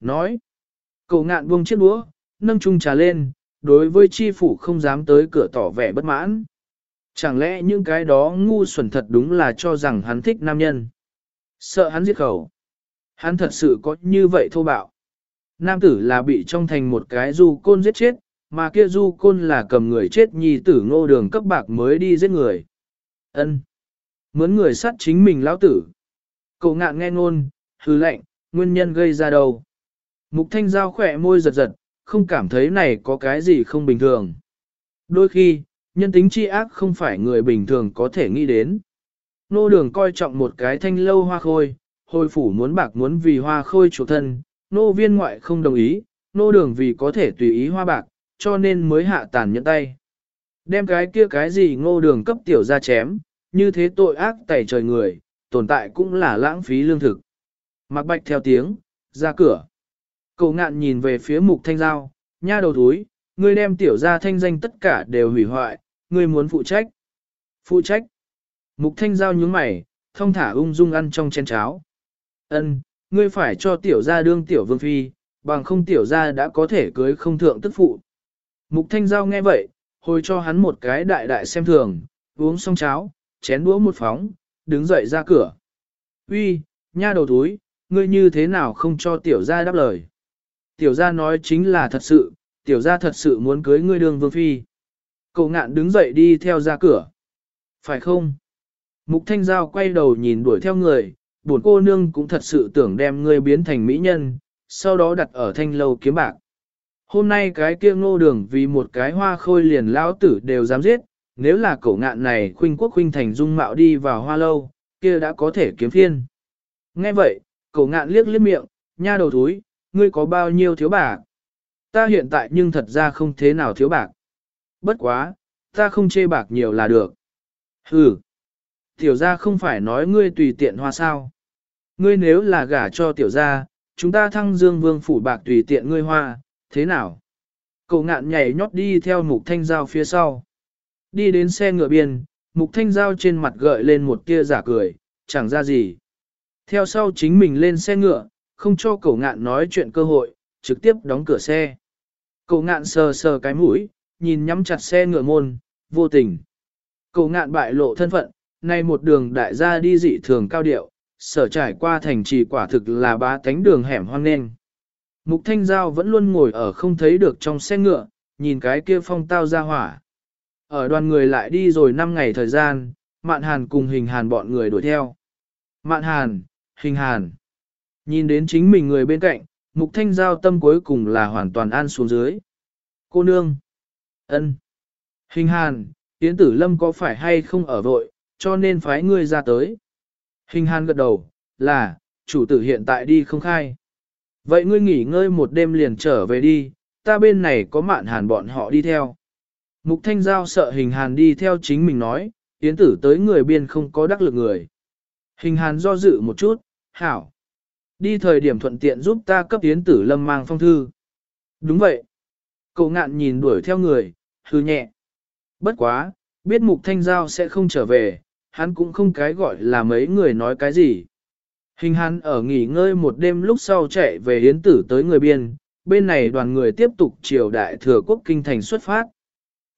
nói. Cậu ngạn buông chiếc đũa, nâng chung trà lên, đối với chi phủ không dám tới cửa tỏ vẻ bất mãn. Chẳng lẽ những cái đó ngu xuẩn thật đúng là cho rằng hắn thích nam nhân. Sợ hắn giết khẩu. Hắn thật sự có như vậy thô bạo. Nam tử là bị trong thành một cái du côn giết chết, mà kia du côn là cầm người chết nhi tử ngô đường cấp bạc mới đi giết người. ân Mướn người sát chính mình lão tử. Cậu ngạn nghe ngôn, hư lệnh, nguyên nhân gây ra đâu. Mục thanh giao khỏe môi giật giật, không cảm thấy này có cái gì không bình thường. Đôi khi, nhân tính chi ác không phải người bình thường có thể nghĩ đến. Nô đường coi trọng một cái thanh lâu hoa khôi, hồi phủ muốn bạc muốn vì hoa khôi chủ thân, nô viên ngoại không đồng ý, nô đường vì có thể tùy ý hoa bạc, cho nên mới hạ tàn nhẫn tay. Đem cái kia cái gì ngô đường cấp tiểu ra chém, như thế tội ác tẩy trời người, tồn tại cũng là lãng phí lương thực. Mạc bạch theo tiếng, ra cửa. Cậu ngạn nhìn về phía mục thanh giao, nha đầu túi, ngươi đem tiểu ra thanh danh tất cả đều hủy hoại, ngươi muốn phụ trách. Phụ trách. Mục thanh giao nhướng mày, thông thả ung dung ăn trong chén cháo. Ân, ngươi phải cho tiểu gia đương tiểu vương phi, bằng không tiểu gia đã có thể cưới không thượng tức phụ. Mục thanh giao nghe vậy, hồi cho hắn một cái đại đại xem thường, uống xong cháo, chén đũa một phóng, đứng dậy ra cửa. Uy, nha đầu túi, ngươi như thế nào không cho tiểu gia đáp lời. Tiểu gia nói chính là thật sự, tiểu gia thật sự muốn cưới ngươi đường vương phi. Cậu ngạn đứng dậy đi theo ra cửa. Phải không? Mục thanh giao quay đầu nhìn đuổi theo người, buồn cô nương cũng thật sự tưởng đem ngươi biến thành mỹ nhân, sau đó đặt ở thanh lâu kiếm bạc. Hôm nay cái kia ngô đường vì một cái hoa khôi liền lão tử đều dám giết, nếu là cổ ngạn này khuynh quốc khuynh thành dung mạo đi vào hoa lâu, kia đã có thể kiếm phiên. Nghe vậy, cổ ngạn liếc liếc miệng, nha đầu thúi, ngươi có bao nhiêu thiếu bạc? Ta hiện tại nhưng thật ra không thế nào thiếu bạc. Bất quá, ta không chê bạc nhiều là được. Hừ, tiểu gia không phải nói ngươi tùy tiện hoa sao. Ngươi nếu là gả cho tiểu gia, chúng ta thăng dương vương phủ bạc tùy tiện ngươi hoa, thế nào? Cậu ngạn nhảy nhót đi theo mục thanh giao phía sau. Đi đến xe ngựa biên, mục thanh giao trên mặt gợi lên một tia giả cười, chẳng ra gì. Theo sau chính mình lên xe ngựa, không cho cậu ngạn nói chuyện cơ hội, trực tiếp đóng cửa xe. Cậu ngạn sờ sờ cái mũi, nhìn nhắm chặt xe ngựa môn, vô tình. Cậu ngạn bại lộ thân phận, nay một đường đại gia đi dị thường cao điệu, sở trải qua thành trì quả thực là bá tánh đường hẻm hoang nên. Mục Thanh Giao vẫn luôn ngồi ở không thấy được trong xe ngựa, nhìn cái kia phong tao ra hỏa. Ở đoàn người lại đi rồi 5 ngày thời gian, Mạn Hàn cùng hình hàn bọn người đuổi theo. Mạn Hàn, hình hàn. Nhìn đến chính mình người bên cạnh, Mục Thanh Giao tâm cuối cùng là hoàn toàn an xuống dưới. Cô nương. ân, Hình hàn, Yến Tử Lâm có phải hay không ở vội, cho nên phái ngươi ra tới. Hình hàn gật đầu, là, chủ tử hiện tại đi không khai. Vậy ngươi nghỉ ngơi một đêm liền trở về đi, ta bên này có mạn hàn bọn họ đi theo. Mục Thanh Giao sợ hình hàn đi theo chính mình nói, tiến tử tới người biên không có đắc lực người. Hình hàn do dự một chút, hảo. Đi thời điểm thuận tiện giúp ta cấp tiến tử lâm mang phong thư. Đúng vậy. Cậu ngạn nhìn đuổi theo người, hư nhẹ. Bất quá, biết mục thanh giao sẽ không trở về, hắn cũng không cái gọi là mấy người nói cái gì. Hình hắn ở nghỉ ngơi một đêm lúc sau chạy về hiến tử tới người biên, bên này đoàn người tiếp tục triều đại thừa quốc kinh thành xuất phát.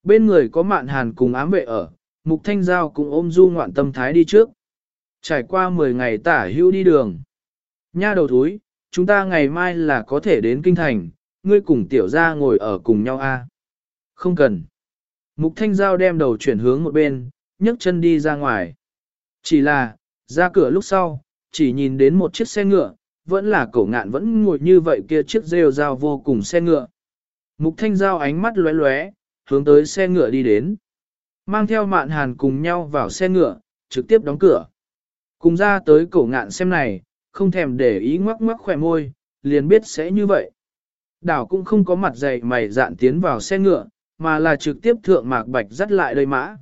Bên người có mạn hàn cùng ám vệ ở, mục thanh giao cùng ôm du ngoạn tâm thái đi trước. Trải qua 10 ngày tả hữu đi đường. Nha đầu thúi, chúng ta ngày mai là có thể đến kinh thành, ngươi cùng tiểu gia ngồi ở cùng nhau a. Không cần. Mục thanh giao đem đầu chuyển hướng một bên, nhấc chân đi ra ngoài. Chỉ là, ra cửa lúc sau, chỉ nhìn đến một chiếc xe ngựa, vẫn là cổ ngạn vẫn ngồi như vậy kia chiếc rêu dao vô cùng xe ngựa. Mục thanh giao ánh mắt lóe lóe, hướng tới xe ngựa đi đến. Mang theo mạn hàn cùng nhau vào xe ngựa, trực tiếp đóng cửa. Cùng ra tới cổ ngạn xem này, không thèm để ý ngoắc ngoắc khỏe môi, liền biết sẽ như vậy. Đảo cũng không có mặt dày mày dạn tiến vào xe ngựa, mà là trực tiếp thượng mạc bạch dắt lại đầy mã.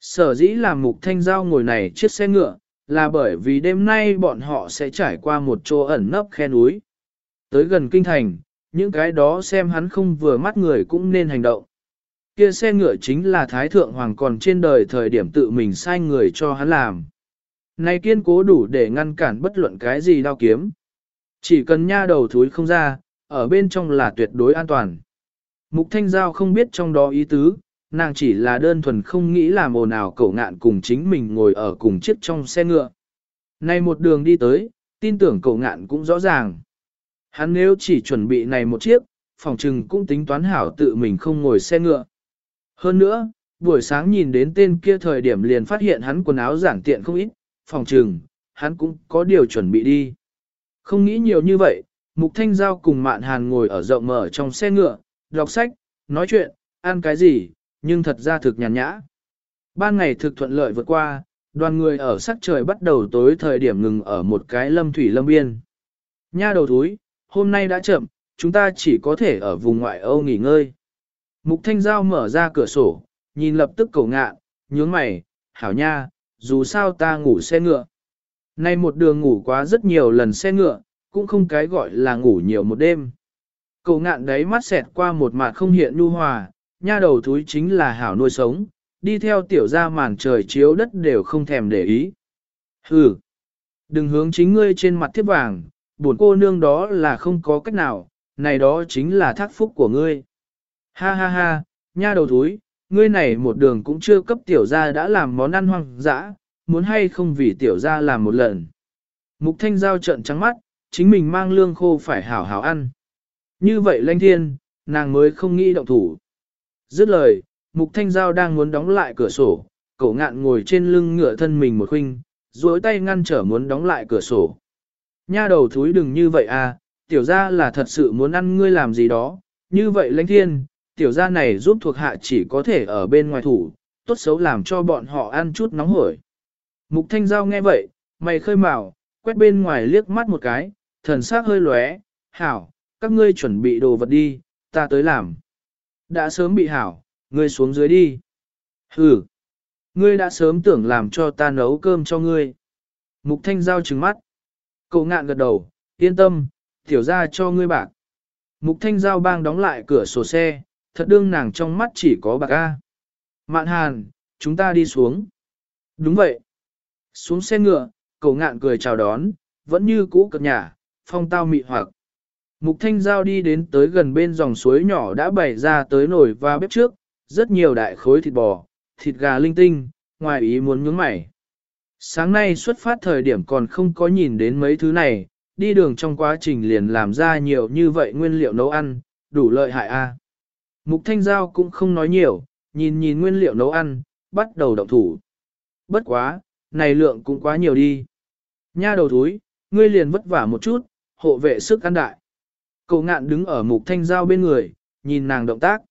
Sở dĩ làm mục thanh giao ngồi này chiếc xe ngựa, là bởi vì đêm nay bọn họ sẽ trải qua một chỗ ẩn nấp khe núi. Tới gần kinh thành, những cái đó xem hắn không vừa mắt người cũng nên hành động. Kia xe ngựa chính là Thái Thượng Hoàng còn trên đời thời điểm tự mình sai người cho hắn làm. Này kiên cố đủ để ngăn cản bất luận cái gì đao kiếm. Chỉ cần nha đầu thúi không ra, ở bên trong là tuyệt đối an toàn. Mục Thanh Giao không biết trong đó ý tứ, nàng chỉ là đơn thuần không nghĩ là mồ nào cậu ngạn cùng chính mình ngồi ở cùng chiếc trong xe ngựa. Này một đường đi tới, tin tưởng cậu ngạn cũng rõ ràng. Hắn nếu chỉ chuẩn bị này một chiếc, phòng trừng cũng tính toán hảo tự mình không ngồi xe ngựa. Hơn nữa, buổi sáng nhìn đến tên kia thời điểm liền phát hiện hắn quần áo giản tiện không ít, phòng trừng, hắn cũng có điều chuẩn bị đi. Không nghĩ nhiều như vậy, Mục Thanh Giao cùng Mạn Hàn ngồi ở rộng mở trong xe ngựa, đọc sách, nói chuyện, ăn cái gì, nhưng thật ra thực nhàn nhã. Ban ngày thực thuận lợi vượt qua, đoàn người ở sắc trời bắt đầu tối thời điểm ngừng ở một cái lâm thủy lâm biên. Nha đầu túi, hôm nay đã chậm, chúng ta chỉ có thể ở vùng ngoại Âu nghỉ ngơi. Mục Thanh Giao mở ra cửa sổ, nhìn lập tức cổ ngạn, nhướng mày, hảo nha, dù sao ta ngủ xe ngựa. Nay một đường ngủ quá rất nhiều lần xe ngựa, cũng không cái gọi là ngủ nhiều một đêm. Cậu ngạn đấy mắt xẹt qua một mặt không hiện nhu hòa, nha đầu thúi chính là hảo nuôi sống, đi theo tiểu ra màn trời chiếu đất đều không thèm để ý. Hừ, đừng hướng chính ngươi trên mặt thiếp vàng, buồn cô nương đó là không có cách nào, này đó chính là thác phúc của ngươi. Ha ha ha, nha đầu thúi, ngươi này một đường cũng chưa cấp tiểu gia đã làm món ăn hoang dã, muốn hay không vì tiểu gia làm một lần. Mục thanh giao trận trắng mắt, chính mình mang lương khô phải hảo hảo ăn. Như vậy lãnh thiên, nàng mới không nghĩ động thủ. Dứt lời, mục thanh giao đang muốn đóng lại cửa sổ, cậu ngạn ngồi trên lưng ngựa thân mình một khinh, duỗi tay ngăn trở muốn đóng lại cửa sổ. Nha đầu thúi đừng như vậy à, tiểu ra là thật sự muốn ăn ngươi làm gì đó, như vậy lãnh thiên, tiểu gia này giúp thuộc hạ chỉ có thể ở bên ngoài thủ, tốt xấu làm cho bọn họ ăn chút nóng hổi. Mục Thanh Giao nghe vậy, mày khơi mào, quét bên ngoài liếc mắt một cái, thần sắc hơi lóe, hảo, các ngươi chuẩn bị đồ vật đi, ta tới làm. Đã sớm bị hảo, ngươi xuống dưới đi. Hừ, ngươi đã sớm tưởng làm cho ta nấu cơm cho ngươi. Mục Thanh Giao trừng mắt. Cậu ngạn gật đầu, yên tâm, tiểu ra cho ngươi bạc. Mục Thanh Giao bang đóng lại cửa sổ xe, thật đương nàng trong mắt chỉ có bạc A. Mạn hàn, chúng ta đi xuống. Đúng vậy. Xuống xe ngựa, cậu ngạn cười chào đón, vẫn như cũ cập nhà, phong tao mị hoặc. Mục thanh giao đi đến tới gần bên dòng suối nhỏ đã bày ra tới nồi và bếp trước, rất nhiều đại khối thịt bò, thịt gà linh tinh, ngoài ý muốn nhướng mày. Sáng nay xuất phát thời điểm còn không có nhìn đến mấy thứ này, đi đường trong quá trình liền làm ra nhiều như vậy nguyên liệu nấu ăn, đủ lợi hại a. Mục Thanh Giao cũng không nói nhiều, nhìn nhìn nguyên liệu nấu ăn, bắt đầu động thủ. Bất quá, này lượng cũng quá nhiều đi. Nha đầu thúi, ngươi liền vất vả một chút, hộ vệ sức ăn đại. Cầu ngạn đứng ở mục thanh giao bên người, nhìn nàng động tác.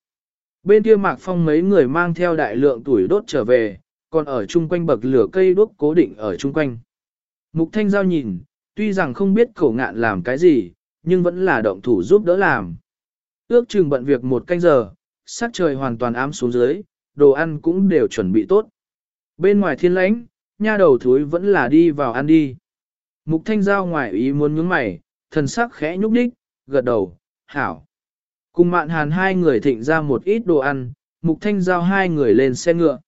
Bên kia mạc phong mấy người mang theo đại lượng tuổi đốt trở về, còn ở chung quanh bậc lửa cây đốt cố định ở chung quanh. Mục thanh giao nhìn, tuy rằng không biết Cổ ngạn làm cái gì, nhưng vẫn là động thủ giúp đỡ làm. Ước chừng bận việc một canh giờ, sắc trời hoàn toàn ám xuống dưới, đồ ăn cũng đều chuẩn bị tốt. Bên ngoài thiên lãnh, nha đầu thúi vẫn là đi vào ăn đi. Mục thanh giao ngoài ý muốn nhướng mày, thần sắc khẽ nhúc đích, gật đầu, hảo. Cùng mạn hàn hai người thịnh ra một ít đồ ăn, mục thanh giao hai người lên xe ngựa.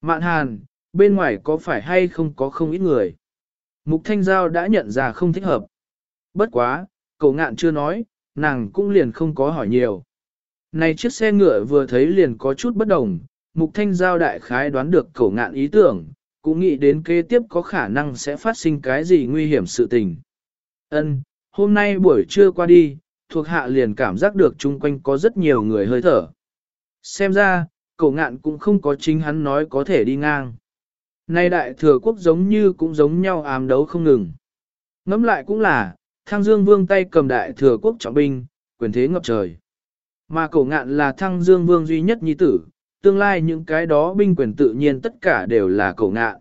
Mạn hàn, bên ngoài có phải hay không có không ít người. Mục thanh giao đã nhận ra không thích hợp. Bất quá, cậu ngạn chưa nói, nàng cũng liền không có hỏi nhiều. Này chiếc xe ngựa vừa thấy liền có chút bất đồng, mục thanh giao đại khái đoán được cổ ngạn ý tưởng, cũng nghĩ đến kế tiếp có khả năng sẽ phát sinh cái gì nguy hiểm sự tình. Ân, hôm nay buổi trưa qua đi, thuộc hạ liền cảm giác được chung quanh có rất nhiều người hơi thở. Xem ra, cổ ngạn cũng không có chính hắn nói có thể đi ngang. Nay đại thừa quốc giống như cũng giống nhau ám đấu không ngừng. Ngắm lại cũng là, thăng dương vương tay cầm đại thừa quốc trọng binh, quyền thế ngập trời. Mà cổ ngạn là thăng dương vương duy nhất nhi tử, tương lai những cái đó binh quyền tự nhiên tất cả đều là cổ ngạn.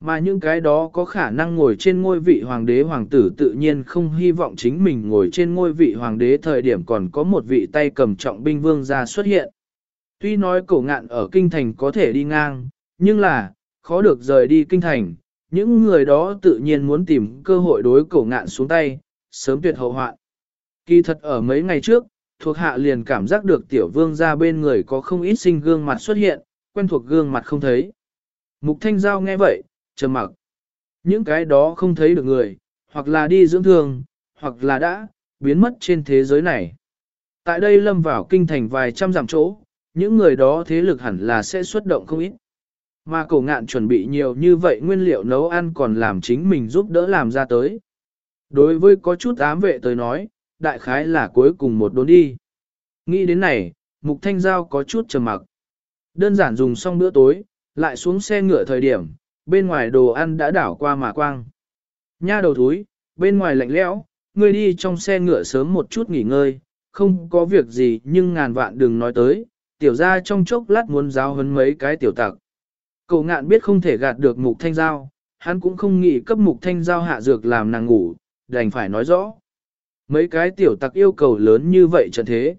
Mà những cái đó có khả năng ngồi trên ngôi vị hoàng đế hoàng tử tự nhiên không hy vọng chính mình ngồi trên ngôi vị hoàng đế thời điểm còn có một vị tay cầm trọng binh vương ra xuất hiện. Tuy nói cổ ngạn ở kinh thành có thể đi ngang, nhưng là, khó được rời đi kinh thành, những người đó tự nhiên muốn tìm cơ hội đối cổ ngạn xuống tay, sớm tuyệt hậu hoạn. Kỳ thật ở mấy ngày trước, thuộc hạ liền cảm giác được tiểu vương ra bên người có không ít sinh gương mặt xuất hiện, quen thuộc gương mặt không thấy. Mục Thanh Giao nghe vậy, trầm mặc. Những cái đó không thấy được người, hoặc là đi dưỡng thương, hoặc là đã, biến mất trên thế giới này. Tại đây lâm vào kinh thành vài trăm dặm chỗ, những người đó thế lực hẳn là sẽ xuất động không ít. Mà cổ ngạn chuẩn bị nhiều như vậy nguyên liệu nấu ăn còn làm chính mình giúp đỡ làm ra tới. Đối với có chút ám vệ tới nói, đại khái là cuối cùng một đốn đi. Nghĩ đến này, Mục Thanh Giao có chút trầm mặc. Đơn giản dùng xong bữa tối, lại xuống xe ngựa thời điểm, bên ngoài đồ ăn đã đảo qua mà quang. Nha đầu thúi, bên ngoài lạnh lẽo, ngươi đi trong xe ngựa sớm một chút nghỉ ngơi, không có việc gì nhưng ngàn vạn đừng nói tới, tiểu ra trong chốc lát muốn giáo hấn mấy cái tiểu tặc. Cậu ngạn biết không thể gạt được mục thanh giao, hắn cũng không nghĩ cấp mục thanh giao hạ dược làm nàng ngủ, đành phải nói rõ. Mấy cái tiểu tặc yêu cầu lớn như vậy trận thế.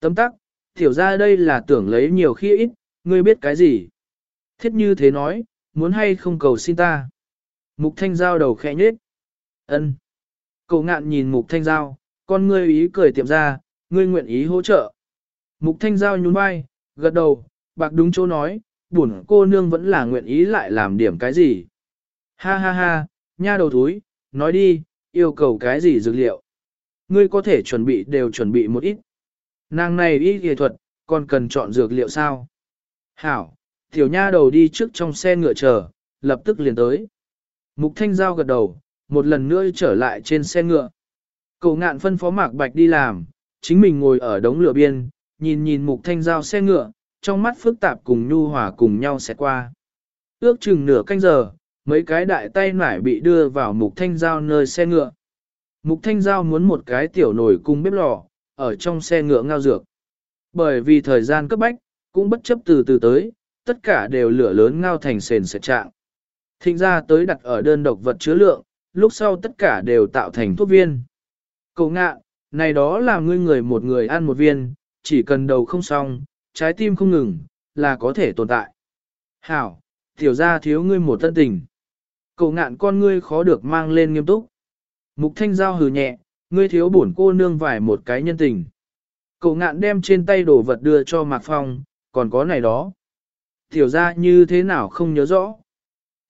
Tấm tắc, tiểu ra đây là tưởng lấy nhiều khi ít, ngươi biết cái gì. Thiết như thế nói, muốn hay không cầu xin ta. Mục thanh giao đầu khẽ nhết. ân. Cậu ngạn nhìn mục thanh giao, con ngươi ý cười tiệm ra, ngươi nguyện ý hỗ trợ. Mục thanh giao nhún vai, gật đầu, bạc đúng chỗ nói, buồn cô nương vẫn là nguyện ý lại làm điểm cái gì. Ha ha ha, nha đầu túi, nói đi, yêu cầu cái gì dược liệu. Ngươi có thể chuẩn bị đều chuẩn bị một ít. Nàng này y nghệ thuật, còn cần chọn dược liệu sao? Hảo, tiểu nha đầu đi trước trong xe ngựa chờ, lập tức liền tới. Mục thanh giao gật đầu, một lần nữa trở lại trên xe ngựa. Cầu ngạn phân phó mạc bạch đi làm, chính mình ngồi ở đống lửa biên, nhìn nhìn mục thanh giao xe ngựa, trong mắt phức tạp cùng nhu hòa cùng nhau sẽ qua. Ước chừng nửa canh giờ, mấy cái đại tay nải bị đưa vào mục thanh giao nơi xe ngựa. Mục thanh giao muốn một cái tiểu nồi cùng bếp lò, ở trong xe ngựa ngao dược. Bởi vì thời gian cấp bách, cũng bất chấp từ từ tới, tất cả đều lửa lớn ngao thành sền sệt trạng. Thịnh ra tới đặt ở đơn độc vật chứa lượng, lúc sau tất cả đều tạo thành thuốc viên. Cậu ngạ, này đó là ngươi người một người ăn một viên, chỉ cần đầu không xong, trái tim không ngừng, là có thể tồn tại. Hảo, tiểu ra thiếu ngươi một thân tình. Cậu ngạn con ngươi khó được mang lên nghiêm túc. Mục thanh giao hừ nhẹ, ngươi thiếu bổn cô nương vải một cái nhân tình. Cậu ngạn đem trên tay đồ vật đưa cho Mạc Phong, còn có này đó. Tiểu ra như thế nào không nhớ rõ.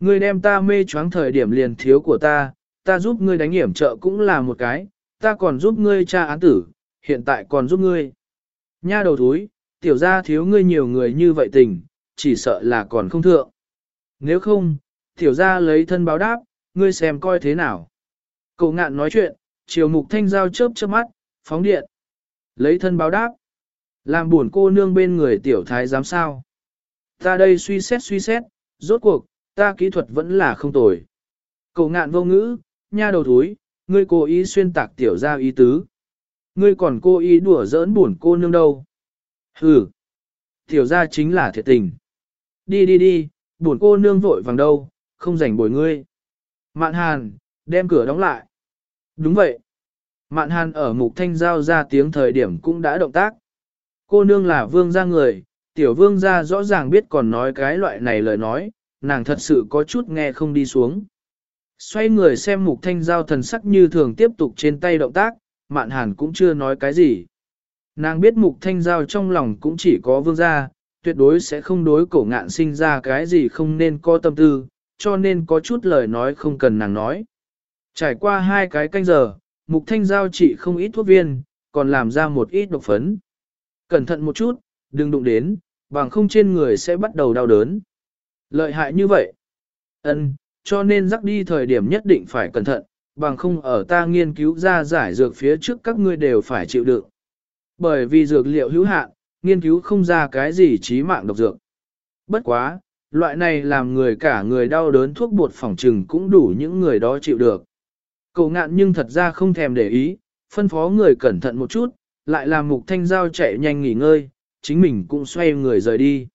Ngươi đem ta mê choáng thời điểm liền thiếu của ta, ta giúp ngươi đánh hiểm trợ cũng là một cái, ta còn giúp ngươi tra án tử, hiện tại còn giúp ngươi. Nha đầu thúi, tiểu ra thiếu ngươi nhiều người như vậy tình, chỉ sợ là còn không thượng. Nếu không, tiểu ra lấy thân báo đáp, ngươi xem coi thế nào. Cậu ngạn nói chuyện, chiều mục thanh giao chớp chớp mắt, phóng điện. Lấy thân báo đáp. Làm buồn cô nương bên người tiểu thái giám sao. Ta đây suy xét suy xét, rốt cuộc, ta kỹ thuật vẫn là không tồi. Cậu ngạn vô ngữ, nha đầu thúi, ngươi cố ý xuyên tạc tiểu ra ý tứ. Ngươi còn cố ý đùa giỡn buồn cô nương đâu. Hừ, tiểu ra chính là thiệt tình. Đi đi đi, buồn cô nương vội vàng đâu, không rảnh bồi ngươi. Mạn hàn, đem cửa đóng lại. Đúng vậy. Mạn hàn ở mục thanh giao ra tiếng thời điểm cũng đã động tác. Cô nương là vương gia người, tiểu vương gia rõ ràng biết còn nói cái loại này lời nói, nàng thật sự có chút nghe không đi xuống. Xoay người xem mục thanh giao thần sắc như thường tiếp tục trên tay động tác, mạn hàn cũng chưa nói cái gì. Nàng biết mục thanh giao trong lòng cũng chỉ có vương gia, tuyệt đối sẽ không đối cổ ngạn sinh ra cái gì không nên có tâm tư, cho nên có chút lời nói không cần nàng nói. Trải qua hai cái canh giờ, mục thanh giao trị không ít thuốc viên, còn làm ra một ít độc phấn. Cẩn thận một chút, đừng đụng đến, bằng không trên người sẽ bắt đầu đau đớn. Lợi hại như vậy. ân cho nên rắc đi thời điểm nhất định phải cẩn thận, bằng không ở ta nghiên cứu ra giải dược phía trước các ngươi đều phải chịu đựng. Bởi vì dược liệu hữu hạn, nghiên cứu không ra cái gì trí mạng độc dược. Bất quá, loại này làm người cả người đau đớn thuốc bột phòng trừng cũng đủ những người đó chịu được. Cậu ngạn nhưng thật ra không thèm để ý, phân phó người cẩn thận một chút, lại làm mục thanh giao chạy nhanh nghỉ ngơi, chính mình cũng xoay người rời đi.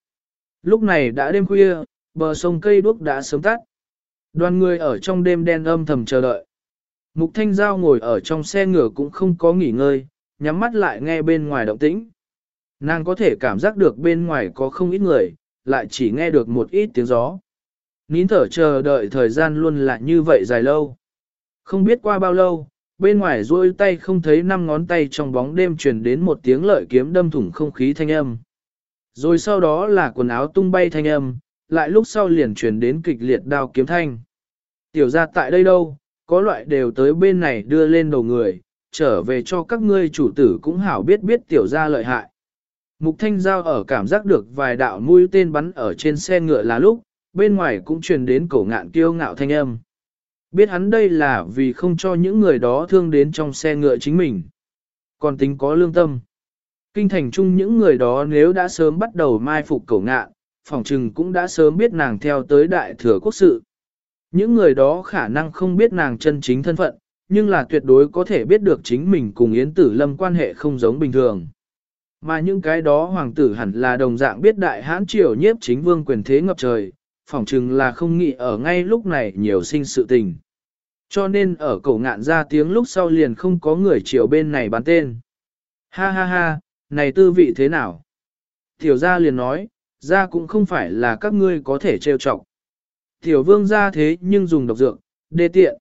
Lúc này đã đêm khuya, bờ sông cây đuốc đã sớm tắt. Đoàn người ở trong đêm đen âm thầm chờ đợi. Mục Thanh Giao ngồi ở trong xe ngựa cũng không có nghỉ ngơi, nhắm mắt lại nghe bên ngoài động tĩnh. Nàng có thể cảm giác được bên ngoài có không ít người, lại chỉ nghe được một ít tiếng gió. Nín thở chờ đợi thời gian luôn là như vậy dài lâu. Không biết qua bao lâu, bên ngoài duỗi tay không thấy năm ngón tay trong bóng đêm truyền đến một tiếng lợi kiếm đâm thủng không khí thanh âm. Rồi sau đó là quần áo tung bay thanh âm, lại lúc sau liền truyền đến kịch liệt đao kiếm thanh. Tiểu ra tại đây đâu, có loại đều tới bên này đưa lên đầu người, trở về cho các ngươi chủ tử cũng hảo biết biết tiểu gia lợi hại. Mục Thanh Giao ở cảm giác được vài đạo mũi tên bắn ở trên xe ngựa là lúc, bên ngoài cũng truyền đến cổ ngạn kiêu ngạo thanh âm. Biết hắn đây là vì không cho những người đó thương đến trong xe ngựa chính mình. Còn tính có lương tâm. Kinh thành chung những người đó nếu đã sớm bắt đầu mai phục cổ ngạn, phòng trừng cũng đã sớm biết nàng theo tới đại thừa quốc sự. Những người đó khả năng không biết nàng chân chính thân phận, nhưng là tuyệt đối có thể biết được chính mình cùng Yến Tử Lâm quan hệ không giống bình thường. Mà những cái đó hoàng tử hẳn là đồng dạng biết đại hãn triều nhiếp chính vương quyền thế ngập trời, phỏng chừng là không nghĩ ở ngay lúc này nhiều sinh sự tình. Cho nên ở cổ ngạn ra tiếng lúc sau liền không có người triều bên này bán tên. Ha ha ha, này tư vị thế nào? Tiểu gia liền nói, gia cũng không phải là các ngươi có thể trêu chọc. Tiểu vương gia thế nhưng dùng độc dược, đê tiện.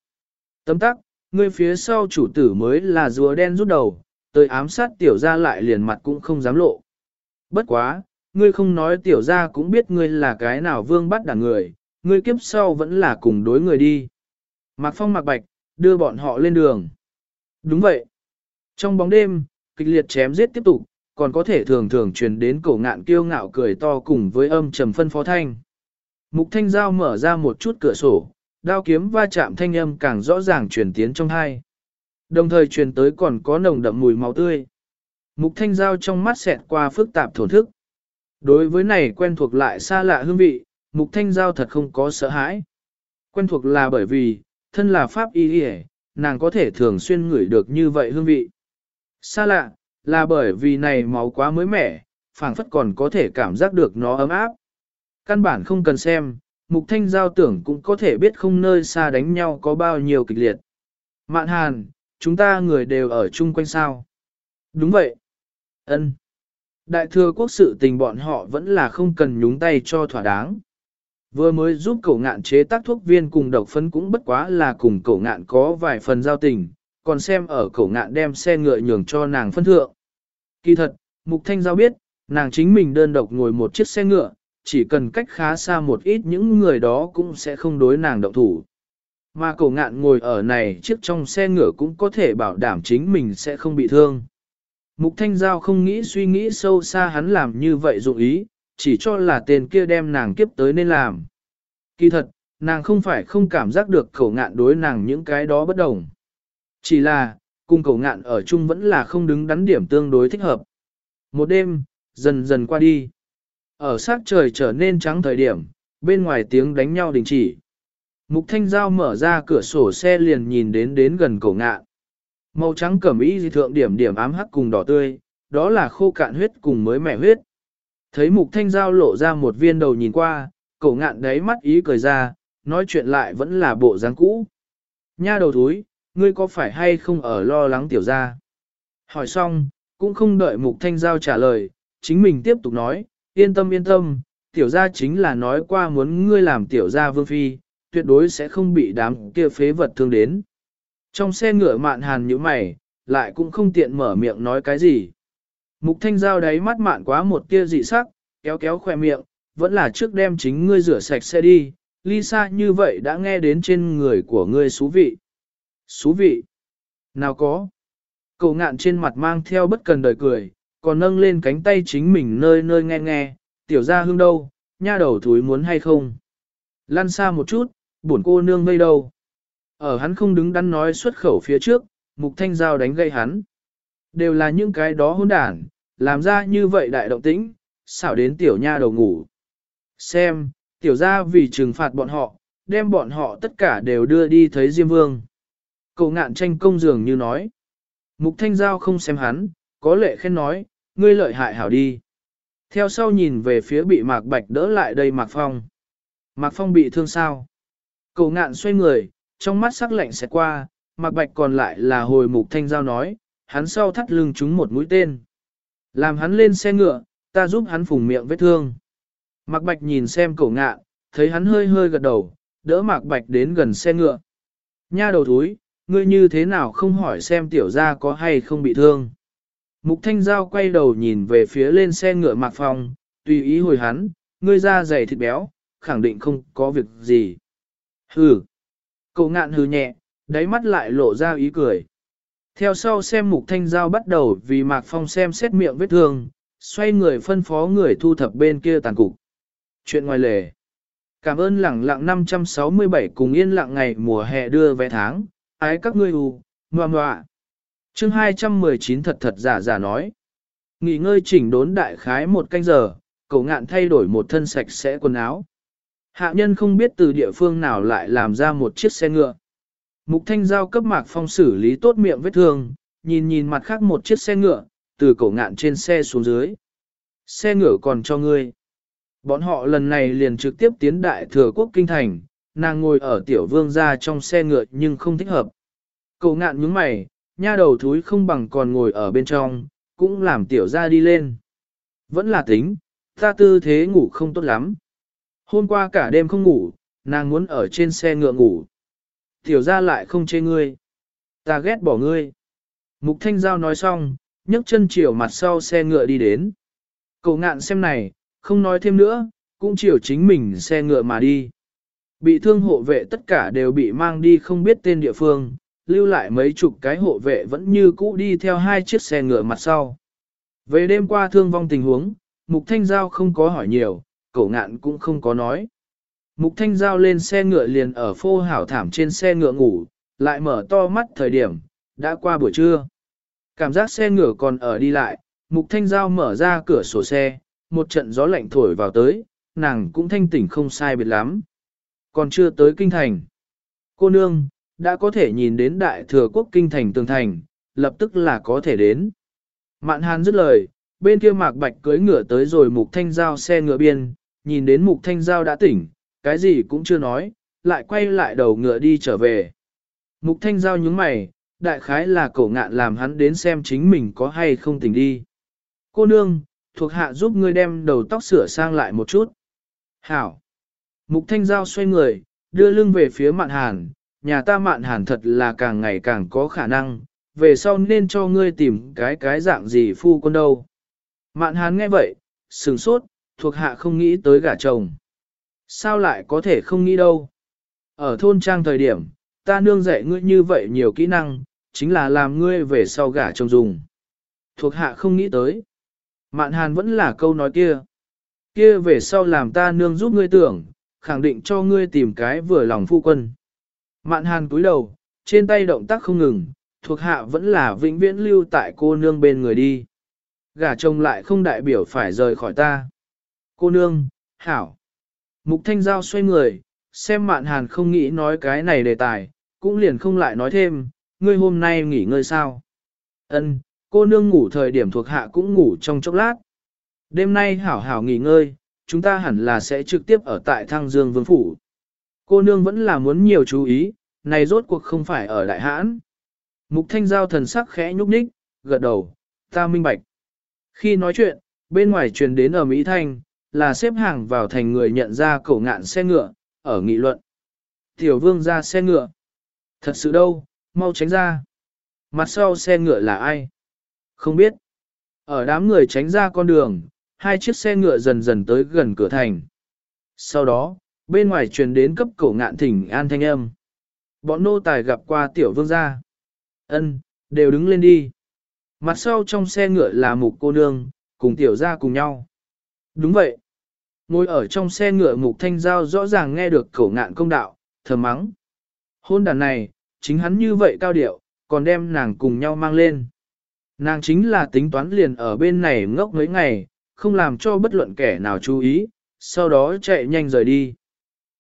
Tấm tắc, ngươi phía sau chủ tử mới là rùa đen rút đầu, tới ám sát tiểu gia lại liền mặt cũng không dám lộ. Bất quá, ngươi không nói tiểu gia cũng biết ngươi là cái nào vương bắt đảng người, ngươi kiếp sau vẫn là cùng đối người đi. Mạc Phong Mạc Bạch, đưa bọn họ lên đường. Đúng vậy. Trong bóng đêm, kịch liệt chém giết tiếp tục, còn có thể thường thường truyền đến cổ ngạn kiêu ngạo cười to cùng với âm trầm phân phó thanh. Mục thanh giao mở ra một chút cửa sổ, đao kiếm va chạm thanh âm càng rõ ràng truyền tiến trong hai. Đồng thời truyền tới còn có nồng đậm mùi máu tươi. Mục thanh giao trong mắt xẹt qua phức tạp thổn thức. Đối với này quen thuộc lại xa lạ hương vị, mục thanh giao thật không có sợ hãi. Quen thuộc là bởi vì, thân là pháp y y nàng có thể thường xuyên ngửi được như vậy hương vị. Xa lạ, là bởi vì này máu quá mới mẻ, phảng phất còn có thể cảm giác được nó ấm áp. Căn bản không cần xem, mục thanh giao tưởng cũng có thể biết không nơi xa đánh nhau có bao nhiêu kịch liệt. Mạn hàn, chúng ta người đều ở chung quanh sao. Đúng vậy. ân Đại thừa quốc sự tình bọn họ vẫn là không cần nhúng tay cho thỏa đáng. Vừa mới giúp cậu ngạn chế tác thuốc viên cùng độc phấn cũng bất quá là cùng cậu ngạn có vài phần giao tình, còn xem ở cậu ngạn đem xe ngựa nhường cho nàng phân thượng. Kỳ thật, Mục Thanh Giao biết, nàng chính mình đơn độc ngồi một chiếc xe ngựa, chỉ cần cách khá xa một ít những người đó cũng sẽ không đối nàng động thủ. Mà cổ ngạn ngồi ở này chiếc trong xe ngựa cũng có thể bảo đảm chính mình sẽ không bị thương. Mục Thanh Giao không nghĩ suy nghĩ sâu xa hắn làm như vậy dụng ý, chỉ cho là tên kia đem nàng kiếp tới nên làm. Kỳ thật, nàng không phải không cảm giác được cổ ngạn đối nàng những cái đó bất đồng. Chỉ là, cùng cổ ngạn ở chung vẫn là không đứng đắn điểm tương đối thích hợp. Một đêm, dần dần qua đi. Ở sát trời trở nên trắng thời điểm, bên ngoài tiếng đánh nhau đình chỉ. Mục Thanh Giao mở ra cửa sổ xe liền nhìn đến đến gần cổ ngạn. Màu trắng cẩm y dị thượng điểm điểm ám hắc cùng đỏ tươi, đó là khô cạn huyết cùng mới mẻ huyết. Thấy Mục Thanh Giao lộ ra một viên đầu nhìn qua, cổ ngạn đấy mắt ý cười ra, nói chuyện lại vẫn là bộ dáng cũ. Nha đầu thúi, ngươi có phải hay không ở lo lắng tiểu gia? Hỏi xong, cũng không đợi Mục Thanh Giao trả lời, chính mình tiếp tục nói, yên tâm yên tâm, tiểu gia chính là nói qua muốn ngươi làm tiểu gia vương phi, tuyệt đối sẽ không bị đám kia phế vật thương đến. Trong xe ngựa mạn hàn như mày, lại cũng không tiện mở miệng nói cái gì. Mục thanh giao đáy mắt mạn quá một tia dị sắc, kéo kéo khoe miệng, vẫn là trước đem chính ngươi rửa sạch xe đi, Lisa như vậy đã nghe đến trên người của ngươi xú vị. Xú vị? Nào có? Cậu ngạn trên mặt mang theo bất cần đời cười, còn nâng lên cánh tay chính mình nơi nơi nghe nghe, tiểu ra hương đâu, nha đầu thúi muốn hay không? Lăn xa một chút, buồn cô nương ngây đâu? Ở hắn không đứng đắn nói xuất khẩu phía trước, mục thanh giao đánh gây hắn. Đều là những cái đó hôn đản, làm ra như vậy đại động tĩnh, xảo đến tiểu nha đầu ngủ. Xem, tiểu gia vì trừng phạt bọn họ, đem bọn họ tất cả đều đưa đi thấy Diêm Vương. Cậu ngạn tranh công dường như nói. Mục Thanh Giao không xem hắn, có lệ khen nói, ngươi lợi hại hảo đi. Theo sau nhìn về phía bị Mạc Bạch đỡ lại đây Mạc Phong. Mạc Phong bị thương sao? Cổ ngạn xoay người, trong mắt sắc lạnh sẽ qua, Mặc Bạch còn lại là hồi Mục Thanh Giao nói, hắn sau thắt lưng chúng một mũi tên. Làm hắn lên xe ngựa, ta giúp hắn phùng miệng vết thương. Mạc Bạch nhìn xem cổ ngạn, thấy hắn hơi hơi gật đầu, đỡ Mạc Bạch đến gần xe ngựa. Nha đầu thúi, ngươi như thế nào không hỏi xem tiểu gia có hay không bị thương. Mục Thanh Giao quay đầu nhìn về phía lên xe ngựa Mạc Phong, tùy ý hồi hắn, ngươi da dày thịt béo, khẳng định không có việc gì. Hừ. Cậu ngạn hừ nhẹ, Đáy mắt lại lộ ra ý cười. Theo sau xem mục thanh giao bắt đầu vì Mạc Phong xem xét miệng vết thương, xoay người phân phó người thu thập bên kia tàn cục. Chuyện ngoài lề. Cảm ơn lẳng lặng 567 cùng yên lặng ngày mùa hè đưa vé tháng, ái các ngươi hù, ngoà ngoạ. chương 219 thật thật giả giả nói. Nghỉ ngơi chỉnh đốn đại khái một canh giờ, cậu ngạn thay đổi một thân sạch sẽ quần áo. Hạ nhân không biết từ địa phương nào lại làm ra một chiếc xe ngựa. Mục thanh giao cấp mạc phong xử lý tốt miệng vết thương, nhìn nhìn mặt khác một chiếc xe ngựa, từ cổ ngạn trên xe xuống dưới. Xe ngựa còn cho ngươi. Bọn họ lần này liền trực tiếp tiến đại thừa quốc kinh thành, nàng ngồi ở tiểu vương ra trong xe ngựa nhưng không thích hợp. cổ ngạn nhướng mày, nha đầu thúi không bằng còn ngồi ở bên trong, cũng làm tiểu ra đi lên. Vẫn là tính, ta tư thế ngủ không tốt lắm. Hôm qua cả đêm không ngủ, nàng muốn ở trên xe ngựa ngủ. Tiểu ra lại không chê ngươi. Ta ghét bỏ ngươi. Mục Thanh Giao nói xong, nhấc chân chiều mặt sau xe ngựa đi đến. Cậu ngạn xem này, không nói thêm nữa, cũng chiều chính mình xe ngựa mà đi. Bị thương hộ vệ tất cả đều bị mang đi không biết tên địa phương, lưu lại mấy chục cái hộ vệ vẫn như cũ đi theo hai chiếc xe ngựa mặt sau. Về đêm qua thương vong tình huống, Mục Thanh Giao không có hỏi nhiều, cậu ngạn cũng không có nói. Mục Thanh Giao lên xe ngựa liền ở phô hảo thảm trên xe ngựa ngủ, lại mở to mắt thời điểm, đã qua buổi trưa. Cảm giác xe ngựa còn ở đi lại, Mục Thanh Giao mở ra cửa sổ xe, một trận gió lạnh thổi vào tới, nàng cũng thanh tỉnh không sai biệt lắm. Còn chưa tới kinh thành. Cô nương, đã có thể nhìn đến đại thừa quốc kinh thành tường thành, lập tức là có thể đến. Mạn hàn dứt lời, bên kia mạc bạch cưới ngựa tới rồi mục thanh giao xe ngựa biên, nhìn đến mục thanh giao đã tỉnh, cái gì cũng chưa nói, lại quay lại đầu ngựa đi trở về. Mục thanh giao nhướng mày, đại khái là cổ ngạn làm hắn đến xem chính mình có hay không tỉnh đi. Cô nương, thuộc hạ giúp ngươi đem đầu tóc sửa sang lại một chút. Hảo. Mục thanh giao xoay người, đưa lưng về phía mạn hàn, nhà ta mạn hàn thật là càng ngày càng có khả năng, về sau nên cho ngươi tìm cái cái dạng gì phu quân đâu. Mạn Hán nghe vậy, sừng sốt, thuộc hạ không nghĩ tới gả chồng. Sao lại có thể không nghĩ đâu? Ở thôn trang thời điểm, ta nương dạy ngươi như vậy nhiều kỹ năng, chính là làm ngươi về sau gả chồng dùng. Thuộc hạ không nghĩ tới. Mạn hàn vẫn là câu nói kia. Kia về sau làm ta nương giúp ngươi tưởng, khẳng định cho ngươi tìm cái vừa lòng phu quân. Mạn hàn cúi đầu, trên tay động tác không ngừng, thuộc hạ vẫn là vĩnh viễn lưu tại cô nương bên người đi. Gả chồng lại không đại biểu phải rời khỏi ta. Cô nương, hảo. Mục thanh giao xoay người, xem mạn hàn không nghĩ nói cái này đề tài, cũng liền không lại nói thêm, ngươi hôm nay nghỉ ngơi sao. Ân, cô nương ngủ thời điểm thuộc hạ cũng ngủ trong chốc lát. Đêm nay hảo hảo nghỉ ngơi, chúng ta hẳn là sẽ trực tiếp ở tại thăng dương vương phủ. Cô nương vẫn là muốn nhiều chú ý, này rốt cuộc không phải ở đại hãn. Mục thanh giao thần sắc khẽ nhúc nhích, gật đầu, ta minh bạch. Khi nói chuyện, bên ngoài truyền đến ở Mỹ Thanh, là xếp hàng vào thành người nhận ra cổ ngạn xe ngựa, ở nghị luận. Tiểu vương ra xe ngựa. Thật sự đâu, mau tránh ra. Mặt sau xe ngựa là ai? Không biết. Ở đám người tránh ra con đường, hai chiếc xe ngựa dần dần tới gần cửa thành. Sau đó, bên ngoài truyền đến cấp cổ ngạn thỉnh an thanh âm. Bọn nô tài gặp qua tiểu vương gia. Ân, đều đứng lên đi. Mặt sau trong xe ngựa là mục cô nương, cùng tiểu gia cùng nhau. Đúng vậy. Ngồi ở trong xe ngựa mục thanh giao rõ ràng nghe được cổ ngạn công đạo, thầm mắng. Hôn đàn này, chính hắn như vậy cao điệu, còn đem nàng cùng nhau mang lên. Nàng chính là tính toán liền ở bên này ngốc mấy ngày, không làm cho bất luận kẻ nào chú ý, sau đó chạy nhanh rời đi.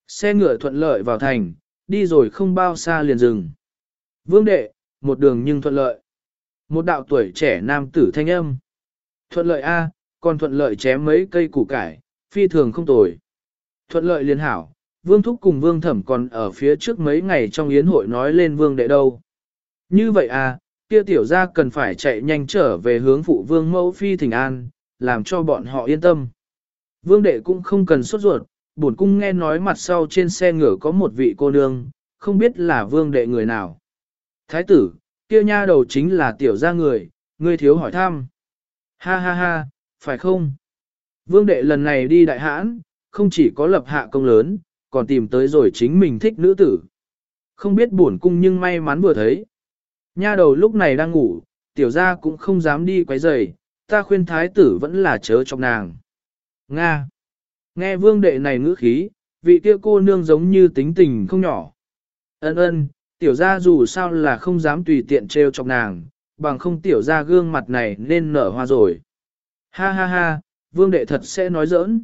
Xe ngựa thuận lợi vào thành, đi rồi không bao xa liền dừng. Vương đệ, một đường nhưng thuận lợi. Một đạo tuổi trẻ nam tử thanh âm. Thuận lợi A, còn thuận lợi chém mấy cây củ cải, phi thường không tồi. Thuận lợi liên hảo, vương thúc cùng vương thẩm còn ở phía trước mấy ngày trong yến hội nói lên vương đệ đâu. Như vậy à, kia tiểu ra cần phải chạy nhanh trở về hướng phụ vương mẫu phi thỉnh an, làm cho bọn họ yên tâm. Vương đệ cũng không cần sốt ruột, bổn cung nghe nói mặt sau trên xe ngựa có một vị cô nương, không biết là vương đệ người nào. Thái tử, kia nha đầu chính là tiểu gia người, ngươi thiếu hỏi thăm. Ha ha ha, phải không? Vương đệ lần này đi đại hãn, không chỉ có lập hạ công lớn, còn tìm tới rồi chính mình thích nữ tử. Không biết buồn cung nhưng may mắn vừa thấy. Nha đầu lúc này đang ngủ, tiểu gia cũng không dám đi quấy rầy, ta khuyên thái tử vẫn là chớ trong nàng. Nga. Nghe vương đệ này ngữ khí, vị kia cô nương giống như tính tình không nhỏ. Ân ân, tiểu gia dù sao là không dám tùy tiện trêu chọc nàng, bằng không tiểu gia gương mặt này nên nở hoa rồi. Ha ha ha, vương đệ thật sẽ nói giỡn.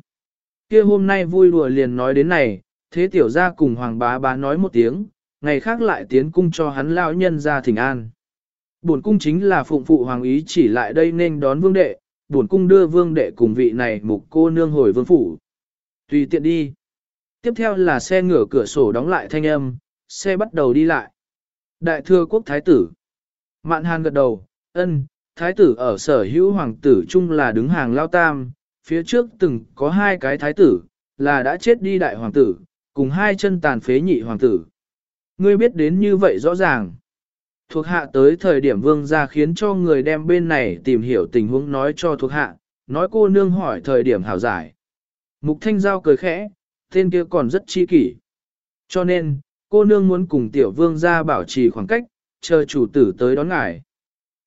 Kia hôm nay vui đùa liền nói đến này, thế tiểu gia cùng hoàng bá bá nói một tiếng, ngày khác lại tiến cung cho hắn lão nhân ra thỉnh an. Bổn cung chính là phụng phụ hoàng ý chỉ lại đây nên đón vương đệ, bổn cung đưa vương đệ cùng vị này mục cô nương hồi vương phủ. Tùy tiện đi. Tiếp theo là xe ngửa cửa sổ đóng lại thanh âm, xe bắt đầu đi lại. Đại thừa quốc thái tử. Mạn hàn gật đầu, ân, thái tử ở sở hữu hoàng tử chung là đứng hàng lao tam, phía trước từng có hai cái thái tử, là đã chết đi đại hoàng tử, cùng hai chân tàn phế nhị hoàng tử. Ngươi biết đến như vậy rõ ràng. Thuộc hạ tới thời điểm vương gia khiến cho người đem bên này tìm hiểu tình huống nói cho thuộc hạ, nói cô nương hỏi thời điểm hảo giải. Mục thanh giao cười khẽ, tên kia còn rất chi kỷ. Cho nên, cô nương muốn cùng tiểu vương gia bảo trì khoảng cách, chờ chủ tử tới đón ngài.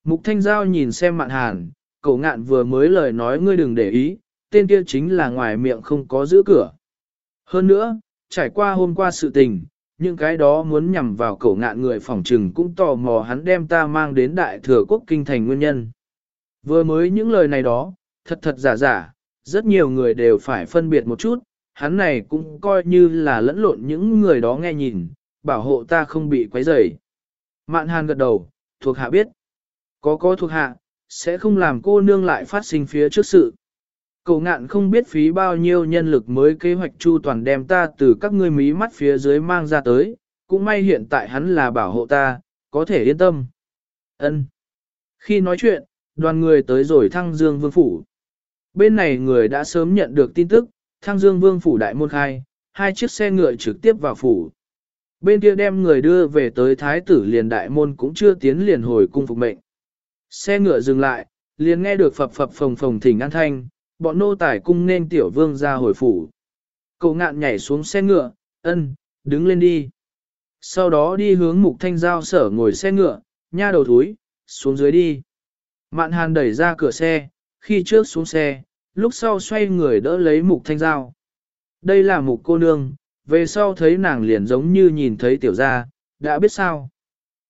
Mục thanh giao nhìn xem mạn hàn, cậu ngạn vừa mới lời nói ngươi đừng để ý, tên kia chính là ngoài miệng không có giữ cửa. Hơn nữa, trải qua hôm qua sự tình, những cái đó muốn nhằm vào cậu ngạn người phỏng trừng cũng tò mò hắn đem ta mang đến đại thừa quốc kinh thành nguyên nhân. Vừa mới những lời này đó, thật thật giả giả, rất nhiều người đều phải phân biệt một chút, hắn này cũng coi như là lẫn lộn những người đó nghe nhìn, bảo hộ ta không bị quấy rầy. Mạn hàn gật đầu, thuộc hạ biết. Có có thuộc hạ, sẽ không làm cô nương lại phát sinh phía trước sự. Cậu ngạn không biết phí bao nhiêu nhân lực mới kế hoạch chu toàn đem ta từ các ngươi mí mắt phía dưới mang ra tới, cũng may hiện tại hắn là bảo hộ ta, có thể yên tâm. Ân. Khi nói chuyện, đoàn người tới rồi thăng dương vương phủ. Bên này người đã sớm nhận được tin tức, thăng dương vương phủ đại môn khai, hai chiếc xe ngựa trực tiếp vào phủ. Bên kia đem người đưa về tới thái tử liền đại môn cũng chưa tiến liền hồi cung phục mệnh. Xe ngựa dừng lại, liền nghe được phập phập phồng phồng thỉnh an thanh, bọn nô tải cung nên tiểu vương ra hồi phủ. Cậu ngạn nhảy xuống xe ngựa, ân, đứng lên đi. Sau đó đi hướng mục thanh giao sở ngồi xe ngựa, nha đầu thúi, xuống dưới đi. Mạn hàn đẩy ra cửa xe, khi trước xuống xe, lúc sau xoay người đỡ lấy mục thanh giao. Đây là mục cô nương, về sau thấy nàng liền giống như nhìn thấy tiểu gia, đã biết sao.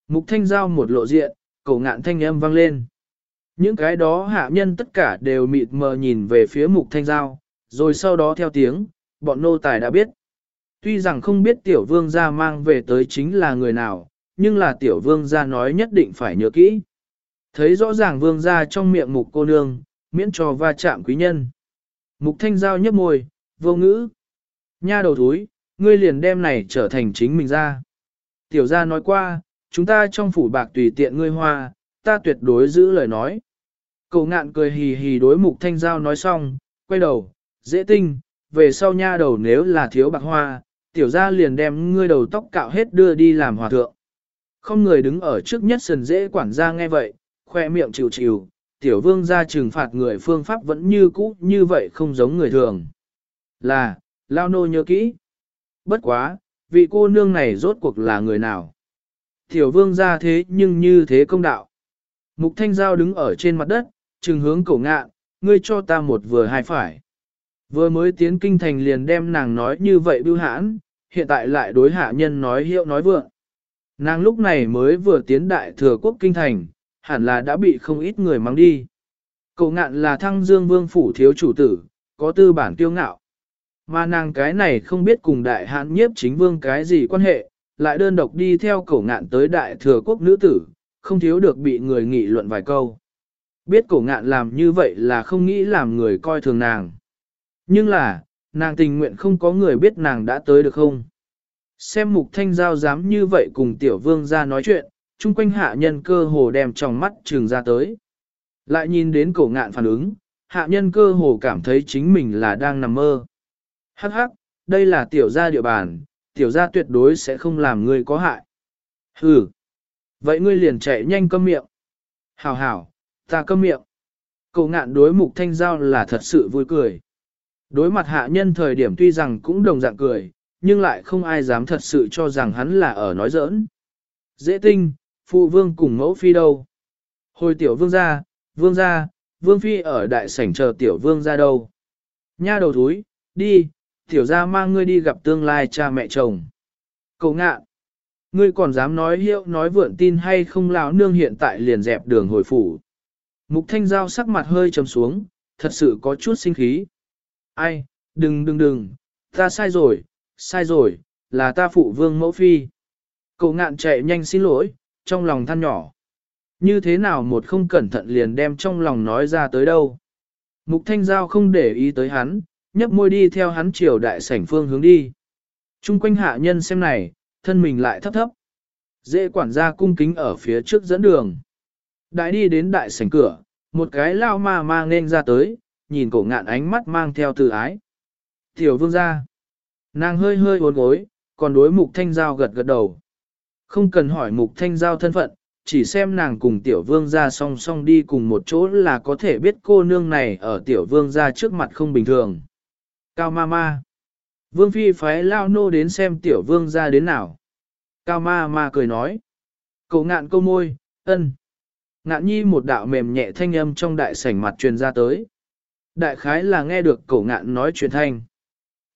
Mục thanh giao một lộ diện, cổ ngạn thanh âm vang lên. Những cái đó hạ nhân tất cả đều mịt mờ nhìn về phía mục thanh giao, rồi sau đó theo tiếng, bọn nô tài đã biết. Tuy rằng không biết tiểu vương gia mang về tới chính là người nào, nhưng là tiểu vương gia nói nhất định phải nhớ kỹ. Thấy rõ ràng vương gia trong miệng mục cô nương, miễn cho va chạm quý nhân. Mục thanh giao nhấp môi, vô ngữ. Nha đầu thúi, ngươi liền đem này trở thành chính mình ra. Tiểu gia nói qua, chúng ta trong phủ bạc tùy tiện ngươi hoa, ta tuyệt đối giữ lời nói. Cậu ngạn cười hì hì đối mục thanh giao nói xong, quay đầu, dễ tinh, về sau nha đầu nếu là thiếu bạc hoa, tiểu gia liền đem ngươi đầu tóc cạo hết đưa đi làm hòa thượng. Không người đứng ở trước nhất sần dễ quản gia nghe vậy, khoe miệng chịu chịu, tiểu vương ra trừng phạt người phương pháp vẫn như cũ như vậy không giống người thường. Là, lao nô nhớ kỹ. Bất quá, vị cô nương này rốt cuộc là người nào? Tiểu vương ra thế nhưng như thế công đạo. Mục thanh giao đứng ở trên mặt đất, trừng hướng cổ ngạn, ngươi cho ta một vừa hai phải. Vừa mới tiến kinh thành liền đem nàng nói như vậy bưu hãn, hiện tại lại đối hạ nhân nói hiệu nói vượng. Nàng lúc này mới vừa tiến đại thừa quốc kinh thành, hẳn là đã bị không ít người mang đi. Cậu ngạn là thăng dương vương phủ thiếu chủ tử, có tư bản tiêu ngạo. Mà nàng cái này không biết cùng đại hãn nhiếp chính vương cái gì quan hệ, lại đơn độc đi theo cậu ngạn tới đại thừa quốc nữ tử, không thiếu được bị người nghị luận vài câu. Biết cổ ngạn làm như vậy là không nghĩ làm người coi thường nàng. Nhưng là, nàng tình nguyện không có người biết nàng đã tới được không. Xem mục thanh giao dám như vậy cùng tiểu vương ra nói chuyện, chung quanh hạ nhân cơ hồ đem trong mắt trường ra tới. Lại nhìn đến cổ ngạn phản ứng, hạ nhân cơ hồ cảm thấy chính mình là đang nằm mơ. Hắc hắc, đây là tiểu gia địa bàn, tiểu gia tuyệt đối sẽ không làm ngươi có hại. Hừ, vậy ngươi liền chạy nhanh câm miệng. Hảo hảo, ta câm miệng. Cổ ngạn đối mục thanh giao là thật sự vui cười. Đối mặt hạ nhân thời điểm tuy rằng cũng đồng dạng cười, nhưng lại không ai dám thật sự cho rằng hắn là ở nói giỡn. Dễ tinh, phụ vương cùng mẫu phi đâu. Hồi tiểu vương ra, vương ra, vương phi ở đại sảnh chờ tiểu vương ra đâu. Nha đầu thúi, đi, tiểu ra mang ngươi đi gặp tương lai cha mẹ chồng. Cậu ngạ, ngươi còn dám nói hiệu nói vượn tin hay không lão nương hiện tại liền dẹp đường hồi phủ. Mục thanh giao sắc mặt hơi trầm xuống, thật sự có chút sinh khí. Ai, đừng đừng đừng, ta sai rồi, sai rồi, là ta phụ vương mẫu phi. Cậu ngạn chạy nhanh xin lỗi, trong lòng than nhỏ. Như thế nào một không cẩn thận liền đem trong lòng nói ra tới đâu. Mục thanh giao không để ý tới hắn, nhấp môi đi theo hắn chiều đại sảnh phương hướng đi. Trung quanh hạ nhân xem này, thân mình lại thấp thấp. Dễ quản gia cung kính ở phía trước dẫn đường. Đại đi đến đại sảnh cửa, một cái lao ma mang nên ra tới, nhìn cổ ngạn ánh mắt mang theo từ ái. Tiểu vương gia. Nàng hơi hơi uốn gối, còn đối mục thanh giao gật gật đầu. Không cần hỏi mục thanh giao thân phận, chỉ xem nàng cùng tiểu vương gia song song đi cùng một chỗ là có thể biết cô nương này ở tiểu vương gia trước mặt không bình thường. Cao ma ma. Vương phi phái lao nô đến xem tiểu vương gia đến nào. Cao ma ma cười nói. Cậu ngạn câu môi, ân. Ngạn nhi một đạo mềm nhẹ thanh âm trong đại sảnh mặt truyền ra tới. Đại khái là nghe được cậu ngạn nói chuyện thanh.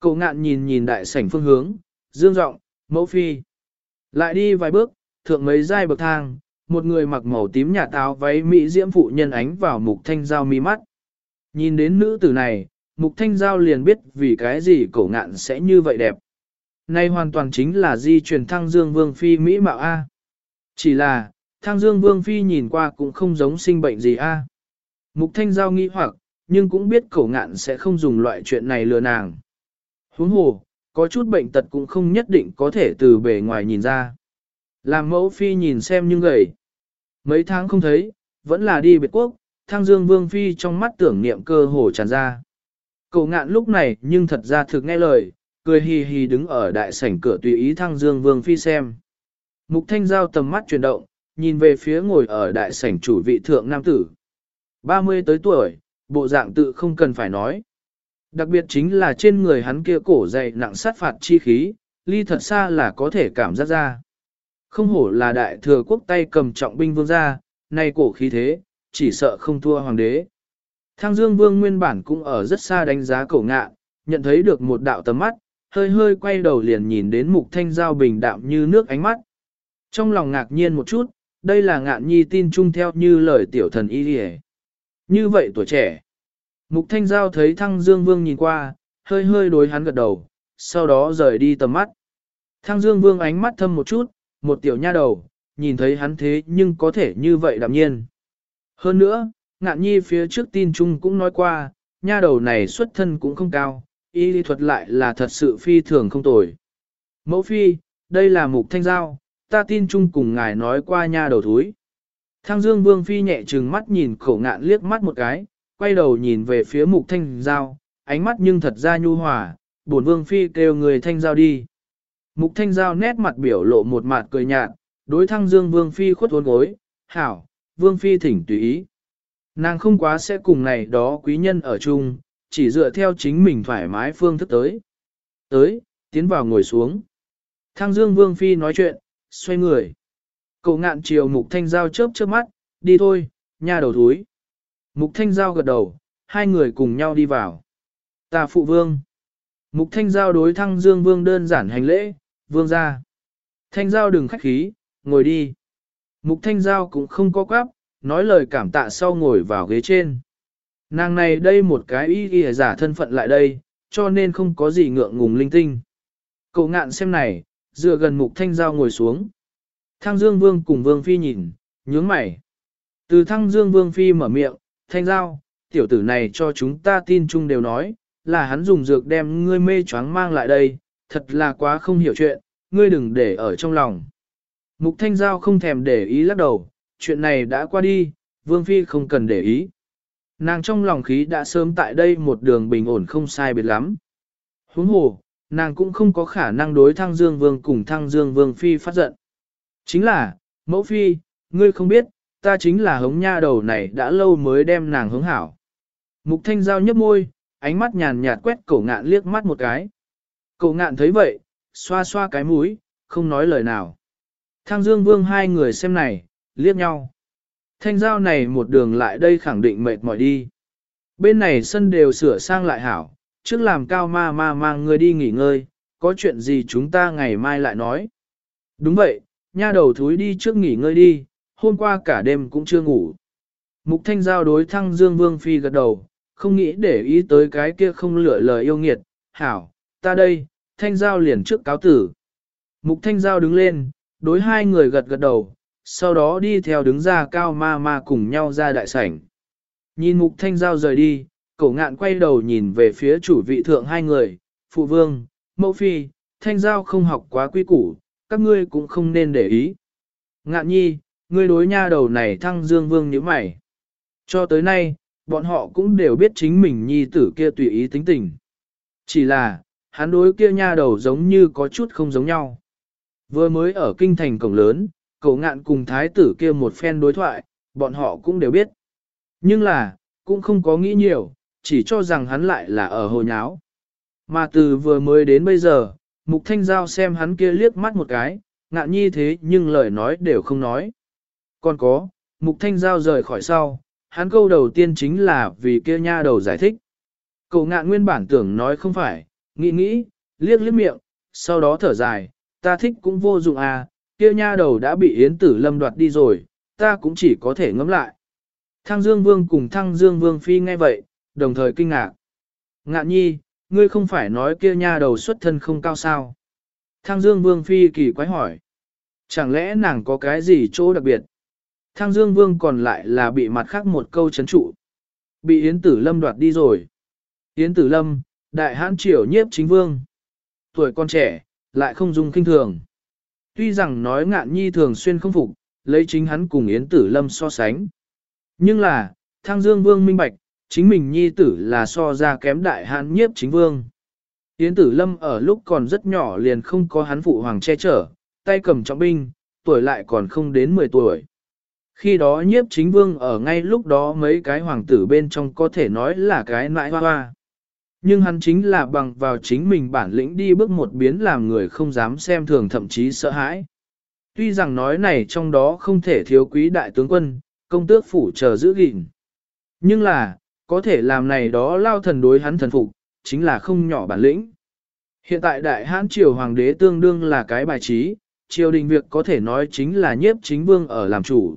Cậu ngạn nhìn nhìn đại sảnh phương hướng, dương giọng mẫu phi. Lại đi vài bước, thượng mấy giai bậc thang, một người mặc màu tím nhà táo váy mỹ diễm phụ nhân ánh vào mục thanh giao mi mắt. Nhìn đến nữ tử này, mục thanh giao liền biết vì cái gì cổ ngạn sẽ như vậy đẹp. Nay hoàn toàn chính là di truyền thăng dương vương phi mỹ mạo A. Chỉ là, thăng dương vương phi nhìn qua cũng không giống sinh bệnh gì A. Mục thanh giao nghĩ hoặc, nhưng cũng biết cổ ngạn sẽ không dùng loại chuyện này lừa nàng. Huống hồ, có chút bệnh tật cũng không nhất định có thể từ bề ngoài nhìn ra. Làm mẫu phi nhìn xem nhưng gầy. Mấy tháng không thấy, vẫn là đi biệt quốc, thang dương vương phi trong mắt tưởng niệm cơ hồ tràn ra. Cậu ngạn lúc này nhưng thật ra thực nghe lời, cười hì hì đứng ở đại sảnh cửa tùy ý thang dương vương phi xem. Mục thanh giao tầm mắt chuyển động, nhìn về phía ngồi ở đại sảnh chủ vị thượng nam tử. 30 tới tuổi, bộ dạng tự không cần phải nói. Đặc biệt chính là trên người hắn kia cổ dày nặng sát phạt chi khí, ly thật xa là có thể cảm giác ra. Không hổ là đại thừa quốc tay cầm trọng binh vương gia, nay cổ khí thế, chỉ sợ không thua hoàng đế. Thang Dương Vương nguyên bản cũng ở rất xa đánh giá cổ ngạ, nhận thấy được một đạo tầm mắt, hơi hơi quay đầu liền nhìn đến mục thanh giao bình đạm như nước ánh mắt. Trong lòng ngạc nhiên một chút, đây là ngạn nhi tin chung theo như lời tiểu thần y đi Như vậy tuổi trẻ. Mục thanh giao thấy thăng dương vương nhìn qua, hơi hơi đối hắn gật đầu, sau đó rời đi tầm mắt. Thăng dương vương ánh mắt thâm một chút, một tiểu nha đầu, nhìn thấy hắn thế nhưng có thể như vậy đạm nhiên. Hơn nữa, ngạn nhi phía trước tin chung cũng nói qua, nha đầu này xuất thân cũng không cao, y lý thuật lại là thật sự phi thường không tồi. Mẫu phi, đây là mục thanh giao, ta tin chung cùng ngài nói qua nha đầu thúi. Thăng dương vương phi nhẹ trừng mắt nhìn khổ ngạn liếc mắt một cái, quay đầu nhìn về phía mục thanh giao, ánh mắt nhưng thật ra nhu hòa, bổn vương phi kêu người thanh giao đi. Mục thanh giao nét mặt biểu lộ một mặt cười nhạt, đối thăng dương vương phi khuất uốn gối, hảo, vương phi thỉnh tùy ý. Nàng không quá sẽ cùng này đó quý nhân ở chung, chỉ dựa theo chính mình thoải mái phương thức tới. Tới, tiến vào ngồi xuống. Thăng dương vương phi nói chuyện, xoay người. Cậu ngạn chiều mục thanh giao chớp chớp mắt, đi thôi, nhà đầu thúi. Mục thanh giao gật đầu, hai người cùng nhau đi vào. Ta phụ vương. Mục thanh giao đối thăng dương vương đơn giản hành lễ, vương ra. Thanh giao đừng khách khí, ngồi đi. Mục thanh giao cũng không có quáp, nói lời cảm tạ sau ngồi vào ghế trên. Nàng này đây một cái ý ghi giả thân phận lại đây, cho nên không có gì ngượng ngùng linh tinh. Cậu ngạn xem này, dựa gần mục thanh giao ngồi xuống. Thăng Dương Vương cùng Vương Phi nhìn, nhướng mày. Từ Thăng Dương Vương Phi mở miệng, thanh giao, tiểu tử này cho chúng ta tin chung đều nói, là hắn dùng dược đem ngươi mê choáng mang lại đây, thật là quá không hiểu chuyện, ngươi đừng để ở trong lòng. Mục thanh giao không thèm để ý lắc đầu, chuyện này đã qua đi, Vương Phi không cần để ý. Nàng trong lòng khí đã sớm tại đây một đường bình ổn không sai biệt lắm. Huống hồ, nàng cũng không có khả năng đối thăng dương vương cùng thăng dương vương phi phát giận. Chính là, mẫu phi, ngươi không biết, ta chính là hống nha đầu này đã lâu mới đem nàng hướng hảo. Mục thanh giao nhấp môi, ánh mắt nhàn nhạt quét cổ ngạn liếc mắt một cái. Cổ ngạn thấy vậy, xoa xoa cái mũi, không nói lời nào. Thang Dương Vương hai người xem này, liếc nhau. Thanh giao này một đường lại đây khẳng định mệt mỏi đi. Bên này sân đều sửa sang lại hảo, trước làm cao ma ma mang người đi nghỉ ngơi, có chuyện gì chúng ta ngày mai lại nói. Đúng vậy, nha đầu thúi đi trước nghỉ ngơi đi, hôm qua cả đêm cũng chưa ngủ. Mục thanh giao đối thăng Dương Vương Phi gật đầu, không nghĩ để ý tới cái kia không lựa lời yêu nghiệt, hảo, ta đây, thanh giao liền trước cáo tử. Mục thanh giao đứng lên, đối hai người gật gật đầu, sau đó đi theo đứng ra cao ma ma cùng nhau ra đại sảnh. Nhìn mục thanh giao rời đi, cổ ngạn quay đầu nhìn về phía chủ vị thượng hai người, phụ vương, mẫu phi, thanh giao không học quá quy củ, các ngươi cũng không nên để ý. Ngạn nhi, ngươi đối nha đầu này thăng dương vương như mày. Cho tới nay, bọn họ cũng đều biết chính mình nhi tử kia tùy ý tính tình. Chỉ là, hắn đối kia nha đầu giống như có chút không giống nhau. Vừa mới ở kinh thành cổng lớn, cậu ngạn cùng thái tử kia một phen đối thoại, bọn họ cũng đều biết. Nhưng là, cũng không có nghĩ nhiều, chỉ cho rằng hắn lại là ở hồ nháo. Mà từ vừa mới đến bây giờ, Mục Thanh Giao xem hắn kia liếc mắt một cái, ngạn nhi thế nhưng lời nói đều không nói. Còn có, Mục Thanh Giao rời khỏi sau, hắn câu đầu tiên chính là vì kia nha đầu giải thích. Cậu ngạn nguyên bản tưởng nói không phải, nghĩ nghĩ, liếc liếc miệng, sau đó thở dài, ta thích cũng vô dụng à, kia nha đầu đã bị Yến Tử Lâm đoạt đi rồi, ta cũng chỉ có thể ngẫm lại. Thăng Dương Vương cùng Thăng Dương Vương Phi nghe vậy, đồng thời kinh ngạc. Ngạn nhi, ngươi không phải nói kia nha đầu xuất thân không cao sao. Thăng Dương Vương Phi kỳ quái hỏi. Chẳng lẽ nàng có cái gì chỗ đặc biệt? Thang Dương Vương còn lại là bị mặt khác một câu chấn trụ. Bị Yến Tử Lâm đoạt đi rồi. Yến Tử Lâm, đại hãn triều nhiếp chính vương. Tuổi con trẻ, lại không dùng kinh thường. Tuy rằng nói ngạn nhi thường xuyên không phục, lấy chính hắn cùng Yến Tử Lâm so sánh. Nhưng là, Thang Dương Vương minh bạch, chính mình nhi tử là so ra kém đại hãn nhiếp chính vương. Yến Tử Lâm ở lúc còn rất nhỏ liền không có hắn phụ hoàng che chở, tay cầm trọng binh, tuổi lại còn không đến 10 tuổi. Khi đó nhiếp chính vương ở ngay lúc đó mấy cái hoàng tử bên trong có thể nói là cái nãi hoa hoa. Nhưng hắn chính là bằng vào chính mình bản lĩnh đi bước một biến làm người không dám xem thường thậm chí sợ hãi. Tuy rằng nói này trong đó không thể thiếu quý đại tướng quân, công tước phủ chờ giữ gìn. Nhưng là, có thể làm này đó lao thần đối hắn thần phục, chính là không nhỏ bản lĩnh. Hiện tại đại hãn triều hoàng đế tương đương là cái bài trí, triều đình việc có thể nói chính là nhiếp chính vương ở làm chủ.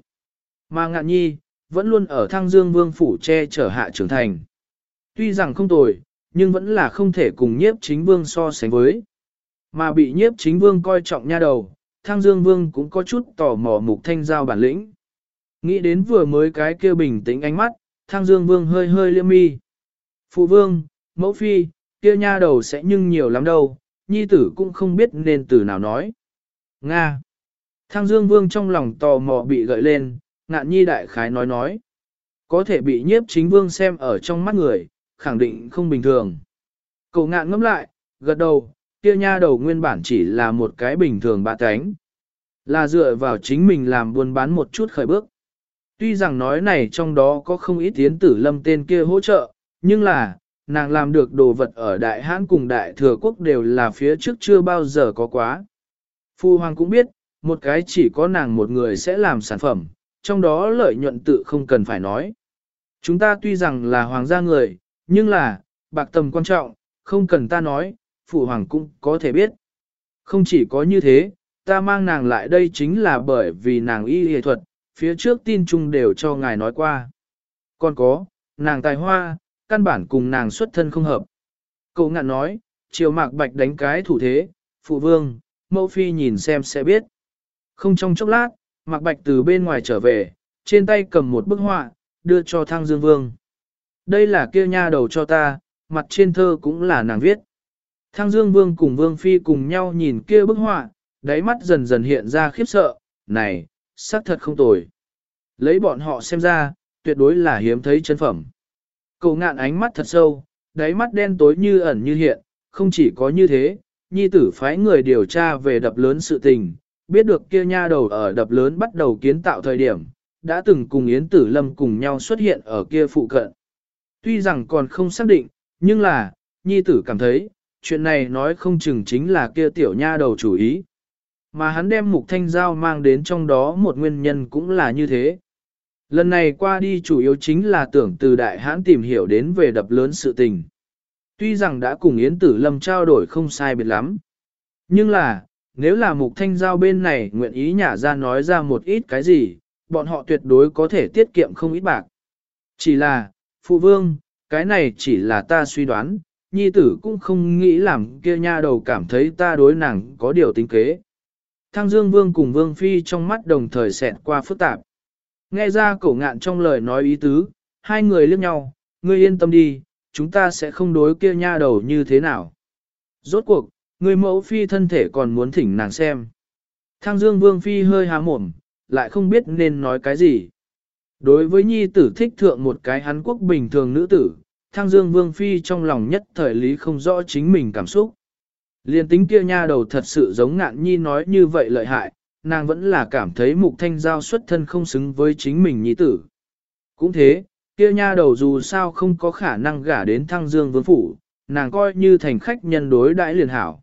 Mà ngạn nhi, vẫn luôn ở thăng dương vương phủ che chở hạ trưởng thành. Tuy rằng không tồi, nhưng vẫn là không thể cùng nhiếp chính vương so sánh với. Mà bị nhiếp chính vương coi trọng nha đầu, thăng dương vương cũng có chút tò mò mục thanh giao bản lĩnh. Nghĩ đến vừa mới cái kia bình tĩnh ánh mắt, thăng dương vương hơi hơi liêm mi. Phụ vương, mẫu phi, kia nha đầu sẽ nhưng nhiều lắm đâu, nhi tử cũng không biết nên từ nào nói. Nga. Thăng dương vương trong lòng tò mò bị gợi lên, ngạn nhi đại khái nói nói. Có thể bị nhiếp chính vương xem ở trong mắt người, khẳng định không bình thường. Cậu ngạn ngẫm lại, gật đầu, kia nha đầu nguyên bản chỉ là một cái bình thường bạ cánh. Là dựa vào chính mình làm buôn bán một chút khởi bước. Tuy rằng nói này trong đó có không ít tiến tử lâm tên kia hỗ trợ, nhưng là, nàng làm được đồ vật ở đại hãn cùng đại thừa quốc đều là phía trước chưa bao giờ có quá. Phu Hoàng cũng biết, một cái chỉ có nàng một người sẽ làm sản phẩm, trong đó lợi nhuận tự không cần phải nói. Chúng ta tuy rằng là hoàng gia người, nhưng là, bạc tầm quan trọng, không cần ta nói, phụ hoàng cũng có thể biết. Không chỉ có như thế, ta mang nàng lại đây chính là bởi vì nàng y y thuật, phía trước tin chung đều cho ngài nói qua. Còn có, nàng tài hoa, căn bản cùng nàng xuất thân không hợp. Cậu ngạn nói, chiều mạc bạch đánh cái thủ thế, phụ vương, mẫu phi nhìn xem sẽ biết. Không trong chốc lát, mạc bạch từ bên ngoài trở về, trên tay cầm một bức họa, đưa cho thăng dương vương. Đây là kia nha đầu cho ta, mặt trên thơ cũng là nàng viết. Thăng Dương Vương cùng Vương Phi cùng nhau nhìn kia bức họa, đáy mắt dần dần hiện ra khiếp sợ, này, xác thật không tồi. Lấy bọn họ xem ra, tuyệt đối là hiếm thấy chân phẩm. Cầu ngạn ánh mắt thật sâu, đáy mắt đen tối như ẩn như hiện, không chỉ có như thế, nhi tử phái người điều tra về đập lớn sự tình, biết được kia nha đầu ở đập lớn bắt đầu kiến tạo thời điểm, đã từng cùng Yến Tử Lâm cùng nhau xuất hiện ở kia phụ cận. Tuy rằng còn không xác định, nhưng là, nhi tử cảm thấy, chuyện này nói không chừng chính là kia tiểu nha đầu chủ ý. Mà hắn đem mục thanh giao mang đến trong đó một nguyên nhân cũng là như thế. Lần này qua đi chủ yếu chính là tưởng từ đại hãn tìm hiểu đến về đập lớn sự tình. Tuy rằng đã cùng Yến Tử Lâm trao đổi không sai biệt lắm. Nhưng là, nếu là mục thanh giao bên này nguyện ý nhả ra nói ra một ít cái gì, bọn họ tuyệt đối có thể tiết kiệm không ít bạc. Chỉ là, phụ vương, cái này chỉ là ta suy đoán, nhi tử cũng không nghĩ làm kia nha đầu cảm thấy ta đối nàng có điều tính kế. Thăng Dương Vương cùng Vương Phi trong mắt đồng thời xẹt qua phức tạp. Nghe ra cổ ngạn trong lời nói ý tứ, hai người liếc nhau, ngươi yên tâm đi, chúng ta sẽ không đối kia nha đầu như thế nào. Rốt cuộc, người mẫu Phi thân thể còn muốn thỉnh nàng xem. Thang Dương Vương Phi hơi há mồm, lại không biết nên nói cái gì. Đối với nhi tử thích thượng một cái hắn quốc bình thường nữ tử, Thang Dương Vương Phi trong lòng nhất thời lý không rõ chính mình cảm xúc. Liên tính kia nha đầu thật sự giống ngạn nhi nói như vậy lợi hại, nàng vẫn là cảm thấy mục thanh giao xuất thân không xứng với chính mình nhi tử. Cũng thế, kia nha đầu dù sao không có khả năng gả đến thăng dương vương phủ, nàng coi như thành khách nhân đối đãi liền hảo.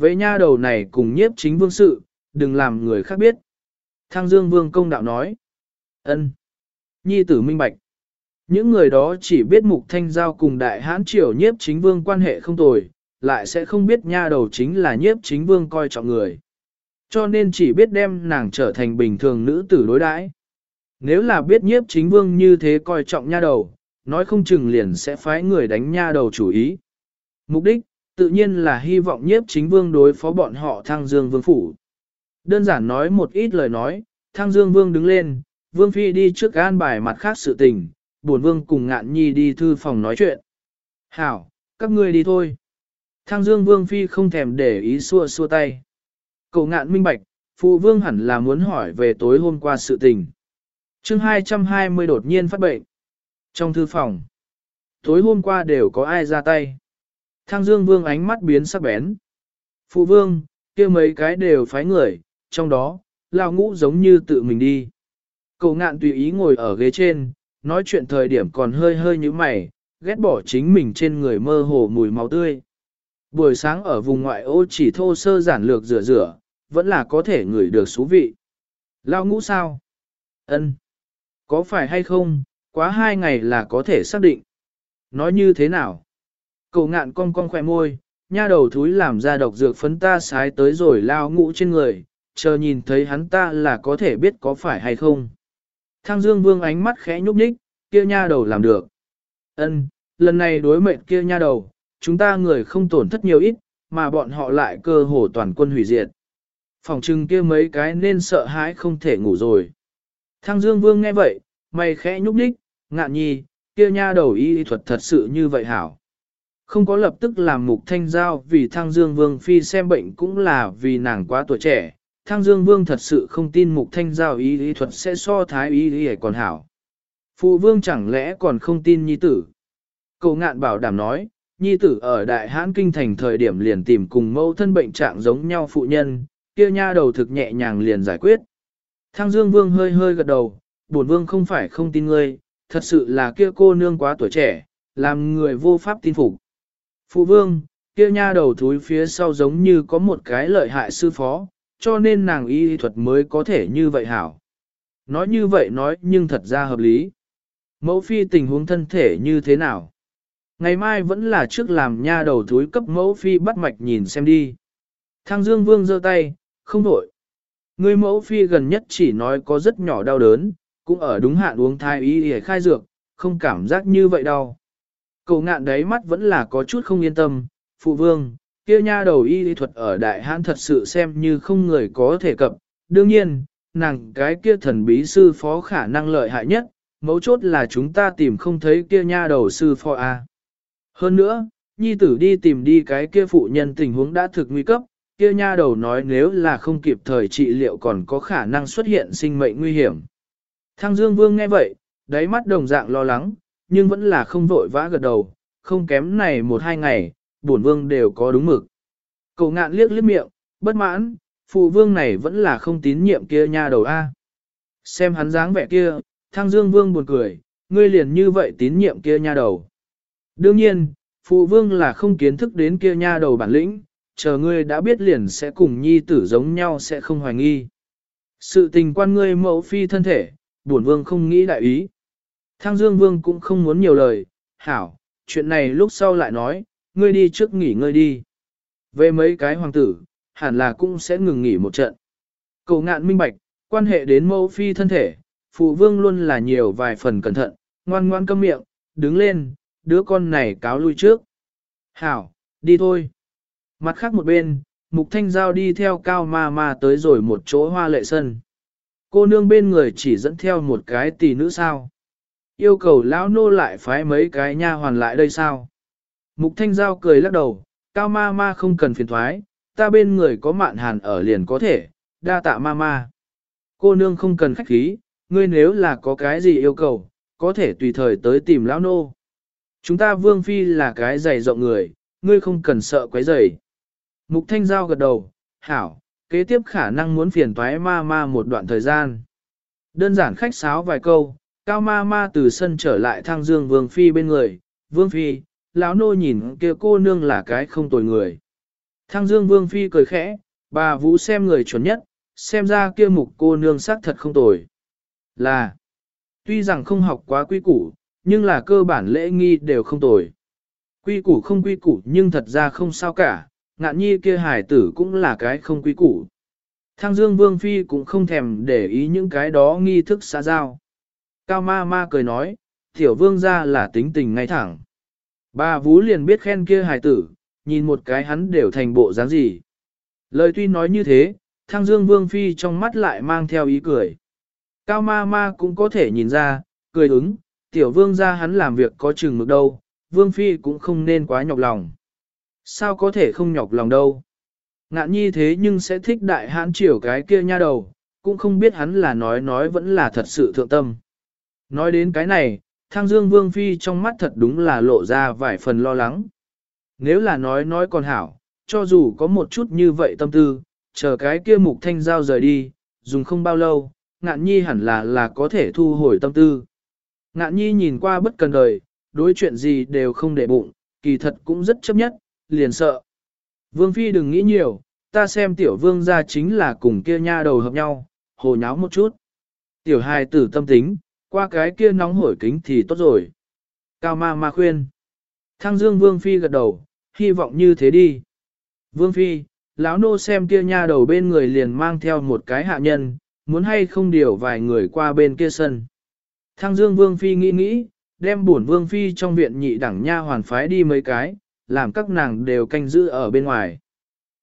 Vậy nha đầu này cùng nhiếp chính vương sự, đừng làm người khác biết. Thăng dương vương công đạo nói. ân Nhi tử minh bạch. Những người đó chỉ biết mục thanh giao cùng đại hãn triều nhiếp chính vương quan hệ không tồi, lại sẽ không biết nha đầu chính là nhiếp chính vương coi trọng người. Cho nên chỉ biết đem nàng trở thành bình thường nữ tử đối đãi. Nếu là biết nhiếp chính vương như thế coi trọng nha đầu, nói không chừng liền sẽ phái người đánh nha đầu chủ ý. Mục đích, tự nhiên là hy vọng nhiếp chính vương đối phó bọn họ thăng dương vương phủ. Đơn giản nói một ít lời nói, thăng dương vương đứng lên, vương phi đi trước an bài mặt khác sự tình, buồn vương cùng ngạn nhi đi thư phòng nói chuyện. Hảo, các ngươi đi thôi. Thăng Dương Vương Phi không thèm để ý xua xua tay. Cậu ngạn minh bạch, phụ vương hẳn là muốn hỏi về tối hôm qua sự tình. chương 220 đột nhiên phát bệnh. Trong thư phòng, tối hôm qua đều có ai ra tay. Thang Dương Vương ánh mắt biến sắc bén. Phụ vương, kia mấy cái đều phái người, trong đó, lao ngũ giống như tự mình đi. Cậu ngạn tùy ý ngồi ở ghế trên, nói chuyện thời điểm còn hơi hơi như mày, ghét bỏ chính mình trên người mơ hồ mùi máu tươi. Buổi sáng ở vùng ngoại ô chỉ thô sơ giản lược rửa rửa, vẫn là có thể ngửi được xú vị. Lao ngũ sao? Ân, Có phải hay không, quá hai ngày là có thể xác định. Nói như thế nào? Cậu ngạn cong cong khỏe môi, nha đầu thúi làm ra độc dược phấn ta sái tới rồi lao ngũ trên người, chờ nhìn thấy hắn ta là có thể biết có phải hay không. Thang Dương Vương ánh mắt khẽ nhúc nhích, kia nha đầu làm được. Ân, lần này đối mệnh kia nha đầu, chúng ta người không tổn thất nhiều ít, mà bọn họ lại cơ hồ toàn quân hủy diệt. Phòng trưng kia mấy cái nên sợ hãi không thể ngủ rồi. thang Dương Vương nghe vậy, mày khẽ nhúc nhích ngạn nhi, kia nha đầu y thuật thật sự như vậy hảo. Không có lập tức làm mục thanh giao vì thang Dương Vương phi xem bệnh cũng là vì nàng quá tuổi trẻ. thang Dương Vương thật sự không tin mục thanh giao ý lý thuật sẽ so thái ý lý còn hảo. Phụ vương chẳng lẽ còn không tin nhi tử. Cậu ngạn bảo đảm nói, nhi tử ở đại hãn kinh thành thời điểm liền tìm cùng mẫu thân bệnh trạng giống nhau phụ nhân, kia nha đầu thực nhẹ nhàng liền giải quyết. thang Dương Vương hơi hơi gật đầu, bổn vương không phải không tin ngươi, thật sự là kia cô nương quá tuổi trẻ, làm người vô pháp tin phục. Phụ vương, kia nha đầu thúi phía sau giống như có một cái lợi hại sư phó, cho nên nàng y thuật mới có thể như vậy hảo. Nói như vậy nói nhưng thật ra hợp lý. Mẫu phi tình huống thân thể như thế nào? Ngày mai vẫn là trước làm nha đầu thúi cấp mẫu phi bắt mạch nhìn xem đi. Thang Dương Vương giơ tay, không đổi. Người mẫu phi gần nhất chỉ nói có rất nhỏ đau đớn, cũng ở đúng hạn uống thai y để khai dược, không cảm giác như vậy đâu cậu ngạn đấy mắt vẫn là có chút không yên tâm, phụ vương, kia nha đầu y lý thuật ở đại hãn thật sự xem như không người có thể cập. Đương nhiên, nàng cái kia thần bí sư phó khả năng lợi hại nhất, mấu chốt là chúng ta tìm không thấy kia nha đầu sư phó A. Hơn nữa, nhi tử đi tìm đi cái kia phụ nhân tình huống đã thực nguy cấp, kia nha đầu nói nếu là không kịp thời trị liệu còn có khả năng xuất hiện sinh mệnh nguy hiểm. Thăng Dương Vương nghe vậy, đáy mắt đồng dạng lo lắng, nhưng vẫn là không vội vã gật đầu, không kém này một hai ngày, bổn vương đều có đúng mực. Cậu ngạn liếc liếc miệng, bất mãn, phụ vương này vẫn là không tín nhiệm kia nha đầu A. Xem hắn dáng vẻ kia, thăng dương vương buồn cười, ngươi liền như vậy tín nhiệm kia nha đầu. Đương nhiên, Phụ vương là không kiến thức đến kia nha đầu bản lĩnh, chờ ngươi đã biết liền sẽ cùng nhi tử giống nhau sẽ không hoài nghi. Sự tình quan ngươi mẫu phi thân thể, bổn vương không nghĩ đại ý. Thang Dương Vương cũng không muốn nhiều lời, hảo, chuyện này lúc sau lại nói, ngươi đi trước nghỉ ngơi đi. Về mấy cái hoàng tử, hẳn là cũng sẽ ngừng nghỉ một trận. Cầu ngạn minh bạch, quan hệ đến mẫu phi thân thể, phụ vương luôn là nhiều vài phần cẩn thận, ngoan ngoan câm miệng, đứng lên, đứa con này cáo lui trước. Hảo, đi thôi. Mặt khác một bên, Mục Thanh Giao đi theo cao ma ma tới rồi một chỗ hoa lệ sân. Cô nương bên người chỉ dẫn theo một cái tỷ nữ sao. Yêu cầu lão nô lại phái mấy cái nha hoàn lại đây sao. Mục Thanh Giao cười lắc đầu, cao ma ma không cần phiền thoái, ta bên người có mạn hàn ở liền có thể, đa tạ ma ma. Cô nương không cần khách khí, ngươi nếu là có cái gì yêu cầu, có thể tùy thời tới tìm lão nô. Chúng ta vương phi là cái dày rộng người, ngươi không cần sợ quấy rầy. Mục Thanh Giao gật đầu, hảo, kế tiếp khả năng muốn phiền toái ma ma một đoạn thời gian. Đơn giản khách sáo vài câu, cao ma ma từ sân trở lại thang dương vương phi bên người, vương phi, lão nô nhìn kia cô nương là cái không tồi người. Thang dương vương phi cười khẽ, bà vũ xem người chuẩn nhất, xem ra kia mục cô nương sắc thật không tồi. Là, tuy rằng không học quá quy củ, nhưng là cơ bản lễ nghi đều không tồi. Quy củ không quy củ nhưng thật ra không sao cả, ngạn nhi kia hải tử cũng là cái không quy củ. Thang Dương Vương Phi cũng không thèm để ý những cái đó nghi thức xã giao. Cao ma ma cười nói, tiểu vương ra là tính tình ngay thẳng. Bà Vú liền biết khen kia hài tử, nhìn một cái hắn đều thành bộ dáng gì. Lời tuy nói như thế, thang dương vương phi trong mắt lại mang theo ý cười. Cao ma ma cũng có thể nhìn ra, cười ứng, tiểu vương ra hắn làm việc có chừng mực đâu, vương phi cũng không nên quá nhọc lòng. Sao có thể không nhọc lòng đâu? Ngạn nhi thế nhưng sẽ thích đại hãn triều cái kia nha đầu, cũng không biết hắn là nói nói vẫn là thật sự thượng tâm. Nói đến cái này, thang dương vương phi trong mắt thật đúng là lộ ra vài phần lo lắng. Nếu là nói nói còn hảo, cho dù có một chút như vậy tâm tư, chờ cái kia mục thanh giao rời đi, dùng không bao lâu, ngạn nhi hẳn là là có thể thu hồi tâm tư. Ngạn nhi nhìn qua bất cần đời, đối chuyện gì đều không để bụng, kỳ thật cũng rất chấp nhất, liền sợ. Vương Phi đừng nghĩ nhiều, ta xem tiểu vương ra chính là cùng kia nha đầu hợp nhau, hồ nháo một chút. Tiểu hài tử tâm tính, qua cái kia nóng hổi kính thì tốt rồi. Cao ma ma khuyên. Thăng dương Vương Phi gật đầu, hy vọng như thế đi. Vương Phi, lão nô xem kia nha đầu bên người liền mang theo một cái hạ nhân, muốn hay không điều vài người qua bên kia sân. Thăng Dương Vương Phi nghĩ nghĩ, đem bổn Vương Phi trong viện nhị đẳng nha hoàn phái đi mấy cái, làm các nàng đều canh giữ ở bên ngoài.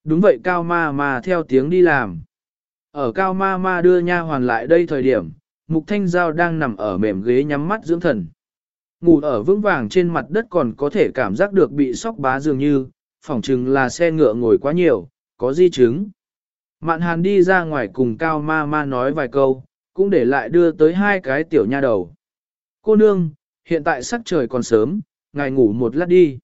Đúng vậy Cao Ma Ma theo tiếng đi làm. Ở Cao Ma Ma đưa nha hoàn lại đây thời điểm, Mục Thanh Giao đang nằm ở mềm ghế nhắm mắt dưỡng thần. Ngủ ở vững vàng trên mặt đất còn có thể cảm giác được bị sóc bá dường như, phỏng chừng là xe ngựa ngồi quá nhiều, có di chứng. Mạn hàn đi ra ngoài cùng cao ma ma nói vài câu, cũng để lại đưa tới hai cái tiểu nha đầu. Cô nương, hiện tại sắc trời còn sớm, ngài ngủ một lát đi.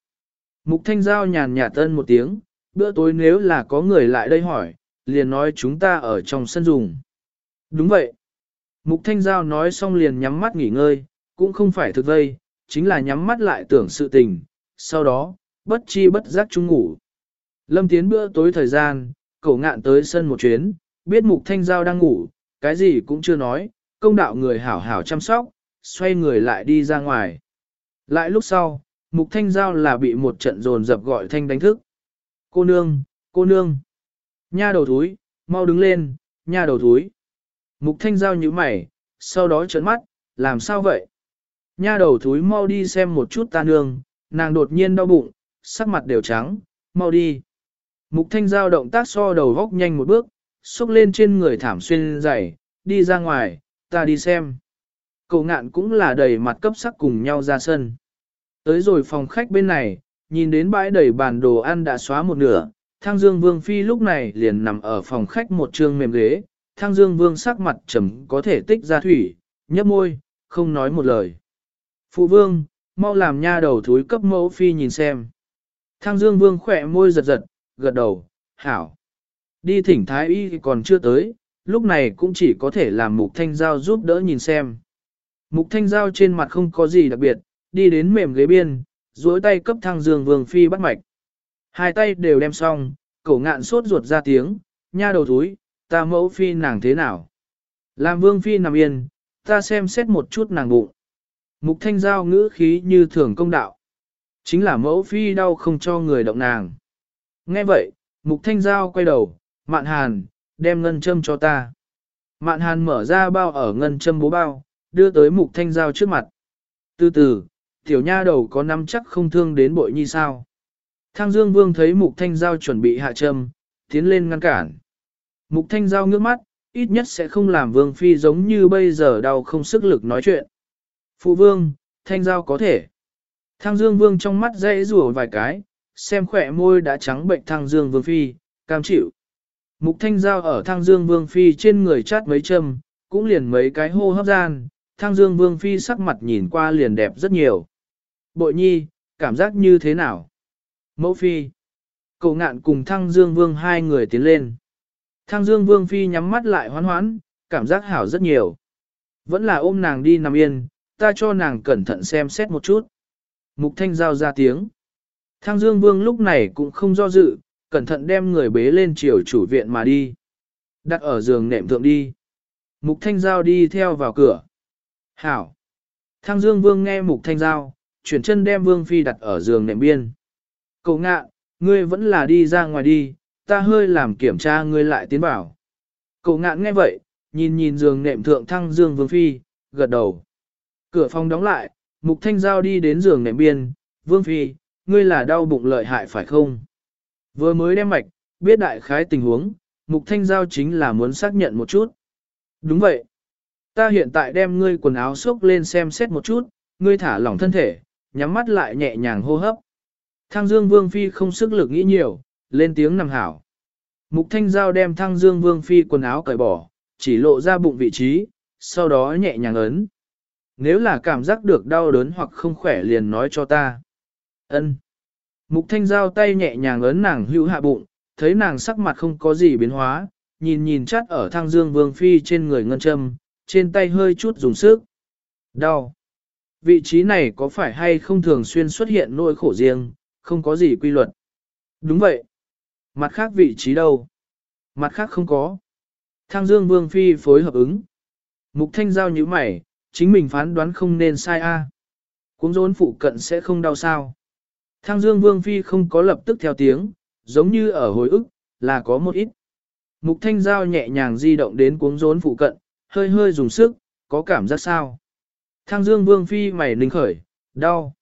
Mục thanh giao nhàn nhạt tân một tiếng, bữa tối nếu là có người lại đây hỏi, liền nói chúng ta ở trong sân dùng. Đúng vậy. Mục thanh giao nói xong liền nhắm mắt nghỉ ngơi, cũng không phải thực vây, chính là nhắm mắt lại tưởng sự tình, sau đó, bất chi bất giác chung ngủ. Lâm tiến bữa tối thời gian, cậu ngạn tới sân một chuyến, biết mục thanh giao đang ngủ, cái gì cũng chưa nói, công đạo người hảo hảo chăm sóc, xoay người lại đi ra ngoài. Lại lúc sau, mục thanh giao là bị một trận dồn dập gọi thanh đánh thức. Cô nương, cô nương. Nha đầu thúi, mau đứng lên, nha đầu thúi. Mục thanh giao như mày, sau đó trấn mắt, làm sao vậy? Nha đầu thúi mau đi xem một chút ta nương, nàng đột nhiên đau bụng, sắc mặt đều trắng, mau đi. Mục thanh giao động tác so đầu góc nhanh một bước, xúc lên trên người thảm xuyên dày, đi ra ngoài, ta đi xem. Cậu ngạn cũng là đầy mặt cấp sắc cùng nhau ra sân. Tới rồi phòng khách bên này, nhìn đến bãi đầy bàn đồ ăn đã xóa một nửa, thang dương vương phi lúc này liền nằm ở phòng khách một trường mềm ghế, thang dương vương sắc mặt trầm có thể tích ra thủy, nhấp môi, không nói một lời. Phụ vương, mau làm nha đầu thúi cấp mẫu phi nhìn xem. Thang dương vương khỏe môi giật giật, gật đầu, hảo. Đi thỉnh thái y còn chưa tới, lúc này cũng chỉ có thể làm mục thanh giao giúp đỡ nhìn xem. Mục thanh giao trên mặt không có gì đặc biệt, đi đến mềm ghế biên, duỗi tay cấp Thang dương vương phi bắt mạch. Hai tay đều đem xong, cổ ngạn sốt ruột ra tiếng, nha đầu thúi, ta mẫu phi nàng thế nào. Làm vương phi nằm yên, ta xem xét một chút nàng bụng. Mục thanh giao ngữ khí như thường công đạo. Chính là mẫu phi đau không cho người động nàng. Nghe vậy, mục thanh giao quay đầu, mạn hàn, đem ngân châm cho ta. Mạn hàn mở ra bao ở ngân châm bố bao, đưa tới mục thanh giao trước mặt. Từ từ, tiểu nha đầu có nắm chắc không thương đến bội nhi sao. Thang Dương Vương thấy mục thanh giao chuẩn bị hạ châm, tiến lên ngăn cản. Mục thanh giao ngước mắt, ít nhất sẽ không làm Vương Phi giống như bây giờ đau không sức lực nói chuyện. Phụ Vương, thanh giao có thể. Thang Dương Vương trong mắt dễ rủa vài cái, xem khỏe môi đã trắng bệnh Thang Dương Vương Phi, cam chịu. Mục thanh giao ở Thang Dương Vương Phi trên người chát mấy châm, cũng liền mấy cái hô hấp gian, Thang Dương Vương Phi sắc mặt nhìn qua liền đẹp rất nhiều. Bội nhi, cảm giác như thế nào? Mẫu Phi. Cậu ngạn cùng Thang Dương Vương hai người tiến lên. Thang Dương Vương Phi nhắm mắt lại hoán hoán, cảm giác hảo rất nhiều. Vẫn là ôm nàng đi nằm yên, ta cho nàng cẩn thận xem xét một chút. Mục Thanh Giao ra tiếng. Thang Dương Vương lúc này cũng không do dự, cẩn thận đem người bế lên chiều chủ viện mà đi. Đặt ở giường nệm thượng đi. Mục Thanh Giao đi theo vào cửa. Hảo. Thang Dương Vương nghe Mục Thanh Giao, chuyển chân đem Vương Phi đặt ở giường nệm biên. Cậu ngạ, ngươi vẫn là đi ra ngoài đi, ta hơi làm kiểm tra ngươi lại tiến bảo. Cậu ngạn nghe vậy, nhìn nhìn giường nệm thượng thăng Dương Vương Phi, gật đầu. Cửa phòng đóng lại, Mục Thanh Giao đi đến giường nệm biên, Vương Phi, ngươi là đau bụng lợi hại phải không? Vừa mới đem mạch, biết đại khái tình huống, Mục Thanh Giao chính là muốn xác nhận một chút. Đúng vậy. Ta hiện tại đem ngươi quần áo xốc lên xem xét một chút, ngươi thả lỏng thân thể, nhắm mắt lại nhẹ nhàng hô hấp. Thăng Dương Vương Phi không sức lực nghĩ nhiều, lên tiếng nằm hảo. Mục Thanh Giao đem Thăng Dương Vương Phi quần áo cởi bỏ, chỉ lộ ra bụng vị trí, sau đó nhẹ nhàng ấn. Nếu là cảm giác được đau đớn hoặc không khỏe liền nói cho ta. Ân. Mục Thanh Giao tay nhẹ nhàng ấn nàng hữu hạ bụng, thấy nàng sắc mặt không có gì biến hóa, nhìn nhìn chắt ở Thăng Dương Vương Phi trên người ngân châm, trên tay hơi chút dùng sức. Đau. Vị trí này có phải hay không thường xuyên xuất hiện nỗi khổ riêng, không có gì quy luật. Đúng vậy. Mặt khác vị trí đâu? Mặt khác không có. Thang Dương Vương Phi phối hợp ứng. Mục Thanh Giao như mày, chính mình phán đoán không nên sai a. À. Cũng rốn phụ cận sẽ không đau sao. Thang Dương Vương Phi không có lập tức theo tiếng, giống như ở hồi ức, là có một ít. Mục Thanh Giao nhẹ nhàng di động đến cuống rốn phụ cận, hơi hơi dùng sức, có cảm giác sao? Thang Dương Vương Phi mày ninh khởi, đau.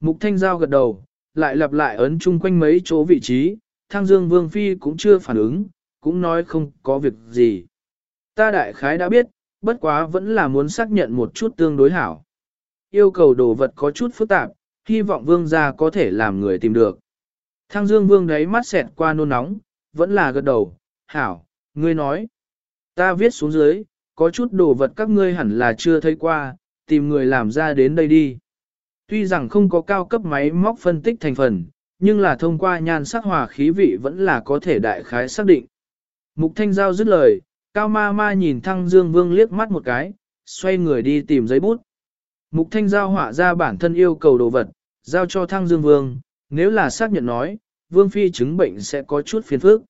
Mục Thanh Giao gật đầu, lại lặp lại ấn chung quanh mấy chỗ vị trí, Thang Dương Vương Phi cũng chưa phản ứng, cũng nói không có việc gì. Ta đại khái đã biết, bất quá vẫn là muốn xác nhận một chút tương đối hảo. Yêu cầu đồ vật có chút phức tạp, hy vọng Vương gia có thể làm người tìm được. Thang Dương Vương đấy mắt xẹt qua nôn nóng, vẫn là gật đầu, hảo, ngươi nói. Ta viết xuống dưới, có chút đồ vật các ngươi hẳn là chưa thấy qua, tìm người làm ra đến đây đi. Tuy rằng không có cao cấp máy móc phân tích thành phần, nhưng là thông qua nhan sắc hòa khí vị vẫn là có thể đại khái xác định. Mục Thanh Giao dứt lời, Cao Ma Ma nhìn Thăng Dương Vương liếc mắt một cái, xoay người đi tìm giấy bút. Mục Thanh Giao họa ra bản thân yêu cầu đồ vật, giao cho Thăng Dương Vương, nếu là xác nhận nói, Vương Phi chứng bệnh sẽ có chút phiền phức.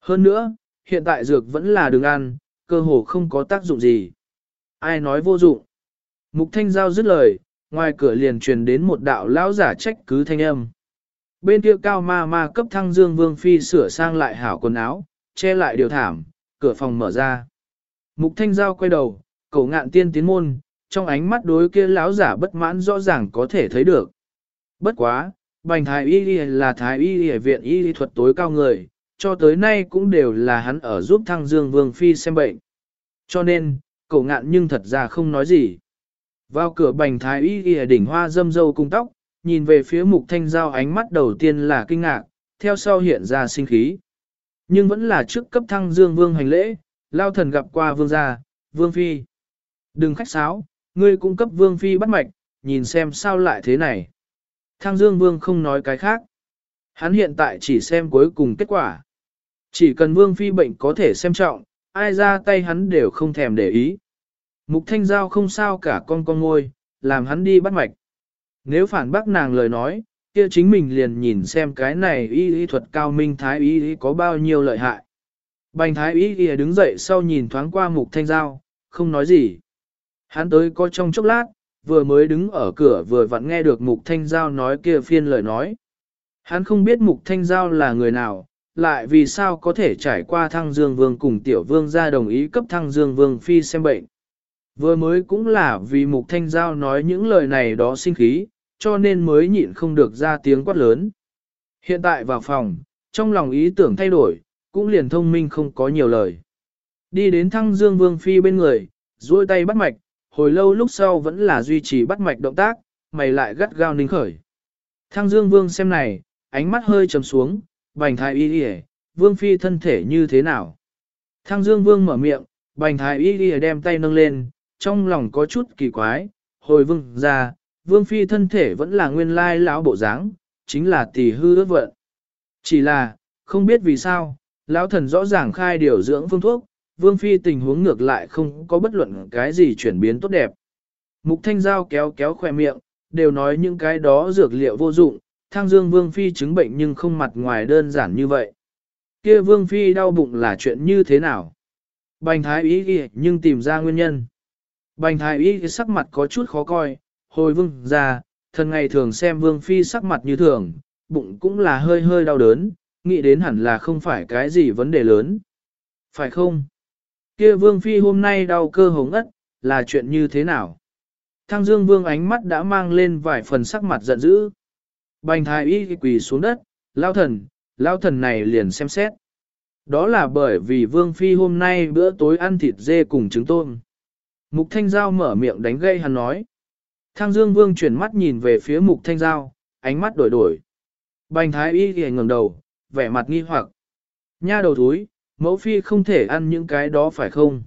Hơn nữa, hiện tại dược vẫn là đường ăn, cơ hồ không có tác dụng gì. Ai nói vô dụng? Mục Thanh Giao dứt lời, ngoài cửa liền truyền đến một đạo lão giả trách cứ thanh âm. Bên kia cao ma ma cấp thăng dương vương phi sửa sang lại hảo quần áo, che lại điều thảm, cửa phòng mở ra. Mục thanh giao quay đầu, cổ ngạn tiên tiến môn, trong ánh mắt đối kia lão giả bất mãn rõ ràng có thể thấy được. Bất quá, bành thái y là thái y viện y thuật tối cao người, cho tới nay cũng đều là hắn ở giúp thăng dương vương phi xem bệnh. Cho nên, cổ ngạn nhưng thật ra không nói gì. Vào cửa bành thái y y đỉnh hoa dâm dâu cung tóc, nhìn về phía mục thanh giao ánh mắt đầu tiên là kinh ngạc, theo sau hiện ra sinh khí. Nhưng vẫn là trước cấp thăng dương vương hành lễ, lao thần gặp qua vương gia, vương phi. Đừng khách sáo, ngươi cung cấp vương phi bắt mạch, nhìn xem sao lại thế này. Thăng dương vương không nói cái khác. Hắn hiện tại chỉ xem cuối cùng kết quả. Chỉ cần vương phi bệnh có thể xem trọng, ai ra tay hắn đều không thèm để ý. Mục thanh giao không sao cả con con ngôi, làm hắn đi bắt mạch. Nếu phản bác nàng lời nói, kia chính mình liền nhìn xem cái này y y thuật cao minh thái y y có bao nhiêu lợi hại. Bành thái y y đứng dậy sau nhìn thoáng qua mục thanh giao, không nói gì. Hắn tới có trong chốc lát, vừa mới đứng ở cửa vừa vặn nghe được mục thanh giao nói kia phiên lời nói. Hắn không biết mục thanh giao là người nào, lại vì sao có thể trải qua thăng dương vương cùng tiểu vương ra đồng ý cấp thăng dương vương phi xem bệnh. Vừa mới cũng là vì mục thanh giao nói những lời này đó sinh khí, cho nên mới nhịn không được ra tiếng quát lớn. Hiện tại vào phòng, trong lòng ý tưởng thay đổi, cũng liền thông minh không có nhiều lời. Đi đến thăng dương vương phi bên người, duỗi tay bắt mạch, hồi lâu lúc sau vẫn là duy trì bắt mạch động tác, mày lại gắt gao ninh khởi. Thăng dương vương xem này, ánh mắt hơi trầm xuống, bành thái y y vương phi thân thể như thế nào. Thăng dương vương mở miệng, bành thái y y đem tay nâng lên, trong lòng có chút kỳ quái, hồi vương ra, vương phi thân thể vẫn là nguyên lai lão bộ dáng, chính là tỷ hư ước vận. Chỉ là, không biết vì sao, lão thần rõ ràng khai điều dưỡng phương thuốc, vương phi tình huống ngược lại không có bất luận cái gì chuyển biến tốt đẹp. Mục thanh giao kéo kéo khỏe miệng, đều nói những cái đó dược liệu vô dụng, thang dương vương phi chứng bệnh nhưng không mặt ngoài đơn giản như vậy. Kia vương phi đau bụng là chuyện như thế nào? Bành thái ý ghi nhưng tìm ra nguyên nhân. Bành thái ý sắc mặt có chút khó coi, hồi vương ra, thần ngày thường xem vương phi sắc mặt như thường, bụng cũng là hơi hơi đau đớn, nghĩ đến hẳn là không phải cái gì vấn đề lớn. Phải không? Kia vương phi hôm nay đau cơ hống ất, là chuyện như thế nào? Thăng dương vương ánh mắt đã mang lên vài phần sắc mặt giận dữ. Bành thái y quỳ xuống đất, lao thần, lao thần này liền xem xét. Đó là bởi vì vương phi hôm nay bữa tối ăn thịt dê cùng trứng tôm. Mục thanh giao mở miệng đánh gây hắn nói. Thang dương vương chuyển mắt nhìn về phía mục thanh giao, ánh mắt đổi đổi. Bành thái y thì ngẩng đầu, vẻ mặt nghi hoặc. Nha đầu túi, mẫu phi không thể ăn những cái đó phải không?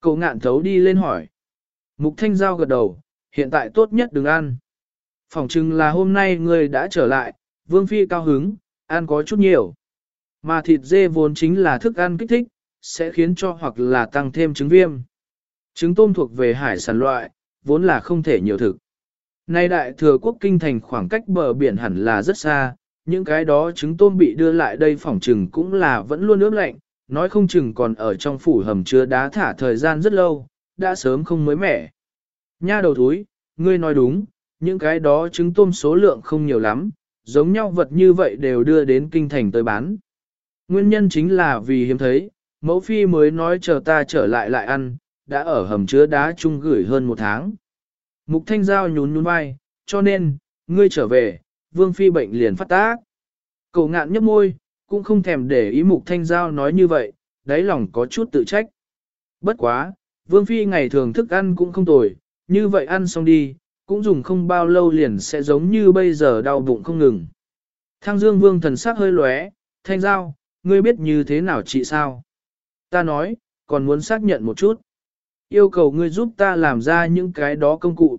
Cậu ngạn thấu đi lên hỏi. Mục thanh giao gật đầu, hiện tại tốt nhất đừng ăn. Phỏng chừng là hôm nay người đã trở lại, vương phi cao hứng, ăn có chút nhiều. Mà thịt dê vốn chính là thức ăn kích thích, sẽ khiến cho hoặc là tăng thêm trứng viêm. Trứng tôm thuộc về hải sản loại, vốn là không thể nhiều thực. Nay đại thừa quốc kinh thành khoảng cách bờ biển hẳn là rất xa, những cái đó trứng tôm bị đưa lại đây phỏng chừng cũng là vẫn luôn ướp lạnh, nói không chừng còn ở trong phủ hầm chứa đá thả thời gian rất lâu, đã sớm không mới mẻ. Nha đầu thúi, ngươi nói đúng, những cái đó trứng tôm số lượng không nhiều lắm, giống nhau vật như vậy đều đưa đến kinh thành tới bán. Nguyên nhân chính là vì hiếm thấy, mẫu phi mới nói chờ ta trở lại lại ăn, đã ở hầm chứa đá chung gửi hơn một tháng. Mục thanh giao nhún nhún vai, cho nên, ngươi trở về, vương phi bệnh liền phát tác. Cậu ngạn nhấp môi, cũng không thèm để ý mục thanh giao nói như vậy, đáy lòng có chút tự trách. Bất quá, vương phi ngày thường thức ăn cũng không tồi, như vậy ăn xong đi, cũng dùng không bao lâu liền sẽ giống như bây giờ đau bụng không ngừng. Thang dương vương thần sắc hơi lóe, thanh giao, ngươi biết như thế nào chị sao? Ta nói, còn muốn xác nhận một chút. Yêu cầu ngươi giúp ta làm ra những cái đó công cụ.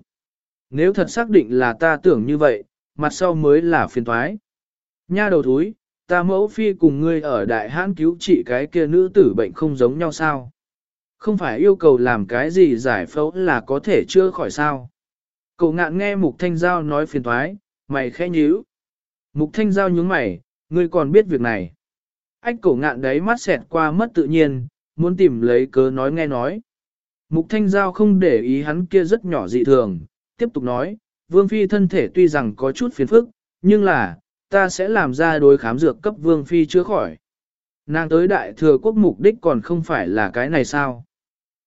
Nếu thật xác định là ta tưởng như vậy, mặt sau mới là phiền thoái. Nha đầu thúi, ta mẫu phi cùng ngươi ở đại hãn cứu trị cái kia nữ tử bệnh không giống nhau sao? Không phải yêu cầu làm cái gì giải phẫu là có thể chưa khỏi sao? Cậu ngạn nghe Mục Thanh Giao nói phiền thoái, mày khẽ nhíu. Mục Thanh Giao nhướng mày, ngươi còn biết việc này. Ách cổ ngạn đấy mắt xẹt qua mất tự nhiên, muốn tìm lấy cớ nói nghe nói. Mục Thanh Giao không để ý hắn kia rất nhỏ dị thường, tiếp tục nói, Vương Phi thân thể tuy rằng có chút phiền phức, nhưng là, ta sẽ làm ra đối khám dược cấp Vương Phi chữa khỏi. Nàng tới đại thừa quốc mục đích còn không phải là cái này sao?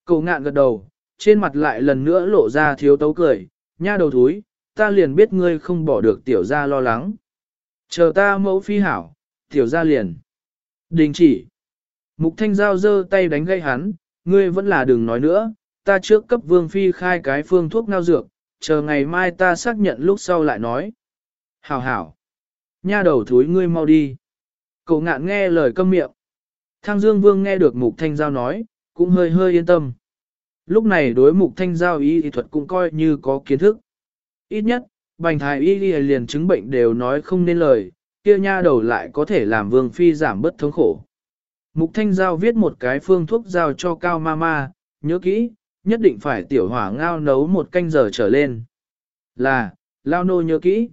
Cậu ngạn gật đầu, trên mặt lại lần nữa lộ ra thiếu tấu cười, nha đầu thúi, ta liền biết ngươi không bỏ được tiểu gia lo lắng. Chờ ta mẫu phi hảo, tiểu gia liền. Đình chỉ. Mục thanh giao giơ tay đánh gây hắn, ngươi vẫn là đừng nói nữa, ta trước cấp vương phi khai cái phương thuốc ngao dược, chờ ngày mai ta xác nhận lúc sau lại nói. Hảo hảo. Nha đầu thúi ngươi mau đi. Cậu ngạn nghe lời câm miệng. Thang Dương Vương nghe được Mục Thanh Giao nói, cũng hơi hơi yên tâm. Lúc này đối Mục Thanh Giao y y thuật cũng coi như có kiến thức. Ít nhất, bành thái y y liền chứng bệnh đều nói không nên lời, kia nha đầu lại có thể làm Vương Phi giảm bất thống khổ. Mục Thanh Giao viết một cái phương thuốc giao cho Cao Mama, nhớ kỹ, nhất định phải tiểu hỏa ngao nấu một canh giờ trở lên. Là, Lao nô nhớ kỹ.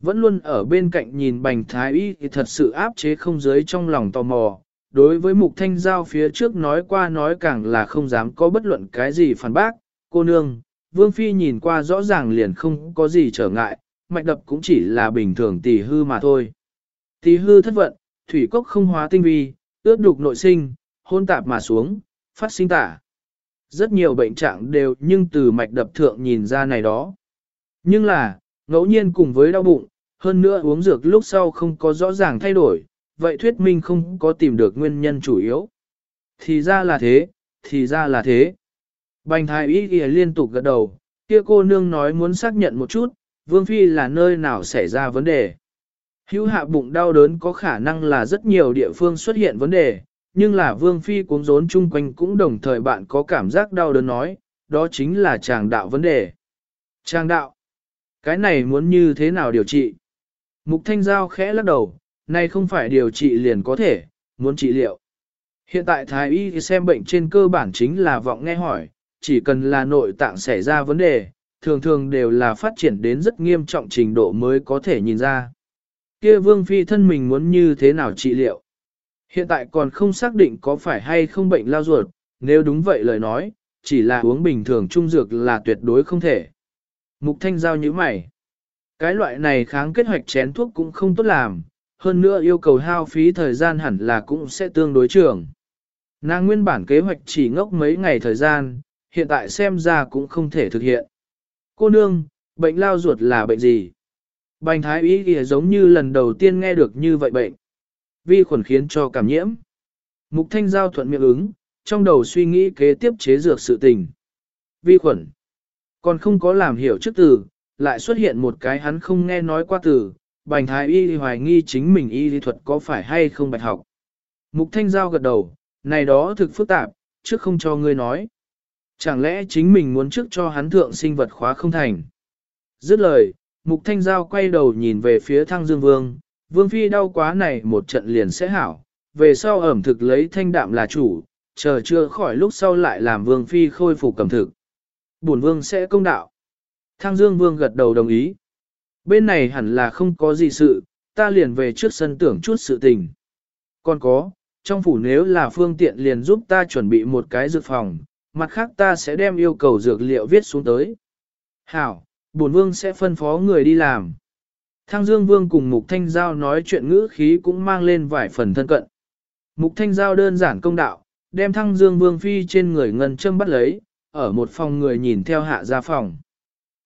Vẫn luôn ở bên cạnh nhìn bành thái y thì thật sự áp chế không giới trong lòng tò mò. Đối với mục thanh giao phía trước nói qua nói càng là không dám có bất luận cái gì phản bác. Cô nương, vương phi nhìn qua rõ ràng liền không có gì trở ngại, mạch đập cũng chỉ là bình thường tỷ hư mà thôi. Tỷ hư thất vận, thủy cốc không hóa tinh vi, ướt đục nội sinh, hôn tạp mà xuống, phát sinh tả. Rất nhiều bệnh trạng đều nhưng từ mạch đập thượng nhìn ra này đó. Nhưng là, ngẫu nhiên cùng với đau bụng, hơn nữa uống dược lúc sau không có rõ ràng thay đổi, vậy thuyết minh không có tìm được nguyên nhân chủ yếu. Thì ra là thế, thì ra là thế. Bành thái y kìa liên tục gật đầu, kia cô nương nói muốn xác nhận một chút, vương phi là nơi nào xảy ra vấn đề. Hữu hạ bụng đau đớn có khả năng là rất nhiều địa phương xuất hiện vấn đề, nhưng là vương phi cuống rốn chung quanh cũng đồng thời bạn có cảm giác đau đớn nói, đó chính là tràng đạo vấn đề. Tràng đạo, cái này muốn như thế nào điều trị? Mục Thanh Giao khẽ lắc đầu, này không phải điều trị liền có thể, muốn trị liệu. Hiện tại Thái Y xem bệnh trên cơ bản chính là vọng nghe hỏi, chỉ cần là nội tạng xảy ra vấn đề, thường thường đều là phát triển đến rất nghiêm trọng trình độ mới có thể nhìn ra. Kia Vương Phi thân mình muốn như thế nào trị liệu? Hiện tại còn không xác định có phải hay không bệnh lao ruột, nếu đúng vậy lời nói, chỉ là uống bình thường trung dược là tuyệt đối không thể. Mục Thanh Giao như mày. Cái loại này kháng kết hoạch chén thuốc cũng không tốt làm, hơn nữa yêu cầu hao phí thời gian hẳn là cũng sẽ tương đối trường. Nàng nguyên bản kế hoạch chỉ ngốc mấy ngày thời gian, hiện tại xem ra cũng không thể thực hiện. Cô nương, bệnh lao ruột là bệnh gì? Bành thái ý kìa giống như lần đầu tiên nghe được như vậy bệnh. Vi khuẩn khiến cho cảm nhiễm. Mục thanh giao thuận miệng ứng, trong đầu suy nghĩ kế tiếp chế dược sự tình. Vi khuẩn. Còn không có làm hiểu trước từ, lại xuất hiện một cái hắn không nghe nói qua từ, bành thái y hoài nghi chính mình y lý thuật có phải hay không bạch học. Mục thanh giao gật đầu, này đó thực phức tạp, trước không cho ngươi nói. Chẳng lẽ chính mình muốn trước cho hắn thượng sinh vật khóa không thành? Dứt lời, mục thanh giao quay đầu nhìn về phía thăng dương vương, vương phi đau quá này một trận liền sẽ hảo, về sau ẩm thực lấy thanh đạm là chủ, chờ chưa khỏi lúc sau lại làm vương phi khôi phục cầm thực. Bổn vương sẽ công đạo. Thang Dương Vương gật đầu đồng ý. Bên này hẳn là không có gì sự, ta liền về trước sân tưởng chút sự tình. Còn có, trong phủ nếu là phương tiện liền giúp ta chuẩn bị một cái dược phòng, mặt khác ta sẽ đem yêu cầu dược liệu viết xuống tới. Hảo, bổn vương sẽ phân phó người đi làm. Thăng Dương Vương cùng Mục Thanh Giao nói chuyện ngữ khí cũng mang lên vài phần thân cận. Mục Thanh Giao đơn giản công đạo, đem Thăng Dương Vương phi trên người ngân châm bắt lấy, ở một phòng người nhìn theo hạ ra phòng.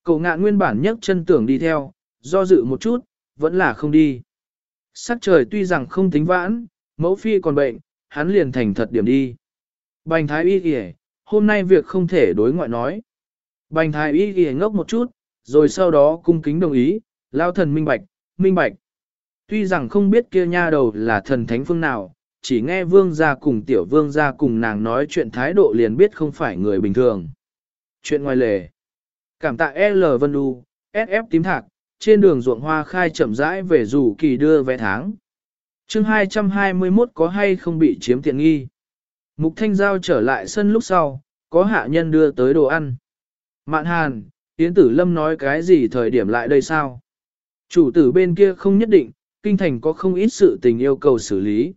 Cậu ngạn nguyên bản nhấc chân tưởng đi theo, do dự một chút, vẫn là không đi. Sắc trời tuy rằng không tính vãn, mẫu phi còn bệnh, hắn liền thành thật điểm đi. Bành thái y kìa, hôm nay việc không thể đối ngoại nói. Bành thái y kìa ngốc một chút, rồi sau đó cung kính đồng ý, lao thần minh bạch, minh bạch. Tuy rằng không biết kia nha đầu là thần thánh phương nào, chỉ nghe vương gia cùng tiểu vương gia cùng nàng nói chuyện thái độ liền biết không phải người bình thường. Chuyện ngoài lề. Cảm tạ L Vân Du, SF tím thạc, trên đường ruộng hoa khai chậm rãi về rủ kỳ đưa vé tháng. chương 221 có hay không bị chiếm tiện nghi. Mục Thanh Giao trở lại sân lúc sau, có hạ nhân đưa tới đồ ăn. Mạn Hàn, Yến Tử Lâm nói cái gì thời điểm lại đây sao? Chủ tử bên kia không nhất định, kinh thành có không ít sự tình yêu cầu xử lý.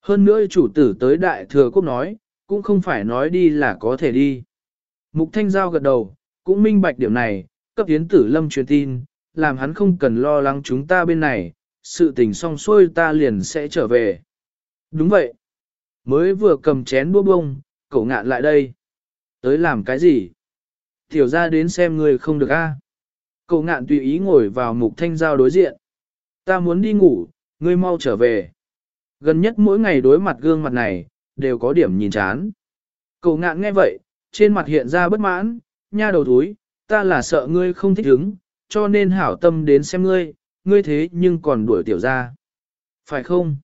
Hơn nữa chủ tử tới đại thừa quốc nói, cũng không phải nói đi là có thể đi. Mục Thanh Giao gật đầu, cũng minh bạch điểm này, cấp tiến Tử Lâm truyền tin, làm hắn không cần lo lắng chúng ta bên này, sự tình xong xuôi ta liền sẽ trở về. Đúng vậy. Mới vừa cầm chén đũa bông, cậu ngạn lại đây. Tới làm cái gì? Tiểu ra đến xem người không được a. Cậu ngạn tùy ý ngồi vào mục thanh giao đối diện. Ta muốn đi ngủ, ngươi mau trở về. Gần nhất mỗi ngày đối mặt gương mặt này, đều có điểm nhìn chán. Cậu ngạn nghe vậy, trên mặt hiện ra bất mãn, nha đầu túi, ta là sợ ngươi không thích hứng, cho nên hảo tâm đến xem ngươi, ngươi thế nhưng còn đuổi tiểu ra. Phải không?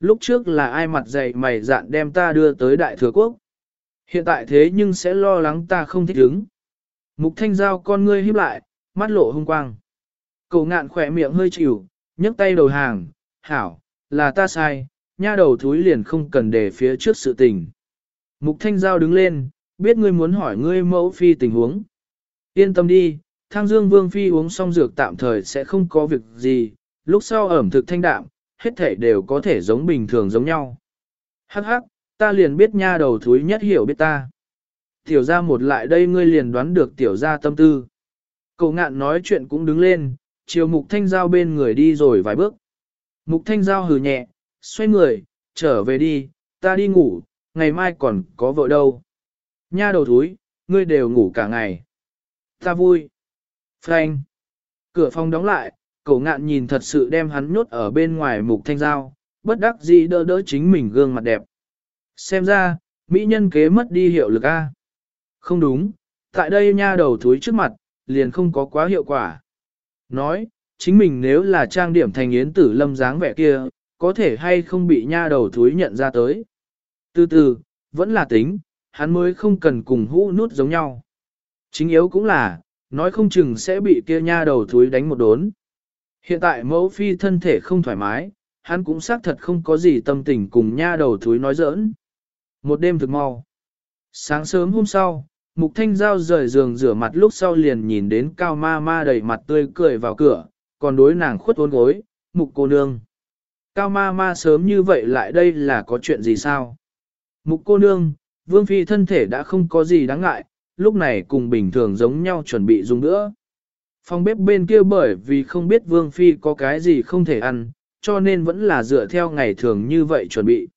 Lúc trước là ai mặt dày mày dạn đem ta đưa tới đại thừa quốc. Hiện tại thế nhưng sẽ lo lắng ta không thích hứng. Mục thanh giao con ngươi híp lại, mắt lộ hung quang. cậu ngạn khỏe miệng hơi chịu, nhấc tay đầu hàng, hảo, là ta sai, nha đầu thúi liền không cần để phía trước sự tình. Mục thanh giao đứng lên, biết ngươi muốn hỏi ngươi mẫu phi tình huống. Yên tâm đi, thang dương vương phi uống xong dược tạm thời sẽ không có việc gì, lúc sau ẩm thực thanh đạm, hết thể đều có thể giống bình thường giống nhau. Hắc hắc, ta liền biết nha đầu thúi nhất hiểu biết ta. Tiểu ra một lại đây ngươi liền đoán được tiểu ra tâm tư. Cậu ngạn nói chuyện cũng đứng lên, chiều mục thanh giao bên người đi rồi vài bước. Mục thanh giao hừ nhẹ, xoay người, trở về đi, ta đi ngủ, ngày mai còn có vợ đâu. Nha đầu thúi, ngươi đều ngủ cả ngày. Ta vui. Frank. Cửa phòng đóng lại, cậu ngạn nhìn thật sự đem hắn nhốt ở bên ngoài mục thanh giao, bất đắc dĩ đỡ đỡ chính mình gương mặt đẹp. Xem ra, mỹ nhân kế mất đi hiệu lực A. Không đúng, tại đây nha đầu thúi trước mặt, liền không có quá hiệu quả. Nói, chính mình nếu là trang điểm thành yến tử lâm dáng vẻ kia, có thể hay không bị nha đầu thúi nhận ra tới. Từ từ, vẫn là tính, hắn mới không cần cùng hũ nút giống nhau. Chính yếu cũng là, nói không chừng sẽ bị kia nha đầu thúi đánh một đốn. Hiện tại mẫu phi thân thể không thoải mái, hắn cũng xác thật không có gì tâm tình cùng nha đầu thúi nói giỡn. Một đêm thực mau. Sáng sớm hôm sau, Mục Thanh Giao rời giường rửa mặt lúc sau liền nhìn đến Cao Ma Ma đầy mặt tươi cười vào cửa, còn đối nàng khuất uốn gối, Mục cô nương. Cao Ma Ma sớm như vậy lại đây là có chuyện gì sao? Mục cô nương, Vương Phi thân thể đã không có gì đáng ngại, lúc này cùng bình thường giống nhau chuẩn bị dùng nữa. Phòng bếp bên kia bởi vì không biết Vương Phi có cái gì không thể ăn, cho nên vẫn là dựa theo ngày thường như vậy chuẩn bị.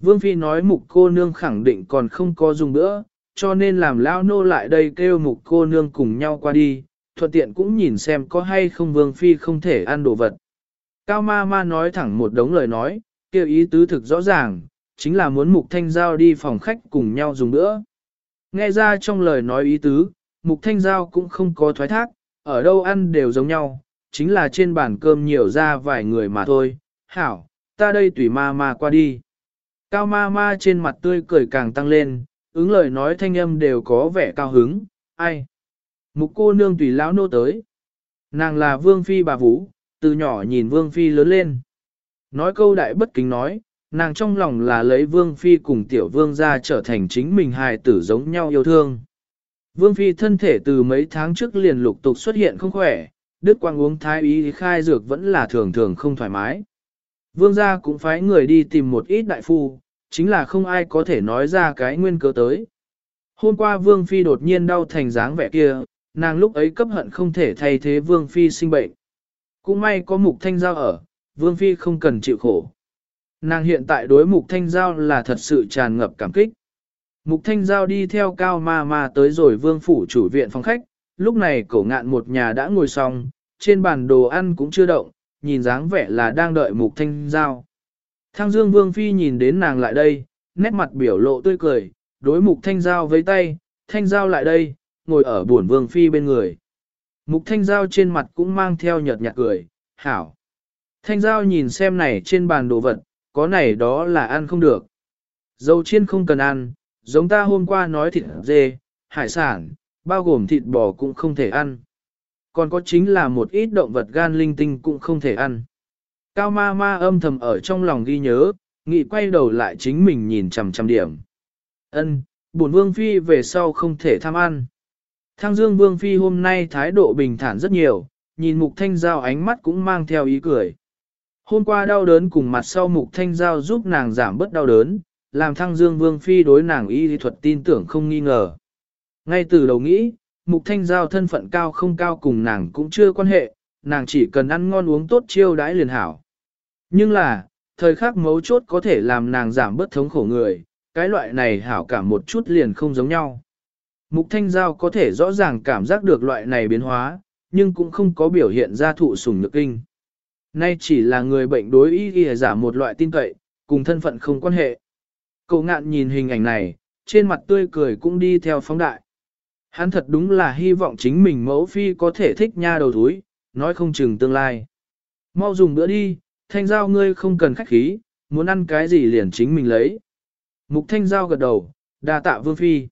Vương Phi nói mục cô nương khẳng định còn không có dùng nữa, cho nên làm lao nô lại đây kêu mục cô nương cùng nhau qua đi, thuận tiện cũng nhìn xem có hay không Vương Phi không thể ăn đồ vật. Cao ma ma nói thẳng một đống lời nói, kêu ý tứ thực rõ ràng, chính là muốn mục thanh giao đi phòng khách cùng nhau dùng nữa. Nghe ra trong lời nói ý tứ, mục thanh giao cũng không có thoái thác, ở đâu ăn đều giống nhau, chính là trên bàn cơm nhiều ra vài người mà thôi. Hảo, ta đây tùy ma ma qua đi. Cao ma ma trên mặt tươi cười càng tăng lên, ứng lời nói thanh âm đều có vẻ cao hứng, ai. Mục cô nương tùy lão nô tới. Nàng là vương phi bà vũ, từ nhỏ nhìn vương phi lớn lên. Nói câu đại bất kính nói, nàng trong lòng là lấy vương phi cùng tiểu vương ra trở thành chính mình hài tử giống nhau yêu thương. Vương phi thân thể từ mấy tháng trước liền lục tục xuất hiện không khỏe, đức quang uống thái ý khai dược vẫn là thường thường không thoải mái. Vương gia cũng phái người đi tìm một ít đại phu, chính là không ai có thể nói ra cái nguyên cớ tới. Hôm qua Vương Phi đột nhiên đau thành dáng vẻ kia, nàng lúc ấy cấp hận không thể thay thế Vương Phi sinh bệnh. Cũng may có mục thanh giao ở, Vương Phi không cần chịu khổ. Nàng hiện tại đối mục thanh giao là thật sự tràn ngập cảm kích. Mục thanh giao đi theo cao ma ma tới rồi Vương Phủ chủ viện phòng khách, lúc này cổ ngạn một nhà đã ngồi xong, trên bàn đồ ăn cũng chưa động, nhìn dáng vẻ là đang đợi mục thanh giao. Thang Dương Vương Phi nhìn đến nàng lại đây, nét mặt biểu lộ tươi cười, đối mục thanh giao với tay, thanh giao lại đây, ngồi ở buồn Vương Phi bên người. Mục thanh giao trên mặt cũng mang theo nhợt nhạt cười, hảo. Thanh giao nhìn xem này trên bàn đồ vật, có này đó là ăn không được. Dầu chiên không cần ăn, giống ta hôm qua nói thịt dê, hải sản, bao gồm thịt bò cũng không thể ăn. Còn có chính là một ít động vật gan linh tinh cũng không thể ăn. Cao ma ma âm thầm ở trong lòng ghi nhớ, nghị quay đầu lại chính mình nhìn chằm chằm điểm. Ân, bổn vương phi về sau không thể tham ăn. Thăng dương vương phi hôm nay thái độ bình thản rất nhiều, nhìn mục thanh giao ánh mắt cũng mang theo ý cười. Hôm qua đau đớn cùng mặt sau mục thanh giao giúp nàng giảm bớt đau đớn, làm thăng dương vương phi đối nàng y lý thuật tin tưởng không nghi ngờ. Ngay từ đầu nghĩ, mục thanh giao thân phận cao không cao cùng nàng cũng chưa quan hệ, nàng chỉ cần ăn ngon uống tốt chiêu đãi liền hảo. Nhưng là, thời khắc mấu chốt có thể làm nàng giảm bớt thống khổ người, cái loại này hảo cảm một chút liền không giống nhau. Mục thanh giao có thể rõ ràng cảm giác được loại này biến hóa, nhưng cũng không có biểu hiện ra thụ sủng nhược kinh. Nay chỉ là người bệnh đối ý ghi giả một loại tin cậy, cùng thân phận không quan hệ. Cậu ngạn nhìn hình ảnh này, trên mặt tươi cười cũng đi theo phóng đại. Hắn thật đúng là hy vọng chính mình mẫu phi có thể thích nha đầu túi, nói không chừng tương lai. Mau dùng bữa đi, thanh giao ngươi không cần khách khí, muốn ăn cái gì liền chính mình lấy. Mục thanh giao gật đầu, đa tạ vương phi.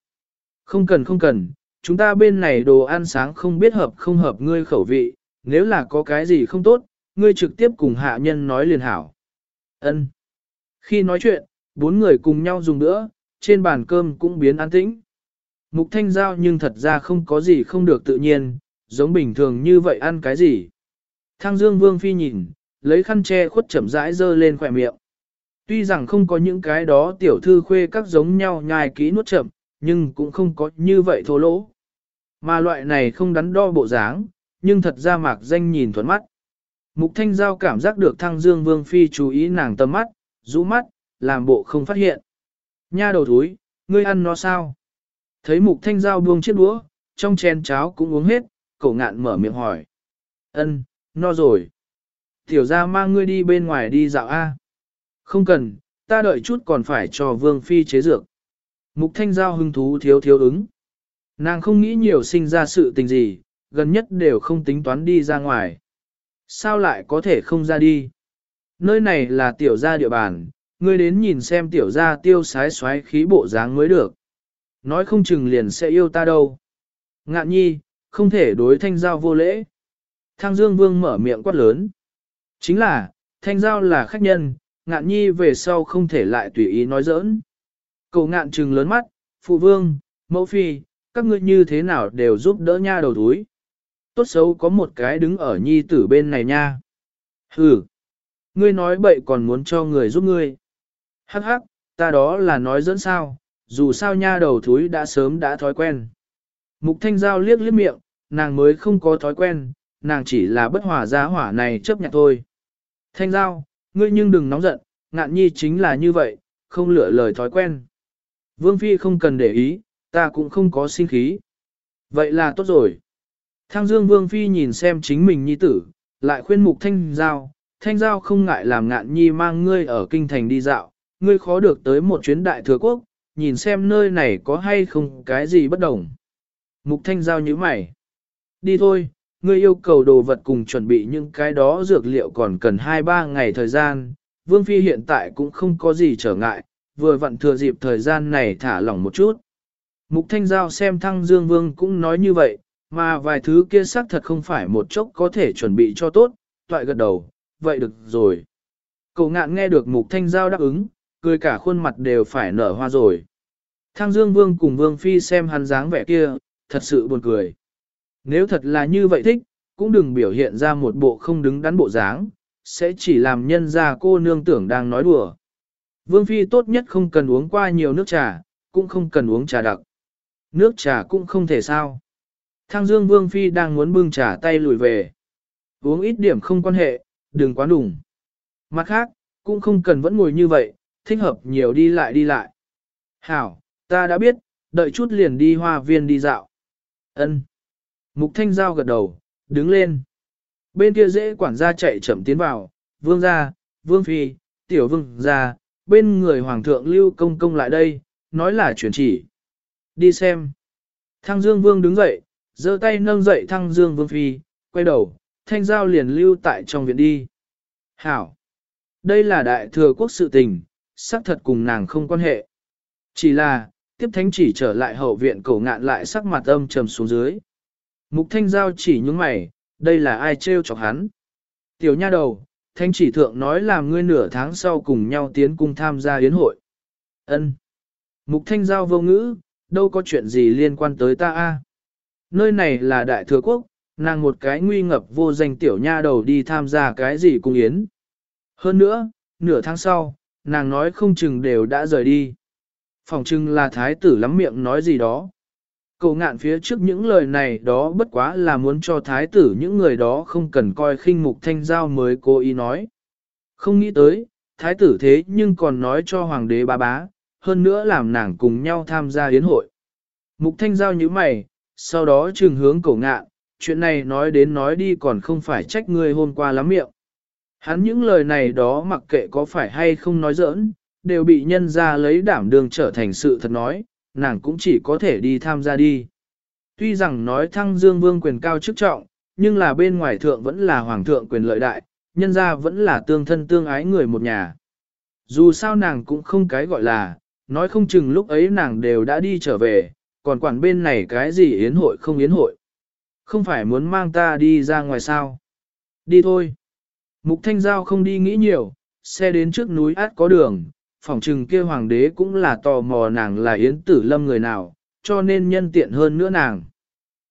Không cần không cần, chúng ta bên này đồ ăn sáng không biết hợp không hợp ngươi khẩu vị, nếu là có cái gì không tốt, ngươi trực tiếp cùng hạ nhân nói liền hảo. Ân. Khi nói chuyện, bốn người cùng nhau dùng bữa, trên bàn cơm cũng biến an tĩnh. Mục thanh giao nhưng thật ra không có gì không được tự nhiên, giống bình thường như vậy ăn cái gì. Thăng Dương Vương Phi nhìn, lấy khăn che khuất chậm rãi dơ lên khỏe miệng. Tuy rằng không có những cái đó tiểu thư khuê các giống nhau nhai kỹ nuốt chậm, nhưng cũng không có như vậy thô lỗ. Mà loại này không đắn đo bộ dáng, nhưng thật ra mạc danh nhìn thuẫn mắt. Mục Thanh Giao cảm giác được Thăng Dương Vương Phi chú ý nàng tâm mắt, rũ mắt, làm bộ không phát hiện. Nha đầu thúi, ngươi ăn nó sao? Thấy Mục Thanh Giao buông chiếc đũa, trong chén cháo cũng uống hết, cổ ngạn mở miệng hỏi. Ân, no rồi. Tiểu ra mang ngươi đi bên ngoài đi dạo A. Không cần, ta đợi chút còn phải cho Vương Phi chế dược. Mục Thanh Giao hứng thú thiếu thiếu ứng. Nàng không nghĩ nhiều sinh ra sự tình gì, gần nhất đều không tính toán đi ra ngoài. Sao lại có thể không ra đi? Nơi này là tiểu gia địa bàn, ngươi đến nhìn xem tiểu gia tiêu sái xoáy khí bộ dáng mới được. Nói không chừng liền sẽ yêu ta đâu. Ngạn nhi, không thể đối thanh giao vô lễ. Thang Dương Vương mở miệng quát lớn. Chính là, thanh giao là khách nhân, ngạn nhi về sau không thể lại tùy ý nói giỡn. cậu ngạn trừng lớn mắt, phụ vương, mẫu phi, các ngươi như thế nào đều giúp đỡ nha đầu túi. Tốt xấu có một cái đứng ở nhi tử bên này nha. Hừ, ngươi nói bậy còn muốn cho người giúp ngươi. Hắc hắc, ta đó là nói dẫn sao, dù sao nha đầu thúi đã sớm đã thói quen. Mục thanh giao liếc liếc miệng, nàng mới không có thói quen, nàng chỉ là bất hòa giá hỏa này chấp nhận thôi. Thanh giao, ngươi nhưng đừng nóng giận, ngạn nhi chính là như vậy, không lựa lời thói quen. Vương Phi không cần để ý, ta cũng không có sinh khí. Vậy là tốt rồi. Thang Dương Vương Phi nhìn xem chính mình nhi tử, lại khuyên mục thanh giao, thanh giao không ngại làm ngạn nhi mang ngươi ở kinh thành đi dạo, ngươi khó được tới một chuyến đại thừa quốc, nhìn xem nơi này có hay không cái gì bất đồng. Mục thanh giao như mày. Đi thôi, ngươi yêu cầu đồ vật cùng chuẩn bị những cái đó dược liệu còn cần 2-3 ngày thời gian. Vương Phi hiện tại cũng không có gì trở ngại, vừa vặn thừa dịp thời gian này thả lỏng một chút. Mục Thanh Giao xem Thăng Dương Vương cũng nói như vậy, mà vài thứ kia xác thật không phải một chốc có thể chuẩn bị cho tốt, toại gật đầu, vậy được rồi. Cậu ngạn nghe được Mục Thanh Giao đáp ứng, cười cả khuôn mặt đều phải nở hoa rồi. Thăng Dương Vương cùng Vương Phi xem hắn dáng vẻ kia, thật sự buồn cười. Nếu thật là như vậy thích, cũng đừng biểu hiện ra một bộ không đứng đắn bộ dáng, sẽ chỉ làm nhân ra cô nương tưởng đang nói đùa. Vương Phi tốt nhất không cần uống qua nhiều nước trà, cũng không cần uống trà đặc. Nước trà cũng không thể sao. thang Dương Vương Phi đang muốn bưng trà tay lùi về. Uống ít điểm không quan hệ, đừng quá đủng. Mặt khác, cũng không cần vẫn ngồi như vậy, thích hợp nhiều đi lại đi lại. Hảo, ta đã biết, đợi chút liền đi hoa viên đi dạo. Ân. Mục Thanh Giao gật đầu, đứng lên. Bên kia dễ quản gia chạy chậm tiến vào, vương gia, vương phi, tiểu vương gia, bên người hoàng thượng lưu công công lại đây, nói là chuyển chỉ. Đi xem. Thăng Dương Vương đứng dậy, giơ tay nâng dậy Thăng Dương Vương Phi, quay đầu, thanh giao liền lưu tại trong viện đi. Hảo. Đây là đại thừa quốc sự tình, xác thật cùng nàng không quan hệ. Chỉ là, tiếp thánh chỉ trở lại hậu viện cổ ngạn lại sắc mặt âm trầm xuống dưới. Mục thanh giao chỉ những mày, đây là ai trêu chọc hắn. Tiểu nha đầu, thanh chỉ thượng nói là ngươi nửa tháng sau cùng nhau tiến cung tham gia yến hội. Ân. Mục thanh giao vô ngữ, đâu có chuyện gì liên quan tới ta a? Nơi này là đại thừa quốc, nàng một cái nguy ngập vô danh tiểu nha đầu đi tham gia cái gì cung yến. Hơn nữa, nửa tháng sau, nàng nói không chừng đều đã rời đi. Phòng chừng là thái tử lắm miệng nói gì đó. Cậu ngạn phía trước những lời này đó bất quá là muốn cho thái tử những người đó không cần coi khinh mục thanh giao mới cố ý nói. Không nghĩ tới, thái tử thế nhưng còn nói cho hoàng đế ba bá, hơn nữa làm nàng cùng nhau tham gia yến hội. Mục thanh giao như mày, sau đó trừng hướng cổ ngạn, chuyện này nói đến nói đi còn không phải trách ngươi hôm qua lắm miệng. Hắn những lời này đó mặc kệ có phải hay không nói giỡn, đều bị nhân ra lấy đảm đường trở thành sự thật nói, nàng cũng chỉ có thể đi tham gia đi. Tuy rằng nói thăng dương vương quyền cao chức trọng, nhưng là bên ngoài thượng vẫn là hoàng thượng quyền lợi đại, nhân ra vẫn là tương thân tương ái người một nhà. Dù sao nàng cũng không cái gọi là, nói không chừng lúc ấy nàng đều đã đi trở về, còn quản bên này cái gì yến hội không yến hội. Không phải muốn mang ta đi ra ngoài sao. Đi thôi. Mục Thanh Giao không đi nghĩ nhiều, xe đến trước núi át có đường, phòng trừng kia hoàng đế cũng là tò mò nàng là yến tử lâm người nào, cho nên nhân tiện hơn nữa nàng.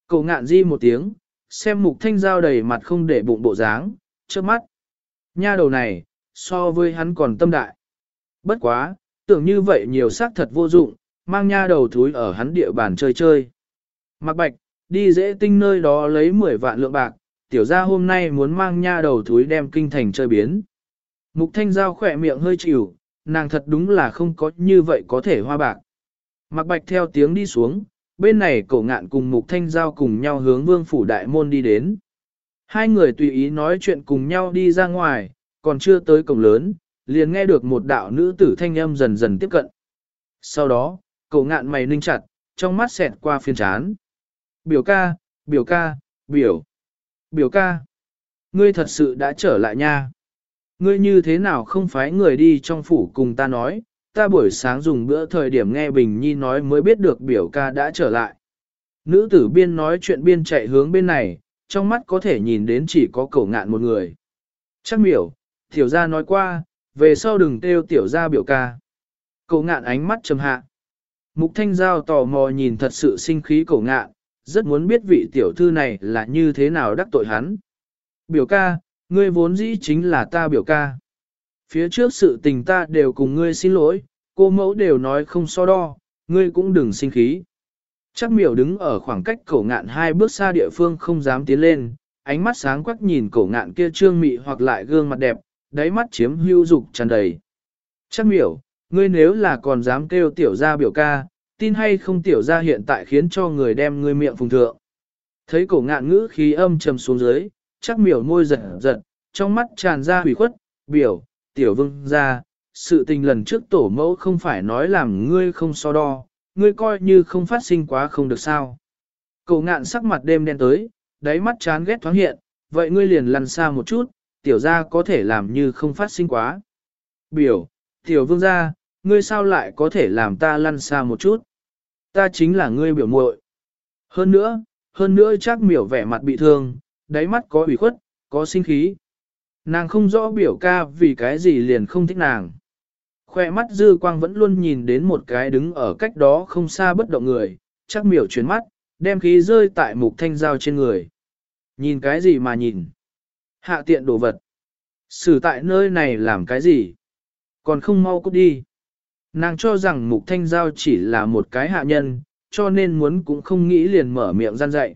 Cậu ngạn di một tiếng, xem mục thanh giao đầy mặt không để bụng bộ dáng, trước mắt. Nha đầu này, so với hắn còn tâm đại. Bất quá, tưởng như vậy nhiều xác thật vô dụng, mang nha đầu thúi ở hắn địa bàn chơi chơi. Mặc bạch, đi dễ tinh nơi đó lấy 10 vạn lượng bạc, tiểu gia hôm nay muốn mang nha đầu thúi đem kinh thành chơi biến. Mục thanh giao khỏe miệng hơi chịu, nàng thật đúng là không có như vậy có thể hoa bạc. Mặc bạch theo tiếng đi xuống, bên này cổ ngạn cùng mục thanh giao cùng nhau hướng vương phủ đại môn đi đến. Hai người tùy ý nói chuyện cùng nhau đi ra ngoài, còn chưa tới cổng lớn, liền nghe được một đạo nữ tử thanh âm dần dần tiếp cận. Sau đó, cổ ngạn mày ninh chặt, trong mắt xẹt qua phiên chán. Biểu ca, biểu ca, biểu, biểu ca. Ngươi thật sự đã trở lại nha. Ngươi như thế nào không phái người đi trong phủ cùng ta nói, ta buổi sáng dùng bữa thời điểm nghe Bình Nhi nói mới biết được biểu ca đã trở lại. Nữ tử biên nói chuyện biên chạy hướng bên này, trong mắt có thể nhìn đến chỉ có cổ ngạn một người. Chắc miểu, tiểu gia nói qua, về sau đừng kêu tiểu gia biểu ca. Cổ ngạn ánh mắt trầm hạ. Mục thanh giao tò mò nhìn thật sự sinh khí cổ ngạn, rất muốn biết vị tiểu thư này là như thế nào đắc tội hắn. Biểu ca, ngươi vốn dĩ chính là ta biểu ca. Phía trước sự tình ta đều cùng ngươi xin lỗi, cô mẫu đều nói không so đo, ngươi cũng đừng sinh khí. Chắc miểu đứng ở khoảng cách cổ ngạn hai bước xa địa phương không dám tiến lên, ánh mắt sáng quắc nhìn cổ ngạn kia trương mị hoặc lại gương mặt đẹp, đáy mắt chiếm hưu dục tràn đầy. Chắc miểu, ngươi nếu là còn dám kêu tiểu gia biểu ca, tin hay không tiểu gia hiện tại khiến cho người đem ngươi miệng phùng thượng. Thấy cổ ngạn ngữ khí âm trầm xuống dưới, chắc miểu môi giật giật, trong mắt tràn ra hủy khuất, biểu, tiểu vương ra, sự tình lần trước tổ mẫu không phải nói làm ngươi không so đo, ngươi coi như không phát sinh quá không được sao. Cậu ngạn sắc mặt đêm đen tới, đáy mắt chán ghét thoáng hiện, vậy ngươi liền lăn xa một chút, tiểu ra có thể làm như không phát sinh quá. Biểu, tiểu vương ra, ngươi sao lại có thể làm ta lăn xa một chút? Ta chính là ngươi biểu muội. Hơn nữa, hơn nữa chắc miểu vẻ mặt bị thương, đáy mắt có ủy khuất, có sinh khí. Nàng không rõ biểu ca vì cái gì liền không thích nàng. Khoe mắt dư quang vẫn luôn nhìn đến một cái đứng ở cách đó không xa bất động người, chắc miểu chuyển mắt, đem khí rơi tại mục thanh giao trên người. Nhìn cái gì mà nhìn? Hạ tiện đồ vật. Xử tại nơi này làm cái gì? Còn không mau cút đi. Nàng cho rằng mục thanh giao chỉ là một cái hạ nhân, cho nên muốn cũng không nghĩ liền mở miệng gian dạy.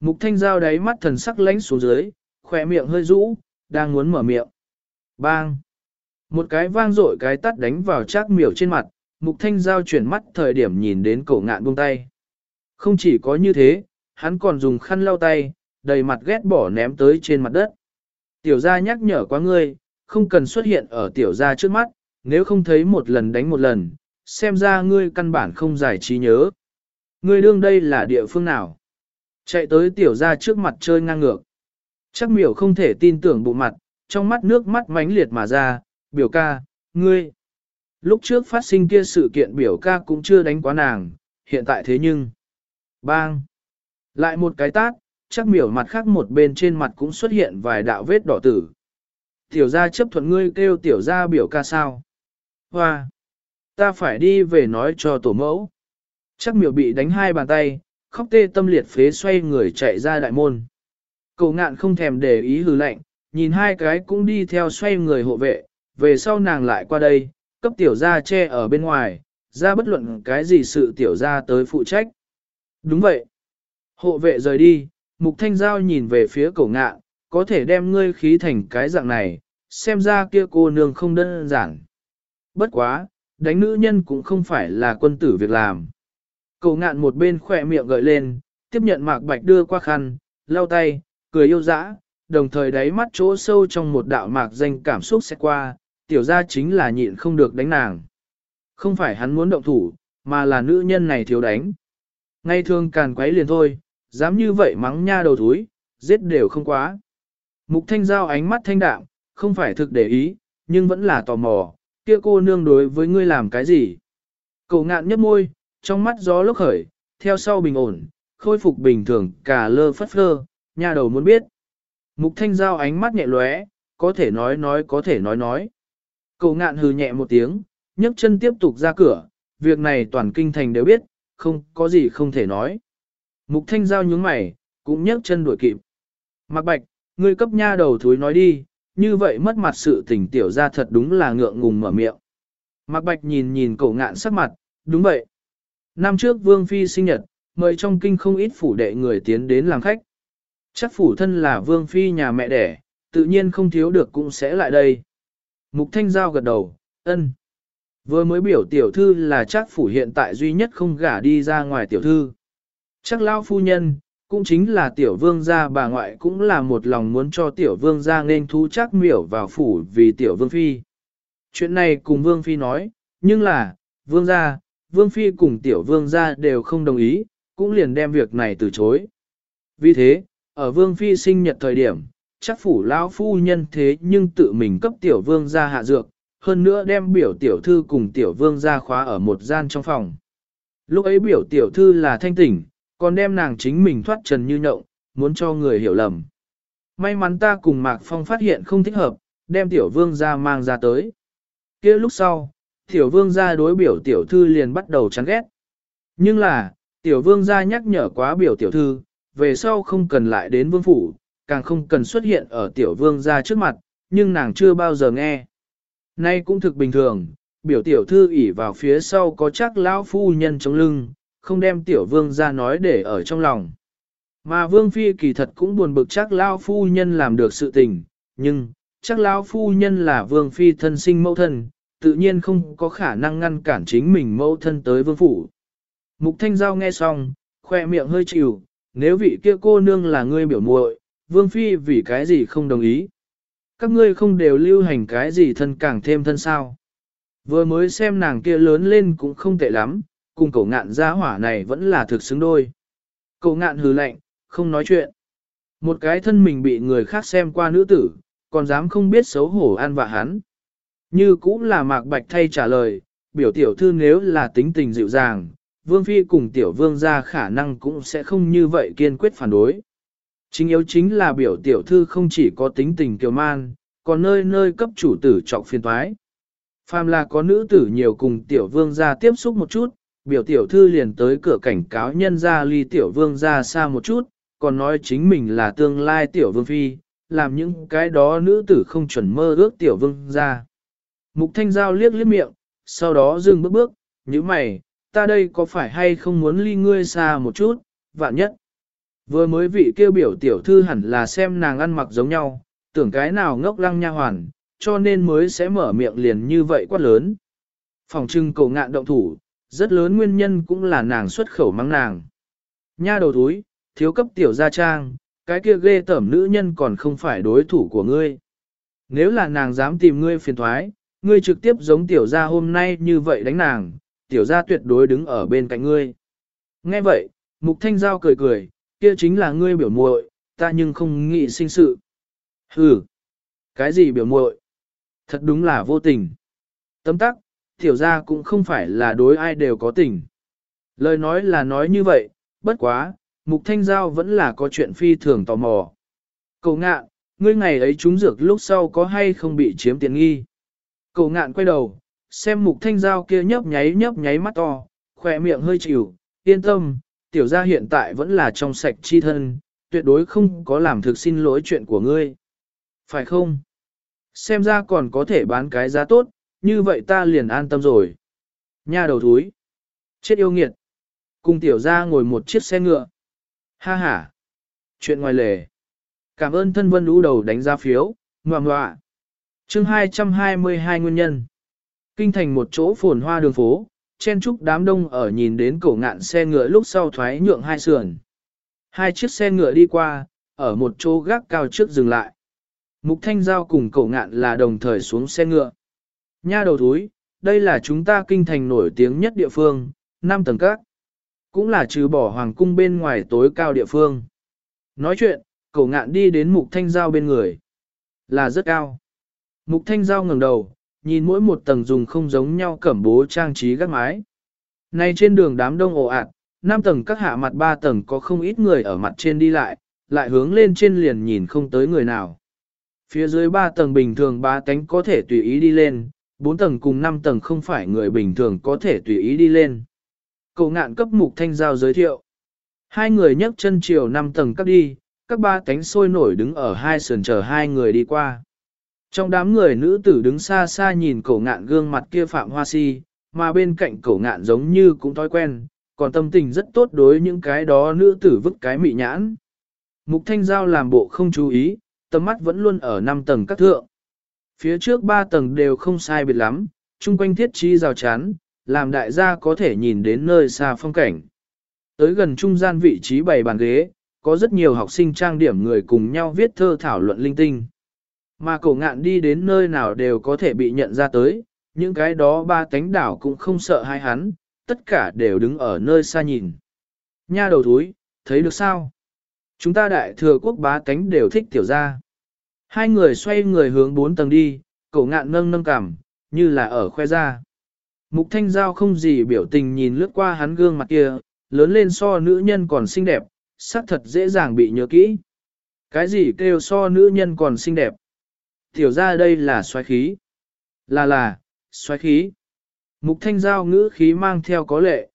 Mục thanh giao đáy mắt thần sắc lánh xuống dưới, khỏe miệng hơi rũ, đang muốn mở miệng. Bang! Một cái vang rội cái tắt đánh vào chác miểu trên mặt, mục thanh giao chuyển mắt thời điểm nhìn đến cổ ngạn buông tay. Không chỉ có như thế, hắn còn dùng khăn lau tay, đầy mặt ghét bỏ ném tới trên mặt đất. Tiểu gia nhắc nhở quá ngươi, không cần xuất hiện ở tiểu gia trước mắt, nếu không thấy một lần đánh một lần, xem ra ngươi căn bản không giải trí nhớ. Ngươi đương đây là địa phương nào? Chạy tới tiểu gia trước mặt chơi ngang ngược. Chắc miểu không thể tin tưởng bộ mặt, trong mắt nước mắt mánh liệt mà ra, biểu ca, ngươi. Lúc trước phát sinh kia sự kiện biểu ca cũng chưa đánh quá nàng, hiện tại thế nhưng. Bang! Lại một cái tát, chắc miểu mặt khác một bên trên mặt cũng xuất hiện vài đạo vết đỏ tử. Tiểu gia chấp thuận ngươi kêu tiểu gia biểu ca sao? Hoa! Ta phải đi về nói cho tổ mẫu. Chắc miểu bị đánh hai bàn tay, khóc tê tâm liệt phế xoay người chạy ra đại môn. Cậu ngạn không thèm để ý hừ lạnh, nhìn hai cái cũng đi theo xoay người hộ vệ, về sau nàng lại qua đây, cấp tiểu gia che ở bên ngoài, ra bất luận cái gì sự tiểu gia tới phụ trách. Đúng vậy. Hộ vệ rời đi, mục thanh giao nhìn về phía cổ ngạn, có thể đem ngươi khí thành cái dạng này, xem ra kia cô nương không đơn giản. Bất quá, đánh nữ nhân cũng không phải là quân tử việc làm. Cậu ngạn một bên khỏe miệng gợi lên, tiếp nhận mạc bạch đưa qua khăn, lau tay, cười yêu dã, đồng thời đáy mắt chỗ sâu trong một đạo mạc danh cảm xúc sẽ qua, tiểu ra chính là nhịn không được đánh nàng. Không phải hắn muốn động thủ, mà là nữ nhân này thiếu đánh. Ngay thường càn quấy liền thôi, dám như vậy mắng nha đầu thúi, giết đều không quá. Mục thanh giao ánh mắt thanh đạm, không phải thực để ý, nhưng vẫn là tò mò, kia cô nương đối với ngươi làm cái gì. Cậu ngạn nhấp môi, trong mắt gió lốc khởi, theo sau bình ổn, khôi phục bình thường, cả lơ phất phơ, nhà đầu muốn biết. Mục thanh giao ánh mắt nhẹ lóe, có thể nói nói có thể nói nói. Cậu ngạn hừ nhẹ một tiếng, nhấc chân tiếp tục ra cửa, việc này toàn kinh thành đều biết, không có gì không thể nói. Mục thanh giao nhướng mày, cũng nhấc chân đuổi kịp. Mạc Bạch, ngươi cấp nha đầu thúi nói đi, như vậy mất mặt sự tình tiểu ra thật đúng là ngượng ngùng mở miệng. Mạc Bạch nhìn nhìn cậu ngạn sắc mặt, đúng vậy. Năm trước Vương Phi sinh nhật, mời trong kinh không ít phủ đệ người tiến đến làm khách. Chắc phủ thân là Vương Phi nhà mẹ đẻ, tự nhiên không thiếu được cũng sẽ lại đây. Mục Thanh Giao gật đầu, ân. Vừa mới biểu tiểu thư là chắc phủ hiện tại duy nhất không gả đi ra ngoài tiểu thư. Chắc lão phu nhân, cũng chính là tiểu vương gia bà ngoại cũng là một lòng muốn cho tiểu vương gia nên thú chắc miểu vào phủ vì tiểu vương phi. Chuyện này cùng vương phi nói, nhưng là, vương gia, vương phi cùng tiểu vương gia đều không đồng ý, cũng liền đem việc này từ chối. Vì thế, ở vương phi sinh nhật thời điểm, chắc phủ lão phu nhân thế nhưng tự mình cấp tiểu vương gia hạ dược, hơn nữa đem biểu tiểu thư cùng tiểu vương gia khóa ở một gian trong phòng. Lúc ấy biểu tiểu thư là thanh tỉnh, còn đem nàng chính mình thoát trần như nhộng, muốn cho người hiểu lầm. May mắn ta cùng Mạc Phong phát hiện không thích hợp, đem tiểu vương gia mang ra tới. kia lúc sau, tiểu vương gia đối biểu tiểu thư liền bắt đầu chán ghét. Nhưng là, tiểu vương gia nhắc nhở quá biểu tiểu thư, về sau không cần lại đến vương phủ, càng không cần xuất hiện ở tiểu vương gia trước mặt, nhưng nàng chưa bao giờ nghe. Nay cũng thực bình thường, biểu tiểu thư ỉ vào phía sau có chắc lão phu nhân chống lưng, không đem tiểu vương gia nói để ở trong lòng. Mà vương phi kỳ thật cũng buồn bực chắc lão phu nhân làm được sự tình, nhưng, chắc lão phu nhân là vương phi thân sinh mẫu thân, tự nhiên không có khả năng ngăn cản chính mình mẫu thân tới vương phủ. Mục thanh giao nghe xong, khoe miệng hơi chịu, nếu vị kia cô nương là ngươi biểu muội, vương phi vì cái gì không đồng ý. Các ngươi không đều lưu hành cái gì thân càng thêm thân sao. Vừa mới xem nàng kia lớn lên cũng không tệ lắm, cùng cậu ngạn gia hỏa này vẫn là thực xứng đôi. Cậu ngạn hừ lạnh, không nói chuyện. Một cái thân mình bị người khác xem qua nữ tử, còn dám không biết xấu hổ an vạ hắn. Như cũng là mạc bạch thay trả lời, biểu tiểu thư nếu là tính tình dịu dàng, vương phi cùng tiểu vương gia khả năng cũng sẽ không như vậy kiên quyết phản đối. Chính yếu chính là biểu tiểu thư không chỉ có tính tình kiều man, còn nơi nơi cấp chủ tử trọng phiên toái. Phàm là có nữ tử nhiều cùng tiểu vương gia tiếp xúc một chút, biểu tiểu thư liền tới cửa cảnh cáo nhân ra ly tiểu vương gia xa một chút, còn nói chính mình là tương lai tiểu vương phi, làm những cái đó nữ tử không chuẩn mơ ước tiểu vương gia. Mục thanh giao liếc liếc miệng, sau đó dừng bước bước, như mày, ta đây có phải hay không muốn ly ngươi xa một chút, vạn nhất. Vừa mới vị kêu biểu tiểu thư hẳn là xem nàng ăn mặc giống nhau, tưởng cái nào ngốc lăng nha hoàn, cho nên mới sẽ mở miệng liền như vậy quát lớn. Phòng trưng cầu ngạn động thủ, rất lớn nguyên nhân cũng là nàng xuất khẩu mắng nàng. Nha đầu túi, thiếu cấp tiểu gia trang, cái kia ghê tẩm nữ nhân còn không phải đối thủ của ngươi. Nếu là nàng dám tìm ngươi phiền thoái, ngươi trực tiếp giống tiểu gia hôm nay như vậy đánh nàng, tiểu gia tuyệt đối đứng ở bên cạnh ngươi. Nghe vậy, Mục Thanh Giao cười cười, kia chính là ngươi biểu muội, ta nhưng không nghĩ sinh sự. Hừ, cái gì biểu muội? Thật đúng là vô tình. Tấm tắc, tiểu gia cũng không phải là đối ai đều có tình. Lời nói là nói như vậy, bất quá, Mục Thanh Giao vẫn là có chuyện phi thường tò mò. Cầu ngạ, ngươi ngày ấy trúng dược lúc sau có hay không bị chiếm tiện nghi? Cầu ngạn quay đầu, xem Mục Thanh Giao kia nhấp nháy nhấp nháy mắt to, khỏe miệng hơi chịu, yên tâm, tiểu gia hiện tại vẫn là trong sạch chi thân, tuyệt đối không có làm thực xin lỗi chuyện của ngươi. Phải không? Xem ra còn có thể bán cái giá tốt, như vậy ta liền an tâm rồi. Nha đầu thúi. Chết yêu nghiệt. Cùng tiểu gia ngồi một chiếc xe ngựa. Ha ha. Chuyện ngoài lề. Cảm ơn thân vân lũ đầu đánh ra phiếu, Ngoà ngoạ chương 222 nguyên nhân. Kinh thành một chỗ phồn hoa đường phố, chen trúc đám đông ở nhìn đến cổ ngạn xe ngựa lúc sau thoái nhượng hai sườn. Hai chiếc xe ngựa đi qua, ở một chỗ gác cao trước dừng lại. Mục Thanh Giao cùng cổ ngạn là đồng thời xuống xe ngựa. Nha đầu thúi, đây là chúng ta kinh thành nổi tiếng nhất địa phương, năm tầng các. Cũng là trừ bỏ hoàng cung bên ngoài tối cao địa phương. Nói chuyện, cổ ngạn đi đến mục thanh giao bên người. Là rất cao. Mục thanh giao ngẩng đầu, nhìn mỗi một tầng dùng không giống nhau cẩm bố trang trí gác mái. Này trên đường đám đông ồ ạt, năm tầng các hạ mặt ba tầng có không ít người ở mặt trên đi lại, lại hướng lên trên liền nhìn không tới người nào. Phía dưới ba tầng bình thường ba cánh có thể tùy ý đi lên, bốn tầng cùng năm tầng không phải người bình thường có thể tùy ý đi lên. Cậu ngạn cấp mục thanh giao giới thiệu. Hai người nhấc chân chiều năm tầng các đi, các ba cánh sôi nổi đứng ở hai sườn chờ hai người đi qua. Trong đám người nữ tử đứng xa xa nhìn cổ ngạn gương mặt kia phạm hoa si, mà bên cạnh cổ ngạn giống như cũng thói quen, còn tâm tình rất tốt đối những cái đó nữ tử vứt cái mị nhãn. Mục thanh giao làm bộ không chú ý, tầm mắt vẫn luôn ở năm tầng các thượng. Phía trước ba tầng đều không sai biệt lắm, chung quanh thiết trí rào chắn, làm đại gia có thể nhìn đến nơi xa phong cảnh. Tới gần trung gian vị trí bày bàn ghế, có rất nhiều học sinh trang điểm người cùng nhau viết thơ thảo luận linh tinh. Mà cổ ngạn đi đến nơi nào đều có thể bị nhận ra tới, những cái đó ba tánh đảo cũng không sợ hai hắn, tất cả đều đứng ở nơi xa nhìn. Nha đầu thúi, thấy được sao? Chúng ta đại thừa quốc bá tánh đều thích tiểu gia. Hai người xoay người hướng bốn tầng đi, cổ ngạn nâng nâng cảm, như là ở khoe ra. Mục thanh giao không gì biểu tình nhìn lướt qua hắn gương mặt kia, lớn lên so nữ nhân còn xinh đẹp, sắc thật dễ dàng bị nhớ kỹ. Cái gì kêu so nữ nhân còn xinh đẹp? Tiểu ra đây là xoáy khí. Là là, xoáy khí. Mục thanh giao ngữ khí mang theo có lệ.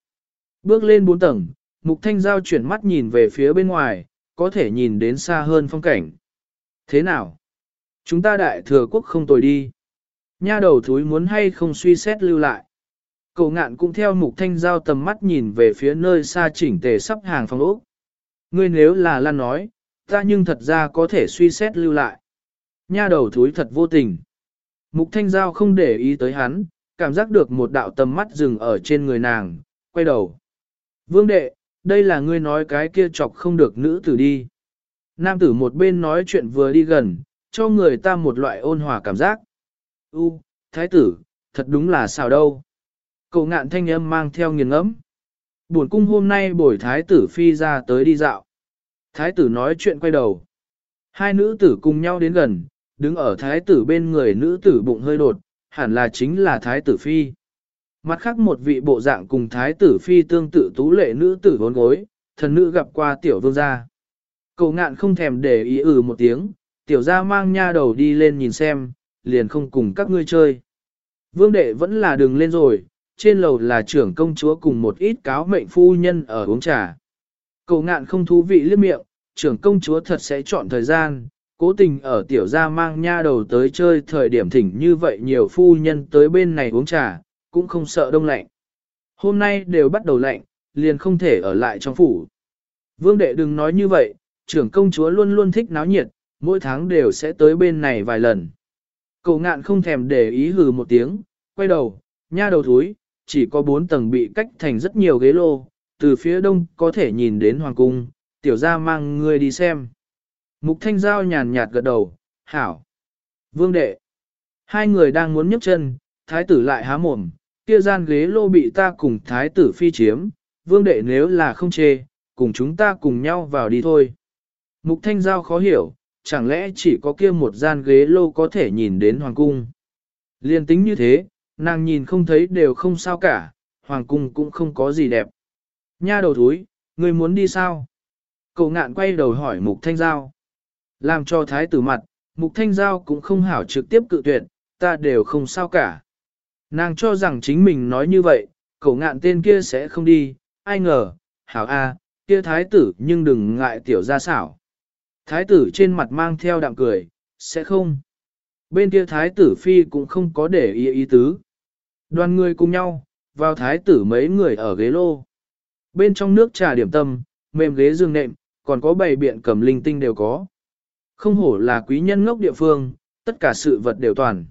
Bước lên bốn tầng, mục thanh giao chuyển mắt nhìn về phía bên ngoài, có thể nhìn đến xa hơn phong cảnh. Thế nào? Chúng ta đại thừa quốc không tồi đi. Nha đầu thúi muốn hay không suy xét lưu lại. Cậu ngạn cũng theo mục thanh giao tầm mắt nhìn về phía nơi xa chỉnh tề sắp hàng phòng ốc. Ngươi nếu là lan nói, ta nhưng thật ra có thể suy xét lưu lại. Nha đầu thúi thật vô tình. Mục thanh giao không để ý tới hắn, cảm giác được một đạo tầm mắt dừng ở trên người nàng, quay đầu. Vương đệ, đây là ngươi nói cái kia chọc không được nữ tử đi. Nam tử một bên nói chuyện vừa đi gần, cho người ta một loại ôn hòa cảm giác. U, thái tử, thật đúng là sao đâu. Cậu ngạn thanh âm mang theo nghiền ngẫm. Buồn cung hôm nay bổi thái tử phi ra tới đi dạo. Thái tử nói chuyện quay đầu. Hai nữ tử cùng nhau đến gần, đứng ở thái tử bên người nữ tử bụng hơi đột, hẳn là chính là thái tử phi. Mặt khác một vị bộ dạng cùng thái tử phi tương tự tú lệ nữ tử vốn gối, thần nữ gặp qua tiểu vương gia. Cậu ngạn không thèm để ý ừ một tiếng, tiểu gia mang nha đầu đi lên nhìn xem, liền không cùng các ngươi chơi. Vương đệ vẫn là đường lên rồi, trên lầu là trưởng công chúa cùng một ít cáo mệnh phu nhân ở uống trà. Cậu ngạn không thú vị liếc miệng, trưởng công chúa thật sẽ chọn thời gian, cố tình ở tiểu gia mang nha đầu tới chơi thời điểm thỉnh như vậy nhiều phu nhân tới bên này uống trà, cũng không sợ đông lạnh. Hôm nay đều bắt đầu lạnh, liền không thể ở lại trong phủ. Vương đệ đừng nói như vậy, trưởng công chúa luôn luôn thích náo nhiệt, mỗi tháng đều sẽ tới bên này vài lần. Cậu ngạn không thèm để ý hừ một tiếng, quay đầu, nha đầu thúi, chỉ có bốn tầng bị cách thành rất nhiều ghế lô, từ phía đông có thể nhìn đến hoàng cung, tiểu gia mang người đi xem. Mục thanh giao nhàn nhạt gật đầu, hảo. Vương đệ. Hai người đang muốn nhấc chân, thái tử lại há mồm, kia gian ghế lô bị ta cùng thái tử phi chiếm, vương đệ nếu là không chê, cùng chúng ta cùng nhau vào đi thôi. Mục thanh giao khó hiểu, chẳng lẽ chỉ có kia một gian ghế lô có thể nhìn đến hoàng cung. Liên tính như thế, nàng nhìn không thấy đều không sao cả, hoàng cung cũng không có gì đẹp. Nha đầu thúi, người muốn đi sao? Cậu ngạn quay đầu hỏi mục thanh giao. Làm cho thái tử mặt, mục thanh giao cũng không hảo trực tiếp cự tuyệt, ta đều không sao cả. Nàng cho rằng chính mình nói như vậy, cậu ngạn tên kia sẽ không đi, ai ngờ, hảo a, kia thái tử nhưng đừng ngại tiểu gia xảo. Thái tử trên mặt mang theo đạm cười, sẽ không. Bên kia thái tử phi cũng không có để ý ý tứ. Đoàn người cùng nhau, vào thái tử mấy người ở ghế lô. Bên trong nước trà điểm tâm, mềm ghế giường nệm, còn có bày biện cầm linh tinh đều có. Không hổ là quý nhân ngốc địa phương, tất cả sự vật đều toàn.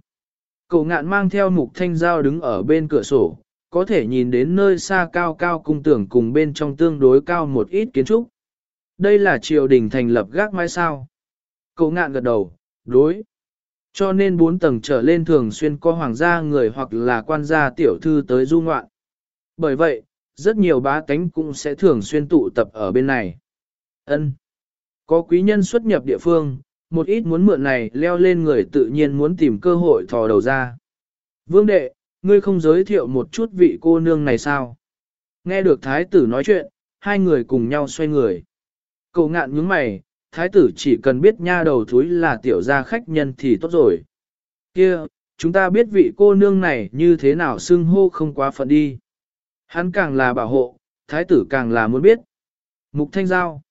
Cậu ngạn mang theo mục thanh giao đứng ở bên cửa sổ, có thể nhìn đến nơi xa cao cao cung tưởng cùng bên trong tương đối cao một ít kiến trúc. Đây là triều đình thành lập gác mái sao. Cậu ngạn gật đầu, đối. Cho nên bốn tầng trở lên thường xuyên có hoàng gia người hoặc là quan gia tiểu thư tới du ngoạn. Bởi vậy, rất nhiều bá tánh cũng sẽ thường xuyên tụ tập ở bên này. Ân, có quý nhân xuất nhập địa phương, một ít muốn mượn này leo lên người tự nhiên muốn tìm cơ hội thò đầu ra. Vương đệ, ngươi không giới thiệu một chút vị cô nương này sao? Nghe được thái tử nói chuyện, hai người cùng nhau xoay người. Cậu ngạn nhướng mày, thái tử chỉ cần biết nha đầu thúi là tiểu gia khách nhân thì tốt rồi. Kia, chúng ta biết vị cô nương này như thế nào xưng hô không quá phận đi. Hắn càng là bảo hộ, thái tử càng là muốn biết. Mục Thanh Giao.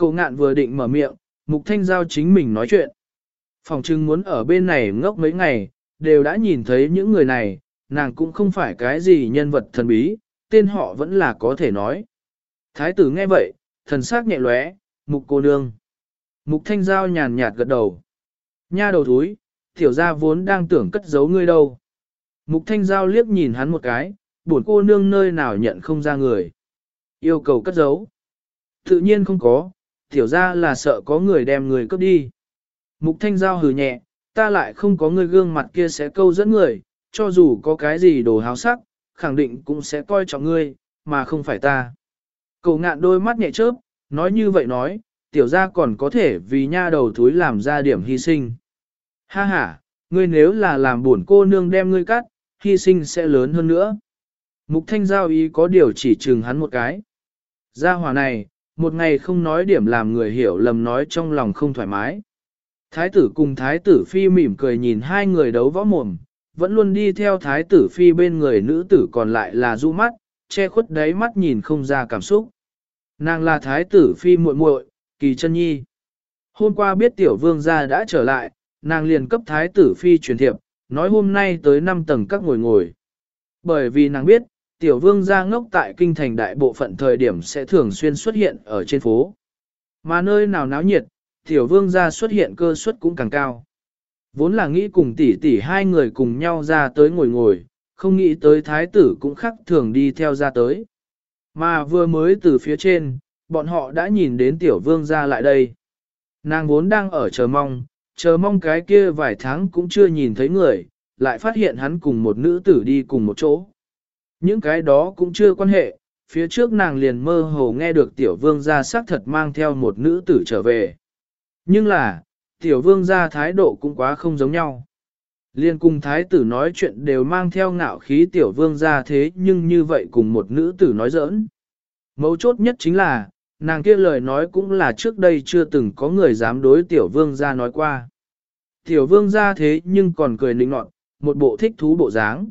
Cậu ngạn vừa định mở miệng, Mục Thanh Giao chính mình nói chuyện. Phòng trưng muốn ở bên này ngốc mấy ngày, đều đã nhìn thấy những người này, nàng cũng không phải cái gì nhân vật thần bí, tên họ vẫn là có thể nói. Thái tử nghe vậy, thần sắc nhẹ lóe, mục cô nương. Mục thanh giao nhàn nhạt gật đầu. Nha đầu thúi, tiểu gia vốn đang tưởng cất giấu ngươi đâu. Mục thanh giao liếc nhìn hắn một cái, buồn cô nương nơi nào nhận không ra người. Yêu cầu cất giấu. Tự nhiên không có, tiểu gia là sợ có người đem người cướp đi. Mục thanh giao hừ nhẹ, ta lại không có người gương mặt kia sẽ câu dẫn người, cho dù có cái gì đồ háo sắc, khẳng định cũng sẽ coi trọng ngươi, mà không phải ta. Cậu ngạn đôi mắt nhẹ chớp, nói như vậy nói, tiểu gia còn có thể vì nha đầu thúi làm ra điểm hy sinh. Ha ha, ngươi nếu là làm buồn cô nương đem ngươi cắt, hy sinh sẽ lớn hơn nữa. Mục thanh giao ý có điều chỉ chừng hắn một cái. Gia hỏa này, một ngày không nói điểm làm người hiểu lầm nói trong lòng không thoải mái. Thái tử cùng thái tử phi mỉm cười nhìn hai người đấu võ mồm, vẫn luôn đi theo thái tử phi bên người nữ tử còn lại là du mắt, che khuất đáy mắt nhìn không ra cảm xúc. Nàng là thái tử phi muội muội, kỳ chân nhi. Hôm qua biết tiểu vương gia đã trở lại, nàng liền cấp thái tử phi truyền thiệp, nói hôm nay tới 5 tầng các ngồi ngồi. Bởi vì nàng biết, tiểu vương gia ngốc tại kinh thành đại bộ phận thời điểm sẽ thường xuyên xuất hiện ở trên phố. Mà nơi nào náo nhiệt, tiểu vương gia xuất hiện cơ suất cũng càng cao. Vốn là nghĩ cùng tỷ tỷ hai người cùng nhau ra tới ngồi ngồi, không nghĩ tới thái tử cũng khắc thường đi theo ra tới. Mà vừa mới từ phía trên, bọn họ đã nhìn đến tiểu vương ra lại đây. Nàng vốn đang ở chờ mong, chờ mong cái kia vài tháng cũng chưa nhìn thấy người, lại phát hiện hắn cùng một nữ tử đi cùng một chỗ. Những cái đó cũng chưa quan hệ, phía trước nàng liền mơ hồ nghe được tiểu vương gia xác thật mang theo một nữ tử trở về. Nhưng là, tiểu vương gia thái độ cũng quá không giống nhau. Liên cùng thái tử nói chuyện đều mang theo ngạo khí tiểu vương gia thế nhưng như vậy cùng một nữ tử nói giỡn. Mấu chốt nhất chính là, nàng kia lời nói cũng là trước đây chưa từng có người dám đối tiểu vương gia nói qua. Tiểu vương gia thế nhưng còn cười nịnh nọt, một bộ thích thú bộ dáng.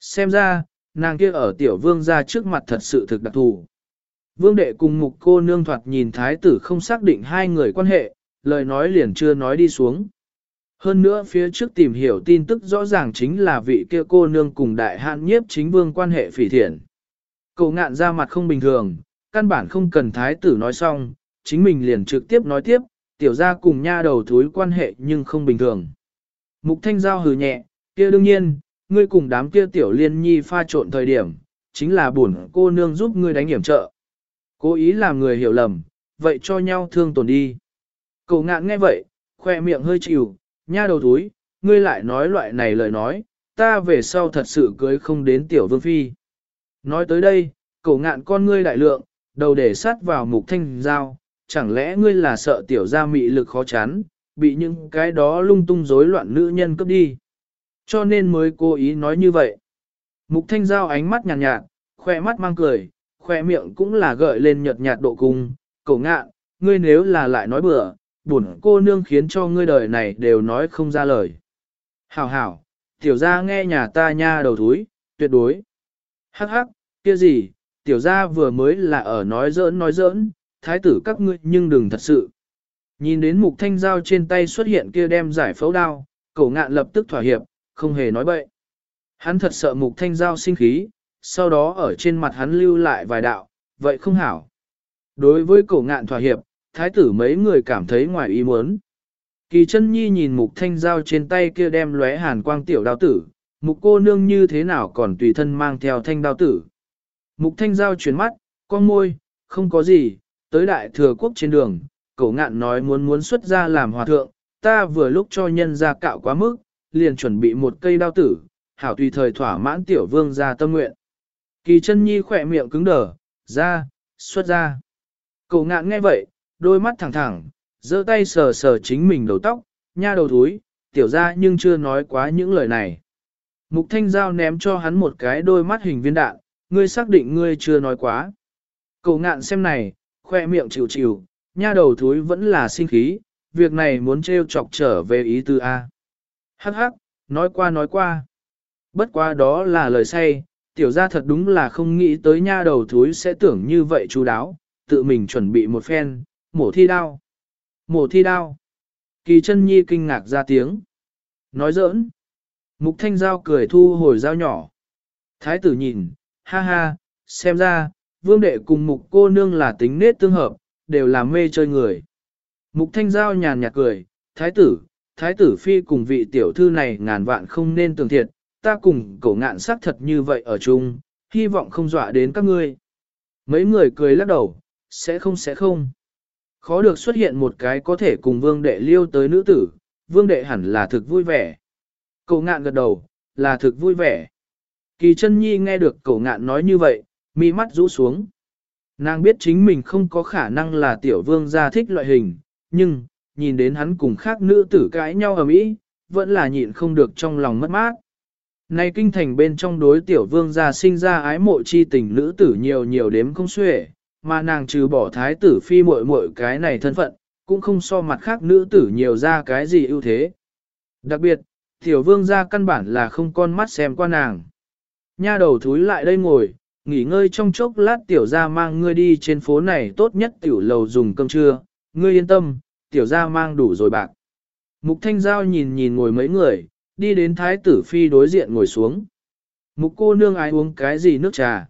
Xem ra, nàng kia ở tiểu vương ra trước mặt thật sự thực đặc thù. Vương đệ cùng mục cô nương thoạt nhìn thái tử không xác định hai người quan hệ, lời nói liền chưa nói đi xuống. Hơn nữa phía trước tìm hiểu tin tức rõ ràng chính là vị kia cô nương cùng đại hạn nhiếp chính vương quan hệ phỉ thiện. Cậu ngạn ra mặt không bình thường, căn bản không cần thái tử nói xong, chính mình liền trực tiếp nói tiếp, tiểu ra cùng nha đầu thúi quan hệ nhưng không bình thường. Mục thanh giao hừ nhẹ, kia đương nhiên, ngươi cùng đám kia tiểu liên nhi pha trộn thời điểm, chính là buồn cô nương giúp ngươi đánh hiểm trợ. Cố ý làm người hiểu lầm, vậy cho nhau thương tổn đi. Cậu ngạn nghe vậy, khoe miệng hơi chịu, nha đầu thúi, ngươi lại nói loại này lời nói, ta về sau thật sự cưới không đến tiểu vương phi. Nói tới đây, cậu ngạn con ngươi đại lượng, đầu để sát vào mục thanh giao, chẳng lẽ ngươi là sợ tiểu gia mị lực khó chán, bị những cái đó lung tung rối loạn nữ nhân cướp đi. Cho nên mới cố ý nói như vậy. Mục thanh giao ánh mắt nhàn nhạt, nhạt, khoe mắt mang cười, khoe miệng cũng là gợi lên nhợt nhạt độ cung, cậu ngạn, ngươi nếu là lại nói bừa, buồn cô nương khiến cho ngươi đời này đều nói không ra lời. Hảo hảo, tiểu gia nghe nhà ta nha đầu thúi, tuyệt đối. Hắc hắc, kia gì, tiểu gia vừa mới là ở nói giỡn nói giỡn, thái tử các ngươi nhưng đừng thật sự. Nhìn đến mục thanh dao trên tay xuất hiện kia đem giải phẫu đao, cổ ngạn lập tức thỏa hiệp, không hề nói bậy. Hắn thật sợ mục thanh giao sinh khí, sau đó ở trên mặt hắn lưu lại vài đạo, vậy không hảo. Đối với cổ ngạn thỏa hiệp, thái tử mấy người cảm thấy ngoài ý muốn. Kỳ chân nhi nhìn mục thanh giao trên tay kia đem lóe hàn quang tiểu đao tử, mục cô nương như thế nào còn tùy thân mang theo thanh đao tử. Mục thanh giao chuyển mắt, con môi, không có gì, tới đại thừa quốc trên đường, cổ ngạn nói muốn muốn xuất ra làm hòa thượng, ta vừa lúc cho nhân ra cạo quá mức, liền chuẩn bị một cây đao tử, hảo tùy thời thỏa mãn tiểu vương ra tâm nguyện. Kỳ chân nhi khỏe miệng cứng đờ, ra, xuất ra. Cậu ngạn nghe vậy, đôi mắt thẳng thẳng, giơ tay sờ sờ chính mình đầu tóc, nha đầu thúi, tiểu ra nhưng chưa nói quá những lời này. Mục thanh giao ném cho hắn một cái đôi mắt hình viên đạn, ngươi xác định ngươi chưa nói quá. Cậu ngạn xem này, khoe miệng chịu chịu, nha đầu thúi vẫn là sinh khí, việc này muốn trêu chọc trở về ý tư A. Hắc hắc, nói qua nói qua. Bất quá đó là lời say, tiểu gia thật đúng là không nghĩ tới nha đầu thúi sẽ tưởng như vậy chú đáo, tự mình chuẩn bị một phen, mổ thi đao. Mổ thi đao. Kỳ chân nhi kinh ngạc ra tiếng. Nói giỡn. Mục thanh giao cười thu hồi dao nhỏ. Thái tử nhìn, ha ha, xem ra, vương đệ cùng mục cô nương là tính nết tương hợp, đều là mê chơi người. Mục thanh giao nhàn nhạt cười, thái tử, thái tử phi cùng vị tiểu thư này ngàn vạn không nên tường thiệt, ta cùng cổ ngạn sắc thật như vậy ở chung, hy vọng không dọa đến các ngươi. Mấy người cười lắc đầu, sẽ không sẽ không. Khó được xuất hiện một cái có thể cùng vương đệ liêu tới nữ tử, vương đệ hẳn là thực vui vẻ. Cậu ngạn gật đầu, là thực vui vẻ. Kỳ chân nhi nghe được cậu ngạn nói như vậy, mi mắt rũ xuống. Nàng biết chính mình không có khả năng là tiểu vương gia thích loại hình, nhưng, nhìn đến hắn cùng khác nữ tử cãi nhau ở mỹ, vẫn là nhịn không được trong lòng mất mát. nay kinh thành bên trong đối tiểu vương gia sinh ra ái mộ chi tình nữ tử nhiều nhiều đếm không xuể, mà nàng trừ bỏ thái tử phi muội muội cái này thân phận, cũng không so mặt khác nữ tử nhiều ra cái gì ưu thế. Đặc biệt, tiểu vương gia căn bản là không con mắt xem qua nàng. Nha đầu thúi lại đây ngồi, nghỉ ngơi trong chốc lát tiểu gia mang ngươi đi trên phố này tốt nhất tiểu lầu dùng cơm trưa, ngươi yên tâm, tiểu gia mang đủ rồi bạc. Mục thanh giao nhìn nhìn ngồi mấy người, đi đến thái tử phi đối diện ngồi xuống. Mục cô nương ai uống cái gì nước trà?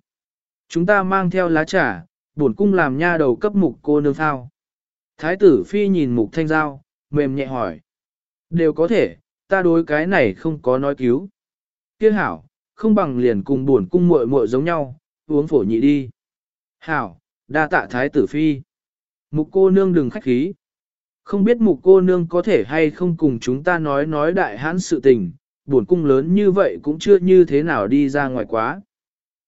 Chúng ta mang theo lá trà, bổn cung làm nha đầu cấp mục cô nương thao. Thái tử phi nhìn mục thanh giao, mềm nhẹ hỏi. Đều có thể, ta đối cái này không có nói cứu. Kiếc hảo, không bằng liền cùng buồn cung muội muội giống nhau, uống phổ nhị đi. Hảo, đa tạ thái tử phi. Mục cô nương đừng khách khí. Không biết mục cô nương có thể hay không cùng chúng ta nói nói đại hãn sự tình, buồn cung lớn như vậy cũng chưa như thế nào đi ra ngoài quá.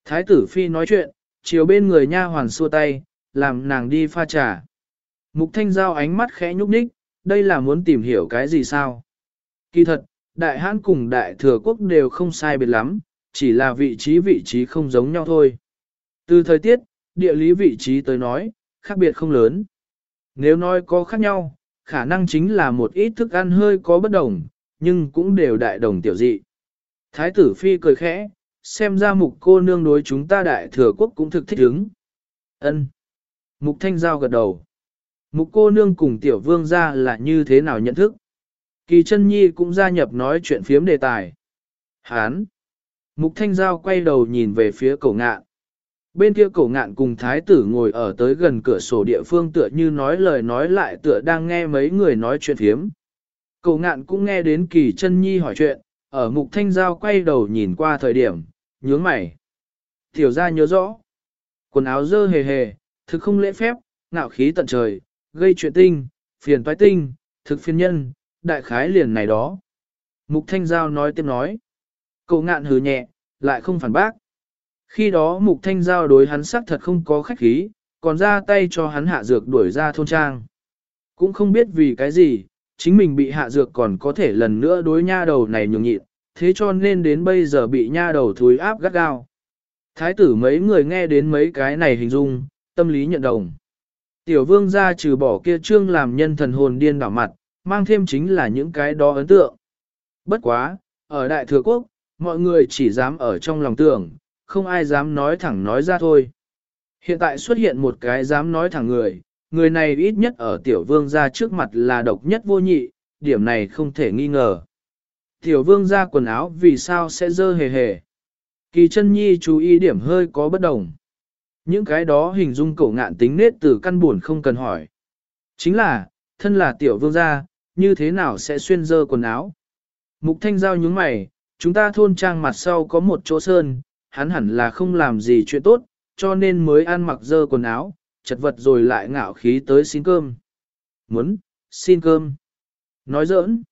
Thái tử phi nói chuyện, chiều bên người nha hoàn xua tay, làm nàng đi pha trà. Mục thanh giao ánh mắt khẽ nhúc nhích, đây là muốn tìm hiểu cái gì sao? Kỳ thật, đại hãn cùng đại thừa quốc đều không sai biệt lắm, chỉ là vị trí vị trí không giống nhau thôi. Từ thời tiết, địa lý vị trí tới nói, khác biệt không lớn. Nếu nói có khác nhau, khả năng chính là một ít thức ăn hơi có bất đồng, nhưng cũng đều đại đồng tiểu dị. Thái tử phi cười khẽ, xem ra mục cô nương đối chúng ta đại thừa quốc cũng thực thích ứng. Ân. Mục thanh giao gật đầu. Mục cô nương cùng tiểu vương ra là như thế nào nhận thức? Kỳ chân nhi cũng gia nhập nói chuyện phiếm đề tài. Hán. Mục thanh giao quay đầu nhìn về phía cổ ngạn. Bên kia cổ ngạn cùng thái tử ngồi ở tới gần cửa sổ địa phương tựa như nói lời nói lại tựa đang nghe mấy người nói chuyện thiếm. Cổ ngạn cũng nghe đến kỳ chân nhi hỏi chuyện, ở mục thanh giao quay đầu nhìn qua thời điểm, nhướng mày. Tiểu ra nhớ rõ. Quần áo dơ hề hề, thực không lễ phép, ngạo khí tận trời, gây chuyện tinh, phiền toái tinh, thực phiền nhân, đại khái liền này đó. Mục thanh giao nói tiếp nói. Cậu ngạn hừ nhẹ, lại không phản bác. Khi đó mục thanh giao đối hắn sắc thật không có khách khí, còn ra tay cho hắn hạ dược đuổi ra thôn trang. Cũng không biết vì cái gì, chính mình bị hạ dược còn có thể lần nữa đối nha đầu này nhường nhịn, thế cho nên đến bây giờ bị nha đầu thúi áp gắt gao. Thái tử mấy người nghe đến mấy cái này hình dung, tâm lý nhận đồng. Tiểu vương gia trừ bỏ kia trương làm nhân thần hồn điên đảo mặt, mang thêm chính là những cái đó ấn tượng. Bất quá, ở Đại Thừa Quốc, mọi người chỉ dám ở trong lòng tưởng, không ai dám nói thẳng nói ra thôi. Hiện tại xuất hiện một cái dám nói thẳng người, người này ít nhất ở tiểu vương gia trước mặt là độc nhất vô nhị, điểm này không thể nghi ngờ. Tiểu vương gia quần áo vì sao sẽ dơ hề hề. Kỳ chân nhi chú ý điểm hơi có bất đồng. Những cái đó hình dung cổ ngạn tính nết từ căn buồn không cần hỏi. Chính là, thân là tiểu vương gia, như thế nào sẽ xuyên dơ quần áo. Mục thanh giao nhướng mày, chúng ta thôn trang mặt sau có một chỗ sơn, hắn hẳn là không làm gì chuyện tốt, cho nên mới ăn mặc dơ quần áo, chật vật rồi lại ngạo khí tới xin cơm. Muốn, xin cơm. Nói giỡn.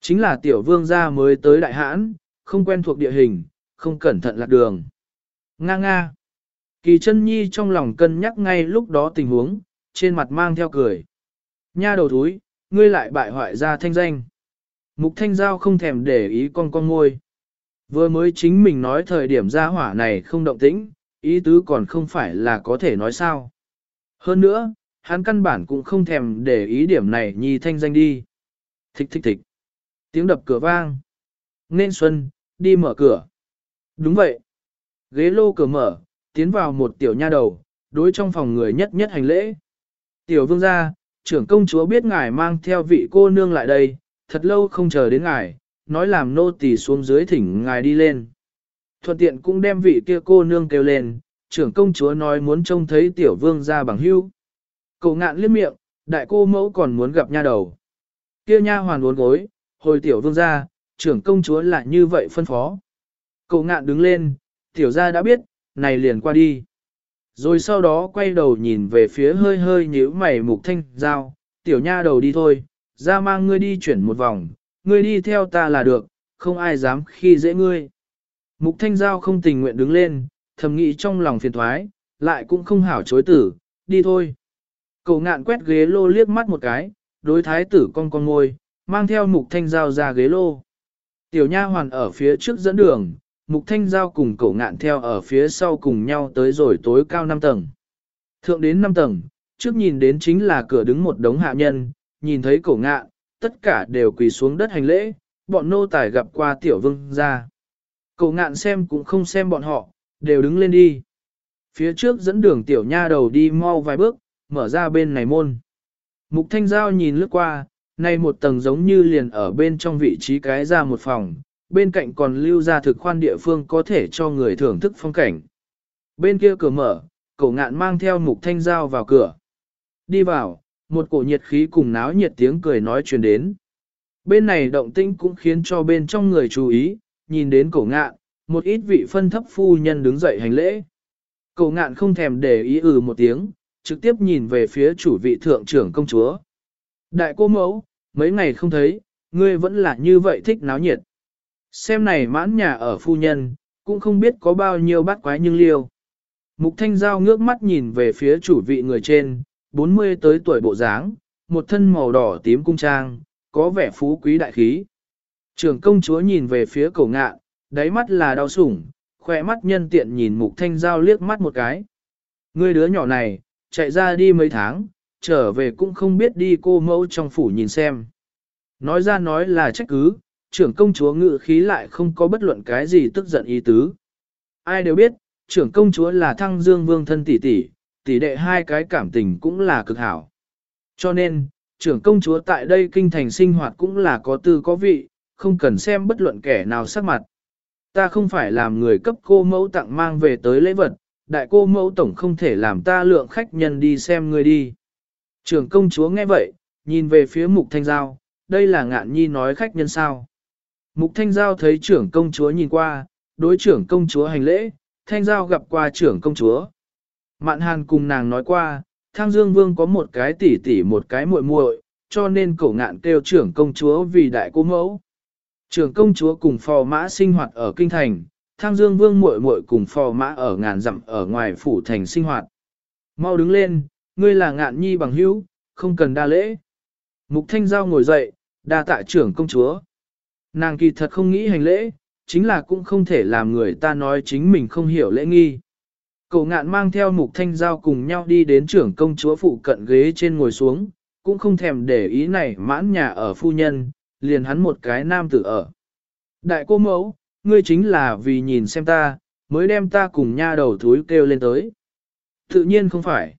Chính là tiểu vương gia mới tới đại hãn, không quen thuộc địa hình, không cẩn thận lạc đường. Nga nga. Kỳ chân nhi trong lòng cân nhắc ngay lúc đó tình huống, trên mặt mang theo cười. Nha đầu thúi, ngươi lại bại hoại ra thanh danh. Mục thanh giao không thèm để ý con con ngôi. Vừa mới chính mình nói thời điểm ra hỏa này không động tĩnh, ý tứ còn không phải là có thể nói sao. Hơn nữa, hắn căn bản cũng không thèm để ý điểm này nhi thanh danh đi. Thích thích thích. Tiếng đập cửa vang. Nên Xuân, đi mở cửa. Đúng vậy. Ghế lô cửa mở, tiến vào một tiểu nha đầu, đối trong phòng người nhất nhất hành lễ. Tiểu vương gia, trưởng công chúa biết ngài mang theo vị cô nương lại đây, thật lâu không chờ đến ngài, nói làm nô tỳ xuống dưới thỉnh ngài đi lên. Thuận tiện cũng đem vị kia cô nương kêu lên, trưởng công chúa nói muốn trông thấy tiểu vương gia bằng hưu. Cậu ngạn liếc miệng, đại cô mẫu còn muốn gặp nha đầu. Kia nha hoàn uốn gối, hồi tiểu vương gia, trưởng công chúa lại như vậy phân phó. Cậu ngạn đứng lên, tiểu gia đã biết, này liền qua đi. Rồi sau đó quay đầu nhìn về phía hơi hơi nhíu mày mục thanh giao, tiểu nha đầu đi thôi, ra mang ngươi đi chuyển một vòng, ngươi đi theo ta là được, không ai dám khi dễ ngươi. Mục thanh giao không tình nguyện đứng lên, thầm nghĩ trong lòng phiền thoái, lại cũng không hảo chối tử, đi thôi. Cầu ngạn quét ghế lô liếc mắt một cái, đối thái tử con con ngồi, mang theo mục thanh giao ra ghế lô. Tiểu nha hoàn ở phía trước dẫn đường, mục thanh giao cùng cậu ngạn theo ở phía sau cùng nhau tới rồi tối cao 5 tầng. Thượng đến 5 tầng, trước nhìn đến chính là cửa đứng một đống hạ nhân, nhìn thấy cậu ngạn, tất cả đều quỳ xuống đất hành lễ, bọn nô tài gặp qua tiểu vương ra. Cậu ngạn xem cũng không xem bọn họ, đều đứng lên đi. Phía trước dẫn đường tiểu nha đầu đi mau vài bước, mở ra bên này môn. Mục thanh giao nhìn lướt qua, nay một tầng giống như liền ở bên trong vị trí cái ra một phòng, bên cạnh còn lưu ra thực khoan địa phương có thể cho người thưởng thức phong cảnh. Bên kia cửa mở, cậu ngạn mang theo mục thanh giao vào cửa. Đi vào, một cổ nhiệt khí cùng náo nhiệt tiếng cười nói truyền đến. Bên này động tĩnh cũng khiến cho bên trong người chú ý, nhìn đến cổ ngạn, một ít vị phân thấp phu nhân đứng dậy hành lễ. Cổ ngạn không thèm để ý ừ một tiếng, trực tiếp nhìn về phía chủ vị thượng trưởng công chúa. Đại cô mẫu, mấy ngày không thấy, ngươi vẫn là như vậy thích náo nhiệt. Xem này mãn nhà ở phu nhân, cũng không biết có bao nhiêu bát quái nhưng liêu. Mục thanh giao ngước mắt nhìn về phía chủ vị người trên, 40 tới tuổi bộ dáng, một thân màu đỏ tím cung trang, có vẻ phú quý đại khí. Trưởng công chúa nhìn về phía cổ ngạ, đáy mắt là đau sủng, khỏe mắt nhân tiện nhìn mục thanh giao liếc mắt một cái. Người đứa nhỏ này, chạy ra đi mấy tháng, trở về cũng không biết đi cô mẫu trong phủ nhìn xem. Nói ra nói là trách cứ, trưởng công chúa ngự khí lại không có bất luận cái gì tức giận ý tứ. Ai đều biết, trưởng công chúa là thăng dương vương thân tỷ tỷ, tỷ đệ hai cái cảm tình cũng là cực hảo. Cho nên, trưởng công chúa tại đây kinh thành sinh hoạt cũng là có tư có vị, không cần xem bất luận kẻ nào sắc mặt. Ta không phải làm người cấp cô mẫu tặng mang về tới lễ vật, đại cô mẫu tổng không thể làm ta lượng khách nhân đi xem người đi. Trưởng công chúa nghe vậy, nhìn về phía mục thanh giao, đây là ngạn nhi nói khách nhân sao. Mục thanh giao thấy trưởng công chúa nhìn qua, đối trưởng công chúa hành lễ, thanh giao gặp qua trưởng công chúa. Mạn hàn cùng nàng nói qua, thang dương vương có một cái tỷ tỷ một cái muội muội, cho nên cổ ngạn kêu trưởng công chúa vì đại cô mẫu. Trưởng công chúa cùng phò mã sinh hoạt ở kinh thành, thang dương vương muội muội cùng phò mã ở ngàn dặm ở ngoài phủ thành sinh hoạt. Mau đứng lên, ngươi là ngạn nhi bằng hữu, không cần đa lễ. Mục thanh giao ngồi dậy, đa tạ trưởng công chúa. Nàng kỳ thật không nghĩ hành lễ, chính là cũng không thể làm người ta nói chính mình không hiểu lễ nghi. Cậu ngạn mang theo mục thanh giao cùng nhau đi đến trưởng công chúa phụ cận ghế trên ngồi xuống, cũng không thèm để ý này mãn nhà ở phu nhân, liền hắn một cái nam tử ở. Đại cô mẫu, ngươi chính là vì nhìn xem ta, mới đem ta cùng nha đầu thúi kêu lên tới. Tự nhiên không phải.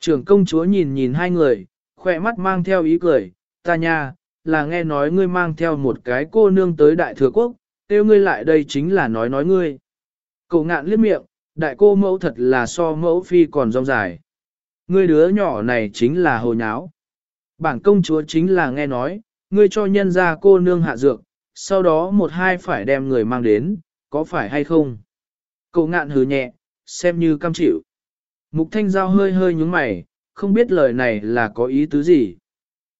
Trưởng công chúa nhìn nhìn hai người, khỏe mắt mang theo ý cười, ta nha, là nghe nói ngươi mang theo một cái cô nương tới đại thừa quốc, kêu ngươi lại đây chính là nói nói ngươi. Cậu ngạn liếc miệng, đại cô mẫu thật là so mẫu phi còn rong dài. Ngươi đứa nhỏ này chính là hồ nháo. Bản công chúa chính là nghe nói, ngươi cho nhân ra cô nương hạ dược, sau đó một hai phải đem người mang đến, có phải hay không? Cậu ngạn hứ nhẹ, xem như cam chịu. Mục thanh giao hơi hơi nhúng mày, không biết lời này là có ý tứ gì.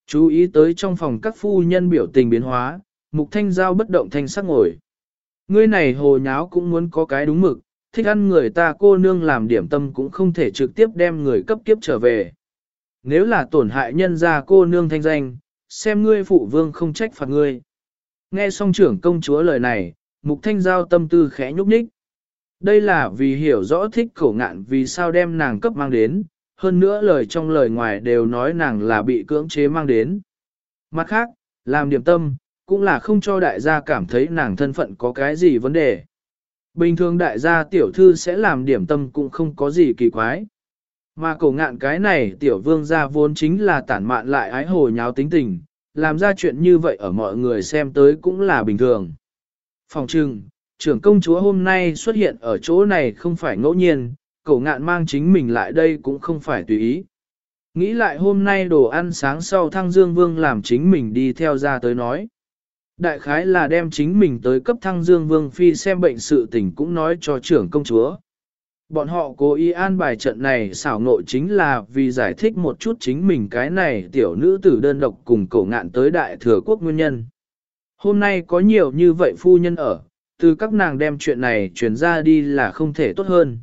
Chú ý tới trong phòng các phu nhân biểu tình biến hóa, mục thanh giao bất động thanh sắc ngồi. Ngươi này hồ nháo cũng muốn có cái đúng mực, thích ăn người ta cô nương làm điểm tâm cũng không thể trực tiếp đem người cấp kiếp trở về. Nếu là tổn hại nhân gia cô nương thanh danh, xem ngươi phụ vương không trách phạt ngươi. Nghe xong trưởng công chúa lời này, mục thanh giao tâm tư khẽ nhúc nhích. Đây là vì hiểu rõ thích khổ ngạn vì sao đem nàng cấp mang đến, hơn nữa lời trong lời ngoài đều nói nàng là bị cưỡng chế mang đến. Mặt khác, làm điểm tâm, cũng là không cho đại gia cảm thấy nàng thân phận có cái gì vấn đề. Bình thường đại gia tiểu thư sẽ làm điểm tâm cũng không có gì kỳ quái. Mà cổ ngạn cái này tiểu vương gia vốn chính là tản mạn lại ái hồ nháo tính tình, làm ra chuyện như vậy ở mọi người xem tới cũng là bình thường. Phòng trừng, trưởng công chúa hôm nay xuất hiện ở chỗ này không phải ngẫu nhiên, cổ ngạn mang chính mình lại đây cũng không phải tùy ý. Nghĩ lại hôm nay đồ ăn sáng sau thăng dương vương làm chính mình đi theo ra tới nói. Đại khái là đem chính mình tới cấp thăng dương vương phi xem bệnh sự tình cũng nói cho trưởng công chúa. Bọn họ cố ý an bài trận này xảo nội chính là vì giải thích một chút chính mình cái này tiểu nữ tử đơn độc cùng cổ ngạn tới đại thừa quốc nguyên nhân. Hôm nay có nhiều như vậy phu nhân ở, từ các nàng đem chuyện này truyền ra đi là không thể tốt hơn.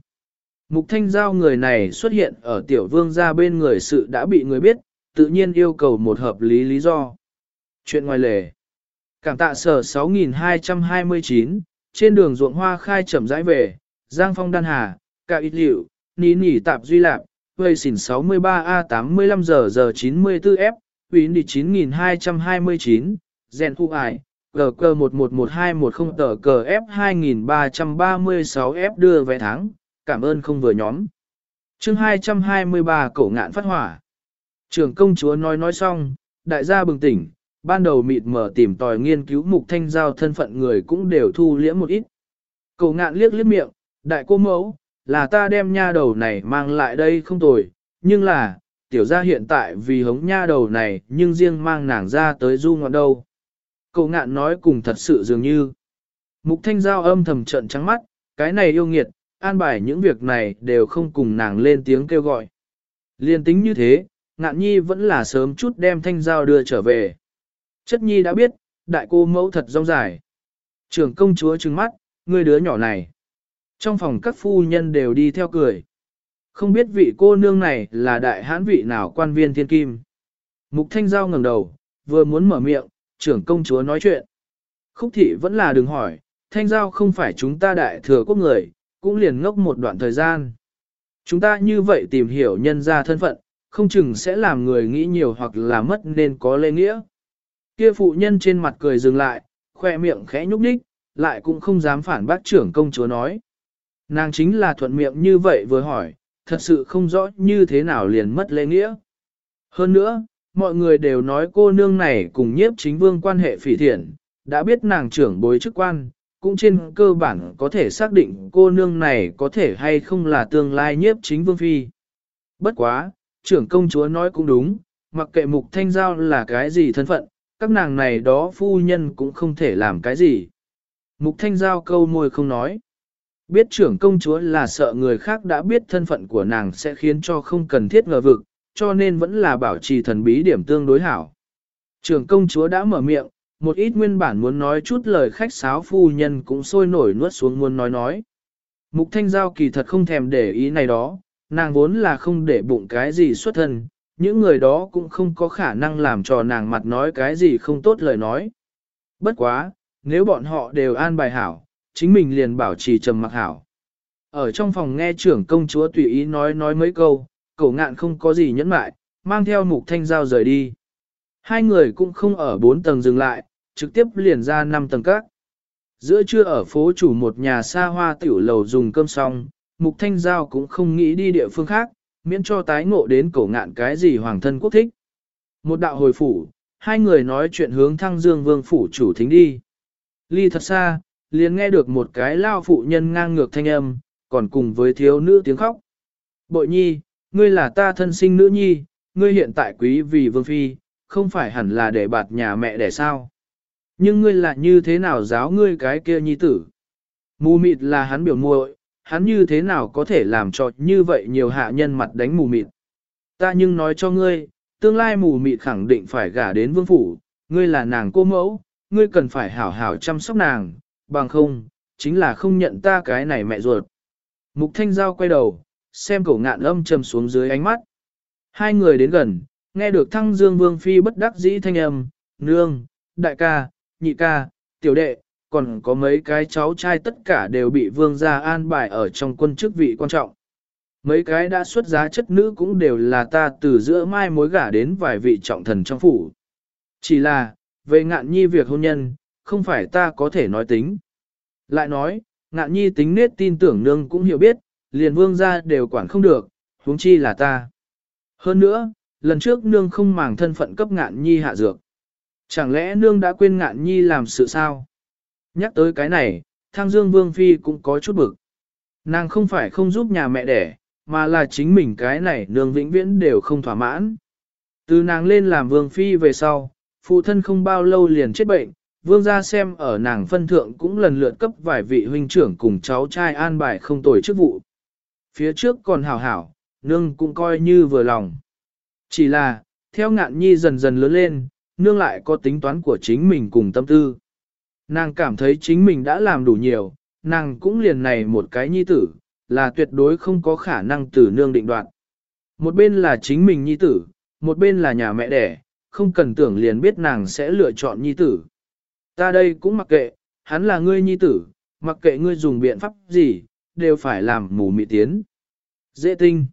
Mục thanh giao người này xuất hiện ở tiểu vương gia bên người sự đã bị người biết, tự nhiên yêu cầu một hợp lý lý do. Chuyện ngoài lề. Cảm tạ sở 6229, trên đường ruộng hoa khai chậm rãi về, Giang Phong Đan Hà, cạ ít liệu, ní nỉ tạp duy lạp, Huê xỉn 63A85 giờ giờ 94F, Huyến đi 9229, Gen Thu Ải, GG 111210 tờ cờ F 2336F đưa vé tháng, cảm ơn không vừa nhóm. chương 223 cổ ngạn phát hỏa. Trường công chúa nói nói xong, đại gia bừng tỉnh, ban đầu mịt mở tìm tòi nghiên cứu mục thanh giao thân phận người cũng đều thu liễm một ít. Cầu ngạn liếc liếc miệng, đại cô mẫu, là ta đem nha đầu này mang lại đây không tồi, nhưng là, tiểu gia hiện tại vì hống nha đầu này nhưng riêng mang nàng ra tới du ngoạn đâu. Cậu ngạn nói cùng thật sự dường như. Mục thanh giao âm thầm trận trắng mắt, cái này yêu nghiệt, an bài những việc này đều không cùng nàng lên tiếng kêu gọi. Liên tính như thế, ngạn nhi vẫn là sớm chút đem thanh giao đưa trở về. Chất nhi đã biết, đại cô mẫu thật rong dài. Trưởng công chúa trừng mắt, người đứa nhỏ này. Trong phòng các phu nhân đều đi theo cười. Không biết vị cô nương này là đại hãn vị nào quan viên thiên kim. Mục thanh giao ngẩng đầu, vừa muốn mở miệng, trưởng công chúa nói chuyện. Khúc thị vẫn là đừng hỏi, thanh giao không phải chúng ta đại thừa quốc người, cũng liền ngốc một đoạn thời gian. Chúng ta như vậy tìm hiểu nhân ra thân phận, không chừng sẽ làm người nghĩ nhiều hoặc là mất nên có lễ nghĩa. Kia phụ nhân trên mặt cười dừng lại, khoe miệng khẽ nhúc nhích, lại cũng không dám phản bác trưởng công chúa nói. Nàng chính là thuận miệng như vậy vừa hỏi, thật sự không rõ như thế nào liền mất lễ nghĩa. Hơn nữa, mọi người đều nói cô nương này cùng nhiếp chính vương quan hệ phỉ thiện, đã biết nàng trưởng bối chức quan, cũng trên cơ bản có thể xác định cô nương này có thể hay không là tương lai nhiếp chính vương phi. Bất quá, trưởng công chúa nói cũng đúng, mặc kệ mục thanh giao là cái gì thân phận, các nàng này đó phu nhân cũng không thể làm cái gì. Mục thanh giao câu môi không nói. Biết trưởng công chúa là sợ người khác đã biết thân phận của nàng sẽ khiến cho không cần thiết ngờ vực, cho nên vẫn là bảo trì thần bí điểm tương đối hảo. Trưởng công chúa đã mở miệng, một ít nguyên bản muốn nói chút lời khách sáo phu nhân cũng sôi nổi nuốt xuống muốn nói nói. Mục thanh giao kỳ thật không thèm để ý này đó, nàng vốn là không để bụng cái gì xuất thân, những người đó cũng không có khả năng làm cho nàng mặt nói cái gì không tốt lời nói. Bất quá, nếu bọn họ đều an bài hảo, chính mình liền bảo trì trầm mặc hảo. Ở trong phòng nghe trưởng công chúa tùy ý nói nói mấy câu, cổ ngạn không có gì nhẫn mại, mang theo mục thanh giao rời đi. Hai người cũng không ở bốn tầng dừng lại, trực tiếp liền ra năm tầng các. Giữa trưa ở phố chủ một nhà xa hoa tiểu lầu dùng cơm xong, mục thanh giao cũng không nghĩ đi địa phương khác, miễn cho tái ngộ đến cổ ngạn cái gì hoàng thân quốc thích. Một đạo hồi phủ, hai người nói chuyện hướng thăng dương vương phủ chủ thính đi. Ly thật xa, liền nghe được một cái lao phụ nhân ngang ngược thanh âm, còn cùng với thiếu nữ tiếng khóc. Bội nhi, ngươi là ta thân sinh nữ nhi, ngươi hiện tại quý vì vương phi, không phải hẳn là để bạt nhà mẹ để sao. Nhưng ngươi là như thế nào giáo ngươi cái kia nhi tử? Mù mịt là hắn biểu muội, hắn như thế nào có thể làm cho như vậy nhiều hạ nhân mặt đánh mù mịt? Ta nhưng nói cho ngươi, tương lai mù mịt khẳng định phải gả đến vương phủ, ngươi là nàng cô mẫu, ngươi cần phải hảo hảo chăm sóc nàng, bằng không, chính là không nhận ta cái này mẹ ruột. Mục Thanh Giao quay đầu, xem cổ ngạn âm trầm xuống dưới ánh mắt. Hai người đến gần, nghe được thăng dương vương phi bất đắc dĩ thanh âm, nương, đại ca, nhị ca, tiểu đệ, còn có mấy cái cháu trai tất cả đều bị vương gia an bài ở trong quân chức vị quan trọng. Mấy cái đã xuất giá chất nữ cũng đều là ta từ giữa mai mối gả đến vài vị trọng thần trong phủ. Chỉ là, về ngạn nhi việc hôn nhân, không phải ta có thể nói tính. Lại nói, ngạn nhi tính nết tin tưởng nương cũng hiểu biết, liền vương gia đều quản không được, huống chi là ta. Hơn nữa, lần trước nương không màng thân phận cấp ngạn nhi hạ dược. Chẳng lẽ nương đã quên ngạn nhi làm sự sao? Nhắc tới cái này, thang dương vương phi cũng có chút bực. Nàng không phải không giúp nhà mẹ đẻ, mà là chính mình cái này nương vĩnh viễn đều không thỏa mãn. Từ nàng lên làm vương phi về sau, phụ thân không bao lâu liền chết bệnh, vương gia xem ở nàng phân thượng cũng lần lượt cấp vài vị huynh trưởng cùng cháu trai an bài không tồi chức vụ. Phía trước còn hảo hảo, nương cũng coi như vừa lòng. Chỉ là, theo ngạn nhi dần dần lớn lên, nương lại có tính toán của chính mình cùng tâm tư. Nàng cảm thấy chính mình đã làm đủ nhiều, nàng cũng liền này một cái nhi tử, là tuyệt đối không có khả năng từ nương định đoạt. Một bên là chính mình nhi tử, một bên là nhà mẹ đẻ, không cần tưởng liền biết nàng sẽ lựa chọn nhi tử. Ta đây cũng mặc kệ, hắn là ngươi nhi tử, mặc kệ ngươi dùng biện pháp gì, đều phải làm mù mị tiến. Dễ tinh.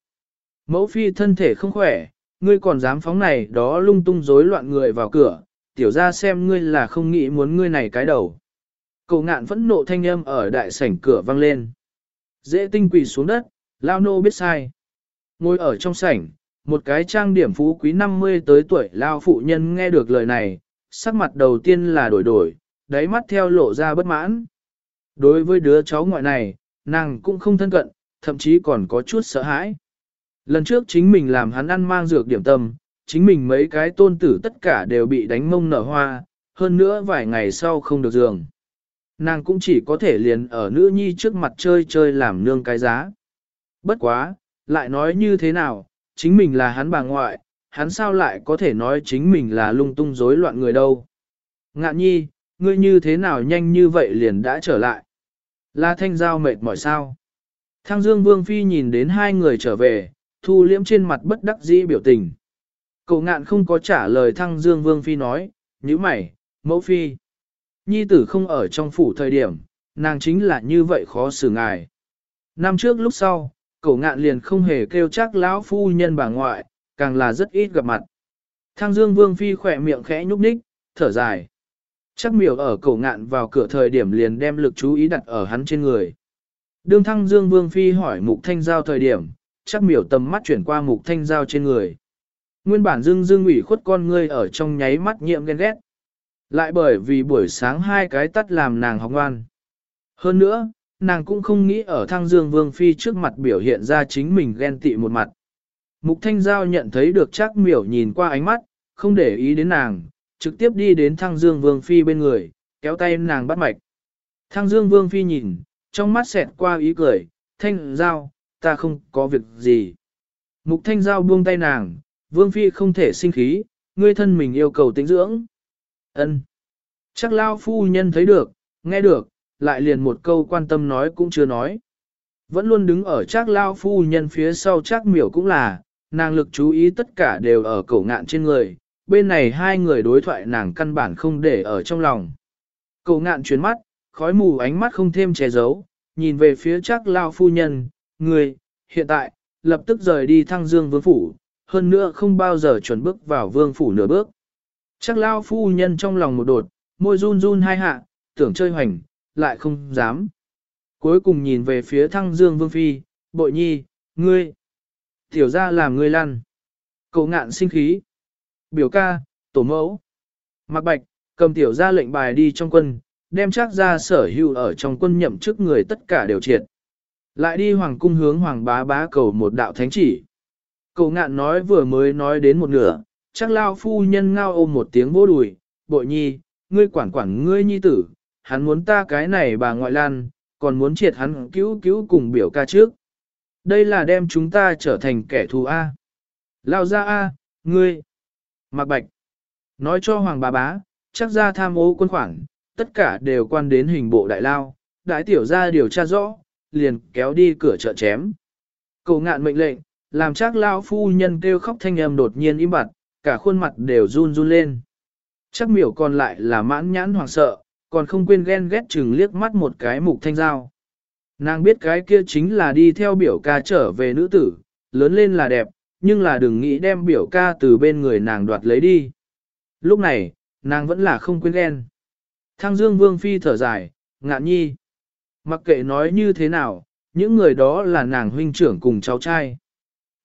Mẫu phi thân thể không khỏe, ngươi còn dám phóng này đó lung tung rối loạn người vào cửa, tiểu ra xem ngươi là không nghĩ muốn ngươi này cái đầu. Cậu ngạn phẫn nộ thanh âm ở đại sảnh cửa vang lên. Dễ tinh quỳ xuống đất, lao nô biết sai. Ngồi ở trong sảnh, một cái trang điểm phú quý 50 tới tuổi lao phụ nhân nghe được lời này, sắc mặt đầu tiên là đổi đổi, đáy mắt theo lộ ra bất mãn. Đối với đứa cháu ngoại này, nàng cũng không thân cận, thậm chí còn có chút sợ hãi. Lần trước chính mình làm hắn ăn mang dược điểm tâm, chính mình mấy cái tôn tử tất cả đều bị đánh mông nở hoa, hơn nữa vài ngày sau không được giường. Nàng cũng chỉ có thể liền ở nữ nhi trước mặt chơi chơi làm nương cái giá. Bất quá, lại nói như thế nào, chính mình là hắn bà ngoại, hắn sao lại có thể nói chính mình là lung tung rối loạn người đâu. Ngạn nhi, ngươi như thế nào nhanh như vậy liền đã trở lại. La Thanh Giao mệt mỏi sao. Thăng Dương Vương Phi nhìn đến hai người trở về, thu liễm trên mặt bất đắc dĩ biểu tình. Cậu ngạn không có trả lời Thăng Dương Vương Phi nói, như mày, mẫu Phi. Nhi tử không ở trong phủ thời điểm, nàng chính là như vậy khó xử ngài. Năm trước lúc sau, cậu ngạn liền không hề kêu chắc lão phu nhân bà ngoại, càng là rất ít gặp mặt. Thang Dương Vương Phi khỏe miệng khẽ nhúc nhích, thở dài. Chắc miểu ở cổ ngạn vào cửa thời điểm liền đem lực chú ý đặt ở hắn trên người. Đương thăng Dương Vương Phi hỏi Mục Thanh Giao thời điểm, chắc miểu tầm mắt chuyển qua Mục Thanh Giao trên người. Nguyên bản Dương Dương ủy khuất con ngươi ở trong nháy mắt nhiệm ghen ghét. Lại bởi vì buổi sáng hai cái tắt làm nàng học ngoan. Hơn nữa, nàng cũng không nghĩ ở thăng Dương Vương Phi trước mặt biểu hiện ra chính mình ghen tị một mặt. Mục Thanh Giao nhận thấy được chắc miểu nhìn qua ánh mắt, không để ý đến nàng, trực tiếp đi đến Thăng Dương Vương Phi bên người, kéo tay nàng bắt mạch. Thăng Dương Vương Phi nhìn, trong mắt xẹt qua ý cười, Thanh Giao, ta không có việc gì. Mục Thanh Giao buông tay nàng, Vương Phi không thể sinh khí, ngươi thân mình yêu cầu tĩnh dưỡng. Ân. Chắc Lao Phu Nhân thấy được, nghe được, lại liền một câu quan tâm nói cũng chưa nói. Vẫn luôn đứng ở chắc Lao Phu Nhân phía sau chắc miểu cũng là, nàng lực chú ý tất cả đều ở cổ ngạn trên người, bên này hai người đối thoại nàng căn bản không để ở trong lòng. Cổ ngạn chuyến mắt, khói mù ánh mắt không thêm che giấu, nhìn về phía chắc lao phu nhân, người, hiện tại, lập tức rời đi thăng dương vương phủ, hơn nữa không bao giờ chuẩn bước vào vương phủ nửa bước. Chắc lao phu nhân trong lòng một đột, môi run run hai hạ, tưởng chơi hoành, lại không dám. Cuối cùng nhìn về phía thăng dương vương phi, bội nhi, ngươi. Tiểu ra làm ngươi lăn. Cậu ngạn sinh khí. Biểu ca, tổ mẫu. Mặc bạch, cầm tiểu ra lệnh bài đi trong quân, đem chắc ra sở hữu ở trong quân nhậm chức người tất cả đều triệt. Lại đi hoàng cung hướng hoàng bá bá cầu một đạo thánh chỉ. Cậu ngạn nói vừa mới nói đến một nửa, chắc lao phu nhân ngao ôm một tiếng vô đùi, bội nhi, ngươi quản quản ngươi nhi tử, hắn muốn ta cái này bà ngoại lan, còn muốn triệt hắn cứu cứu cùng biểu ca trước. Đây là đem chúng ta trở thành kẻ thù A. Lao ra A, ngươi. Mạc Bạch. Nói cho Hoàng bà bá, chắc ra tham ô quân khoản, tất cả đều quan đến hình bộ đại lao, đại tiểu ra điều tra rõ, liền kéo đi cửa chợ chém. Cầu ngạn mệnh lệnh, làm chắc lao phu nhân kêu khóc thanh âm đột nhiên im bặt, cả khuôn mặt đều run run lên. Chắc miểu còn lại là mãn nhãn hoàng sợ, còn không quên ghen ghét chừng liếc mắt một cái mục thanh giao. Nàng biết cái kia chính là đi theo biểu ca trở về nữ tử, lớn lên là đẹp, nhưng là đừng nghĩ đem biểu ca từ bên người nàng đoạt lấy đi. Lúc này, nàng vẫn là không quên ghen. Thăng Dương Vương Phi thở dài, ngạn nhi. Mặc kệ nói như thế nào, những người đó là nàng huynh trưởng cùng cháu trai.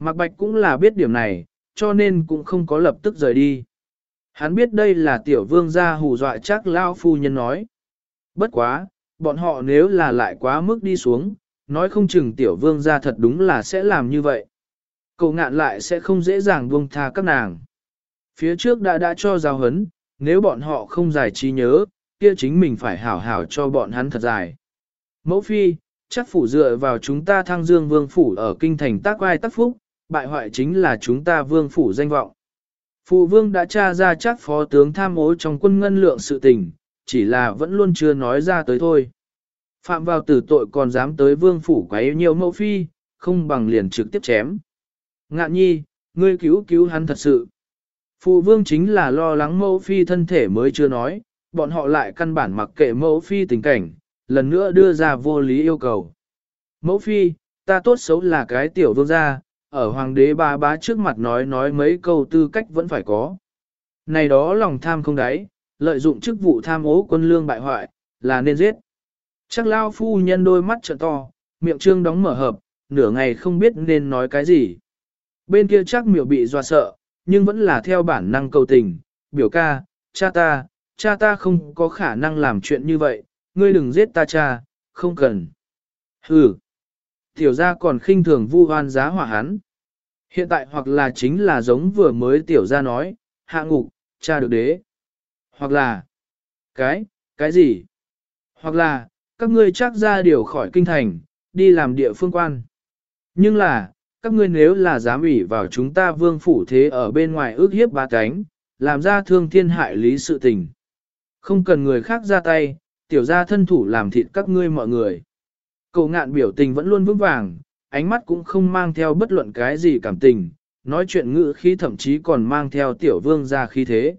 Mạc Bạch cũng là biết điểm này, cho nên cũng không có lập tức rời đi. Hắn biết đây là tiểu vương gia hù dọa chắc lao phu nhân nói. Bất quá, bọn họ nếu là lại quá mức đi xuống, nói không chừng tiểu vương gia thật đúng là sẽ làm như vậy. Cậu ngạn lại sẽ không dễ dàng buông tha các nàng. Phía trước đã đã cho giao hấn, nếu bọn họ không giải trí nhớ, kia chính mình phải hảo hảo cho bọn hắn thật dài. Mẫu phi, chắc phủ dựa vào chúng ta thăng dương vương phủ ở kinh thành tác oai tác phúc, bại hoại chính là chúng ta vương phủ danh vọng. Phụ vương đã tra ra chắc phó tướng tham ố trong quân ngân lượng sự tình, chỉ là vẫn luôn chưa nói ra tới thôi. Phạm vào tử tội còn dám tới vương phủ quấy nhiều mẫu phi, không bằng liền trực tiếp chém. Ngạn nhi, ngươi cứu cứu hắn thật sự. Phụ vương chính là lo lắng mẫu phi thân thể mới chưa nói, bọn họ lại căn bản mặc kệ mẫu phi tình cảnh, lần nữa đưa ra vô lý yêu cầu. Mẫu phi, ta tốt xấu là cái tiểu vương gia, ở hoàng đế ba bá trước mặt nói nói mấy câu tư cách vẫn phải có. Này đó lòng tham không đáy, lợi dụng chức vụ tham ô quân lương bại hoại, là nên giết. Chắc lao phu nhân đôi mắt trợ to, miệng trương đóng mở hợp, nửa ngày không biết nên nói cái gì. Bên kia chắc miểu bị dọa sợ, nhưng vẫn là theo bản năng cầu tình, biểu ca, cha ta, cha ta không có khả năng làm chuyện như vậy, ngươi đừng giết ta cha, không cần. Hừ, tiểu gia còn khinh thường vu hoan giá hỏa hắn. Hiện tại hoặc là chính là giống vừa mới tiểu gia nói, hạ ngục, cha được đế. Hoặc là, cái, cái gì? Hoặc là, các ngươi chắc ra điều khỏi kinh thành, đi làm địa phương quan. Nhưng là, các ngươi nếu là dám ủy vào chúng ta vương phủ thế ở bên ngoài ước hiếp ba cánh, làm ra thương thiên hại lý sự tình. Không cần người khác ra tay, tiểu gia thân thủ làm thịt các ngươi mọi người. Cậu ngạn biểu tình vẫn luôn vững vàng, ánh mắt cũng không mang theo bất luận cái gì cảm tình, nói chuyện ngữ khí thậm chí còn mang theo tiểu vương ra khí thế.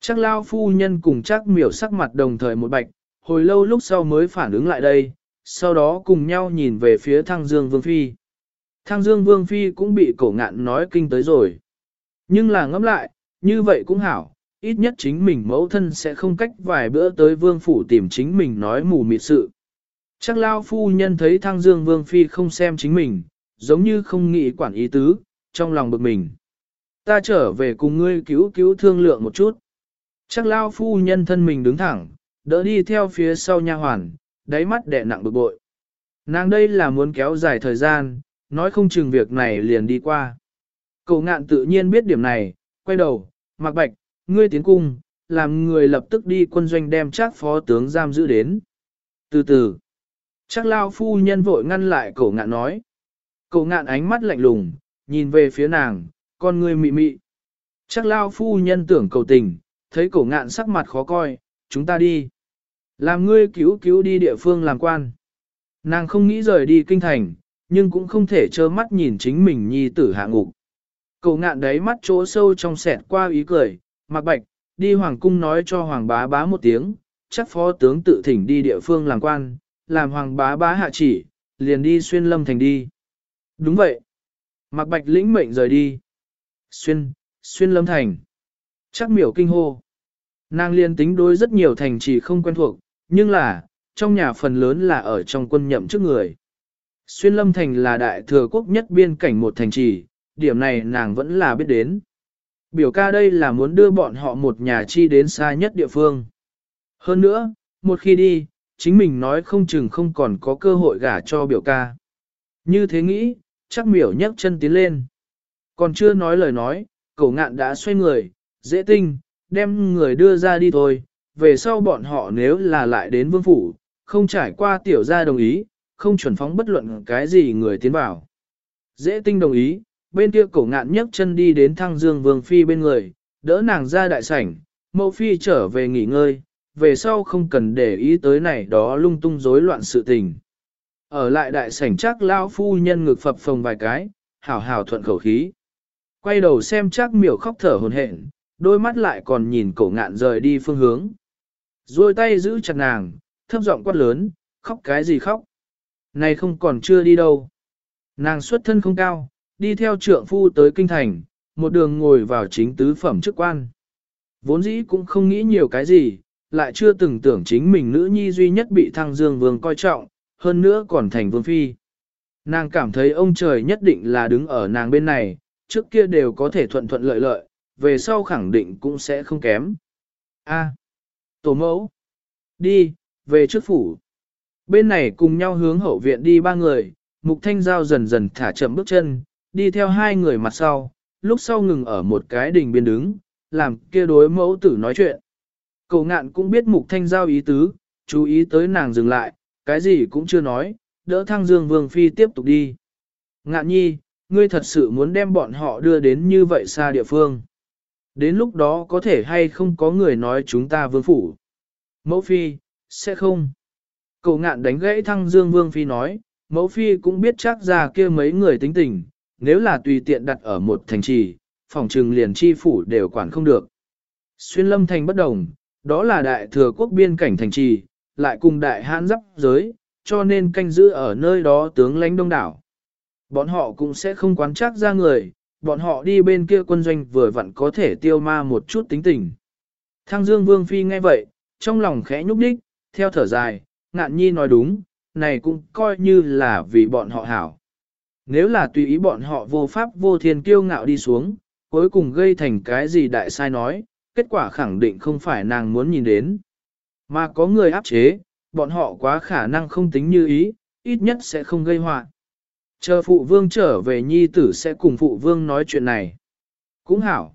Chắc lao phu nhân cùng chắc miểu sắc mặt đồng thời một bạch, hồi lâu lúc sau mới phản ứng lại đây, sau đó cùng nhau nhìn về phía thăng dương vương phi. Thăng dương vương phi cũng bị cổ ngạn nói kinh tới rồi. Nhưng là ngẫm lại, như vậy cũng hảo, ít nhất chính mình mẫu thân sẽ không cách vài bữa tới vương phủ tìm chính mình nói mù mịt sự. Chắc lao phu nhân thấy thăng dương vương phi không xem chính mình, giống như không nghĩ quản ý tứ, trong lòng bực mình. Ta trở về cùng ngươi cứu cứu thương lượng một chút. Chắc lao phu nhân thân mình đứng thẳng, đỡ đi theo phía sau nha hoàn, đáy mắt đè nặng bực bội. Nàng đây là muốn kéo dài thời gian, nói không chừng việc này liền đi qua. Cậu ngạn tự nhiên biết điểm này, quay đầu, mặc bạch, ngươi tiến cung, làm người lập tức đi quân doanh đem chắc phó tướng giam giữ đến. Từ từ, chắc lao phu nhân vội ngăn lại cổ ngạn nói. Cổ ngạn ánh mắt lạnh lùng, nhìn về phía nàng, con người mị mị. Chắc lao phu nhân tưởng cầu tình, thấy cổ ngạn sắc mặt khó coi, chúng ta đi. Làm ngươi cứu cứu đi địa phương làm quan. Nàng không nghĩ rời đi kinh thành, nhưng cũng không thể trơ mắt nhìn chính mình nhi tử hạ ngục. Cổ ngạn đấy mắt chỗ sâu trong sẹt qua ý cười, mặc bạch, đi hoàng cung nói cho hoàng bá bá một tiếng, chắc phó tướng tự thỉnh đi địa phương làm quan, làm hoàng bá bá hạ chỉ, liền đi xuyên lâm thành đi. Đúng vậy. Mặc bạch lĩnh mệnh rời đi. Xuyên, xuyên lâm thành. Chắc miểu kinh hô. Nàng liên tính đối rất nhiều thành trì không quen thuộc, nhưng là, trong nhà phần lớn là ở trong quân nhậm trước người. Xuyên lâm thành là đại thừa quốc nhất biên cảnh một thành trì, điểm này nàng vẫn là biết đến. Biểu ca đây là muốn đưa bọn họ một nhà chi đến xa nhất địa phương. Hơn nữa, một khi đi, chính mình nói không chừng không còn có cơ hội gả cho biểu ca. Như thế nghĩ, chắc miểu nhấc chân tiến lên. Còn chưa nói lời nói, cậu ngạn đã xoay người, dễ tinh, đem người đưa ra đi thôi. Về sau bọn họ nếu là lại đến vương phủ, không trải qua tiểu gia đồng ý, không chuẩn phóng bất luận cái gì người tiến vào. Dễ tinh đồng ý, bên kia cổ ngạn nhấc chân đi đến thăng dương vương phi bên người, đỡ nàng ra đại sảnh, mẫu phi trở về nghỉ ngơi, về sau không cần để ý tới này đó lung tung rối loạn sự tình. Ở lại đại sảnh chắc lao phu nhân ngực phập phồng vài cái, hảo hảo thuận khẩu khí. Quay đầu xem chắc miểu khóc thở hồn hển, đôi mắt lại còn nhìn cổ ngạn rời đi phương hướng. Rồi tay giữ chặt nàng, thấp giọng quát lớn, khóc cái gì khóc. Này không còn chưa đi đâu. Nàng xuất thân không cao, đi theo trượng phu tới kinh thành, một đường ngồi vào chính tứ phẩm chức quan. Vốn dĩ cũng không nghĩ nhiều cái gì, lại chưa từng tưởng chính mình nữ nhi duy nhất bị thăng dương vương coi trọng, hơn nữa còn thành vương phi. Nàng cảm thấy ông trời nhất định là đứng ở nàng bên này, trước kia đều có thể thuận thuận lợi lợi, về sau khẳng định cũng sẽ không kém. A. tổ mẫu. Đi, về trước phủ. Bên này cùng nhau hướng hậu viện đi ba người, Mục Thanh Giao dần dần thả chậm bước chân, đi theo hai người mặt sau, lúc sau ngừng ở một cái đình biên đứng, làm kia đối mẫu tử nói chuyện. Cậu ngạn cũng biết Mục Thanh Giao ý tứ, chú ý tới nàng dừng lại, cái gì cũng chưa nói, đỡ thăng dương vương phi tiếp tục đi. Ngạn nhi, ngươi thật sự muốn đem bọn họ đưa đến như vậy xa địa phương. Đến lúc đó có thể hay không có người nói chúng ta vương phủ. Mẫu phi, sẽ không. Cậu ngạn đánh gãy thăng dương vương phi nói, mẫu phi cũng biết chắc ra kia mấy người tính tình, nếu là tùy tiện đặt ở một thành trì, phòng trừng liền chi phủ đều quản không được. Xuyên lâm thành bất đồng, đó là đại thừa quốc biên cảnh thành trì, lại cùng đại hãn giáp giới, cho nên canh giữ ở nơi đó tướng lãnh đông đảo. Bọn họ cũng sẽ không quán chắc ra người, bọn họ đi bên kia quân doanh vừa vặn có thể tiêu ma một chút tính tình. Thăng Dương Vương Phi nghe vậy, trong lòng khẽ nhúc đích, theo thở dài, ngạn nhi nói đúng, này cũng coi như là vì bọn họ hảo. Nếu là tùy ý bọn họ vô pháp vô thiên kiêu ngạo đi xuống, cuối cùng gây thành cái gì đại sai nói, kết quả khẳng định không phải nàng muốn nhìn đến. Mà có người áp chế, bọn họ quá khả năng không tính như ý, ít nhất sẽ không gây họa. Chờ phụ vương trở về nhi tử sẽ cùng phụ vương nói chuyện này. Cũng hảo.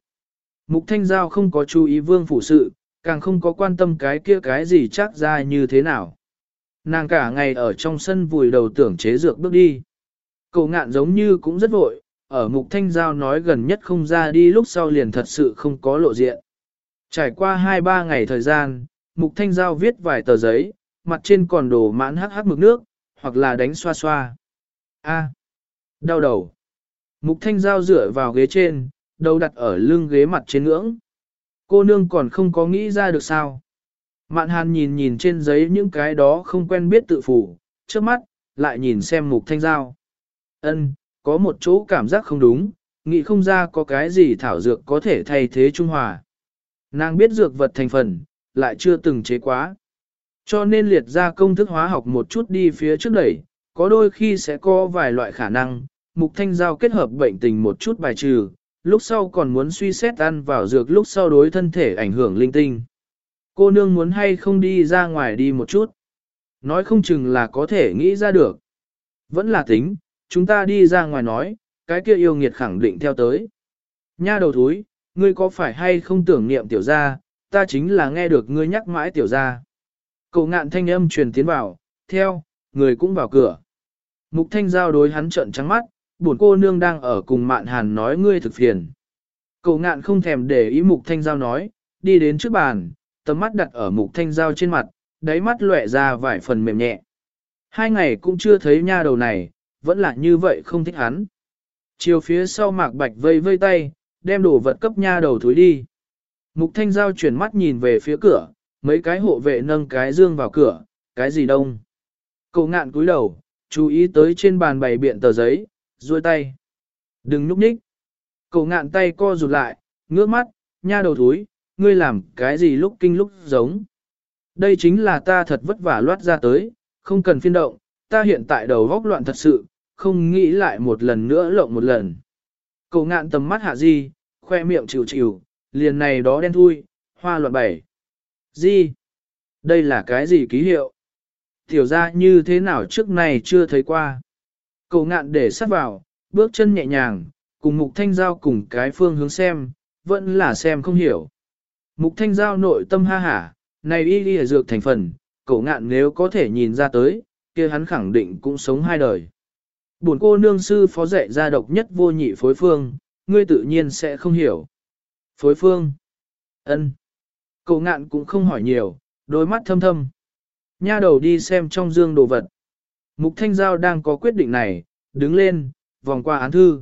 Mục Thanh Giao không có chú ý vương phủ sự, càng không có quan tâm cái kia cái gì chắc ra như thế nào. Nàng cả ngày ở trong sân vùi đầu tưởng chế dược bước đi. Cậu ngạn giống như cũng rất vội, ở mục thanh giao nói gần nhất không ra đi lúc sau liền thật sự không có lộ diện. Trải qua 2-3 ngày thời gian, mục thanh giao viết vài tờ giấy, mặt trên còn đổ mãn hắc hắc mực nước, hoặc là đánh xoa xoa. A. đau đầu. Mục thanh giao dựa vào ghế trên, đầu đặt ở lưng ghế mặt trên ngưỡng. Cô nương còn không có nghĩ ra được sao. Mạn hàn nhìn nhìn trên giấy những cái đó không quen biết tự phủ, trước mắt, lại nhìn xem mục thanh giao. Ân, có một chỗ cảm giác không đúng, nghĩ không ra có cái gì thảo dược có thể thay thế Trung Hòa. Nàng biết dược vật thành phần, lại chưa từng chế quá. Cho nên liệt ra công thức hóa học một chút đi phía trước đẩy, có đôi khi sẽ có vài loại khả năng, mục thanh giao kết hợp bệnh tình một chút bài trừ, lúc sau còn muốn suy xét ăn vào dược lúc sau đối thân thể ảnh hưởng linh tinh. Cô nương muốn hay không đi ra ngoài đi một chút. Nói không chừng là có thể nghĩ ra được. Vẫn là tính, chúng ta đi ra ngoài nói, cái kia yêu nghiệt khẳng định theo tới. Nha đầu thúi, ngươi có phải hay không tưởng niệm tiểu gia, ta chính là nghe được ngươi nhắc mãi tiểu gia. Cậu ngạn thanh âm truyền tiến vào, theo, người cũng vào cửa. Mục thanh giao đối hắn trợn trắng mắt, buồn cô nương đang ở cùng mạn hàn nói ngươi thực phiền. Cậu ngạn không thèm để ý mục thanh giao nói, đi đến trước bàn, tầm mắt đặt ở mục thanh giao trên mặt, đáy mắt lóe ra vài phần mềm nhẹ. Hai ngày cũng chưa thấy nha đầu này, vẫn là như vậy không thích hắn. Chiều phía sau mạc bạch vây vây tay, đem đồ vật cấp nha đầu thối đi. Mục thanh giao chuyển mắt nhìn về phía cửa, mấy cái hộ vệ nâng cái dương vào cửa, cái gì đông. Cậu ngạn cúi đầu, chú ý tới trên bàn bày biện tờ giấy, duỗi tay. Đừng núp nhích. Cậu ngạn tay co rụt lại, ngước mắt, nha đầu thúi, ngươi làm cái gì lúc kinh lúc giống. Đây chính là ta thật vất vả loát ra tới, không cần phiên động, ta hiện tại đầu góc loạn thật sự, không nghĩ lại một lần nữa lộng một lần. Cậu ngạn tầm mắt hạ di, khoe miệng chịu chịu, liền này đó đen thui, hoa loạn bảy. Di, đây là cái gì ký hiệu? Tiểu ra như thế nào trước này chưa thấy qua. Cậu ngạn để sát vào, bước chân nhẹ nhàng, cùng mục thanh giao cùng cái phương hướng xem, vẫn là xem không hiểu. Mục thanh giao nội tâm ha hả, này y đi dược thành phần, cậu ngạn nếu có thể nhìn ra tới, kia hắn khẳng định cũng sống hai đời. Buồn cô nương sư phó dạy ra độc nhất vô nhị phối phương, ngươi tự nhiên sẽ không hiểu. Phối phương. ân. Cậu ngạn cũng không hỏi nhiều, đôi mắt thâm thâm. Nha đầu đi xem trong dương đồ vật. Mục Thanh Giao đang có quyết định này, đứng lên, vòng qua án thư.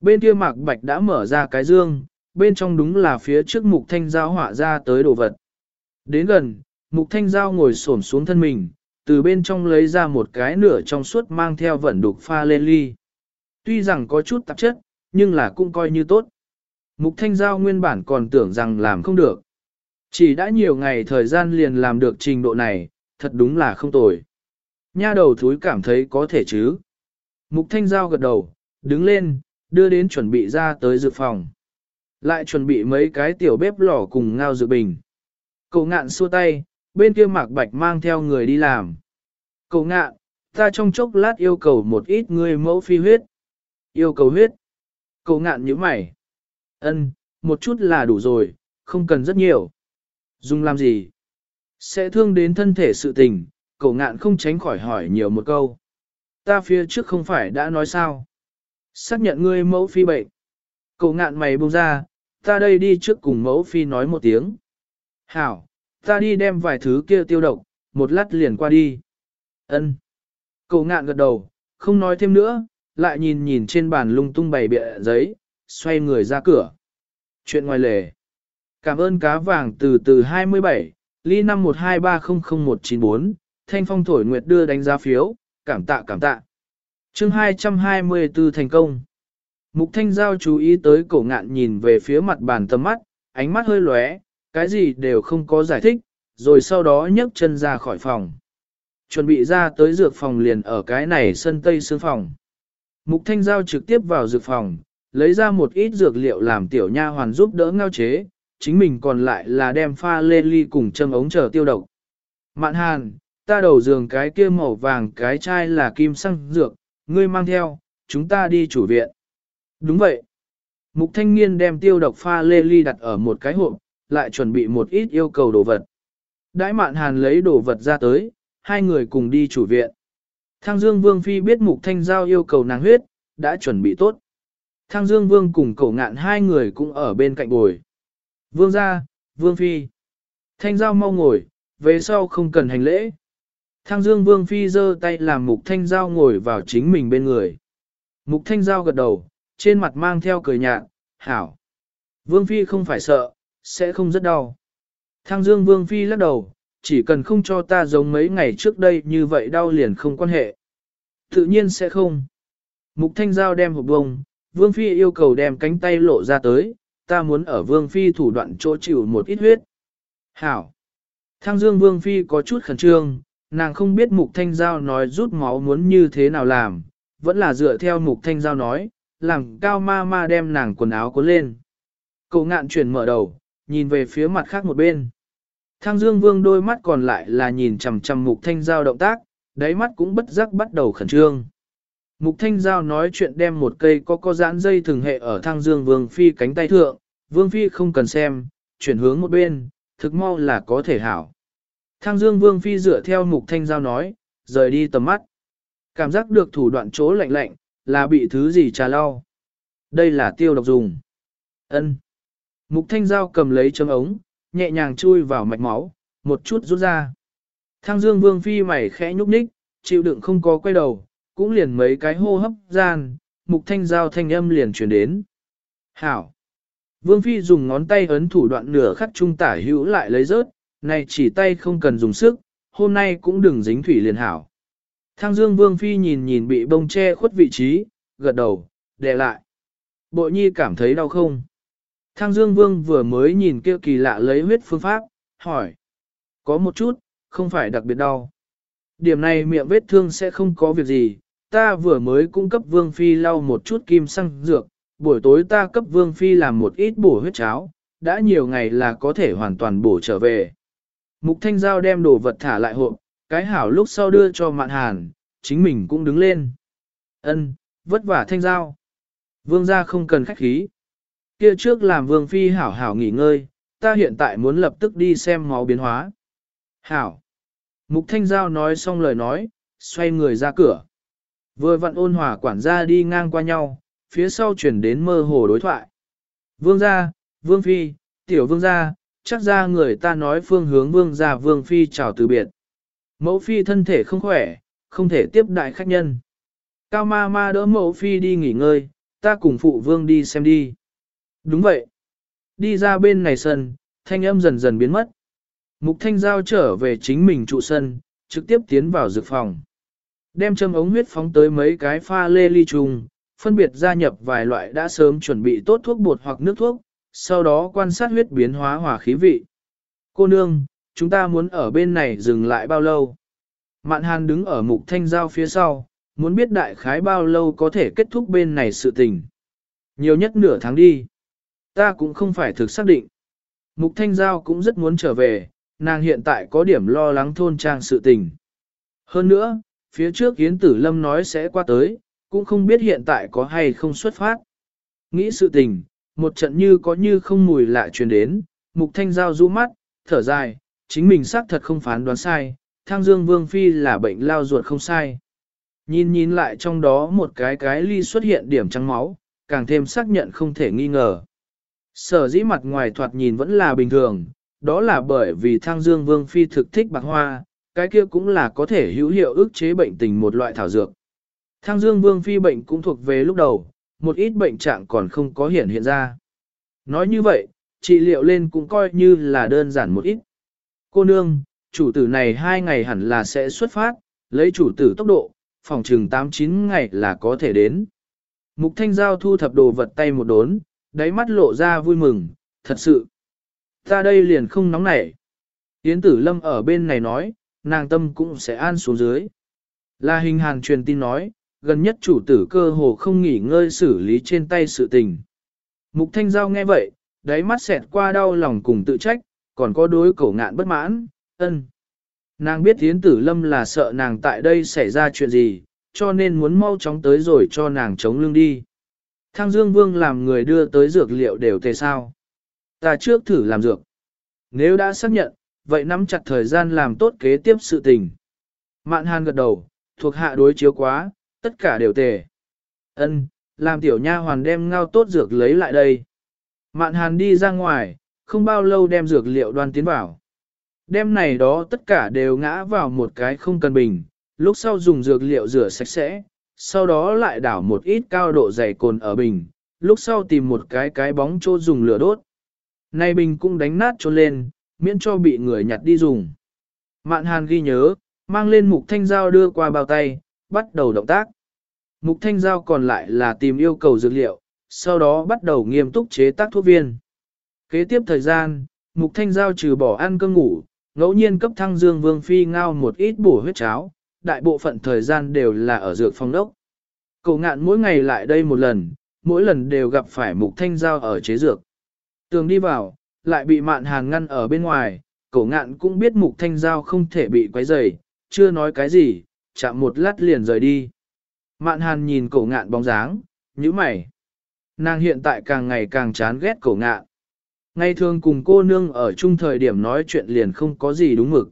Bên kia Mạc Bạch đã mở ra cái dương, bên trong đúng là phía trước Mục Thanh Giao họa ra tới đồ vật. Đến gần, Mục Thanh Giao ngồi xổm xuống thân mình, từ bên trong lấy ra một cái nửa trong suốt mang theo vẩn đục pha lên ly. Tuy rằng có chút tạp chất, nhưng là cũng coi như tốt. Mục Thanh Giao nguyên bản còn tưởng rằng làm không được. Chỉ đã nhiều ngày thời gian liền làm được trình độ này, thật đúng là không tồi. Nha đầu thúi cảm thấy có thể chứ. Mục Thanh Giao gật đầu, đứng lên, đưa đến chuẩn bị ra tới dược phòng. Lại chuẩn bị mấy cái tiểu bếp lò cùng ngao dược bình. Cậu ngạn xua tay, bên kia mạc bạch mang theo người đi làm. Cậu ngạn, ta trong chốc lát yêu cầu một ít người mẫu phi huyết. Yêu cầu huyết. Cậu ngạn như mày. ân một chút là đủ rồi, không cần rất nhiều. Dùng làm gì? Sẽ thương đến thân thể sự tình, cậu ngạn không tránh khỏi hỏi nhiều một câu. Ta phía trước không phải đã nói sao? Xác nhận ngươi mẫu phi bệnh. Cậu ngạn mày buông ra, ta đây đi trước cùng mẫu phi nói một tiếng. Hảo, ta đi đem vài thứ kia tiêu độc, một lát liền qua đi. Ân. Cậu ngạn gật đầu, không nói thêm nữa, lại nhìn nhìn trên bàn lung tung bày bịa giấy, xoay người ra cửa. Chuyện ngoài lề. Cảm ơn cá vàng từ từ 27, ly 5123000194, thanh phong thổi nguyệt đưa đánh giá phiếu, cảm tạ cảm tạ. chương 224 thành công. Mục thanh giao chú ý tới cổ ngạn nhìn về phía mặt bàn tầm mắt, ánh mắt hơi lóe, cái gì đều không có giải thích, rồi sau đó nhấc chân ra khỏi phòng. Chuẩn bị ra tới dược phòng liền ở cái này sân tây sương phòng. Mục thanh giao trực tiếp vào dược phòng, lấy ra một ít dược liệu làm tiểu nha hoàn giúp đỡ ngao chế, chính mình còn lại là đem pha lê ly cùng châm ống chờ tiêu độc. Mạn hàn, ta đầu giường cái kia màu vàng cái chai là kim xăng dược, ngươi mang theo, chúng ta đi chủ viện. Đúng vậy. Mục thanh niên đem tiêu độc pha lê ly đặt ở một cái hộp, lại chuẩn bị một ít yêu cầu đồ vật. Đãi mạn hàn lấy đồ vật ra tới, hai người cùng đi chủ viện. Thang Dương Vương Phi biết Mục Thanh Giao yêu cầu nàng huyết, đã chuẩn bị tốt. Thang Dương Vương cùng cổ ngạn hai người cũng ở bên cạnh bồi. Vương gia, Vương Phi. Thanh Giao mau ngồi, về sau không cần hành lễ. Thang Dương Vương Phi giơ tay làm Mục Thanh Giao ngồi vào chính mình bên người. Mục Thanh Giao gật đầu, trên mặt mang theo cười nhạt, hảo. Vương Phi không phải sợ, sẽ không rất đau. Thang Dương Vương Phi lắc đầu, chỉ cần không cho ta giống mấy ngày trước đây như vậy đau liền không quan hệ. Tự nhiên sẽ không. Mục Thanh Giao đem hộp bông, Vương Phi yêu cầu đem cánh tay lộ ra tới, ta muốn ở Vương Phi thủ đoạn chỗ chịu một ít huyết. Hảo. Thang Dương Vương Phi có chút khẩn trương, nàng không biết Mục Thanh Giao nói rút máu muốn như thế nào làm, vẫn là dựa theo Mục Thanh Giao nói, làm cao ma ma đem nàng quần áo cuốn lên. Cậu ngạn chuyển mở đầu, nhìn về phía mặt khác một bên. Thang Dương Vương đôi mắt còn lại là nhìn chằm chằm Mục Thanh Giao động tác, đáy mắt cũng bất giác bắt đầu khẩn trương. Mục Thanh Giao nói chuyện đem một cây có có giãn dây thường hệ ở Thang Dương Vương Phi cánh tay thượng, Vương Phi không cần xem, chuyển hướng một bên, thực mau là có thể hảo. Thang Dương Vương Phi dựa theo Mục Thanh Giao nói, rời đi tầm mắt. Cảm giác được thủ đoạn chỗ lạnh lạnh, là bị thứ gì trà lau. Đây là tiêu độc dùng. Ân. Mục Thanh Giao cầm lấy chấm ống, nhẹ nhàng chui vào mạch máu, một chút rút ra. Thang Dương Vương Phi mày khẽ nhúc nhích, chịu đựng không có quay đầu, cũng liền mấy cái hô hấp gian, Mục Thanh Giao thanh âm liền truyền đến. Hảo. Vương Phi dùng ngón tay ấn thủ đoạn nửa khắc trung tả hữu lại lấy rớt, này chỉ tay không cần dùng sức, hôm nay cũng đừng dính thủy liền hảo. Thang Dương Vương Phi nhìn nhìn bị bông che khuất vị trí, gật đầu, đè lại. Bộ nhi cảm thấy đau không? Thang Dương Vương vừa mới nhìn kia kỳ lạ lấy huyết phương pháp, hỏi. Có một chút, không phải đặc biệt đau. Điểm này miệng vết thương sẽ không có việc gì, ta vừa mới cung cấp Vương Phi lau một chút kim xăng dược, buổi tối ta cấp Vương Phi làm một ít bổ huyết cháo, đã nhiều ngày là có thể hoàn toàn bổ trở về. Mục Thanh Giao đem đồ vật thả lại hộp, cái hảo lúc sau đưa cho Mạn Hàn, chính mình cũng đứng lên. Ân, vất vả Thanh Giao. Vương gia không cần khách khí. Kia trước làm Vương Phi hảo hảo nghỉ ngơi, ta hiện tại muốn lập tức đi xem máu biến hóa. Hảo. Mục Thanh Giao nói xong lời nói, xoay người ra cửa. Vừa vặn ôn hòa quản gia đi ngang qua nhau, phía sau chuyển đến mơ hồ đối thoại. Vương gia, Vương Phi, Tiểu Vương gia, chắc ra người ta nói phương hướng Vương gia Vương Phi chào từ biệt. Mẫu Phi thân thể không khỏe, không thể tiếp đại khách nhân. Cao ma ma đỡ mẫu Phi đi nghỉ ngơi, ta cùng phụ Vương đi xem đi. Đúng vậy. Đi ra bên này sân, thanh âm dần dần biến mất. Mục thanh giao trở về chính mình trụ sân, trực tiếp tiến vào dược phòng. Đem châm ống huyết phóng tới mấy cái pha lê ly trùng, phân biệt gia nhập vài loại đã sớm chuẩn bị tốt thuốc bột hoặc nước thuốc, sau đó quan sát huyết biến hóa hỏa khí vị. Cô nương, chúng ta muốn ở bên này dừng lại bao lâu? Mạn hàn đứng ở mục thanh giao phía sau, muốn biết đại khái bao lâu có thể kết thúc bên này sự tình. Nhiều nhất nửa tháng đi. Ta cũng không phải thực xác định. Mục Thanh Giao cũng rất muốn trở về, nàng hiện tại có điểm lo lắng thôn trang sự tình. Hơn nữa, phía trước Yến Tử Lâm nói sẽ qua tới, cũng không biết hiện tại có hay không xuất phát. Nghĩ sự tình, một trận như có như không mùi lạ truyền đến, Mục Thanh Giao rũ mắt, thở dài, chính mình xác thật không phán đoán sai, thang dương vương phi là bệnh lao ruột không sai. Nhìn nhìn lại trong đó một cái cái ly xuất hiện điểm trắng máu, càng thêm xác nhận không thể nghi ngờ. Sở dĩ mặt ngoài thoạt nhìn vẫn là bình thường, đó là bởi vì thang dương vương phi thực thích bạc hoa, cái kia cũng là có thể hữu hiệu ức chế bệnh tình một loại thảo dược. Thang dương vương phi bệnh cũng thuộc về lúc đầu, một ít bệnh trạng còn không có hiện hiện ra. Nói như vậy, trị liệu lên cũng coi như là đơn giản một ít. Cô nương, chủ tử này hai ngày hẳn là sẽ xuất phát, lấy chủ tử tốc độ, phòng trừng 8-9 ngày là có thể đến. Mục Thanh Giao thu thập đồ vật tay một đốn, đáy mắt lộ ra vui mừng, thật sự. Ta đây liền không nóng nảy. Yến tử lâm ở bên này nói, nàng tâm cũng sẽ an xuống dưới. Là hình hàn truyền tin nói, gần nhất chủ tử cơ hồ không nghỉ ngơi xử lý trên tay sự tình. Mục Thanh Giao nghe vậy, đáy mắt xẹt qua đau lòng cùng tự trách, còn có đối cổ ngạn bất mãn, ân. Nàng biết Yến Tử Lâm là sợ nàng tại đây xảy ra chuyện gì, cho nên muốn mau chóng tới rồi cho nàng chống lưng đi. Thang Dương Vương làm người đưa tới dược liệu đều tề sao. Ta trước thử làm dược. Nếu đã xác nhận, vậy nắm chặt thời gian làm tốt kế tiếp sự tình. Mạn Hàn gật đầu, thuộc hạ đối chiếu quá, tất cả đều tề. Ân, làm tiểu nha hoàn đem ngao tốt dược lấy lại đây. Mạn Hàn đi ra ngoài, không bao lâu đem dược liệu đoan tiến vào. Đem này đó tất cả đều ngã vào một cái không cần bình, lúc sau dùng dược liệu rửa sạch sẽ, sau đó lại đảo một ít cao độ dày cồn ở bình, lúc sau tìm một cái cái bóng chỗ dùng lửa đốt. nay bình cũng đánh nát cho lên, miễn cho bị người nhặt đi dùng. Mạn hàn ghi nhớ, mang lên mục thanh dao đưa qua bao tay, bắt đầu động tác. Mục thanh dao còn lại là tìm yêu cầu dược liệu, sau đó bắt đầu nghiêm túc chế tác thuốc viên. Kế tiếp thời gian, mục thanh giao trừ bỏ ăn cơm ngủ, ngẫu nhiên cấp thăng dương vương phi ngao một ít bổ huyết cháo, đại bộ phận thời gian đều là ở dược phòng đốc. Cổ ngạn mỗi ngày lại đây một lần, mỗi lần đều gặp phải mục thanh giao ở chế dược. Tường đi vào, lại bị mạn hàn ngăn ở bên ngoài, cổ ngạn cũng biết mục thanh giao không thể bị quấy rầy, chưa nói cái gì, chạm một lát liền rời đi. Mạn hàn nhìn cổ ngạn bóng dáng, nhíu mày. Nàng hiện tại càng ngày càng chán ghét cổ ngạn. Ngày thường cùng cô nương ở chung thời điểm nói chuyện liền không có gì đúng mực.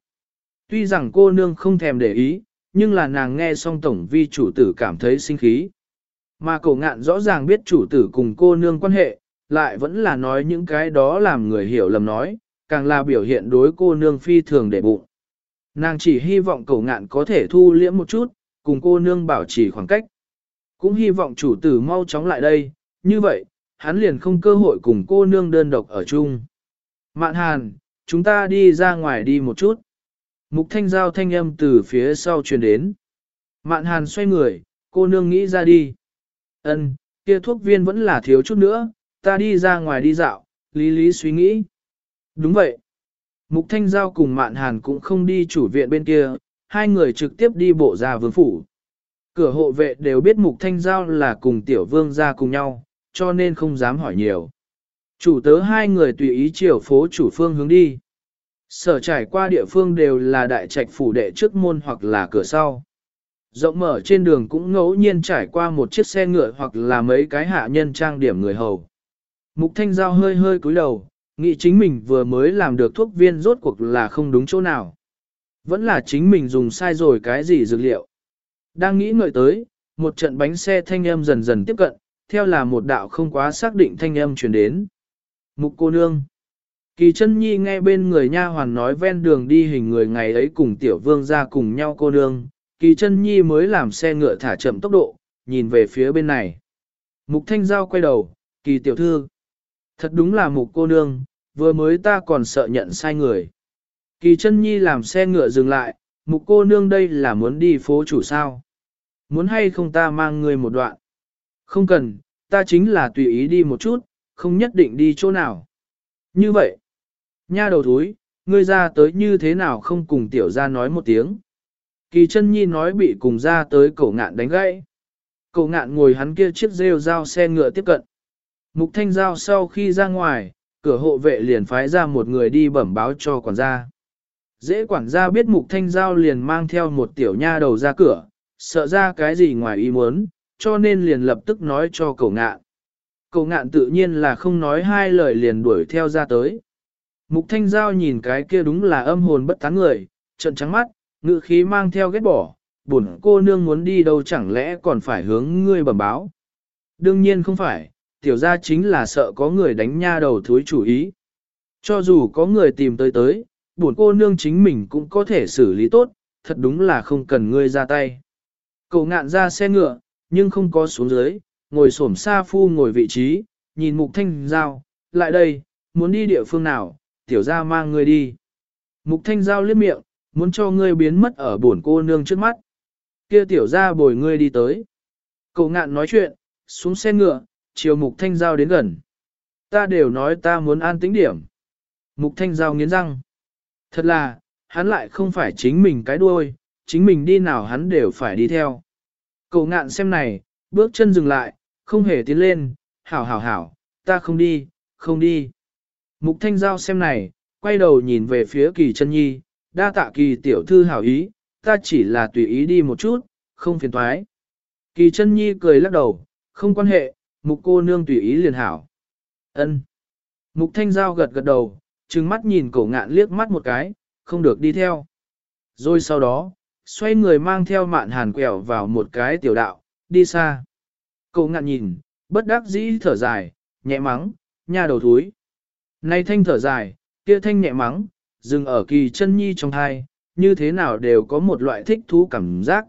Tuy rằng cô nương không thèm để ý, nhưng là nàng nghe xong tổng vi chủ tử cảm thấy sinh khí. Mà cổ ngạn rõ ràng biết chủ tử cùng cô nương quan hệ, lại vẫn là nói những cái đó làm người hiểu lầm nói, càng là biểu hiện đối cô nương phi thường để bụng. Nàng chỉ hy vọng cổ ngạn có thể thu liễm một chút, cùng cô nương bảo trì khoảng cách. Cũng hy vọng chủ tử mau chóng lại đây, như vậy, hắn liền không cơ hội cùng cô nương đơn độc ở chung. Mạn hàn, chúng ta đi ra ngoài đi một chút. Mục thanh giao thanh âm từ phía sau truyền đến. Mạn hàn xoay người, cô nương nghĩ ra đi. Ân, kia thuốc viên vẫn là thiếu chút nữa, ta đi ra ngoài đi dạo, lý lý suy nghĩ. Đúng vậy. Mục thanh giao cùng mạn hàn cũng không đi chủ viện bên kia, hai người trực tiếp đi bộ ra vương phủ. Cửa hộ vệ đều biết mục thanh giao là cùng tiểu vương ra cùng nhau, cho nên không dám hỏi nhiều. Chủ tớ hai người tùy ý chiều phố chủ phương hướng đi. Sở trải qua địa phương đều là đại trạch phủ đệ trước môn hoặc là cửa sau. Rộng mở trên đường cũng ngẫu nhiên trải qua một chiếc xe ngựa hoặc là mấy cái hạ nhân trang điểm người hầu. Mục thanh giao hơi hơi cúi đầu, nghĩ chính mình vừa mới làm được thuốc viên rốt cuộc là không đúng chỗ nào. Vẫn là chính mình dùng sai rồi cái gì dược liệu. Đang nghĩ ngợi tới, một trận bánh xe thanh âm dần dần tiếp cận, theo là một đạo không quá xác định thanh âm truyền đến. Mục cô nương. Kỳ chân nhi nghe bên người nha hoàn nói ven đường đi hình người ngày ấy cùng tiểu vương ra cùng nhau cô nương, kỳ chân nhi mới làm xe ngựa thả chậm tốc độ, nhìn về phía bên này. Mục thanh giao quay đầu, kỳ tiểu thư. Thật đúng là mục cô nương, vừa mới ta còn sợ nhận sai người. Kỳ chân nhi làm xe ngựa dừng lại, mục cô nương đây là muốn đi phố chủ sao. Muốn hay không ta mang người một đoạn. Không cần, ta chính là tùy ý đi một chút, không nhất định đi chỗ nào. Như vậy, nha đầu thúi, ngươi ra tới như thế nào không cùng tiểu ra nói một tiếng. Kỳ chân nhi nói bị cùng ra tới cổ ngạn đánh gãy. Cổ ngạn ngồi hắn kia chiếc rêu dao xe ngựa tiếp cận. Mục thanh giao sau khi ra ngoài, cửa hộ vệ liền phái ra một người đi bẩm báo cho quản gia. Dễ quản gia biết mục thanh giao liền mang theo một tiểu nha đầu ra cửa, sợ ra cái gì ngoài ý muốn, cho nên liền lập tức nói cho cổ ngạn. Cổ ngạn tự nhiên là không nói hai lời liền đuổi theo ra tới. Mục thanh giao nhìn cái kia đúng là âm hồn bất tán người, trận trắng mắt, ngự khí mang theo ghét bỏ, buồn cô nương muốn đi đâu chẳng lẽ còn phải hướng ngươi bẩm báo. Đương nhiên không phải, tiểu ra chính là sợ có người đánh nha đầu thối chủ ý. Cho dù có người tìm tới tới, buồn cô nương chính mình cũng có thể xử lý tốt, thật đúng là không cần ngươi ra tay. Cậu ngạn ra xe ngựa, nhưng không có xuống dưới, ngồi xổm xa phu ngồi vị trí, nhìn mục thanh giao, lại đây, muốn đi địa phương nào, tiểu ra mang ngươi đi. Mục thanh giao liếc miệng, muốn cho ngươi biến mất ở buồn cô nương trước mắt. Kia tiểu ra bồi ngươi đi tới. Cậu ngạn nói chuyện, xuống xe ngựa, chiều mục thanh giao đến gần. Ta đều nói ta muốn an tĩnh điểm. Mục thanh giao nghiến răng. Thật là, hắn lại không phải chính mình cái đuôi, chính mình đi nào hắn đều phải đi theo. Cậu ngạn xem này, bước chân dừng lại, không hề tiến lên, hảo hảo hảo, ta không đi, không đi. Mục thanh giao xem này, quay đầu nhìn về phía kỳ chân nhi, đa tạ kỳ tiểu thư hảo ý, ta chỉ là tùy ý đi một chút, không phiền thoái. Kỳ chân nhi cười lắc đầu, không quan hệ, mục cô nương tùy ý liền hảo. ân Mục thanh giao gật gật đầu, trừng mắt nhìn cổ ngạn liếc mắt một cái, không được đi theo. Rồi sau đó, xoay người mang theo mạn hàn quẹo vào một cái tiểu đạo, đi xa. Cổ ngạn nhìn, bất đắc dĩ thở dài, nhẹ mắng, nha đầu thúi. Nay thanh thở dài, kia thanh nhẹ mắng, dừng ở kỳ chân nhi trong thai, như thế nào đều có một loại thích thú cảm giác.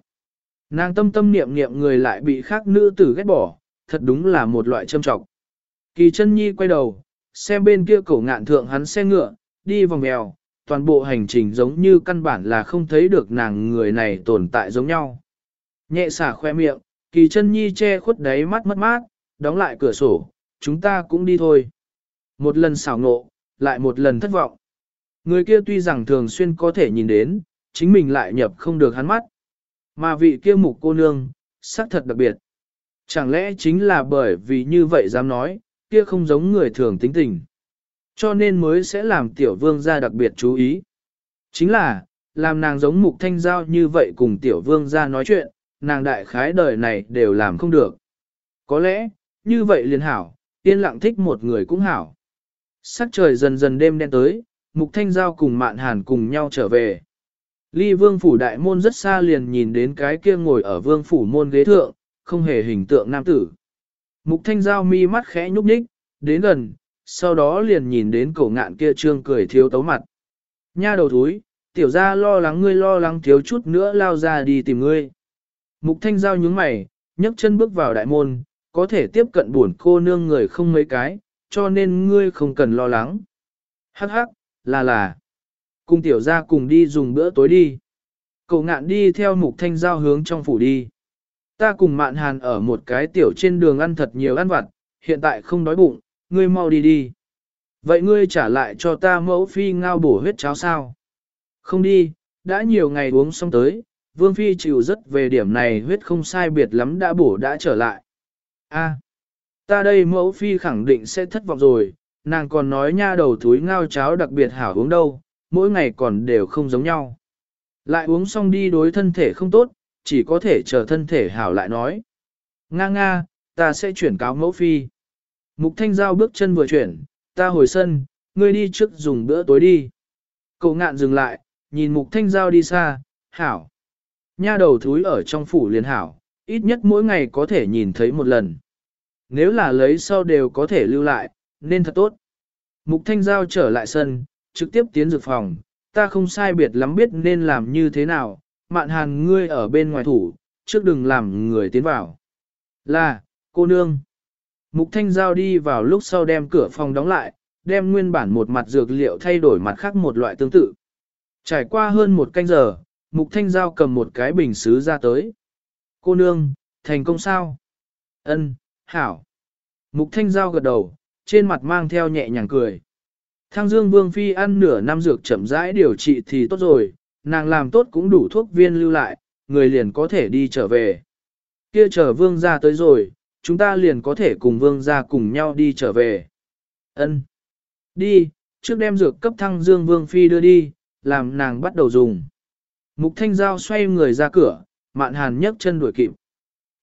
Nàng tâm tâm niệm niệm người lại bị khác nữ tử ghét bỏ, thật đúng là một loại châm trọng. Kỳ chân nhi quay đầu, xem bên kia cổ ngạn thượng hắn xe ngựa, đi vòng mèo, toàn bộ hành trình giống như căn bản là không thấy được nàng người này tồn tại giống nhau. Nhẹ xả khoe miệng, kỳ chân nhi che khuất đáy mắt mất mát, đóng lại cửa sổ, chúng ta cũng đi thôi. Một lần xảo ngộ, lại một lần thất vọng. Người kia tuy rằng thường xuyên có thể nhìn đến, chính mình lại nhập không được hắn mắt. Mà vị kia mục cô nương, sắc thật đặc biệt. Chẳng lẽ chính là bởi vì như vậy dám nói, kia không giống người thường tính tình. Cho nên mới sẽ làm tiểu vương gia đặc biệt chú ý. Chính là, làm nàng giống mục thanh giao như vậy cùng tiểu vương gia nói chuyện, nàng đại khái đời này đều làm không được. Có lẽ, như vậy liền hảo, yên lặng thích một người cũng hảo. Sắc trời dần dần đêm đen tới, mục thanh giao cùng mạn hàn cùng nhau trở về. Ly vương phủ đại môn rất xa liền nhìn đến cái kia ngồi ở vương phủ môn ghế thượng, không hề hình tượng nam tử. Mục thanh giao mi mắt khẽ nhúc nhích, đến gần, sau đó liền nhìn đến cổ ngạn kia trương cười thiếu tấu mặt. Nha đầu thúi, tiểu gia lo lắng ngươi lo lắng thiếu chút nữa lao ra đi tìm ngươi. Mục thanh giao nhướng mày, nhấc chân bước vào đại môn, có thể tiếp cận buồn cô nương người không mấy cái, cho nên ngươi không cần lo lắng. Hắc hắc, là là. Cùng tiểu gia cùng đi dùng bữa tối đi. Cậu ngạn đi theo mục thanh giao hướng trong phủ đi. Ta cùng mạn hàn ở một cái tiểu trên đường ăn thật nhiều ăn vặt, hiện tại không đói bụng, ngươi mau đi đi. Vậy ngươi trả lại cho ta mẫu phi ngao bổ huyết cháo sao? Không đi, đã nhiều ngày uống xong tới, vương phi chịu rất về điểm này huyết không sai biệt lắm đã bổ đã trở lại. A, ta đây mẫu phi khẳng định sẽ thất vọng rồi, nàng còn nói nha đầu thúi ngao cháo đặc biệt hảo uống đâu, mỗi ngày còn đều không giống nhau. Lại uống xong đi đối thân thể không tốt, chỉ có thể chờ thân thể hảo lại nói. Nga nga, ta sẽ chuyển cáo mẫu phi. Mục thanh giao bước chân vừa chuyển, ta hồi sân, ngươi đi trước dùng bữa tối đi. Cậu ngạn dừng lại, nhìn mục thanh giao đi xa, hảo. Nha đầu thúi ở trong phủ liền hảo, ít nhất mỗi ngày có thể nhìn thấy một lần. Nếu là lấy sau đều có thể lưu lại, nên thật tốt. Mục thanh giao trở lại sân, trực tiếp tiến dược phòng, ta không sai biệt lắm biết nên làm như thế nào, mạn hàn ngươi ở bên ngoài thủ, trước đừng làm người tiến vào. Là, cô nương. Mục thanh giao đi vào lúc sau đem cửa phòng đóng lại, đem nguyên bản một mặt dược liệu thay đổi mặt khác một loại tương tự. Trải qua hơn một canh giờ, mục thanh giao cầm một cái bình xứ ra tới. Cô nương, thành công sao? Ân, hảo. Mục thanh giao gật đầu, trên mặt mang theo nhẹ nhàng cười. Thang Dương Vương Phi ăn nửa năm dược chậm rãi điều trị thì tốt rồi, nàng làm tốt cũng đủ thuốc viên lưu lại, người liền có thể đi trở về. Kia chờ vương gia tới rồi, chúng ta liền có thể cùng vương gia cùng nhau đi trở về. Ân, Đi, trước đem dược cấp thăng dương vương phi đưa đi, làm nàng bắt đầu dùng. Mục thanh giao xoay người ra cửa, mạn hàn nhấc chân đuổi kịp.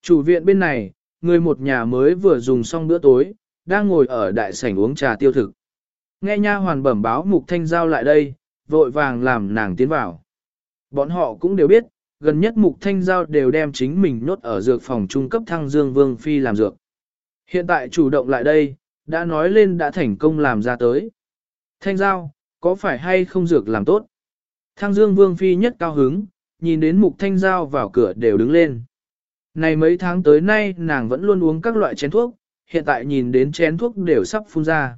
Chủ viện bên này, người một nhà mới vừa dùng xong bữa tối, đang ngồi ở đại sảnh uống trà tiêu thực. Nghe nha hoàn bẩm báo mục thanh giao lại đây, vội vàng làm nàng tiến vào. Bọn họ cũng đều biết, gần nhất mục thanh giao đều đem chính mình nốt ở dược phòng trung cấp thăng dương vương phi làm dược. Hiện tại chủ động lại đây, đã nói lên đã thành công làm ra tới. Thanh giao, có phải hay không dược làm tốt? Thăng dương vương phi nhất cao hứng, nhìn đến mục thanh giao vào cửa đều đứng lên. Này mấy tháng tới nay nàng vẫn luôn uống các loại chén thuốc, hiện tại nhìn đến chén thuốc đều sắp phun ra.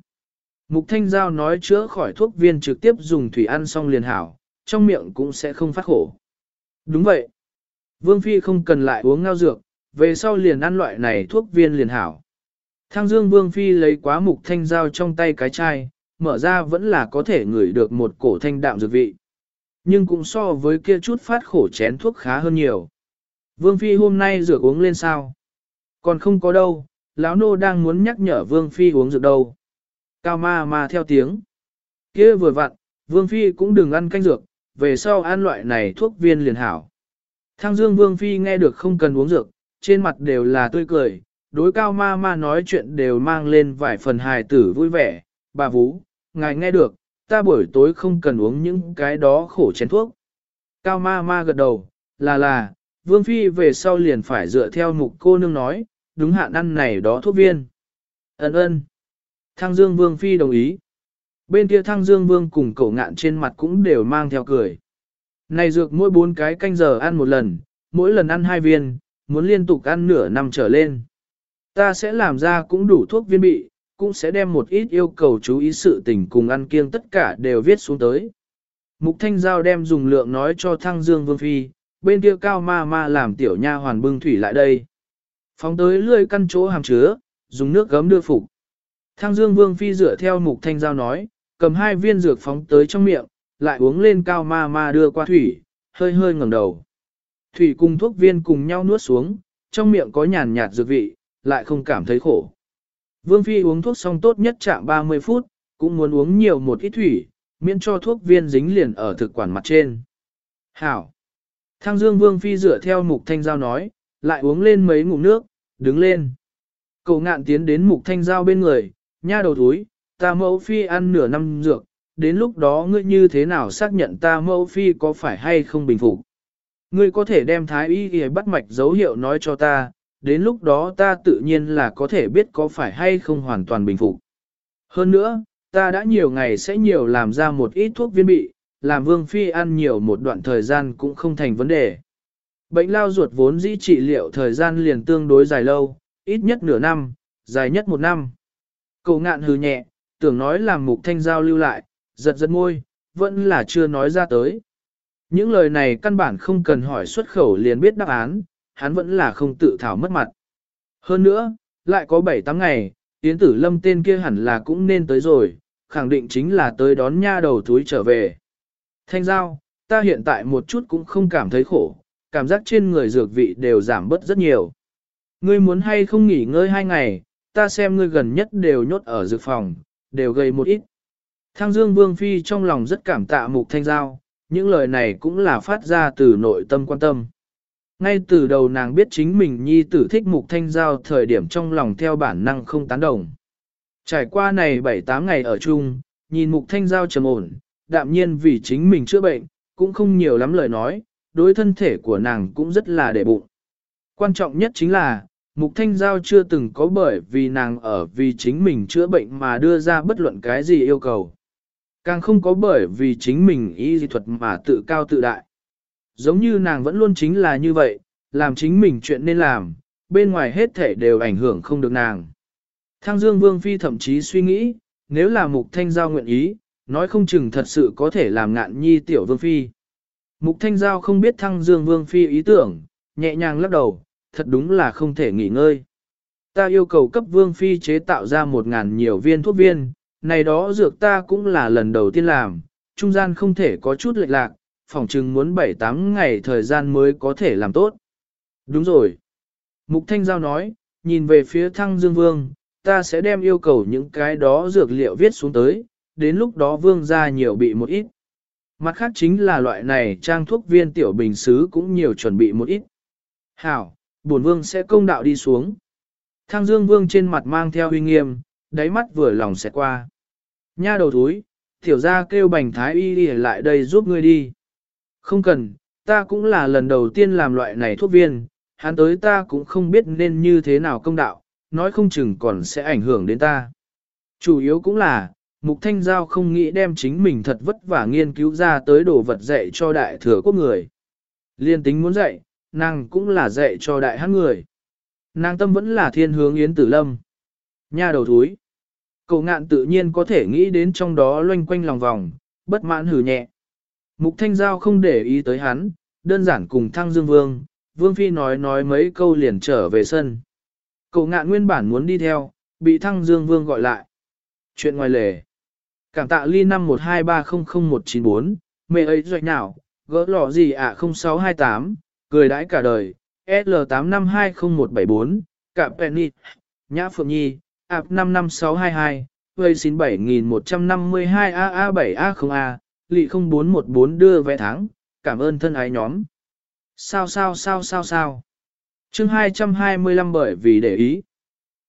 Mục thanh giao nói chữa khỏi thuốc viên trực tiếp dùng thủy ăn xong liền hảo, trong miệng cũng sẽ không phát khổ. Đúng vậy. Vương Phi không cần lại uống ngao dược, về sau liền ăn loại này thuốc viên liền hảo. Thang Dương Vương Phi lấy quá mục thanh giao trong tay cái chai, mở ra vẫn là có thể ngửi được một cổ thanh đạm dược vị. Nhưng cũng so với kia chút phát khổ chén thuốc khá hơn nhiều. Vương Phi hôm nay rửa uống lên sao? Còn không có đâu, lão nô đang muốn nhắc nhở Vương Phi uống rượu đâu. Cao ma ma theo tiếng. kia vừa vặn, Vương Phi cũng đừng ăn canh dược, về sau ăn loại này thuốc viên liền hảo. Thang Dương Vương Phi nghe được không cần uống dược, trên mặt đều là tươi cười, đối cao ma ma nói chuyện đều mang lên vài phần hài tử vui vẻ. Bà Vũ, ngài nghe được, ta buổi tối không cần uống những cái đó khổ chén thuốc. Cao ma ma gật đầu, là là, Vương Phi về sau liền phải dựa theo mục cô nương nói, đúng hạn ăn này đó thuốc viên. Ấn ơn. Thăng Dương Vương Phi đồng ý. Bên kia Thăng Dương Vương cùng cậu ngạn trên mặt cũng đều mang theo cười. Này dược mỗi bốn cái canh giờ ăn một lần, mỗi lần ăn hai viên, muốn liên tục ăn nửa năm trở lên. Ta sẽ làm ra cũng đủ thuốc viên bị, cũng sẽ đem một ít yêu cầu chú ý sự tình cùng ăn kiêng tất cả đều viết xuống tới. Mục Thanh Giao đem dùng lượng nói cho Thăng Dương Vương Phi, bên kia cao ma ma làm tiểu nha hoàn bưng thủy lại đây. Phóng tới lươi căn chỗ hàm chứa, dùng nước gấm đưa phục. thang Dương Vương Phi dựa theo Mục Thanh Giao nói, cầm hai viên dược phóng tới trong miệng, lại uống lên cao ma ma đưa qua thủy, hơi hơi ngẩng đầu. Thủy cùng thuốc viên cùng nhau nuốt xuống, trong miệng có nhàn nhạt dược vị, lại không cảm thấy khổ. Vương Phi uống thuốc xong tốt nhất chạm 30 phút, cũng muốn uống nhiều một ít thủy, miễn cho thuốc viên dính liền ở thực quản mặt trên. Hảo! Thang Dương Vương Phi dựa theo Mục Thanh Giao nói, lại uống lên mấy ngụm nước, đứng lên. Cậu ngạn tiến đến Mục Thanh Giao bên người, nha đầu túi, ta mẫu Phi ăn nửa năm dược, đến lúc đó ngươi như thế nào xác nhận ta mẫu Phi có phải hay không bình phục. Ngươi có thể đem thái y ghi bắt mạch dấu hiệu nói cho ta, đến lúc đó ta tự nhiên là có thể biết có phải hay không hoàn toàn bình phục. Hơn nữa, ta đã nhiều ngày sẽ nhiều làm ra một ít thuốc viên bị, làm vương phi ăn nhiều một đoạn thời gian cũng không thành vấn đề. Bệnh lao ruột vốn dĩ trị liệu thời gian liền tương đối dài lâu, ít nhất nửa năm, dài nhất một năm. Cậu ngạn hừ nhẹ, tưởng nói làm mục thanh giao lưu lại, giật giật môi, vẫn là chưa nói ra tới. Những lời này căn bản không cần hỏi xuất khẩu liền biết đáp án, hắn vẫn là không tự thảo mất mặt. Hơn nữa, lại có 7-8 ngày, Yến tử lâm tên kia hẳn là cũng nên tới rồi, khẳng định chính là tới đón nha đầu túi trở về. Thanh giao, ta hiện tại một chút cũng không cảm thấy khổ, cảm giác trên người dược vị đều giảm bớt rất nhiều. Ngươi muốn hay không nghỉ ngơi hai ngày, ta xem ngươi gần nhất đều nhốt ở dược phòng, đều gây một ít. Thang Dương Vương Phi trong lòng rất cảm tạ mục thanh giao, những lời này cũng là phát ra từ nội tâm quan tâm. Ngay từ đầu nàng biết chính mình nhi tử thích mục thanh giao thời điểm trong lòng theo bản năng không tán đồng. Trải qua này 7-8 ngày ở chung, nhìn mục thanh giao trầm ổn, đạm nhiên vì chính mình chữa bệnh, cũng không nhiều lắm lời nói, đối thân thể của nàng cũng rất là để bụng. Quan trọng nhất chính là, mục thanh giao chưa từng có bởi vì nàng ở vì chính mình chữa bệnh mà đưa ra bất luận cái gì yêu cầu. Càng không có bởi vì chính mình y dị thuật mà tự cao tự đại. Giống như nàng vẫn luôn chính là như vậy, làm chính mình chuyện nên làm, bên ngoài hết thể đều ảnh hưởng không được nàng. Thăng Dương Vương Phi thậm chí suy nghĩ, nếu là Mục Thanh Giao nguyện ý, nói không chừng thật sự có thể làm ngạn nhi tiểu Vương Phi. Mục Thanh Giao không biết Thăng Dương Vương Phi ý tưởng, nhẹ nhàng lắc đầu, thật đúng là không thể nghỉ ngơi. Ta yêu cầu cấp Vương Phi chế tạo ra một ngàn nhiều viên thuốc viên, này đó dược ta cũng là lần đầu tiên làm, trung gian không thể có chút lệch lạc, phỏng chừng muốn 7-8 ngày thời gian mới có thể làm tốt. Đúng rồi. Mục Thanh Giao nói, nhìn về phía thăng dương vương, ta sẽ đem yêu cầu những cái đó dược liệu viết xuống tới, đến lúc đó vương gia nhiều bị một ít. Mặt khác chính là loại này trang thuốc viên tiểu bình xứ cũng nhiều chuẩn bị một ít. Hảo, bổn vương sẽ công đạo đi xuống. Thang dương vương trên mặt mang theo huy nghiêm, đáy mắt vừa lòng sẽ qua. Nha đầu thúi, tiểu ra kêu bành thái y đi lại đây giúp ngươi đi. Không cần, ta cũng là lần đầu tiên làm loại này thuốc viên, hắn tới ta cũng không biết nên như thế nào công đạo, nói không chừng còn sẽ ảnh hưởng đến ta. Chủ yếu cũng là, Mục Thanh Giao không nghĩ đem chính mình thật vất vả nghiên cứu ra tới đồ vật dạy cho đại thừa quốc người. Liên tính muốn dạy, nàng cũng là dạy cho đại hát người. Nàng tâm vẫn là thiên hướng Yến Tử Lâm. Nha đầu thúi. Cậu ngạn tự nhiên có thể nghĩ đến trong đó loanh quanh lòng vòng, bất mãn hử nhẹ. Mục Thanh Giao không để ý tới hắn, đơn giản cùng Thăng Dương Vương, Vương Phi nói nói mấy câu liền trở về sân. Cậu ngạn nguyên bản muốn đi theo, bị Thăng Dương Vương gọi lại. Chuyện ngoài lề. Cảm tạ ly 512300194, mẹ ấy doanh nào, gỡ lọ gì ạ à 0628, cười đãi cả đời, L8520174, cả Penny, Nhã Phượng Nhi, ạp 55622, Vây xin 7152 AA7A0A, lị 0414 đưa vẽ thắng, cảm ơn thân ái nhóm. Sao sao sao sao sao. chương 225 bởi vì để ý.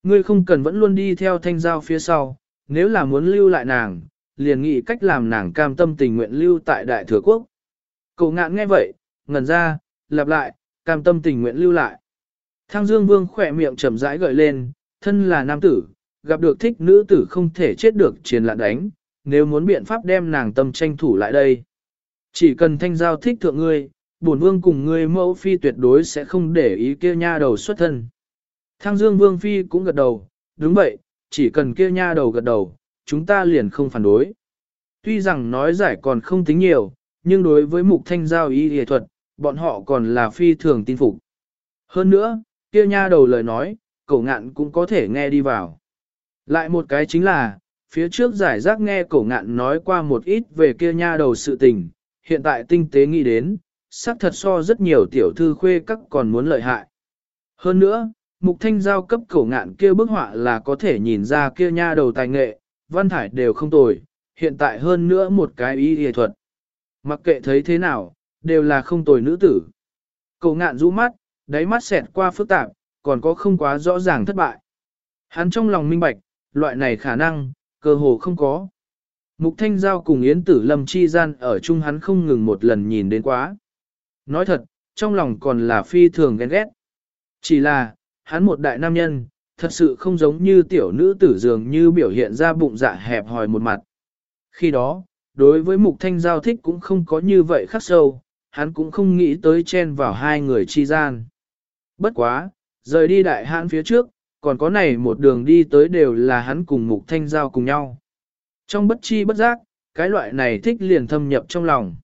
Ngươi không cần vẫn luôn đi theo thanh giao phía sau, nếu là muốn lưu lại nàng, liền nghĩ cách làm nàng cam tâm tình nguyện lưu tại Đại Thừa Quốc. Cậu ngạn nghe vậy, ngần ra, lặp lại, cam tâm tình nguyện lưu lại. Thang Dương Vương khỏe miệng trầm rãi gợi lên, thân là nam tử, gặp được thích nữ tử không thể chết được triền lạn đánh, nếu muốn biện pháp đem nàng tâm tranh thủ lại đây. Chỉ cần thanh giao thích thượng ngươi, bổn vương cùng ngươi mẫu phi tuyệt đối sẽ không để ý kia nha đầu xuất thân. Thang Dương Vương Phi cũng gật đầu, đúng vậy, chỉ cần kia nha đầu gật đầu, chúng ta liền không phản đối. Tuy rằng nói giải còn không tính nhiều, nhưng đối với mục thanh giao y y thuật, bọn họ còn là phi thường tin phục. Hơn nữa, kia nha đầu lời nói, cổ ngạn cũng có thể nghe đi vào. Lại một cái chính là, phía trước giải rác nghe cổ ngạn nói qua một ít về kia nha đầu sự tình, hiện tại tinh tế nghĩ đến, xác thật so rất nhiều tiểu thư khuê các còn muốn lợi hại. Hơn nữa, mục thanh giao cấp cổ ngạn kia bức họa là có thể nhìn ra kia nha đầu tài nghệ, văn thải đều không tồi, hiện tại hơn nữa một cái ý y thuật. Mặc kệ thấy thế nào, đều là không tồi nữ tử. Cậu ngạn rũ mắt, đáy mắt xẹt qua phức tạp, còn có không quá rõ ràng thất bại. Hắn trong lòng minh bạch, loại này khả năng, cơ hồ không có. Mục Thanh Giao cùng Yến Tử Lâm chi gian ở chung hắn không ngừng một lần nhìn đến quá. Nói thật, trong lòng còn là phi thường ghen ghét. Chỉ là, hắn một đại nam nhân, thật sự không giống như tiểu nữ tử dường như biểu hiện ra bụng dạ hẹp hòi một mặt. Khi đó, đối với Mục Thanh Giao thích cũng không có như vậy khắc sâu, hắn cũng không nghĩ tới chen vào hai người chi gian. Bất quá, rời đi đại hãn phía trước, còn có này một đường đi tới đều là hắn cùng Mục Thanh Giao cùng nhau. Trong bất chi bất giác, cái loại này thích liền thâm nhập trong lòng.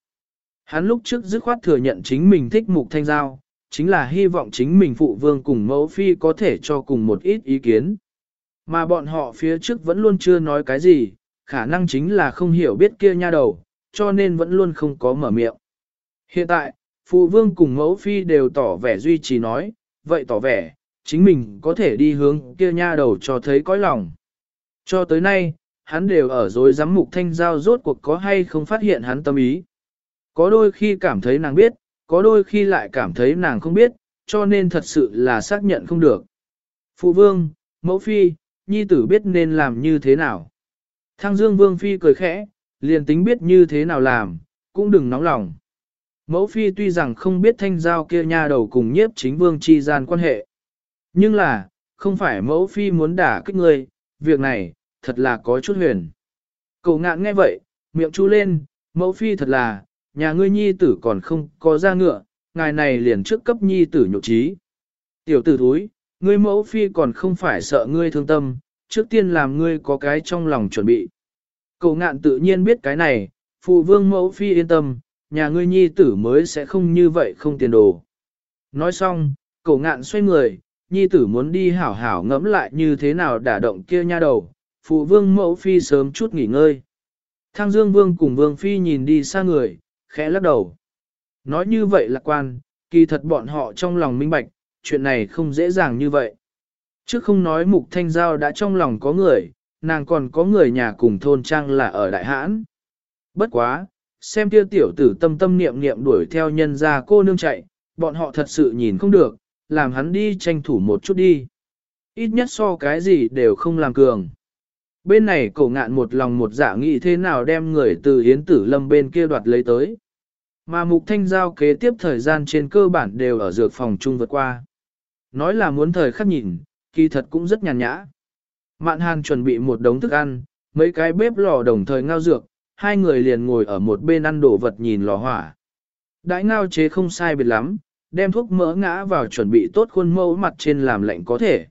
Hắn lúc trước dứt khoát thừa nhận chính mình thích Mục Thanh Giao, chính là hy vọng chính mình phụ vương cùng mẫu phi có thể cho cùng một ít ý kiến. Mà bọn họ phía trước vẫn luôn chưa nói cái gì, khả năng chính là không hiểu biết kia nha đầu, cho nên vẫn luôn không có mở miệng. Hiện tại, phụ vương cùng mẫu phi đều tỏ vẻ duy trì nói, vậy tỏ vẻ, chính mình có thể đi hướng kia nha đầu cho thấy cõi lòng. Cho tới nay, hắn đều ở dối giám mục thanh giao rốt cuộc có hay không phát hiện hắn tâm ý. Có đôi khi cảm thấy nàng biết, có đôi khi lại cảm thấy nàng không biết, cho nên thật sự là xác nhận không được. Phụ vương, mẫu phi, nhi tử biết nên làm như thế nào. Thăng dương vương phi cười khẽ, liền tính biết như thế nào làm, cũng đừng nóng lòng. Mẫu phi tuy rằng không biết thanh giao kia nha đầu cùng nhiếp chính vương chi gian quan hệ. Nhưng là, không phải mẫu phi muốn đả kích ngươi, việc này, thật là có chút huyền. Cậu ngạn nghe vậy, miệng chu lên, mẫu phi thật là, nhà ngươi nhi tử còn không có ra ngựa, ngài này liền trước cấp nhi tử nhục trí. Tiểu tử thúi, ngươi mẫu phi còn không phải sợ ngươi thương tâm, trước tiên làm ngươi có cái trong lòng chuẩn bị. Cậu ngạn tự nhiên biết cái này, phụ vương mẫu phi yên tâm, nhà ngươi nhi tử mới sẽ không như vậy không tiền đồ. Nói xong, cậu ngạn xoay người, nhi tử muốn đi hảo hảo ngẫm lại như thế nào đả động kia nha đầu, phụ vương mẫu phi sớm chút nghỉ ngơi. Thang Dương Vương cùng Vương Phi nhìn đi xa người, khẽ lắc đầu. Nói như vậy lạc quan, kỳ thật bọn họ trong lòng minh bạch, chuyện này không dễ dàng như vậy. Chứ không nói mục thanh giao đã trong lòng có người, nàng còn có người nhà cùng thôn trang là ở Đại Hãn. Bất quá, xem kia tiểu tử tâm tâm niệm niệm đuổi theo nhân ra cô nương chạy, bọn họ thật sự nhìn không được, làm hắn đi tranh thủ một chút đi. Ít nhất so cái gì đều không làm cường. Bên này cổ ngạn một lòng một dạ nghĩ thế nào đem người từ hiến tử lâm bên kia đoạt lấy tới. Mà mục thanh giao kế tiếp thời gian trên cơ bản đều ở dược phòng chung vượt qua. Nói là muốn thời khắc nhìn, kỳ thật cũng rất nhàn nhã. Mạn hàn chuẩn bị một đống thức ăn, mấy cái bếp lò đồng thời ngao dược, hai người liền ngồi ở một bên ăn đồ vật nhìn lò hỏa. Đãi ngao chế không sai biệt lắm, đem thuốc mỡ ngã vào chuẩn bị tốt khuôn mẫu mặt trên làm lạnh có thể.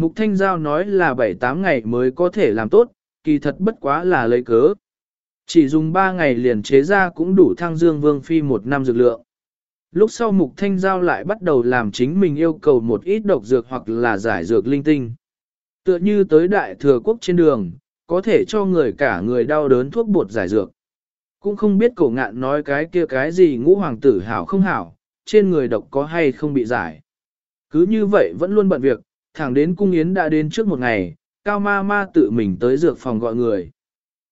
Mục Thanh Giao nói là 7-8 ngày mới có thể làm tốt, kỳ thật bất quá là lấy cớ. Chỉ dùng 3 ngày liền chế ra cũng đủ thăng dương vương phi một năm dược lượng. Lúc sau Mục Thanh Giao lại bắt đầu làm chính mình yêu cầu một ít độc dược hoặc là giải dược linh tinh. Tựa như tới đại thừa quốc trên đường, có thể cho người cả người đau đớn thuốc bột giải dược. Cũng không biết cổ ngạn nói cái kia cái gì ngũ hoàng tử hảo không hảo, trên người độc có hay không bị giải. Cứ như vậy vẫn luôn bận việc, thẳng đến cung yến đã đến trước một ngày, cao ma ma tự mình tới dược phòng gọi người.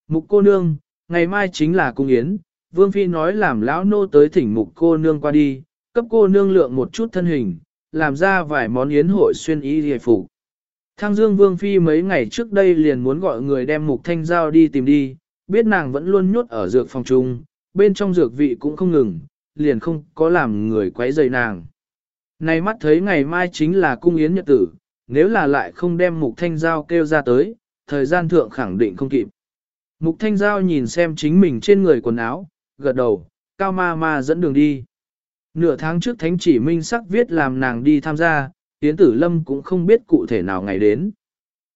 Mục cô nương, ngày mai chính là cung yến, vương phi nói làm lão nô tới thỉnh mục cô nương qua đi, cấp cô nương lượng một chút thân hình, làm ra vài món yến hội xuyên y hề phục. Thang Dương Vương Phi mấy ngày trước đây liền muốn gọi người đem Mục Thanh Giao đi tìm đi, biết nàng vẫn luôn nhốt ở dược phòng chung, bên trong dược vị cũng không ngừng, liền không có làm người quấy rầy nàng. Này mắt thấy ngày mai chính là cung yến nhật tử, nếu là lại không đem Mục Thanh Giao kêu ra tới, thời gian thượng khẳng định không kịp. Mục Thanh Giao nhìn xem chính mình trên người quần áo, gật đầu, cao ma ma dẫn đường đi. Nửa tháng trước thánh chỉ minh sắc viết làm nàng đi tham gia, Yến Tử Lâm cũng không biết cụ thể nào ngày đến.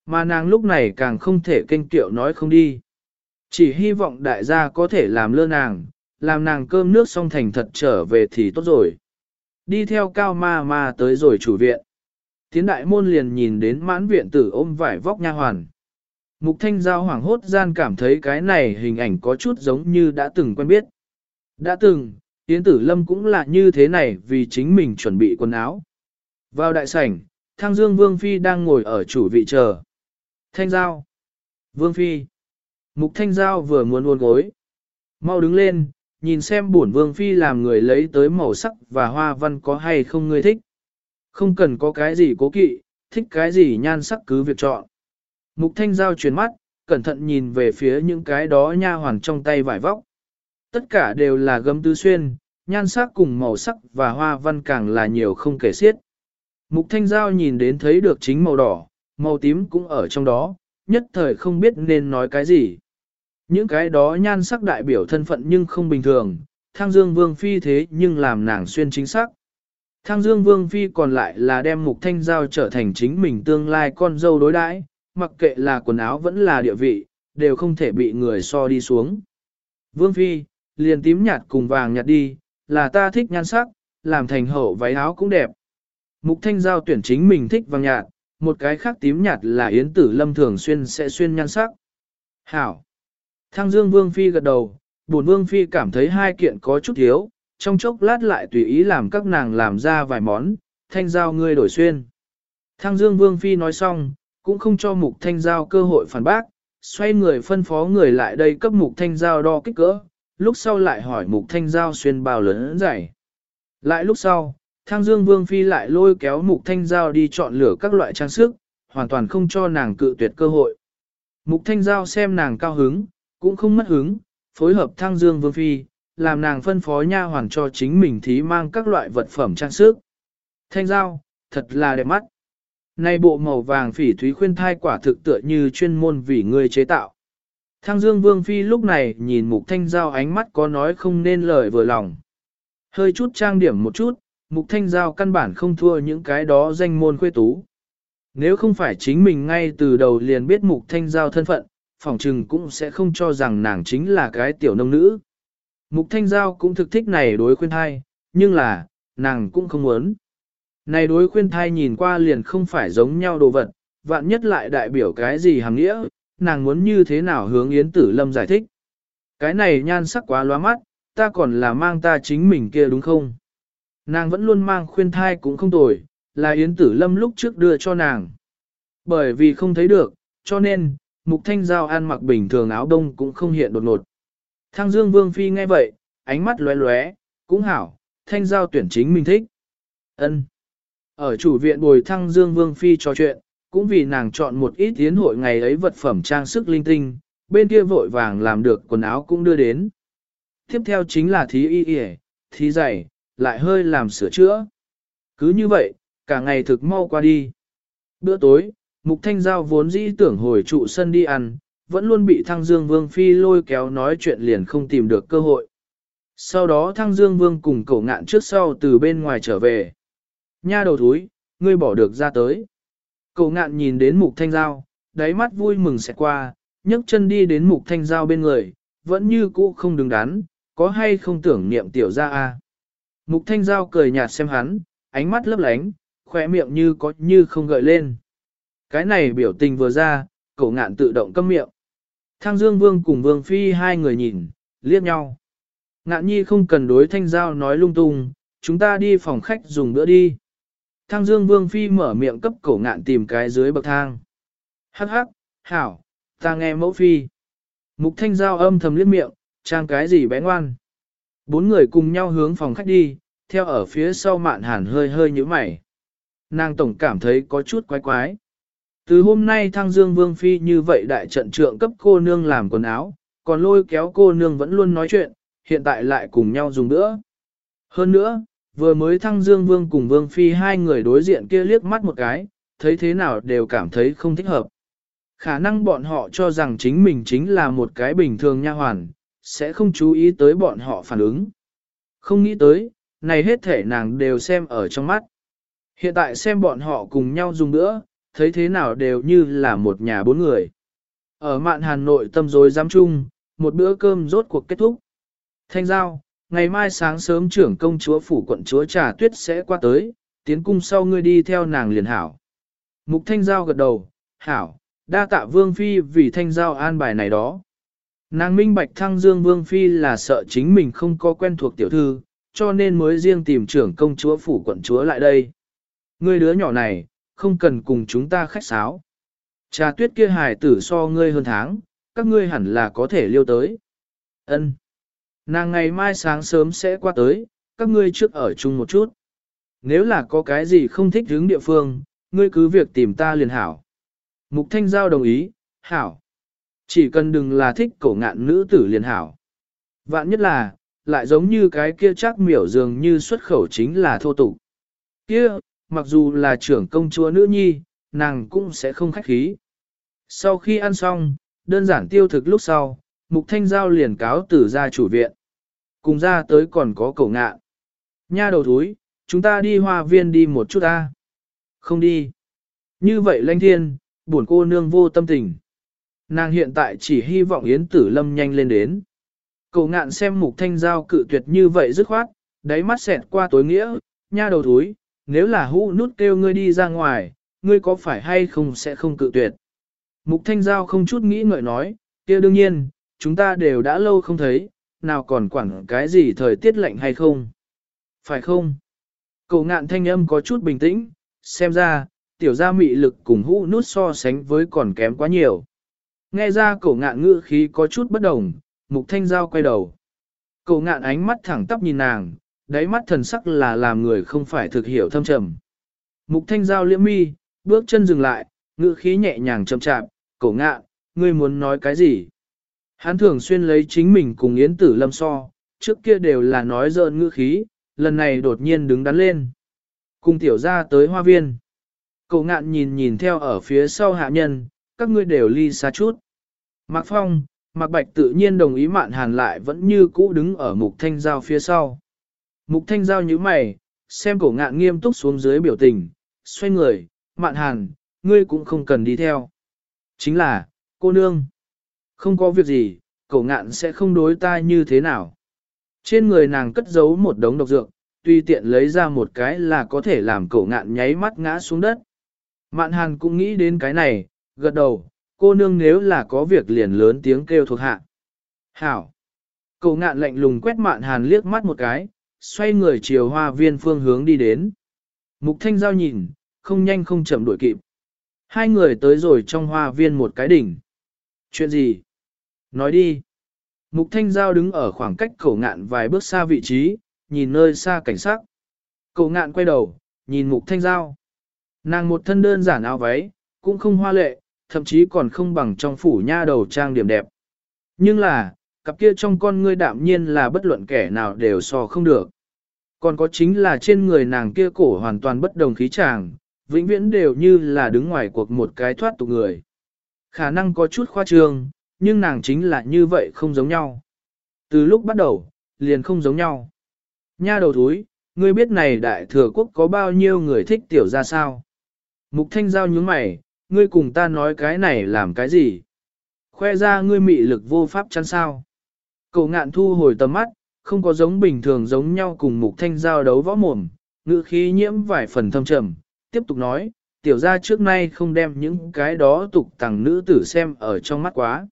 Mà nàng lúc này càng không thể kênh tiệu nói không đi. Chỉ hy vọng đại gia có thể làm lơ nàng, làm nàng cơm nước xong thành thật trở về thì tốt rồi. Đi theo cao ma ma tới rồi chủ viện. Tiến đại môn liền nhìn đến mãn viện tử ôm vải vóc nha hoàn. Mục thanh giao hoảng hốt gian cảm thấy cái này hình ảnh có chút giống như đã từng quen biết. Đã từng, Yến Tử Lâm cũng là như thế này vì chính mình chuẩn bị quần áo. Vào đại sảnh, Thang Dương Vương Phi đang ngồi ở chủ vị chờ. Thanh Giao. Vương Phi. Mục Thanh Giao vừa muốn uốn gối. Mau đứng lên, nhìn xem bổn Vương Phi làm người lấy tới màu sắc và hoa văn có hay không người thích. Không cần có cái gì cố kỵ, thích cái gì nhan sắc cứ việc chọn. Mục Thanh Giao chuyển mắt, cẩn thận nhìn về phía những cái đó nha hoàn trong tay vải vóc. Tất cả đều là gấm tứ xuyên, nhan sắc cùng màu sắc và hoa văn càng là nhiều không kể xiết. Mục Thanh Giao nhìn đến thấy được chính màu đỏ, màu tím cũng ở trong đó, nhất thời không biết nên nói cái gì. Những cái đó nhan sắc đại biểu thân phận nhưng không bình thường, Thang Dương Vương Phi thế nhưng làm nàng xuyên chính xác. Thang Dương Vương Phi còn lại là đem Mục Thanh Giao trở thành chính mình tương lai con dâu đối đãi, mặc kệ là quần áo vẫn là địa vị, đều không thể bị người so đi xuống. Vương Phi, liền tím nhạt cùng vàng nhạt đi, là ta thích nhan sắc, làm thành hậu váy áo cũng đẹp. Mục Thanh Giao tuyển chính mình thích vàng nhạt, một cái khác tím nhạt là Yến Tử Lâm thường xuyên sẽ xuyên nhan sắc. Hảo. Thang Dương Vương Phi gật đầu, buồn Vương Phi cảm thấy hai kiện có chút thiếu, trong chốc lát lại tùy ý làm các nàng làm ra vài món, Thanh Giao ngươi đổi xuyên. Thăng Dương Vương Phi nói xong, cũng không cho Mục Thanh Giao cơ hội phản bác, xoay người phân phó người lại đây cấp Mục Thanh Giao đo kích cỡ, lúc sau lại hỏi Mục Thanh Giao xuyên bao lớn dày. Lại lúc sau, Thang Dương Vương Phi lại lôi kéo Mục Thanh Giao đi chọn lựa các loại trang sức, hoàn toàn không cho nàng cự tuyệt cơ hội. Mục Thanh Giao xem nàng cao hứng, cũng không mất hứng, phối hợp Thang Dương Vương Phi, làm nàng phân phó nha hoàn cho chính mình thí mang các loại vật phẩm trang sức. Thanh Giao, thật là đẹp mắt. Nay bộ màu vàng phỉ thúy khuyên thai quả thực tựa như chuyên môn vì người chế tạo. Thang Dương Vương Phi lúc này nhìn Mục Thanh Giao ánh mắt có nói không nên lời vừa lòng. Hơi chút trang điểm một chút, Mục Thanh Giao căn bản không thua những cái đó danh môn khuê tú. Nếu không phải chính mình ngay từ đầu liền biết Mục Thanh Giao thân phận, phỏng trừng cũng sẽ không cho rằng nàng chính là cái tiểu nông nữ. Mục Thanh Giao cũng thực thích này đối khuyên thai, nhưng là, nàng cũng không muốn. Này đối khuyên thai nhìn qua liền không phải giống nhau đồ vật, vạn nhất lại đại biểu cái gì hàng nghĩa, nàng muốn như thế nào hướng Yến Tử Lâm giải thích. Cái này nhan sắc quá loa mắt, ta còn là mang ta chính mình kia đúng không? Nàng vẫn luôn mang khuyên thai cũng không tồi, là Yến Tử Lâm lúc trước đưa cho nàng. Bởi vì không thấy được, cho nên, Mục Thanh Giao ăn mặc bình thường áo đông cũng không hiện đột ngột. Thăng Dương Vương Phi nghe vậy, ánh mắt lóe lóe, cũng hảo, Thanh Giao tuyển chính mình thích. ân Ở chủ viện bồi Thăng Dương Vương Phi trò chuyện, cũng vì nàng chọn một ít tiến hội ngày ấy vật phẩm trang sức linh tinh, bên kia vội vàng làm được quần áo cũng đưa đến. Tiếp theo chính là thí y y, thí giày, lại hơi làm sửa chữa. Cứ như vậy, cả ngày thực mau qua đi. Bữa tối, Mục Thanh Giao vốn dĩ tưởng hồi trụ sân đi ăn, vẫn luôn bị Thăng Dương Vương Phi lôi kéo nói chuyện liền không tìm được cơ hội. Sau đó Thăng Dương Vương cùng cậu ngạn trước sau từ bên ngoài trở về. Nha đầu thúi, ngươi bỏ được ra tới. Cậu ngạn nhìn đến Mục Thanh Giao, đáy mắt vui mừng sẽ qua, nhấc chân đi đến Mục Thanh Giao bên người, vẫn như cũ không đứng đắn, có hay không tưởng niệm tiểu ra a Mục Thanh Giao cười nhạt xem hắn, ánh mắt lấp lánh, khỏe miệng như có như không gợi lên. Cái này biểu tình vừa ra, cậu ngạn tự động câm miệng. Thang Dương Vương cùng Vương Phi hai người nhìn, liếc nhau. Ngạn nhi không cần đối Thanh Giao nói lung tung, chúng ta đi phòng khách dùng bữa đi. Thang Dương Vương Phi mở miệng cấp cổ ngạn tìm cái dưới bậc thang. Hắc hắc, hảo, ta nghe mẫu Phi. Mục Thanh Giao âm thầm liếc miệng, trang cái gì bé ngoan. Bốn người cùng nhau hướng phòng khách đi, theo ở phía sau mạn hàn hơi hơi như mày. Nàng tổng cảm thấy có chút quái quái. Từ hôm nay thăng dương vương phi như vậy đại trận trượng cấp cô nương làm quần áo, còn lôi kéo cô nương vẫn luôn nói chuyện, hiện tại lại cùng nhau dùng nữa. Hơn nữa, vừa mới thăng dương vương cùng vương phi hai người đối diện kia liếc mắt một cái, thấy thế nào đều cảm thấy không thích hợp. Khả năng bọn họ cho rằng chính mình chính là một cái bình thường nha hoàn, sẽ không chú ý tới bọn họ phản ứng. Không nghĩ tới, này hết thể nàng đều xem ở trong mắt. Hiện tại xem bọn họ cùng nhau dùng nữa, thấy thế nào đều như là một nhà bốn người. Ở mạn Hà Nội tâm rồi giam chung, một bữa cơm rốt cuộc kết thúc. Thanh giao, ngày mai sáng sớm trưởng công chúa phủ quận chúa trà tuyết sẽ qua tới, tiến cung sau ngươi đi theo nàng liền hảo. Mục thanh giao gật đầu, hảo, đa tạ vương phi vì thanh giao an bài này đó. Nàng minh bạch thăng dương vương phi là sợ chính mình không có quen thuộc tiểu thư, cho nên mới riêng tìm trưởng công chúa phủ quận chúa lại đây. Ngươi đứa nhỏ này, không cần cùng chúng ta khách sáo. Trà tuyết kia hài tử so ngươi hơn tháng, các ngươi hẳn là có thể liêu tới. Ân, Nàng ngày mai sáng sớm sẽ qua tới, các ngươi trước ở chung một chút. Nếu là có cái gì không thích hướng địa phương, ngươi cứ việc tìm ta liền hảo. Mục Thanh Giao đồng ý, hảo. Chỉ cần đừng là thích cổ ngạn nữ tử liền hảo. Vạn nhất là, lại giống như cái kia chắc miểu dường như xuất khẩu chính là thô tục. Kia, mặc dù là trưởng công chúa nữ nhi, nàng cũng sẽ không khách khí. Sau khi ăn xong, đơn giản tiêu thực lúc sau, Mục Thanh Giao liền cáo tử ra chủ viện. Cùng ra tới còn có cậu ngạ. Nha đầu thúi, chúng ta đi hoa viên đi một chút ta. Không đi. Như vậy lanh thiên, buồn cô nương vô tâm tình. Nàng hiện tại chỉ hy vọng Yến Tử Lâm nhanh lên đến. Cậu ngạn xem Mục Thanh Giao cự tuyệt như vậy dứt khoát, đáy mắt xẹt qua tối nghĩa, nha đầu thúi, nếu là hũ nút kêu ngươi đi ra ngoài, ngươi có phải hay không sẽ không cự tuyệt. Mục Thanh Giao không chút nghĩ ngợi nói, kia đương nhiên, chúng ta đều đã lâu không thấy, nào còn quản cái gì thời tiết lạnh hay không. Phải không? Cậu ngạn thanh âm có chút bình tĩnh, xem ra, tiểu gia mị lực cùng hũ nút so sánh với còn kém quá nhiều. Nghe ra cậu ngạn ngữ khí có chút bất đồng, mục thanh giao quay đầu. Cậu ngạn ánh mắt thẳng tắp nhìn nàng, đáy mắt thần sắc là làm người không phải thực hiểu thâm trầm. Mục thanh giao liễm mi, bước chân dừng lại, ngữ khí nhẹ nhàng chậm chạp, cổ ngạ, ngươi muốn nói cái gì? Hắn thường xuyên lấy chính mình cùng Yến Tử Lâm so, trước kia đều là nói dợn ngữ khí, lần này đột nhiên đứng đắn lên. Cùng tiểu ra tới hoa viên. Cậu ngạn nhìn nhìn theo ở phía sau hạ nhân, các ngươi đều ly xa chút. Mạc Phong, Mạc Bạch tự nhiên đồng ý mạn hàn lại vẫn như cũ đứng ở mục thanh giao phía sau. Mục thanh giao như mày, xem cổ ngạn nghiêm túc xuống dưới biểu tình, xoay người, mạn hàn, ngươi cũng không cần đi theo. Chính là, cô nương. Không có việc gì, cổ ngạn sẽ không đối ta như thế nào. Trên người nàng cất giấu một đống độc dược, tuy tiện lấy ra một cái là có thể làm cổ ngạn nháy mắt ngã xuống đất. Mạn hàn cũng nghĩ đến cái này, gật đầu, cô nương nếu là có việc liền lớn tiếng kêu thuộc hạ. Hảo! cổ ngạn lạnh lùng quét mạn hàn liếc mắt một cái, xoay người chiều hoa viên phương hướng đi đến. Mục thanh giao nhìn, không nhanh không chậm đuổi kịp. Hai người tới rồi trong hoa viên một cái đỉnh. Chuyện gì? Nói đi. Mục thanh giao đứng ở khoảng cách cổ ngạn vài bước xa vị trí, nhìn nơi xa cảnh sắc. Cổ ngạn quay đầu, nhìn mục thanh giao. Nàng một thân đơn giản áo váy, cũng không hoa lệ, thậm chí còn không bằng trong phủ nha đầu trang điểm đẹp. Nhưng là, cặp kia trong con ngươi đạm nhiên là bất luận kẻ nào đều so không được. Còn có chính là trên người nàng kia cổ hoàn toàn bất đồng khí chàng, vĩnh viễn đều như là đứng ngoài cuộc một cái thoát tục người. Khả năng có chút khoa trương, nhưng nàng chính là như vậy không giống nhau. Từ lúc bắt đầu, liền không giống nhau. Nha đầu thúi, ngươi biết này đại thừa quốc có bao nhiêu người thích tiểu ra sao? Mục thanh giao nhướng mày, ngươi cùng ta nói cái này làm cái gì? Khoe ra ngươi mị lực vô pháp chăn sao? Cậu ngạn thu hồi tầm mắt, không có giống bình thường giống nhau cùng mục thanh giao đấu võ mồm, ngữ khí nhiễm vài phần thâm trầm, tiếp tục nói, tiểu gia trước nay không đem những cái đó tục tàng nữ tử xem ở trong mắt quá.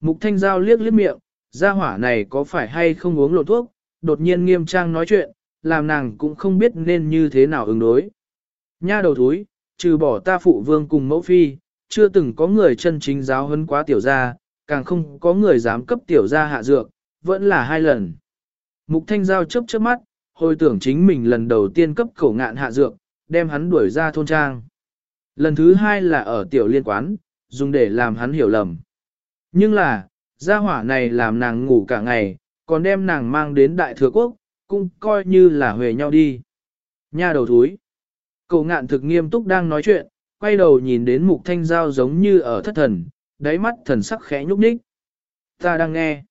Mục thanh giao liếc liếc miệng, gia hỏa này có phải hay không uống lộ thuốc, đột nhiên nghiêm trang nói chuyện, làm nàng cũng không biết nên như thế nào ứng đối. Nha đầu thúi, trừ bỏ ta phụ vương cùng mẫu phi, chưa từng có người chân chính giáo hấn quá tiểu gia, càng không có người dám cấp tiểu gia hạ dược, vẫn là hai lần. Mục thanh giao chớp chớp mắt, hồi tưởng chính mình lần đầu tiên cấp cổ ngạn hạ dược, đem hắn đuổi ra thôn trang. Lần thứ hai là ở tiểu liên quán, dùng để làm hắn hiểu lầm. Nhưng là, gia hỏa này làm nàng ngủ cả ngày, còn đem nàng mang đến đại thừa quốc, cũng coi như là huề nhau đi. Nha đầu thúi. Cậu ngạn thực nghiêm túc đang nói chuyện, quay đầu nhìn đến mục thanh giao giống như ở thất thần, đáy mắt thần sắc khẽ nhúc nhích. Ta đang nghe.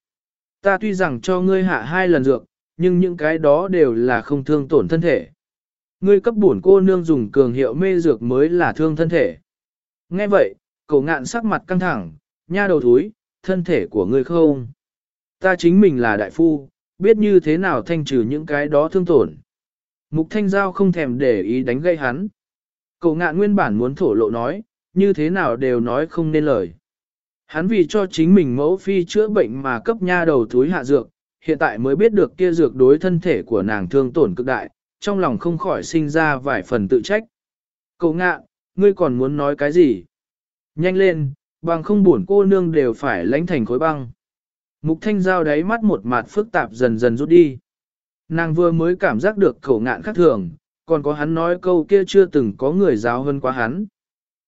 Ta tuy rằng cho ngươi hạ hai lần dược, nhưng những cái đó đều là không thương tổn thân thể. Ngươi cấp bổn cô nương dùng cường hiệu mê dược mới là thương thân thể. Nghe vậy, cậu ngạn sắc mặt căng thẳng, nha đầu thúi, thân thể của ngươi không. Ta chính mình là đại phu, biết như thế nào thanh trừ những cái đó thương tổn. Mục thanh giao không thèm để ý đánh gây hắn. Cậu ngạn nguyên bản muốn thổ lộ nói, như thế nào đều nói không nên lời. Hắn vì cho chính mình mẫu phi chữa bệnh mà cấp nha đầu túi hạ dược, hiện tại mới biết được kia dược đối thân thể của nàng thương tổn cực đại, trong lòng không khỏi sinh ra vài phần tự trách. Cậu ngạ, ngươi còn muốn nói cái gì? Nhanh lên, bằng không buồn cô nương đều phải lãnh thành khối băng. Mục thanh giao đáy mắt một mặt phức tạp dần dần rút đi. Nàng vừa mới cảm giác được khẩu ngạn khác thường, còn có hắn nói câu kia chưa từng có người giáo hơn quá hắn.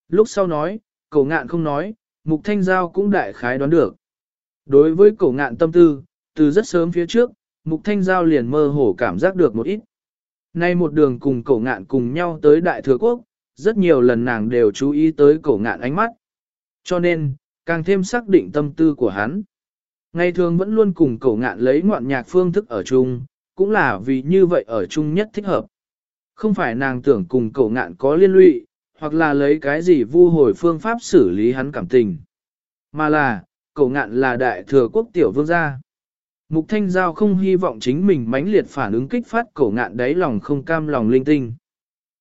Lúc sau nói, cậu ngạn không nói, mục thanh giao cũng đại khái đoán được. Đối với Cổ ngạn tâm tư, từ rất sớm phía trước, mục thanh giao liền mơ hồ cảm giác được một ít. Nay một đường cùng cổ ngạn cùng nhau tới Đại Thừa Quốc, rất nhiều lần nàng đều chú ý tới cổ ngạn ánh mắt. Cho nên, càng thêm xác định tâm tư của hắn. Ngày thường vẫn luôn cùng cổ ngạn lấy ngoạn nhạc phương thức ở chung, cũng là vì như vậy ở chung nhất thích hợp. Không phải nàng tưởng cùng cổ ngạn có liên lụy, hoặc là lấy cái gì vu hồi phương pháp xử lý hắn cảm tình. Mà là, cổ ngạn là đại thừa quốc tiểu vương gia. Mục Thanh Giao không hy vọng chính mình mãnh liệt phản ứng kích phát cổ ngạn đáy lòng không cam lòng linh tinh.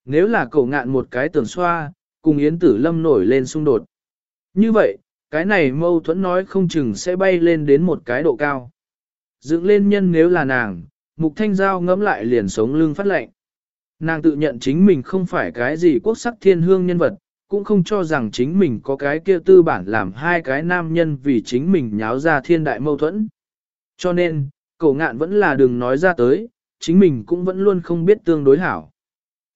Nếu là cổ ngạn một cái tường xoa, cùng Yến Tử Lâm nổi lên xung đột. Như vậy, cái này mâu thuẫn nói không chừng sẽ bay lên đến một cái độ cao. Dựng lên nhân nếu là nàng, Mục Thanh Giao ngẫm lại liền sống lưng phát lệnh. Nàng tự nhận chính mình không phải cái gì quốc sắc thiên hương nhân vật, cũng không cho rằng chính mình có cái kia tư bản làm hai cái nam nhân vì chính mình nháo ra thiên đại mâu thuẫn. Cho nên, cậu ngạn vẫn là đừng nói ra tới, chính mình cũng vẫn luôn không biết tương đối hảo.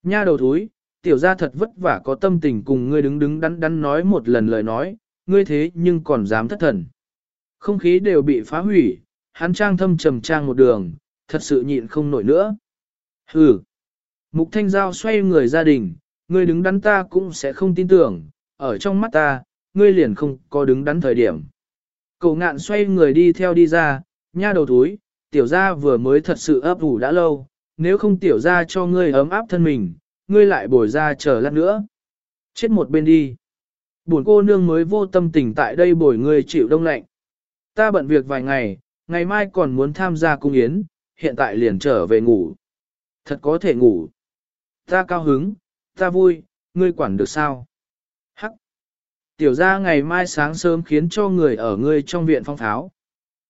Nha đầu thúi, tiểu gia thật vất vả có tâm tình cùng ngươi đứng đứng đắn đắn nói một lần lời nói, ngươi thế nhưng còn dám thất thần. Không khí đều bị phá hủy, hắn trang thâm trầm trang một đường, thật sự nhịn không nổi nữa. Hừ. Mục thanh giao xoay người gia đình, ngươi đứng đắn ta cũng sẽ không tin tưởng, ở trong mắt ta, ngươi liền không có đứng đắn thời điểm. Cậu ngạn xoay người đi theo đi ra, Nha đầu túi, tiểu gia vừa mới thật sự ấp ủ đã lâu, nếu không tiểu gia cho ngươi ấm áp thân mình, ngươi lại bồi ra chờ lát nữa. Chết một bên đi. Buồn cô nương mới vô tâm tình tại đây bồi ngươi chịu đông lạnh. Ta bận việc vài ngày, ngày mai còn muốn tham gia cung yến, hiện tại liền trở về ngủ. Thật có thể ngủ. Ta cao hứng, ta vui, ngươi quản được sao? Hắc. Tiểu gia ngày mai sáng sớm khiến cho người ở ngươi trong viện phong tháo.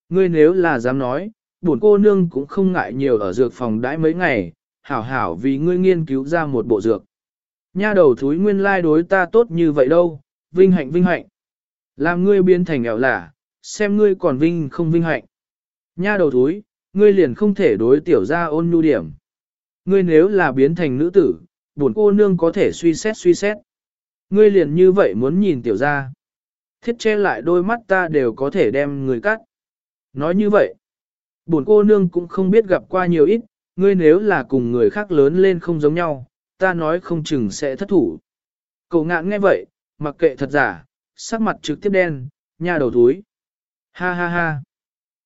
Ngươi nếu là dám nói, buồn cô nương cũng không ngại nhiều ở dược phòng đãi mấy ngày, hảo hảo vì ngươi nghiên cứu ra một bộ dược. Nha đầu thúi nguyên lai đối ta tốt như vậy đâu, vinh hạnh vinh hạnh. Làm ngươi biến thành ẻo lả, xem ngươi còn vinh không vinh hạnh. Nha đầu thúi, ngươi liền không thể đối tiểu ra ôn nhu điểm. Ngươi nếu là biến thành nữ tử, buồn cô nương có thể suy xét suy xét. Ngươi liền như vậy muốn nhìn tiểu ra. Thiết che lại đôi mắt ta đều có thể đem người cắt. Nói như vậy, buồn cô nương cũng không biết gặp qua nhiều ít, ngươi nếu là cùng người khác lớn lên không giống nhau, ta nói không chừng sẽ thất thủ. Cậu ngạn nghe vậy, mặc kệ thật giả, sắc mặt trực tiếp đen, nha đầu túi. Ha ha ha.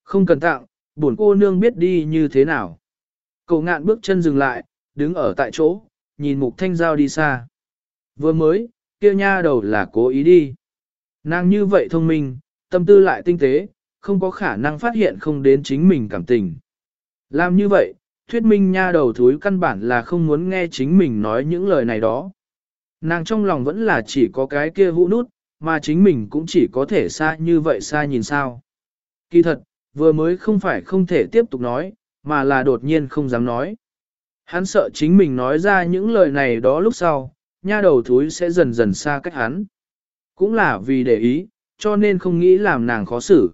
Không cần tặng, buồn cô nương biết đi như thế nào. Cậu ngạn bước chân dừng lại, đứng ở tại chỗ, nhìn mục thanh giao đi xa. Vừa mới, kia nha đầu là cố ý đi. Nàng như vậy thông minh, tâm tư lại tinh tế, không có khả năng phát hiện không đến chính mình cảm tình. Làm như vậy, thuyết minh nha đầu thúi căn bản là không muốn nghe chính mình nói những lời này đó. Nàng trong lòng vẫn là chỉ có cái kia hũ nút, mà chính mình cũng chỉ có thể xa như vậy xa nhìn sao. Kỳ thật, vừa mới không phải không thể tiếp tục nói, mà là đột nhiên không dám nói. Hắn sợ chính mình nói ra những lời này đó lúc sau, nha đầu thúi sẽ dần dần xa cách hắn. Cũng là vì để ý, cho nên không nghĩ làm nàng khó xử.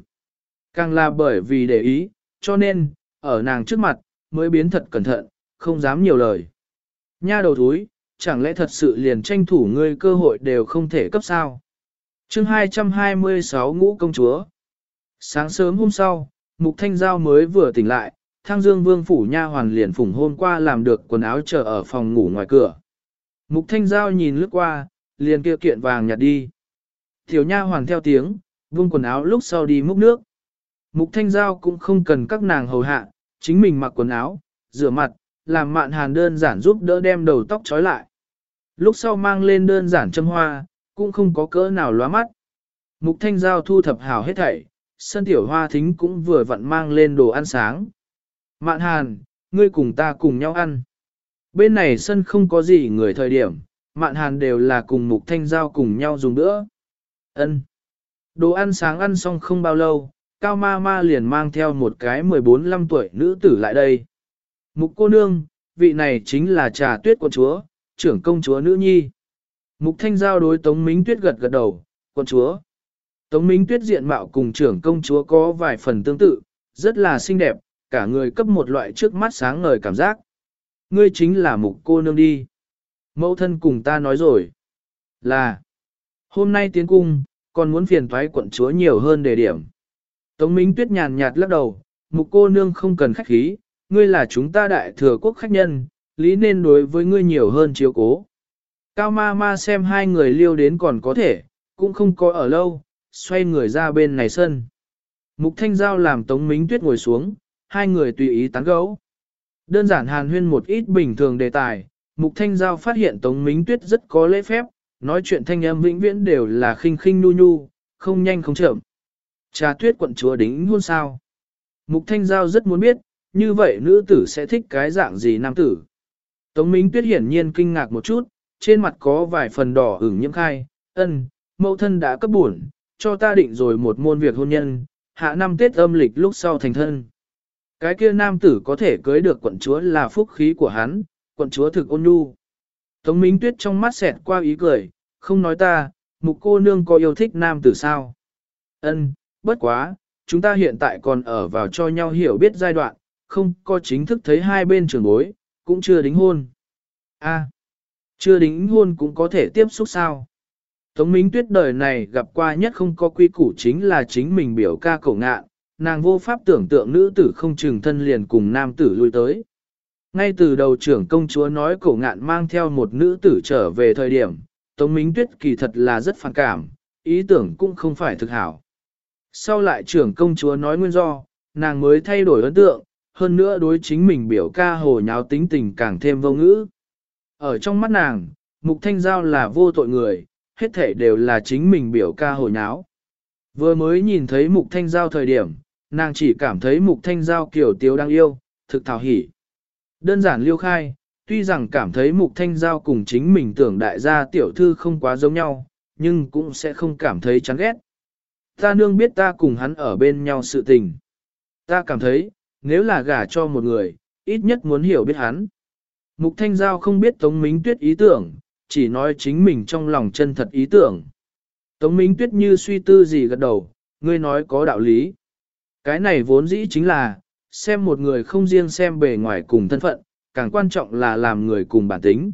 Càng là bởi vì để ý, cho nên, ở nàng trước mặt, mới biến thật cẩn thận, không dám nhiều lời. Nha đầu thúi, chẳng lẽ thật sự liền tranh thủ ngươi cơ hội đều không thể cấp sao? chương 226 ngũ công chúa. Sáng sớm hôm sau, Mục Thanh Giao mới vừa tỉnh lại, Thang Dương Vương phủ nha hoàn liền phủng hôm qua làm được quần áo chờ ở phòng ngủ ngoài cửa. Mục Thanh Giao nhìn lướt qua, liền kia kiện vàng nhặt đi. Tiểu nha hoàn theo tiếng, vương quần áo lúc sau đi múc nước. Mục Thanh Giao cũng không cần các nàng hầu hạ, chính mình mặc quần áo, rửa mặt, làm mạn hàn đơn giản giúp đỡ đem đầu tóc trói lại. Lúc sau mang lên đơn giản châm hoa, cũng không có cỡ nào lóa mắt. Mục Thanh Giao thu thập hào hết thảy, sân tiểu hoa thính cũng vừa vặn mang lên đồ ăn sáng. Mạn hàn, ngươi cùng ta cùng nhau ăn. Bên này sân không có gì người thời điểm, mạn hàn đều là cùng mục thanh giao cùng nhau dùng bữa. Ân. Đồ ăn sáng ăn xong không bao lâu, Cao Ma Ma liền mang theo một cái 14-15 tuổi nữ tử lại đây. Mục cô nương, vị này chính là trà tuyết quận chúa, trưởng công chúa nữ nhi. Mục thanh giao đối Tống Minh Tuyết gật gật đầu, quận chúa. Tống Minh Tuyết diện mạo cùng trưởng công chúa có vài phần tương tự, rất là xinh đẹp, cả người cấp một loại trước mắt sáng ngời cảm giác. Ngươi chính là mục cô nương đi. Mẫu thân cùng ta nói rồi. Là. Hôm nay tiến cung, còn muốn phiền thoái quận chúa nhiều hơn đề điểm. Tống Minh Tuyết nhàn nhạt lắc đầu, mục cô nương không cần khách khí, ngươi là chúng ta đại thừa quốc khách nhân, lý nên đối với ngươi nhiều hơn chiếu cố. Cao ma ma xem hai người liêu đến còn có thể, cũng không có ở lâu, xoay người ra bên này sân. Mục Thanh Giao làm Tống Minh Tuyết ngồi xuống, hai người tùy ý tán gẫu. Đơn giản hàn huyên một ít bình thường đề tài, Mục Thanh Giao phát hiện Tống Mính Tuyết rất có lễ phép, nói chuyện thanh âm vĩnh viễn đều là khinh khinh nu nu, không nhanh không chậm. Trà tuyết quận chúa đính hôn sao? Mục Thanh Giao rất muốn biết, như vậy nữ tử sẽ thích cái dạng gì nam tử. Tống Mính Tuyết hiển nhiên kinh ngạc một chút, trên mặt có vài phần đỏ ửng nhiễm khai, ân, mẫu thân đã cấp buồn, cho ta định rồi một môn việc hôn nhân, hạ năm Tết âm lịch lúc sau thành thân. Cái kia nam tử có thể cưới được quận chúa là phúc khí của hắn, quận chúa thực ôn nhu. Tống Minh Tuyết trong mắt xẹt qua ý cười, không nói ta, mục cô nương có yêu thích nam tử sao. Ân, bất quá, chúng ta hiện tại còn ở vào cho nhau hiểu biết giai đoạn, không có chính thức thấy hai bên trường bối, cũng chưa đính hôn. A, chưa đính hôn cũng có thể tiếp xúc sao. Tống Minh Tuyết đời này gặp qua nhất không có quy củ chính là chính mình biểu ca cổ ngạn, nàng vô pháp tưởng tượng nữ tử không chừng thân liền cùng nam tử lui tới. Ngay từ đầu trưởng công chúa nói cổ ngạn mang theo một nữ tử trở về thời điểm, Tống minh Tuyết kỳ thật là rất phản cảm, ý tưởng cũng không phải thực hảo. Sau lại trưởng công chúa nói nguyên do, nàng mới thay đổi ấn tượng, hơn nữa đối chính mình biểu ca hồ nháo tính tình càng thêm vô ngữ. Ở trong mắt nàng, Mục Thanh Giao là vô tội người, hết thể đều là chính mình biểu ca hồ nháo. Vừa mới nhìn thấy Mục Thanh Giao thời điểm, nàng chỉ cảm thấy mục thanh giao kiểu tiếu đang yêu, thực thảo hỉ. Đơn giản liêu khai, tuy rằng cảm thấy mục thanh giao cùng chính mình tưởng đại gia tiểu thư không quá giống nhau, nhưng cũng sẽ không cảm thấy chán ghét. Ta nương biết ta cùng hắn ở bên nhau sự tình. Ta cảm thấy, nếu là gả cho một người, ít nhất muốn hiểu biết hắn. Mục Thanh Giao không biết Tống Minh Tuyết ý tưởng, chỉ nói chính mình trong lòng chân thật ý tưởng. Tống Minh Tuyết như suy tư gì gật đầu, ngươi nói có đạo lý. Cái này vốn dĩ chính là, xem một người không riêng xem bề ngoài cùng thân phận, càng quan trọng là làm người cùng bản tính.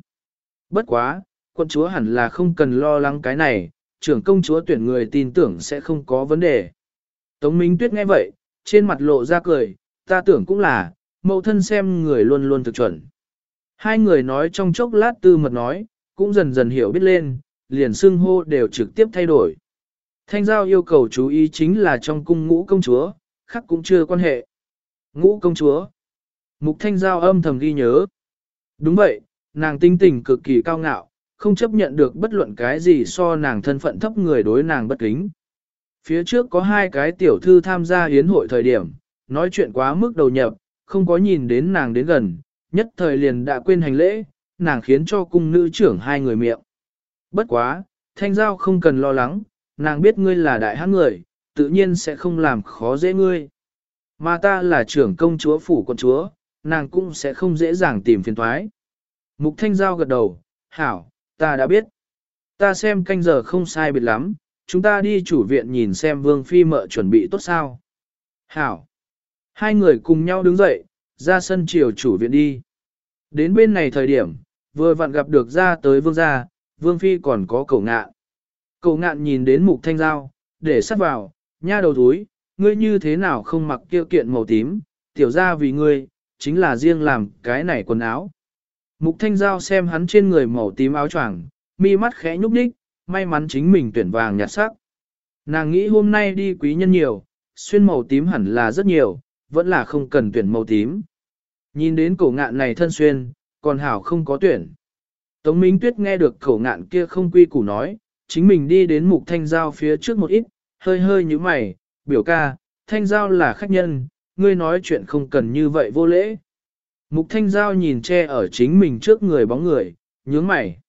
Bất quá, quân chúa hẳn là không cần lo lắng cái này, trưởng công chúa tuyển người tin tưởng sẽ không có vấn đề. Tống Minh Tuyết nghe vậy, trên mặt lộ ra cười, ta tưởng cũng là, mẫu thân xem người luôn luôn thực chuẩn. Hai người nói trong chốc lát tư mật nói, cũng dần dần hiểu biết lên, liền xưng hô đều trực tiếp thay đổi. Thanh giao yêu cầu chú ý chính là trong cung ngũ công chúa, khác cũng chưa quan hệ. Ngũ công chúa. Mục thanh giao âm thầm ghi nhớ. Đúng vậy, nàng tinh tình cực kỳ cao ngạo, không chấp nhận được bất luận cái gì so nàng thân phận thấp người đối nàng bất kính. Phía trước có hai cái tiểu thư tham gia hiến hội thời điểm, nói chuyện quá mức đầu nhập, không có nhìn đến nàng đến gần, nhất thời liền đã quên hành lễ, nàng khiến cho cung nữ trưởng hai người miệng. Bất quá, thanh giao không cần lo lắng, nàng biết ngươi là đại hát người, tự nhiên sẽ không làm khó dễ ngươi. Mà ta là trưởng công chúa phủ con chúa, nàng cũng sẽ không dễ dàng tìm phiền thoái. Mục thanh giao gật đầu, hảo, ta đã biết. Ta xem canh giờ không sai biệt lắm, chúng ta đi chủ viện nhìn xem vương phi mợ chuẩn bị tốt sao. Hảo. Hai người cùng nhau đứng dậy, ra sân chiều chủ viện đi. Đến bên này thời điểm, vừa vặn gặp được ra tới vương gia, vương phi còn có cầu ngạn. Cầu ngạn nhìn đến mục thanh giao, để sắt vào, nha đầu túi, ngươi như thế nào không mặc kia kiện màu tím, tiểu ra vì ngươi, chính là riêng làm cái này quần áo. Mục thanh giao xem hắn trên người màu tím áo choàng, mi mắt khẽ nhúc nhích, may mắn chính mình tuyển vàng nhạt sắc. Nàng nghĩ hôm nay đi quý nhân nhiều, xuyên màu tím hẳn là rất nhiều, vẫn là không cần tuyển màu tím. Nhìn đến cổ ngạn này thân xuyên, còn hảo không có tuyển. Tống Minh Tuyết nghe được cổ ngạn kia không quy củ nói, chính mình đi đến mục thanh giao phía trước một ít, hơi hơi như mày, biểu ca, thanh giao là khách nhân, ngươi nói chuyện không cần như vậy vô lễ. Mục thanh giao nhìn che ở chính mình trước người bóng người, nhướng mày.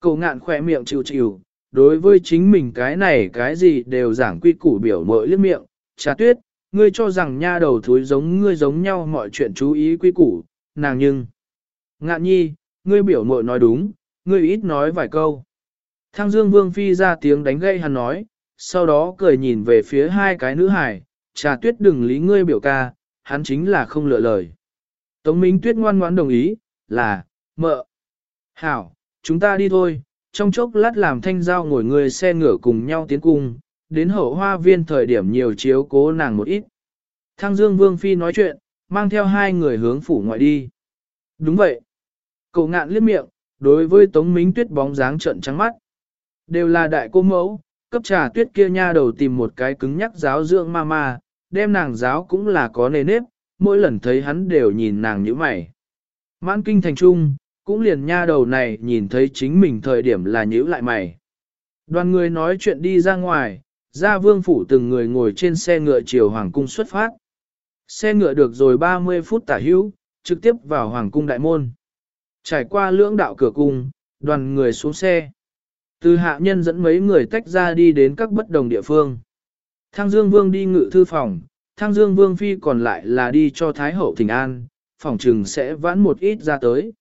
Cậu ngạn khỏe miệng chịu chịu, đối với chính mình cái này cái gì đều giảng quy củ biểu mội liếc miệng, trà tuyết, ngươi cho rằng nha đầu thúi giống ngươi giống nhau mọi chuyện chú ý quy củ, nàng nhưng. Ngạn nhi, ngươi biểu mội nói đúng, ngươi ít nói vài câu. Thăng Dương Vương Phi ra tiếng đánh gây hắn nói, sau đó cười nhìn về phía hai cái nữ hài, trà tuyết đừng lý ngươi biểu ca, hắn chính là không lựa lời. Tống Minh Tuyết ngoan ngoãn đồng ý, là, mợ. Hảo, chúng ta đi thôi, trong chốc lát làm thanh giao ngồi người xe ngựa cùng nhau tiến cung, đến hậu hoa viên thời điểm nhiều chiếu cố nàng một ít. Thăng Dương Vương Phi nói chuyện, mang theo hai người hướng phủ ngoại đi. Đúng vậy. Cậu ngạn liếc miệng, đối với Tống Minh Tuyết bóng dáng trận trắng mắt. Đều là đại cô mẫu, cấp trà tuyết kia nha đầu tìm một cái cứng nhắc giáo dưỡng ma ma, đem nàng giáo cũng là có nề nếp, mỗi lần thấy hắn đều nhìn nàng như mày. Mãn kinh thành trung, cũng liền nha đầu này nhìn thấy chính mình thời điểm là nhữ lại mày. Đoàn người nói chuyện đi ra ngoài, ra vương phủ từng người ngồi trên xe ngựa chiều hoàng cung xuất phát. Xe ngựa được rồi 30 phút tả hữu, trực tiếp vào hoàng cung đại môn. Trải qua lưỡng đạo cửa cung, đoàn người xuống xe. Từ hạ nhân dẫn mấy người tách ra đi đến các bất đồng địa phương. Thang Dương Vương đi ngự thư phòng, Thang Dương Vương Phi còn lại là đi cho Thái Hậu Thịnh An, phòng trừng sẽ vãn một ít ra tới.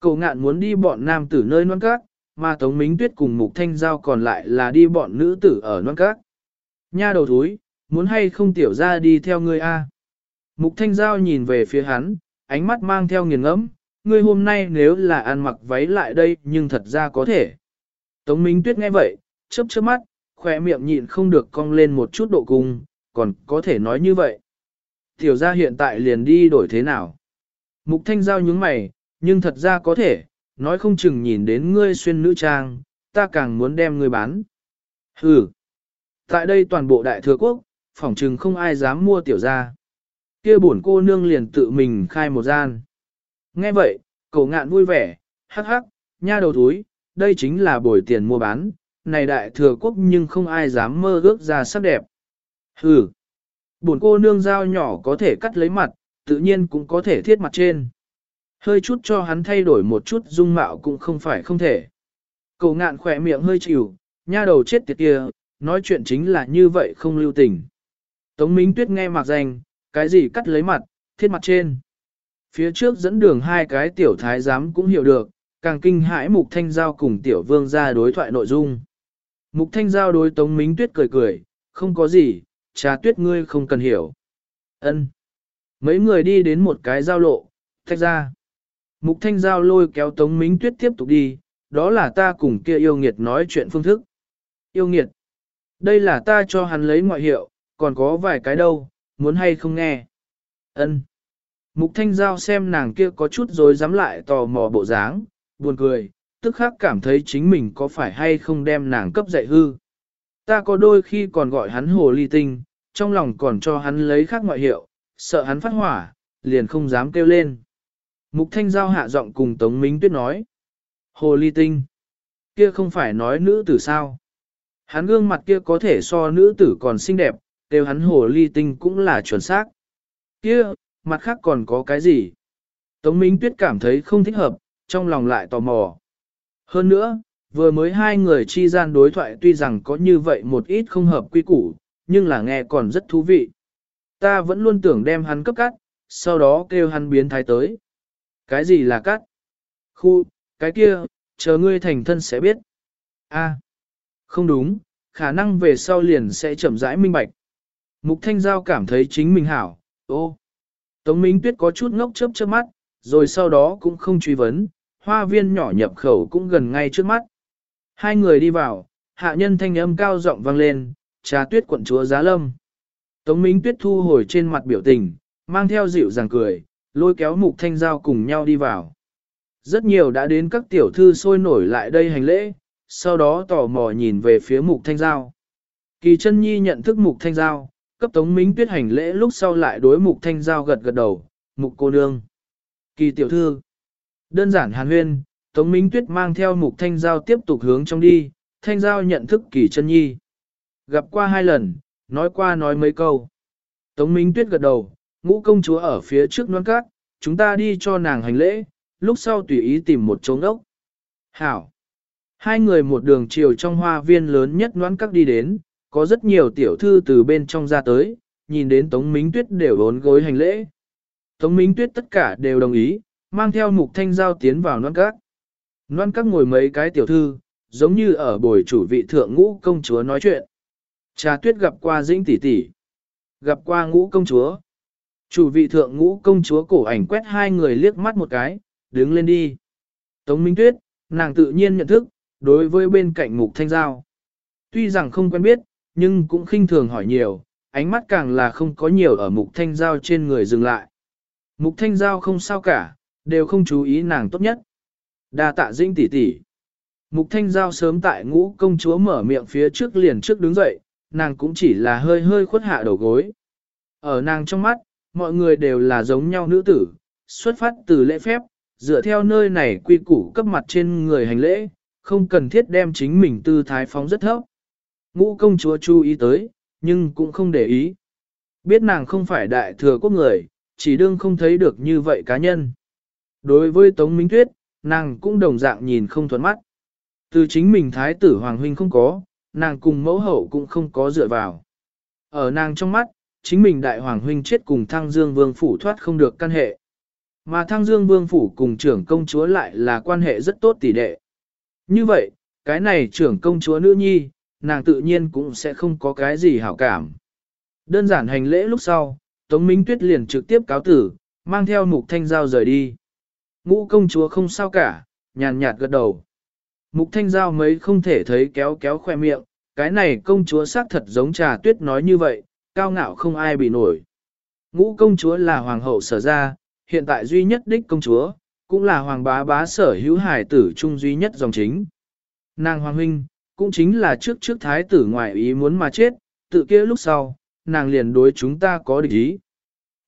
Cậu ngạn muốn đi bọn nam tử nơi non cát, mà Tống Mính Tuyết cùng Mục Thanh Giao còn lại là đi bọn nữ tử ở non cát. Nha đầu thúi, muốn hay không tiểu ra đi theo ngươi a? Mục Thanh Giao nhìn về phía hắn, ánh mắt mang theo nghiền ngẫm, ngươi hôm nay nếu là ăn mặc váy lại đây nhưng thật ra có thể. Tống Minh Tuyết nghe vậy, chớp chớp mắt, khỏe miệng nhịn không được cong lên một chút độ cung, còn có thể nói như vậy. Tiểu ra hiện tại liền đi đổi thế nào? Mục Thanh Giao nhướng mày, nhưng thật ra có thể, nói không chừng nhìn đến ngươi xuyên nữ trang, ta càng muốn đem ngươi bán. Hừ. Tại đây toàn bộ đại thừa quốc, phỏng chừng không ai dám mua tiểu ra. Kia bổn cô nương liền tự mình khai một gian. Nghe vậy, cậu ngạn vui vẻ, hắc hắc, nha đầu túi, đây chính là bồi tiền mua bán, này đại thừa quốc nhưng không ai dám mơ ước ra sắc đẹp. Hừ, buồn cô nương dao nhỏ có thể cắt lấy mặt, tự nhiên cũng có thể thiết mặt trên. Hơi chút cho hắn thay đổi một chút dung mạo cũng không phải không thể. Cầu ngạn khỏe miệng hơi chịu, nha đầu chết tiệt kia, nói chuyện chính là như vậy không lưu tình. Tống Minh Tuyết nghe mặc danh, cái gì cắt lấy mặt, thiết mặt trên. Phía trước dẫn đường hai cái tiểu thái giám cũng hiểu được, càng kinh hãi Mục Thanh Giao cùng tiểu vương ra đối thoại nội dung. Mục Thanh Giao đối Tống Mính Tuyết cười cười, không có gì, trà tuyết ngươi không cần hiểu. Ân. Mấy người đi đến một cái giao lộ, thách ra. Mục Thanh Giao lôi kéo Tống Mính Tuyết tiếp tục đi, đó là ta cùng kia yêu nghiệt nói chuyện phương thức. Yêu nghiệt. Đây là ta cho hắn lấy ngoại hiệu, còn có vài cái đâu, muốn hay không nghe. Ân. Mục Thanh Giao xem nàng kia có chút rồi dám lại tò mò bộ dáng, buồn cười, tức khắc cảm thấy chính mình có phải hay không đem nàng cấp dạy hư. Ta có đôi khi còn gọi hắn hồ ly tinh, trong lòng còn cho hắn lấy khác ngoại hiệu, sợ hắn phát hỏa, liền không dám kêu lên. Mục Thanh Giao hạ giọng cùng Tống Minh Tuyết nói. Hồ ly tinh. Kia không phải nói nữ tử sao. Hắn gương mặt kia có thể so nữ tử còn xinh đẹp, kêu hắn hồ ly tinh cũng là chuẩn xác. Kia, mặt khác còn có cái gì? Tống Minh Tuyết cảm thấy không thích hợp, trong lòng lại tò mò. Hơn nữa, vừa mới hai người chi gian đối thoại tuy rằng có như vậy một ít không hợp quy củ, nhưng là nghe còn rất thú vị. Ta vẫn luôn tưởng đem hắn cấp cắt, sau đó kêu hắn biến thái tới. Cái gì là cắt? Khu, cái kia, chờ ngươi thành thân sẽ biết. A, không đúng, khả năng về sau liền sẽ chậm rãi minh bạch. Mục Thanh Giao cảm thấy chính mình hảo, ô. Tống Minh Tuyết có chút ngốc chớp chớp mắt, rồi sau đó cũng không truy vấn, hoa viên nhỏ nhập khẩu cũng gần ngay trước mắt. Hai người đi vào, hạ nhân thanh âm cao giọng vang lên, trà tuyết quận chúa giá lâm. Tống Minh Tuyết thu hồi trên mặt biểu tình, mang theo dịu dàng cười, lôi kéo mục thanh giao cùng nhau đi vào. Rất nhiều đã đến các tiểu thư sôi nổi lại đây hành lễ, sau đó tò mò nhìn về phía mục thanh giao. Kỳ chân nhi nhận thức mục thanh giao, cấp tống minh tuyết hành lễ lúc sau lại đối mục thanh giao gật gật đầu, mục cô nương. Kỳ tiểu thư. Đơn giản hàn huyên, tống minh tuyết mang theo mục thanh giao tiếp tục hướng trong đi, thanh giao nhận thức kỳ chân nhi. Gặp qua hai lần, nói qua nói mấy câu. Tống minh tuyết gật đầu, ngũ công chúa ở phía trước non cát, chúng ta đi cho nàng hành lễ, lúc sau tùy ý tìm một chỗ ốc. Hảo. Hai người một đường chiều trong hoa viên lớn nhất noãn các đi đến, có rất nhiều tiểu thư từ bên trong ra tới, nhìn đến Tống Minh Tuyết đều đốn gối hành lễ. Tống Minh Tuyết tất cả đều đồng ý, mang theo mục thanh giao tiến vào noan các. Noan các ngồi mấy cái tiểu thư, giống như ở bồi chủ vị thượng ngũ công chúa nói chuyện. Trà tuyết gặp qua dĩnh tỷ tỷ, gặp qua ngũ công chúa. Chủ vị thượng ngũ công chúa cổ ảnh quét hai người liếc mắt một cái, đứng lên đi. Tống Minh Tuyết, nàng tự nhiên nhận thức, đối với bên cạnh mục thanh giao. Tuy rằng không quen biết, nhưng cũng khinh thường hỏi nhiều, ánh mắt càng là không có nhiều ở mục thanh giao trên người dừng lại. Mục thanh giao không sao cả, đều không chú ý nàng tốt nhất. đa tạ dinh tỷ tỷ. Mục thanh giao sớm tại ngũ công chúa mở miệng phía trước liền trước đứng dậy, nàng cũng chỉ là hơi hơi khuất hạ đầu gối. Ở nàng trong mắt, mọi người đều là giống nhau nữ tử, xuất phát từ lễ phép, dựa theo nơi này quy củ cấp mặt trên người hành lễ, không cần thiết đem chính mình tư thái phóng rất thấp. Ngũ công chúa chú ý tới, nhưng cũng không để ý. Biết nàng không phải đại thừa quốc người, chỉ đương không thấy được như vậy cá nhân. Đối với Tống Minh Tuyết, nàng cũng đồng dạng nhìn không thuận mắt. Từ chính mình thái tử Hoàng Huynh không có, nàng cùng mẫu hậu cũng không có dựa vào. Ở nàng trong mắt, chính mình đại hoàng huynh chết cùng thăng dương vương phủ thoát không được căn hệ. Mà thăng dương vương phủ cùng trưởng công chúa lại là quan hệ rất tốt tỷ đệ. Như vậy, cái này trưởng công chúa nữ nhi, nàng tự nhiên cũng sẽ không có cái gì hảo cảm. Đơn giản hành lễ lúc sau, Tống Minh Tuyết liền trực tiếp cáo tử, mang theo mục thanh giao rời đi. Ngũ công chúa không sao cả, nhàn nhạt gật đầu. Mục thanh giao mấy không thể thấy kéo kéo khoe miệng, cái này công chúa xác thật giống trà tuyết nói như vậy, cao ngạo không ai bị nổi. Ngũ công chúa là hoàng hậu sở ra, hiện tại duy nhất đích công chúa, cũng là hoàng bá bá sở hữu hải tử trung duy nhất dòng chính. Nàng hoàng huynh, cũng chính là trước trước thái tử ngoại ý muốn mà chết, tự kia lúc sau, nàng liền đối chúng ta có địch ý.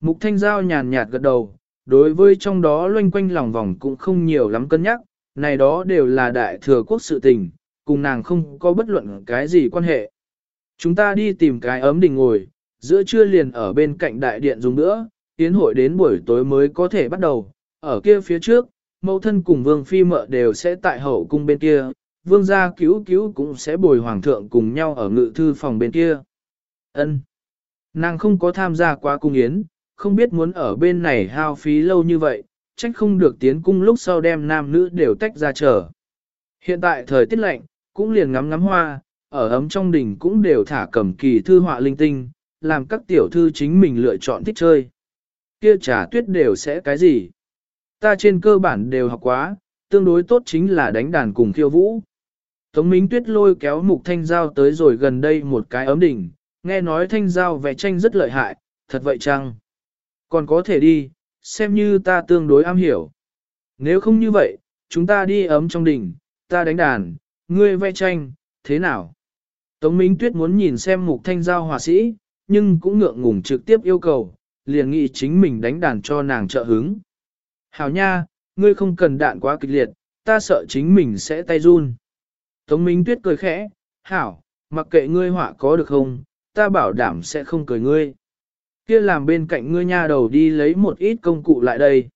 Mục thanh giao nhàn nhạt gật đầu, đối với trong đó loanh quanh lòng vòng cũng không nhiều lắm cân nhắc, này đó đều là đại thừa quốc sự tình, cùng nàng không có bất luận cái gì quan hệ. Chúng ta đi tìm cái ấm đình ngồi, giữa trưa liền ở bên cạnh đại điện dùng nữa, tiến hội đến buổi tối mới có thể bắt đầu, ở kia phía trước, mẫu thân cùng vương phi mợ đều sẽ tại hậu cung bên kia, vương gia cứu cứu cũng sẽ bồi hoàng thượng cùng nhau ở ngự thư phòng bên kia. Ân, Nàng không có tham gia qua cung yến, không biết muốn ở bên này hao phí lâu như vậy, trách không được tiến cung lúc sau đem nam nữ đều tách ra chờ. Hiện tại thời tiết lạnh, cũng liền ngắm ngắm hoa, ở ấm trong đỉnh cũng đều thả cầm kỳ thư họa linh tinh, làm các tiểu thư chính mình lựa chọn thích chơi. Kia trà tuyết đều sẽ cái gì? Ta trên cơ bản đều học quá, tương đối tốt chính là đánh đàn cùng khiêu vũ. Tống Minh Tuyết lôi kéo Mục Thanh Giao tới rồi gần đây một cái ấm đỉnh, nghe nói Thanh Giao vẽ tranh rất lợi hại, thật vậy chăng? Còn có thể đi, xem như ta tương đối am hiểu. Nếu không như vậy, chúng ta đi ấm trong đỉnh, ta đánh đàn, ngươi vẽ tranh, thế nào? Tống Minh Tuyết muốn nhìn xem Mục Thanh Giao hòa sĩ, nhưng cũng ngượng ngùng trực tiếp yêu cầu, liền nghĩ chính mình đánh đàn cho nàng trợ hứng. Hảo nha, ngươi không cần đạn quá kịch liệt, ta sợ chính mình sẽ tay run. Tống Minh Tuyết cười khẽ, hảo, mặc kệ ngươi họa có được không, ta bảo đảm sẽ không cười ngươi. Kia làm bên cạnh ngươi nha đầu đi lấy một ít công cụ lại đây.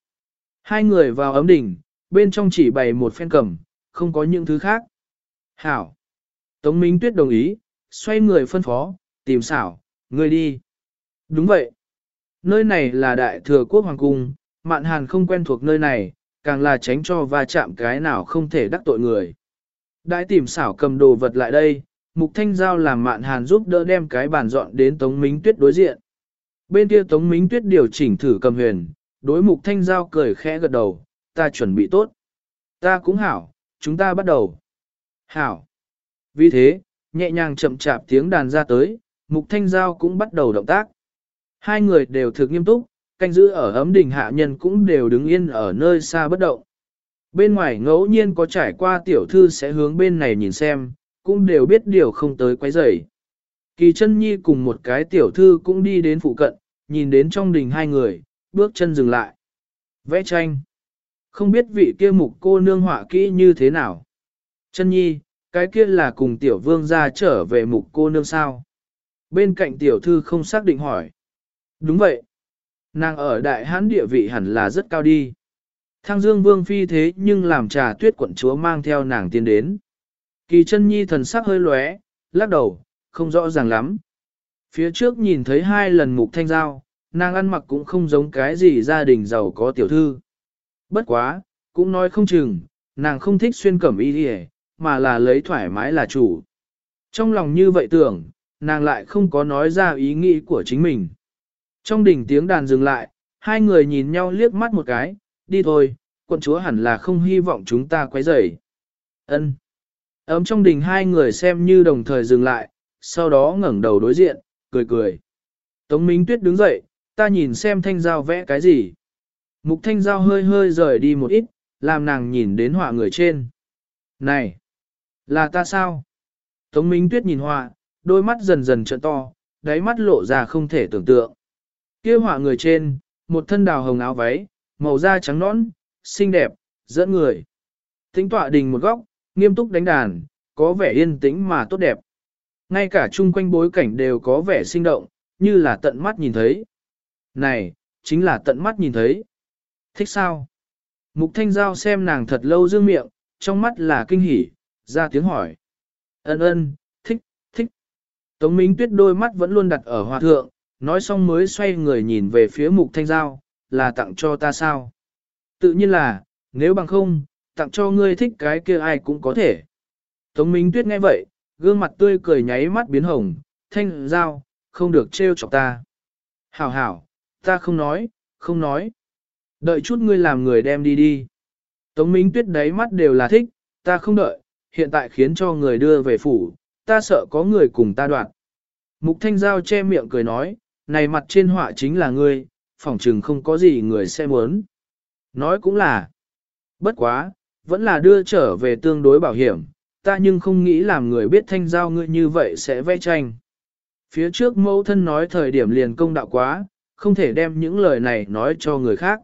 Hai người vào ấm đỉnh, bên trong chỉ bày một phen cầm, không có những thứ khác. Hảo. Tống Minh Tuyết đồng ý, xoay người phân phó, tìm xảo, ngươi đi. Đúng vậy. Nơi này là đại thừa quốc hoàng cung, mạn hàn không quen thuộc nơi này, càng là tránh cho va chạm cái nào không thể đắc tội người. Đại tìm xảo cầm đồ vật lại đây, Mục Thanh Giao làm mạn hàn giúp đỡ đem cái bàn dọn đến Tống minh Tuyết đối diện. Bên kia Tống Mính Tuyết điều chỉnh thử cầm huyền, đối Mục Thanh Giao cười khẽ gật đầu, ta chuẩn bị tốt. Ta cũng hảo, chúng ta bắt đầu. Hảo. Vì thế, nhẹ nhàng chậm chạp tiếng đàn ra tới, Mục Thanh Giao cũng bắt đầu động tác. Hai người đều thực nghiêm túc, canh giữ ở ấm đình hạ nhân cũng đều đứng yên ở nơi xa bất động. Bên ngoài ngẫu nhiên có trải qua tiểu thư sẽ hướng bên này nhìn xem, cũng đều biết điều không tới quấy rầy. Kỳ chân nhi cùng một cái tiểu thư cũng đi đến phụ cận, nhìn đến trong đình hai người, bước chân dừng lại. Vẽ tranh. Không biết vị kia mục cô nương họa kỹ như thế nào. Chân nhi, cái kia là cùng tiểu vương ra trở về mục cô nương sao. Bên cạnh tiểu thư không xác định hỏi. Đúng vậy. Nàng ở đại hán địa vị hẳn là rất cao đi. thang dương vương phi thế nhưng làm trà tuyết quận chúa mang theo nàng tiến đến. Kỳ chân nhi thần sắc hơi lóe, lắc đầu, không rõ ràng lắm. Phía trước nhìn thấy hai lần mục thanh giao, nàng ăn mặc cũng không giống cái gì gia đình giàu có tiểu thư. Bất quá, cũng nói không chừng, nàng không thích xuyên cẩm y đi mà là lấy thoải mái là chủ. Trong lòng như vậy tưởng, nàng lại không có nói ra ý nghĩ của chính mình. Trong đỉnh tiếng đàn dừng lại, hai người nhìn nhau liếc mắt một cái, đi thôi, quận chúa hẳn là không hy vọng chúng ta quấy rầy. Ân. Ấm trong đình hai người xem như đồng thời dừng lại, sau đó ngẩng đầu đối diện, cười cười. Tống Minh Tuyết đứng dậy, ta nhìn xem thanh giao vẽ cái gì. Mục thanh giao hơi hơi rời đi một ít, làm nàng nhìn đến họa người trên. Này! Là ta sao? Tống Minh Tuyết nhìn họa, đôi mắt dần dần trợn to, đáy mắt lộ ra không thể tưởng tượng. Kia họa người trên, một thân đào hồng áo váy, màu da trắng nõn, xinh đẹp, dẫn người. Tính tọa đình một góc, nghiêm túc đánh đàn, có vẻ yên tĩnh mà tốt đẹp. Ngay cả chung quanh bối cảnh đều có vẻ sinh động, như là tận mắt nhìn thấy. Này, chính là tận mắt nhìn thấy. Thích sao? Mục Thanh Giao xem nàng thật lâu dương miệng, trong mắt là kinh hỉ, ra tiếng hỏi. Ân ân, thích, thích. Tống Minh Tuyết đôi mắt vẫn luôn đặt ở hòa thượng, nói xong mới xoay người nhìn về phía Mục Thanh Giao, là tặng cho ta sao? Tự nhiên là, nếu bằng không, tặng cho ngươi thích cái kia ai cũng có thể. Tống Minh Tuyết nghe vậy, gương mặt tươi cười nháy mắt biến hồng, thanh giao, không được trêu chọc ta. Hảo hảo, ta không nói, không nói. Đợi chút ngươi làm người đem đi đi. Tống Minh Tuyết đáy mắt đều là thích, ta không đợi, hiện tại khiến cho người đưa về phủ, ta sợ có người cùng ta đoạn. Mục Thanh Giao che miệng cười nói, này mặt trên họa chính là ngươi, phỏng chừng không có gì người sẽ muốn. Nói cũng là, bất quá, vẫn là đưa trở về tương đối bảo hiểm, ta nhưng không nghĩ làm người biết thanh giao ngươi như vậy sẽ vẽ tranh. Phía trước mẫu thân nói thời điểm liền công đạo quá, không thể đem những lời này nói cho người khác.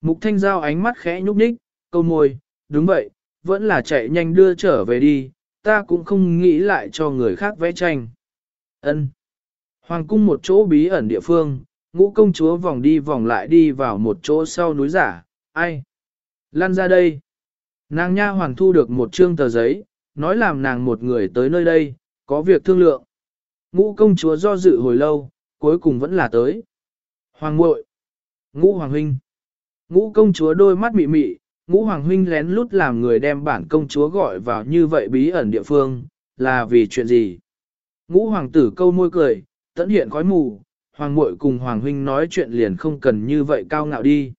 Mục thanh giao ánh mắt khẽ nhúc nhích, câu môi, đúng vậy, vẫn là chạy nhanh đưa trở về đi, ta cũng không nghĩ lại cho người khác vẽ tranh. Ân. Hoàng cung một chỗ bí ẩn địa phương, ngũ công chúa vòng đi vòng lại đi vào một chỗ sau núi giả, ai? lăn ra đây. Nàng nha hoàng thu được một trương tờ giấy, nói làm nàng một người tới nơi đây, có việc thương lượng. Ngũ công chúa do dự hồi lâu, cuối cùng vẫn là tới. Hoàng muội Ngũ Hoàng Huynh. Ngũ công chúa đôi mắt mị mị, ngũ Hoàng Huynh lén lút làm người đem bản công chúa gọi vào như vậy bí ẩn địa phương, là vì chuyện gì? Ngũ Hoàng tử câu môi cười, tận hiện khói mù, Hoàng muội cùng Hoàng Huynh nói chuyện liền không cần như vậy cao ngạo đi.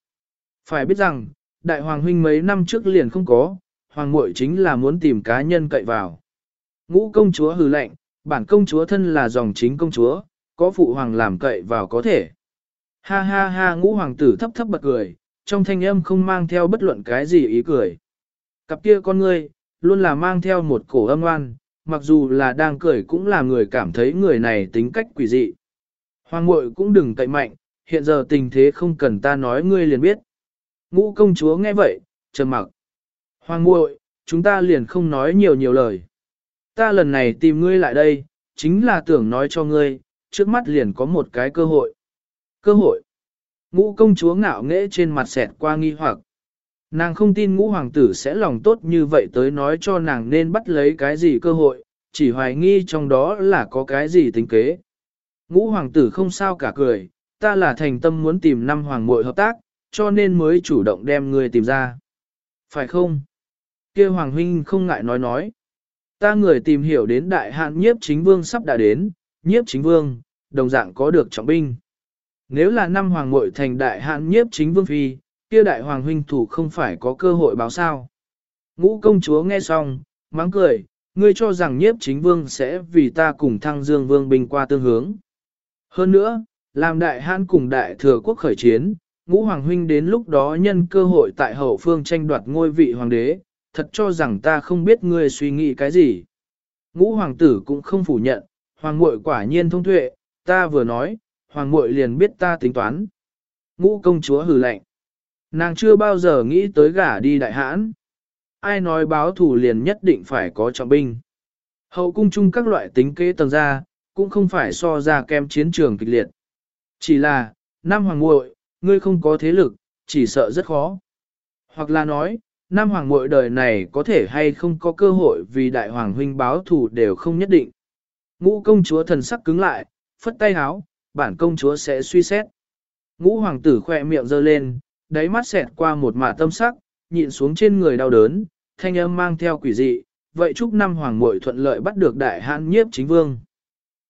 Phải biết rằng, Đại Hoàng Huynh mấy năm trước liền không có, Hoàng muội chính là muốn tìm cá nhân cậy vào. Ngũ công chúa hừ lạnh, bản công chúa thân là dòng chính công chúa, có phụ hoàng làm cậy vào có thể. Ha ha ha ngũ hoàng tử thấp thấp bật cười, trong thanh âm không mang theo bất luận cái gì ý cười. Cặp kia con ngươi, luôn là mang theo một cổ âm oan, mặc dù là đang cười cũng là người cảm thấy người này tính cách quỷ dị. Hoàng muội cũng đừng cậy mạnh, hiện giờ tình thế không cần ta nói ngươi liền biết. Ngũ công chúa nghe vậy, trầm mặc. Hoàng muội, chúng ta liền không nói nhiều nhiều lời. Ta lần này tìm ngươi lại đây, chính là tưởng nói cho ngươi, trước mắt liền có một cái cơ hội. Cơ hội. Ngũ công chúa ngạo nghễ trên mặt xẹt qua nghi hoặc. Nàng không tin ngũ hoàng tử sẽ lòng tốt như vậy tới nói cho nàng nên bắt lấy cái gì cơ hội, chỉ hoài nghi trong đó là có cái gì tính kế. Ngũ hoàng tử không sao cả cười, ta là thành tâm muốn tìm năm hoàng muội hợp tác, cho nên mới chủ động đem người tìm ra. Phải không? Kia hoàng huynh không ngại nói nói. Ta người tìm hiểu đến đại hạn nhiếp chính vương sắp đã đến, nhiếp chính vương, đồng dạng có được trọng binh. Nếu là năm hoàng muội thành đại hạn nhiếp chính vương phi, kia đại hoàng huynh thủ không phải có cơ hội báo sao. Ngũ công chúa nghe xong, mắng cười, ngươi cho rằng nhiếp chính vương sẽ vì ta cùng thăng dương vương binh qua tương hướng. Hơn nữa, làm đại hãn cùng đại thừa quốc khởi chiến, ngũ hoàng huynh đến lúc đó nhân cơ hội tại hậu phương tranh đoạt ngôi vị hoàng đế, thật cho rằng ta không biết ngươi suy nghĩ cái gì. Ngũ hoàng tử cũng không phủ nhận, hoàng muội quả nhiên thông tuệ, ta vừa nói, hoàng muội liền biết ta tính toán. Ngũ công chúa hừ lạnh. Nàng chưa bao giờ nghĩ tới gả đi đại hãn. Ai nói báo thủ liền nhất định phải có trọng binh. Hậu cung chung các loại tính kế tầng ra, cũng không phải so ra kem chiến trường kịch liệt. Chỉ là, Nam Hoàng muội ngươi không có thế lực, chỉ sợ rất khó. Hoặc là nói, Nam Hoàng mỗi đời này có thể hay không có cơ hội vì Đại Hoàng huynh báo thù đều không nhất định. Ngũ công chúa thần sắc cứng lại, phất tay háo, bản công chúa sẽ suy xét. Ngũ hoàng tử khỏe miệng giơ lên, đáy mắt xẹt qua một mả tâm sắc, nhịn xuống trên người đau đớn, thanh âm mang theo quỷ dị, vậy chúc năm hoàng muội thuận lợi bắt được đại hãn nhiếp chính vương.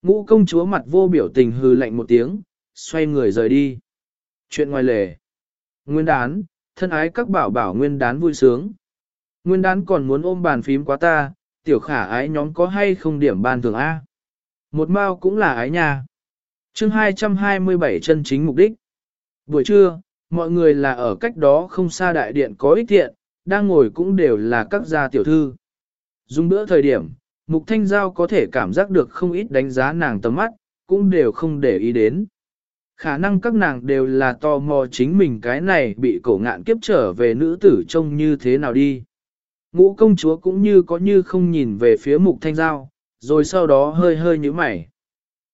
Ngũ công chúa mặt vô biểu tình hừ lạnh một tiếng, xoay người rời đi. Chuyện ngoài lề. Nguyên đán, thân ái các bảo bảo nguyên đán vui sướng. Nguyên đán còn muốn ôm bàn phím quá ta, tiểu khả ái nhóm có hay không điểm ban thường A. Một mao cũng là ái nhà. chương 227 chân chính mục đích. Buổi trưa, mọi người là ở cách đó không xa đại điện có ích thiện, đang ngồi cũng đều là các gia tiểu thư. Dùng bữa thời điểm, Mục Thanh Giao có thể cảm giác được không ít đánh giá nàng tầm mắt, cũng đều không để ý đến. Khả năng các nàng đều là tò mò chính mình cái này bị cổ ngạn kiếp trở về nữ tử trông như thế nào đi. Ngũ công chúa cũng như có như không nhìn về phía mục thanh giao, rồi sau đó hơi hơi như mày.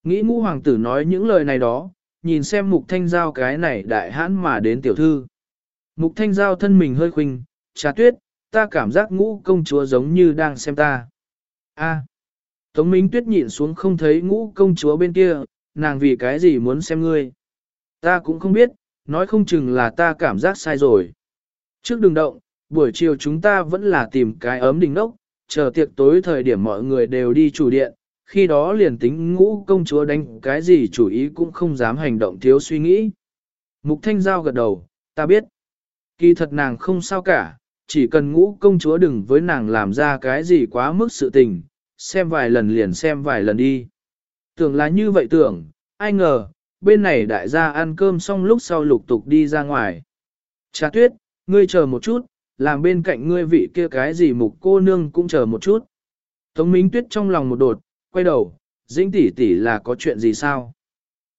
Nghĩ ngũ hoàng tử nói những lời này đó, nhìn xem mục thanh giao cái này đại hãn mà đến tiểu thư. Mục thanh giao thân mình hơi khuynh, trà tuyết, ta cảm giác ngũ công chúa giống như đang xem ta. A. Tống Minh Tuyết nhịn xuống không thấy ngũ công chúa bên kia, nàng vì cái gì muốn xem ngươi. Ta cũng không biết, nói không chừng là ta cảm giác sai rồi. Trước đừng động, buổi chiều chúng ta vẫn là tìm cái ấm đình đốc, chờ tiệc tối thời điểm mọi người đều đi chủ điện, khi đó liền tính ngũ công chúa đánh cái gì chủ ý cũng không dám hành động thiếu suy nghĩ. Mục Thanh Giao gật đầu, ta biết. Kỳ thật nàng không sao cả, chỉ cần ngũ công chúa đừng với nàng làm ra cái gì quá mức sự tình, xem vài lần liền xem vài lần đi. Tưởng là như vậy tưởng, ai ngờ, bên này đại gia ăn cơm xong lúc sau lục tục đi ra ngoài. Trà tuyết, ngươi chờ một chút, làm bên cạnh ngươi vị kia cái gì mục cô nương cũng chờ một chút. Tống Minh Tuyết trong lòng một đột, quay đầu, dĩnh tỷ tỷ là có chuyện gì sao?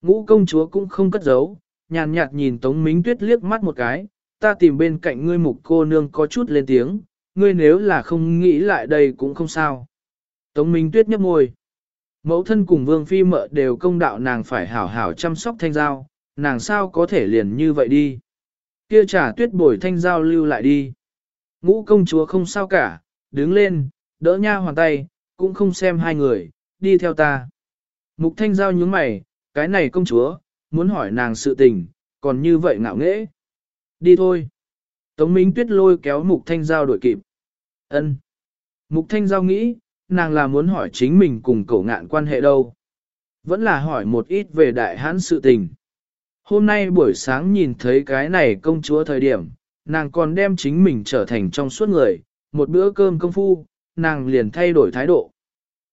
Ngũ công chúa cũng không cất giấu, nhàn nhạt nhìn Tống Minh Tuyết liếc mắt một cái, ta tìm bên cạnh ngươi mục cô nương có chút lên tiếng, ngươi nếu là không nghĩ lại đây cũng không sao. Tống Minh Tuyết nhấp môi. Mẫu thân cùng vương phi mợ đều công đạo nàng phải hảo hảo chăm sóc thanh giao, nàng sao có thể liền như vậy đi. Kia trả tuyết bồi thanh giao lưu lại đi. Ngũ công chúa không sao cả, đứng lên, đỡ nha hoàn tay, cũng không xem hai người, đi theo ta. Mục thanh giao nhướng mày, cái này công chúa, muốn hỏi nàng sự tình, còn như vậy ngạo nghễ. Đi thôi. Tống Minh Tuyết lôi kéo Mục Thanh Giao đuổi kịp. Ân. Mục Thanh Giao nghĩ, nàng là muốn hỏi chính mình cùng cậu ngạn quan hệ đâu. Vẫn là hỏi một ít về đại hãn sự tình. Hôm nay buổi sáng nhìn thấy cái này công chúa thời điểm, nàng còn đem chính mình trở thành trong suốt người, một bữa cơm công phu, nàng liền thay đổi thái độ.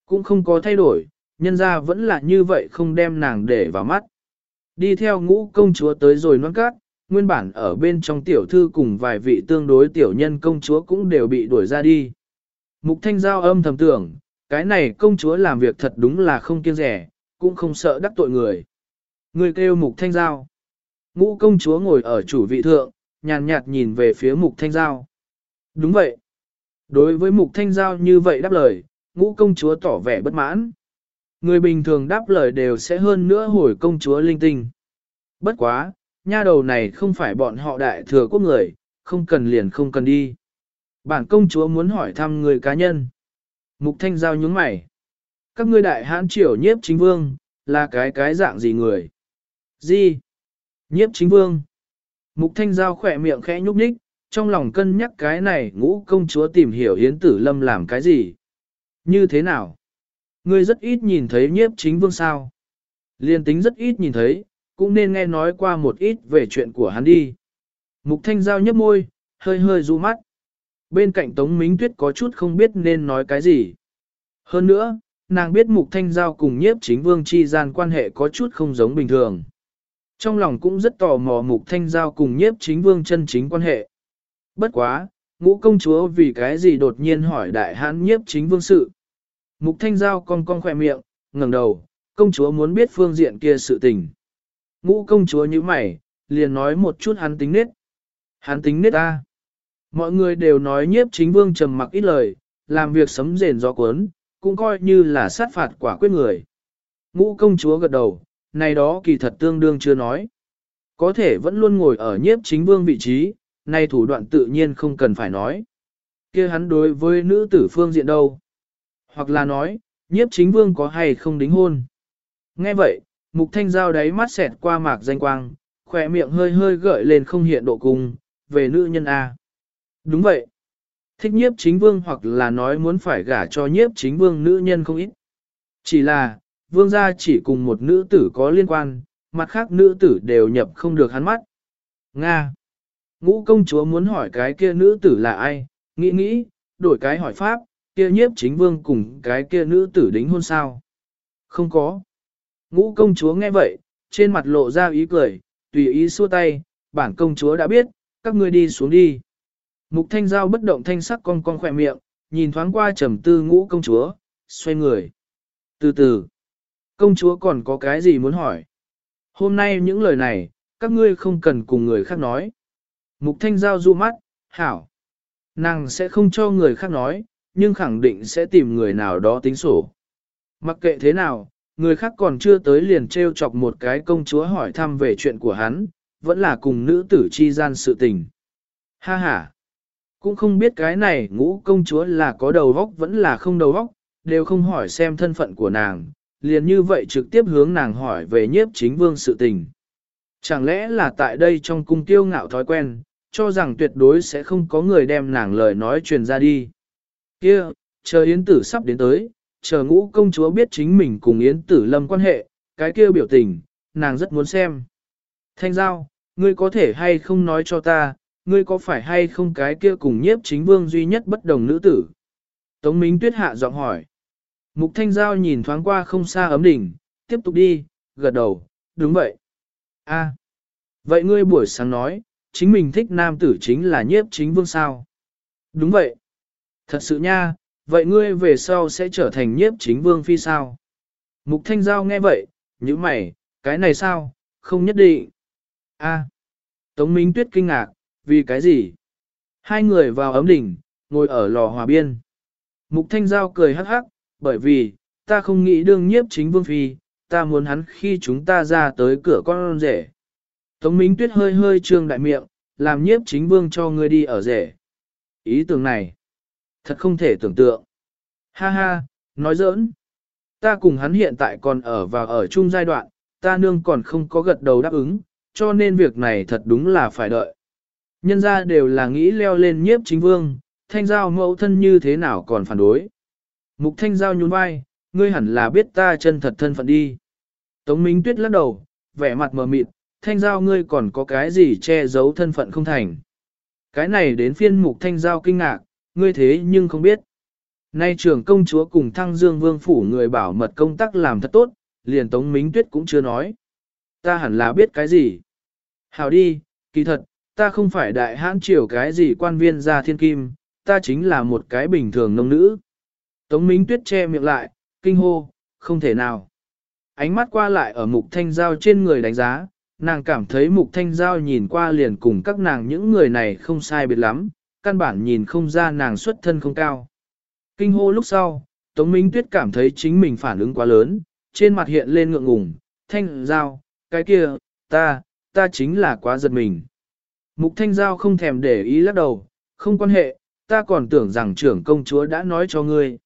Cũng không có thay đổi, nhân ra vẫn là như vậy không đem nàng để vào mắt. Đi theo ngũ công chúa tới rồi noan cát, nguyên bản ở bên trong tiểu thư cùng vài vị tương đối tiểu nhân công chúa cũng đều bị đuổi ra đi. Mục thanh giao âm thầm tưởng, cái này công chúa làm việc thật đúng là không kiêng rẻ, cũng không sợ đắc tội người. Người kêu mục thanh giao. Ngũ công chúa ngồi ở chủ vị thượng, nhàn nhạt nhìn về phía mục thanh giao. Đúng vậy. Đối với mục thanh giao như vậy đáp lời, ngũ công chúa tỏ vẻ bất mãn. Người bình thường đáp lời đều sẽ hơn nữa hồi công chúa linh tinh. Bất quá, nha đầu này không phải bọn họ đại thừa quốc người, không cần liền không cần đi. Bản công chúa muốn hỏi thăm người cá nhân. Mục thanh giao nhướng mày. Các ngươi đại hãn triều nhiếp chính vương, là cái cái dạng gì người? Gì? Nhiếp chính vương. Mục thanh giao khỏe miệng khẽ nhúc nhích, trong lòng cân nhắc cái này ngũ công chúa tìm hiểu hiến tử lâm làm cái gì. Như thế nào? Ngươi rất ít nhìn thấy nhiếp chính vương sao. Liên tính rất ít nhìn thấy, cũng nên nghe nói qua một ít về chuyện của hắn đi. Mục thanh giao nhấp môi, hơi hơi ru mắt. Bên cạnh Tống Mính Tuyết có chút không biết nên nói cái gì. Hơn nữa, nàng biết Mục Thanh Giao cùng nhiếp chính vương chi gian quan hệ có chút không giống bình thường. Trong lòng cũng rất tò mò Mục Thanh Giao cùng nhiếp chính vương chân chính quan hệ. Bất quá, ngũ công chúa vì cái gì đột nhiên hỏi đại hãn nhiếp chính vương sự. Mục thanh giao cong cong khỏe miệng, ngẩng đầu, công chúa muốn biết phương diện kia sự tình. Ngũ công chúa như mày, liền nói một chút hắn tính nết. Hắn tính nết ta. Mọi người đều nói nhiếp chính vương trầm mặc ít lời, làm việc sấm rền gió cuốn, cũng coi như là sát phạt quả quyết người. Ngũ công chúa gật đầu, này đó kỳ thật tương đương chưa nói. Có thể vẫn luôn ngồi ở nhiếp chính vương vị trí, nay thủ đoạn tự nhiên không cần phải nói. kia hắn đối với nữ tử phương diện đâu? Hoặc là nói, nhiếp chính vương có hay không đính hôn? Nghe vậy, mục thanh giao đáy mắt xẹt qua mạc danh quang, khỏe miệng hơi hơi gợi lên không hiện độ cùng, về nữ nhân A. Đúng vậy. Thích nhiếp chính vương hoặc là nói muốn phải gả cho nhiếp chính vương nữ nhân không ít. Chỉ là, vương gia chỉ cùng một nữ tử có liên quan, mặt khác nữ tử đều nhập không được hắn mắt. Nga. Ngũ công chúa muốn hỏi cái kia nữ tử là ai, nghĩ nghĩ, đổi cái hỏi pháp, kia nhiếp chính vương cùng cái kia nữ tử đính hôn sao. Không có. Ngũ công chúa nghe vậy, trên mặt lộ ra ý cười, tùy ý xua tay, bản công chúa đã biết, các ngươi đi xuống đi. Mục thanh giao bất động thanh sắc con con khỏe miệng, nhìn thoáng qua trầm tư ngũ công chúa, xoay người. Từ từ, công chúa còn có cái gì muốn hỏi? Hôm nay những lời này, các ngươi không cần cùng người khác nói. Mục thanh giao du mắt, hảo. Nàng sẽ không cho người khác nói, nhưng khẳng định sẽ tìm người nào đó tính sổ. Mặc kệ thế nào, người khác còn chưa tới liền treo chọc một cái công chúa hỏi thăm về chuyện của hắn, vẫn là cùng nữ tử chi gian sự tình. Ha ha! Cũng không biết cái này ngũ công chúa là có đầu vóc vẫn là không đầu vóc đều không hỏi xem thân phận của nàng, liền như vậy trực tiếp hướng nàng hỏi về nhiếp chính vương sự tình. Chẳng lẽ là tại đây trong cung tiêu ngạo thói quen, cho rằng tuyệt đối sẽ không có người đem nàng lời nói truyền ra đi. Kia, chờ Yến Tử sắp đến tới, chờ ngũ công chúa biết chính mình cùng Yến Tử lâm quan hệ, cái kia biểu tình, nàng rất muốn xem. Thanh Giao, ngươi có thể hay không nói cho ta, ngươi có phải hay không cái kia cùng nhiếp chính vương duy nhất bất đồng nữ tử? Tống Minh Tuyết hạ giọng hỏi. Mục Thanh Giao nhìn thoáng qua không xa ấm đỉnh, tiếp tục đi, gật đầu, đúng vậy. A, vậy ngươi buổi sáng nói, chính mình thích nam tử chính là nhiếp chính vương sao? Đúng vậy. Thật sự nha, vậy ngươi về sau sẽ trở thành nhiếp chính vương phi sao? Mục Thanh Giao nghe vậy, như mày, cái này sao, không nhất định. A. Tống Minh Tuyết kinh ngạc, vì cái gì? Hai người vào ấm đỉnh, ngồi ở lò hòa biên. Mục Thanh Giao cười hắc hắc, bởi vì, ta không nghĩ đương nhiếp chính vương phi, ta muốn hắn khi chúng ta ra tới cửa con rể. Tống Minh Tuyết hơi hơi trương đại miệng, làm nhiếp chính vương cho ngươi đi ở rể. Ý tưởng này, thật không thể tưởng tượng. Ha ha, nói giỡn. Ta cùng hắn hiện tại còn ở và ở chung giai đoạn, ta nương còn không có gật đầu đáp ứng, cho nên việc này thật đúng là phải đợi. Nhân ra đều là nghĩ leo lên nhiếp chính vương, thanh giao mẫu thân như thế nào còn phản đối. Mục thanh giao nhún vai, ngươi hẳn là biết ta chân thật thân phận đi. Tống Minh Tuyết lắc đầu, vẻ mặt mờ mịt, thanh giao ngươi còn có cái gì che giấu thân phận không thành. Cái này đến phiên mục thanh giao kinh ngạc, ngươi thế nhưng không biết. Nay trưởng công chúa cùng thăng dương vương phủ người bảo mật công tác làm thật tốt, liền Tống Minh Tuyết cũng chưa nói. Ta hẳn là biết cái gì. Hảo đi, kỳ thật, ta không phải đại hãn triều cái gì quan viên gia thiên kim, ta chính là một cái bình thường nông nữ. Tống Minh Tuyết che miệng lại, kinh hô, không thể nào. Ánh mắt qua lại ở mục thanh giao trên người đánh giá, nàng cảm thấy mục thanh giao nhìn qua liền cùng các nàng những người này không sai biệt lắm, căn bản nhìn không ra nàng xuất thân không cao. Kinh hô lúc sau, Tống Minh Tuyết cảm thấy chính mình phản ứng quá lớn, trên mặt hiện lên ngượng ngùng, thanh giao, cái kia, ta, ta chính là quá giật mình. Mục thanh giao không thèm để ý lắc đầu, không quan hệ, ta còn tưởng rằng trưởng công chúa đã nói cho ngươi.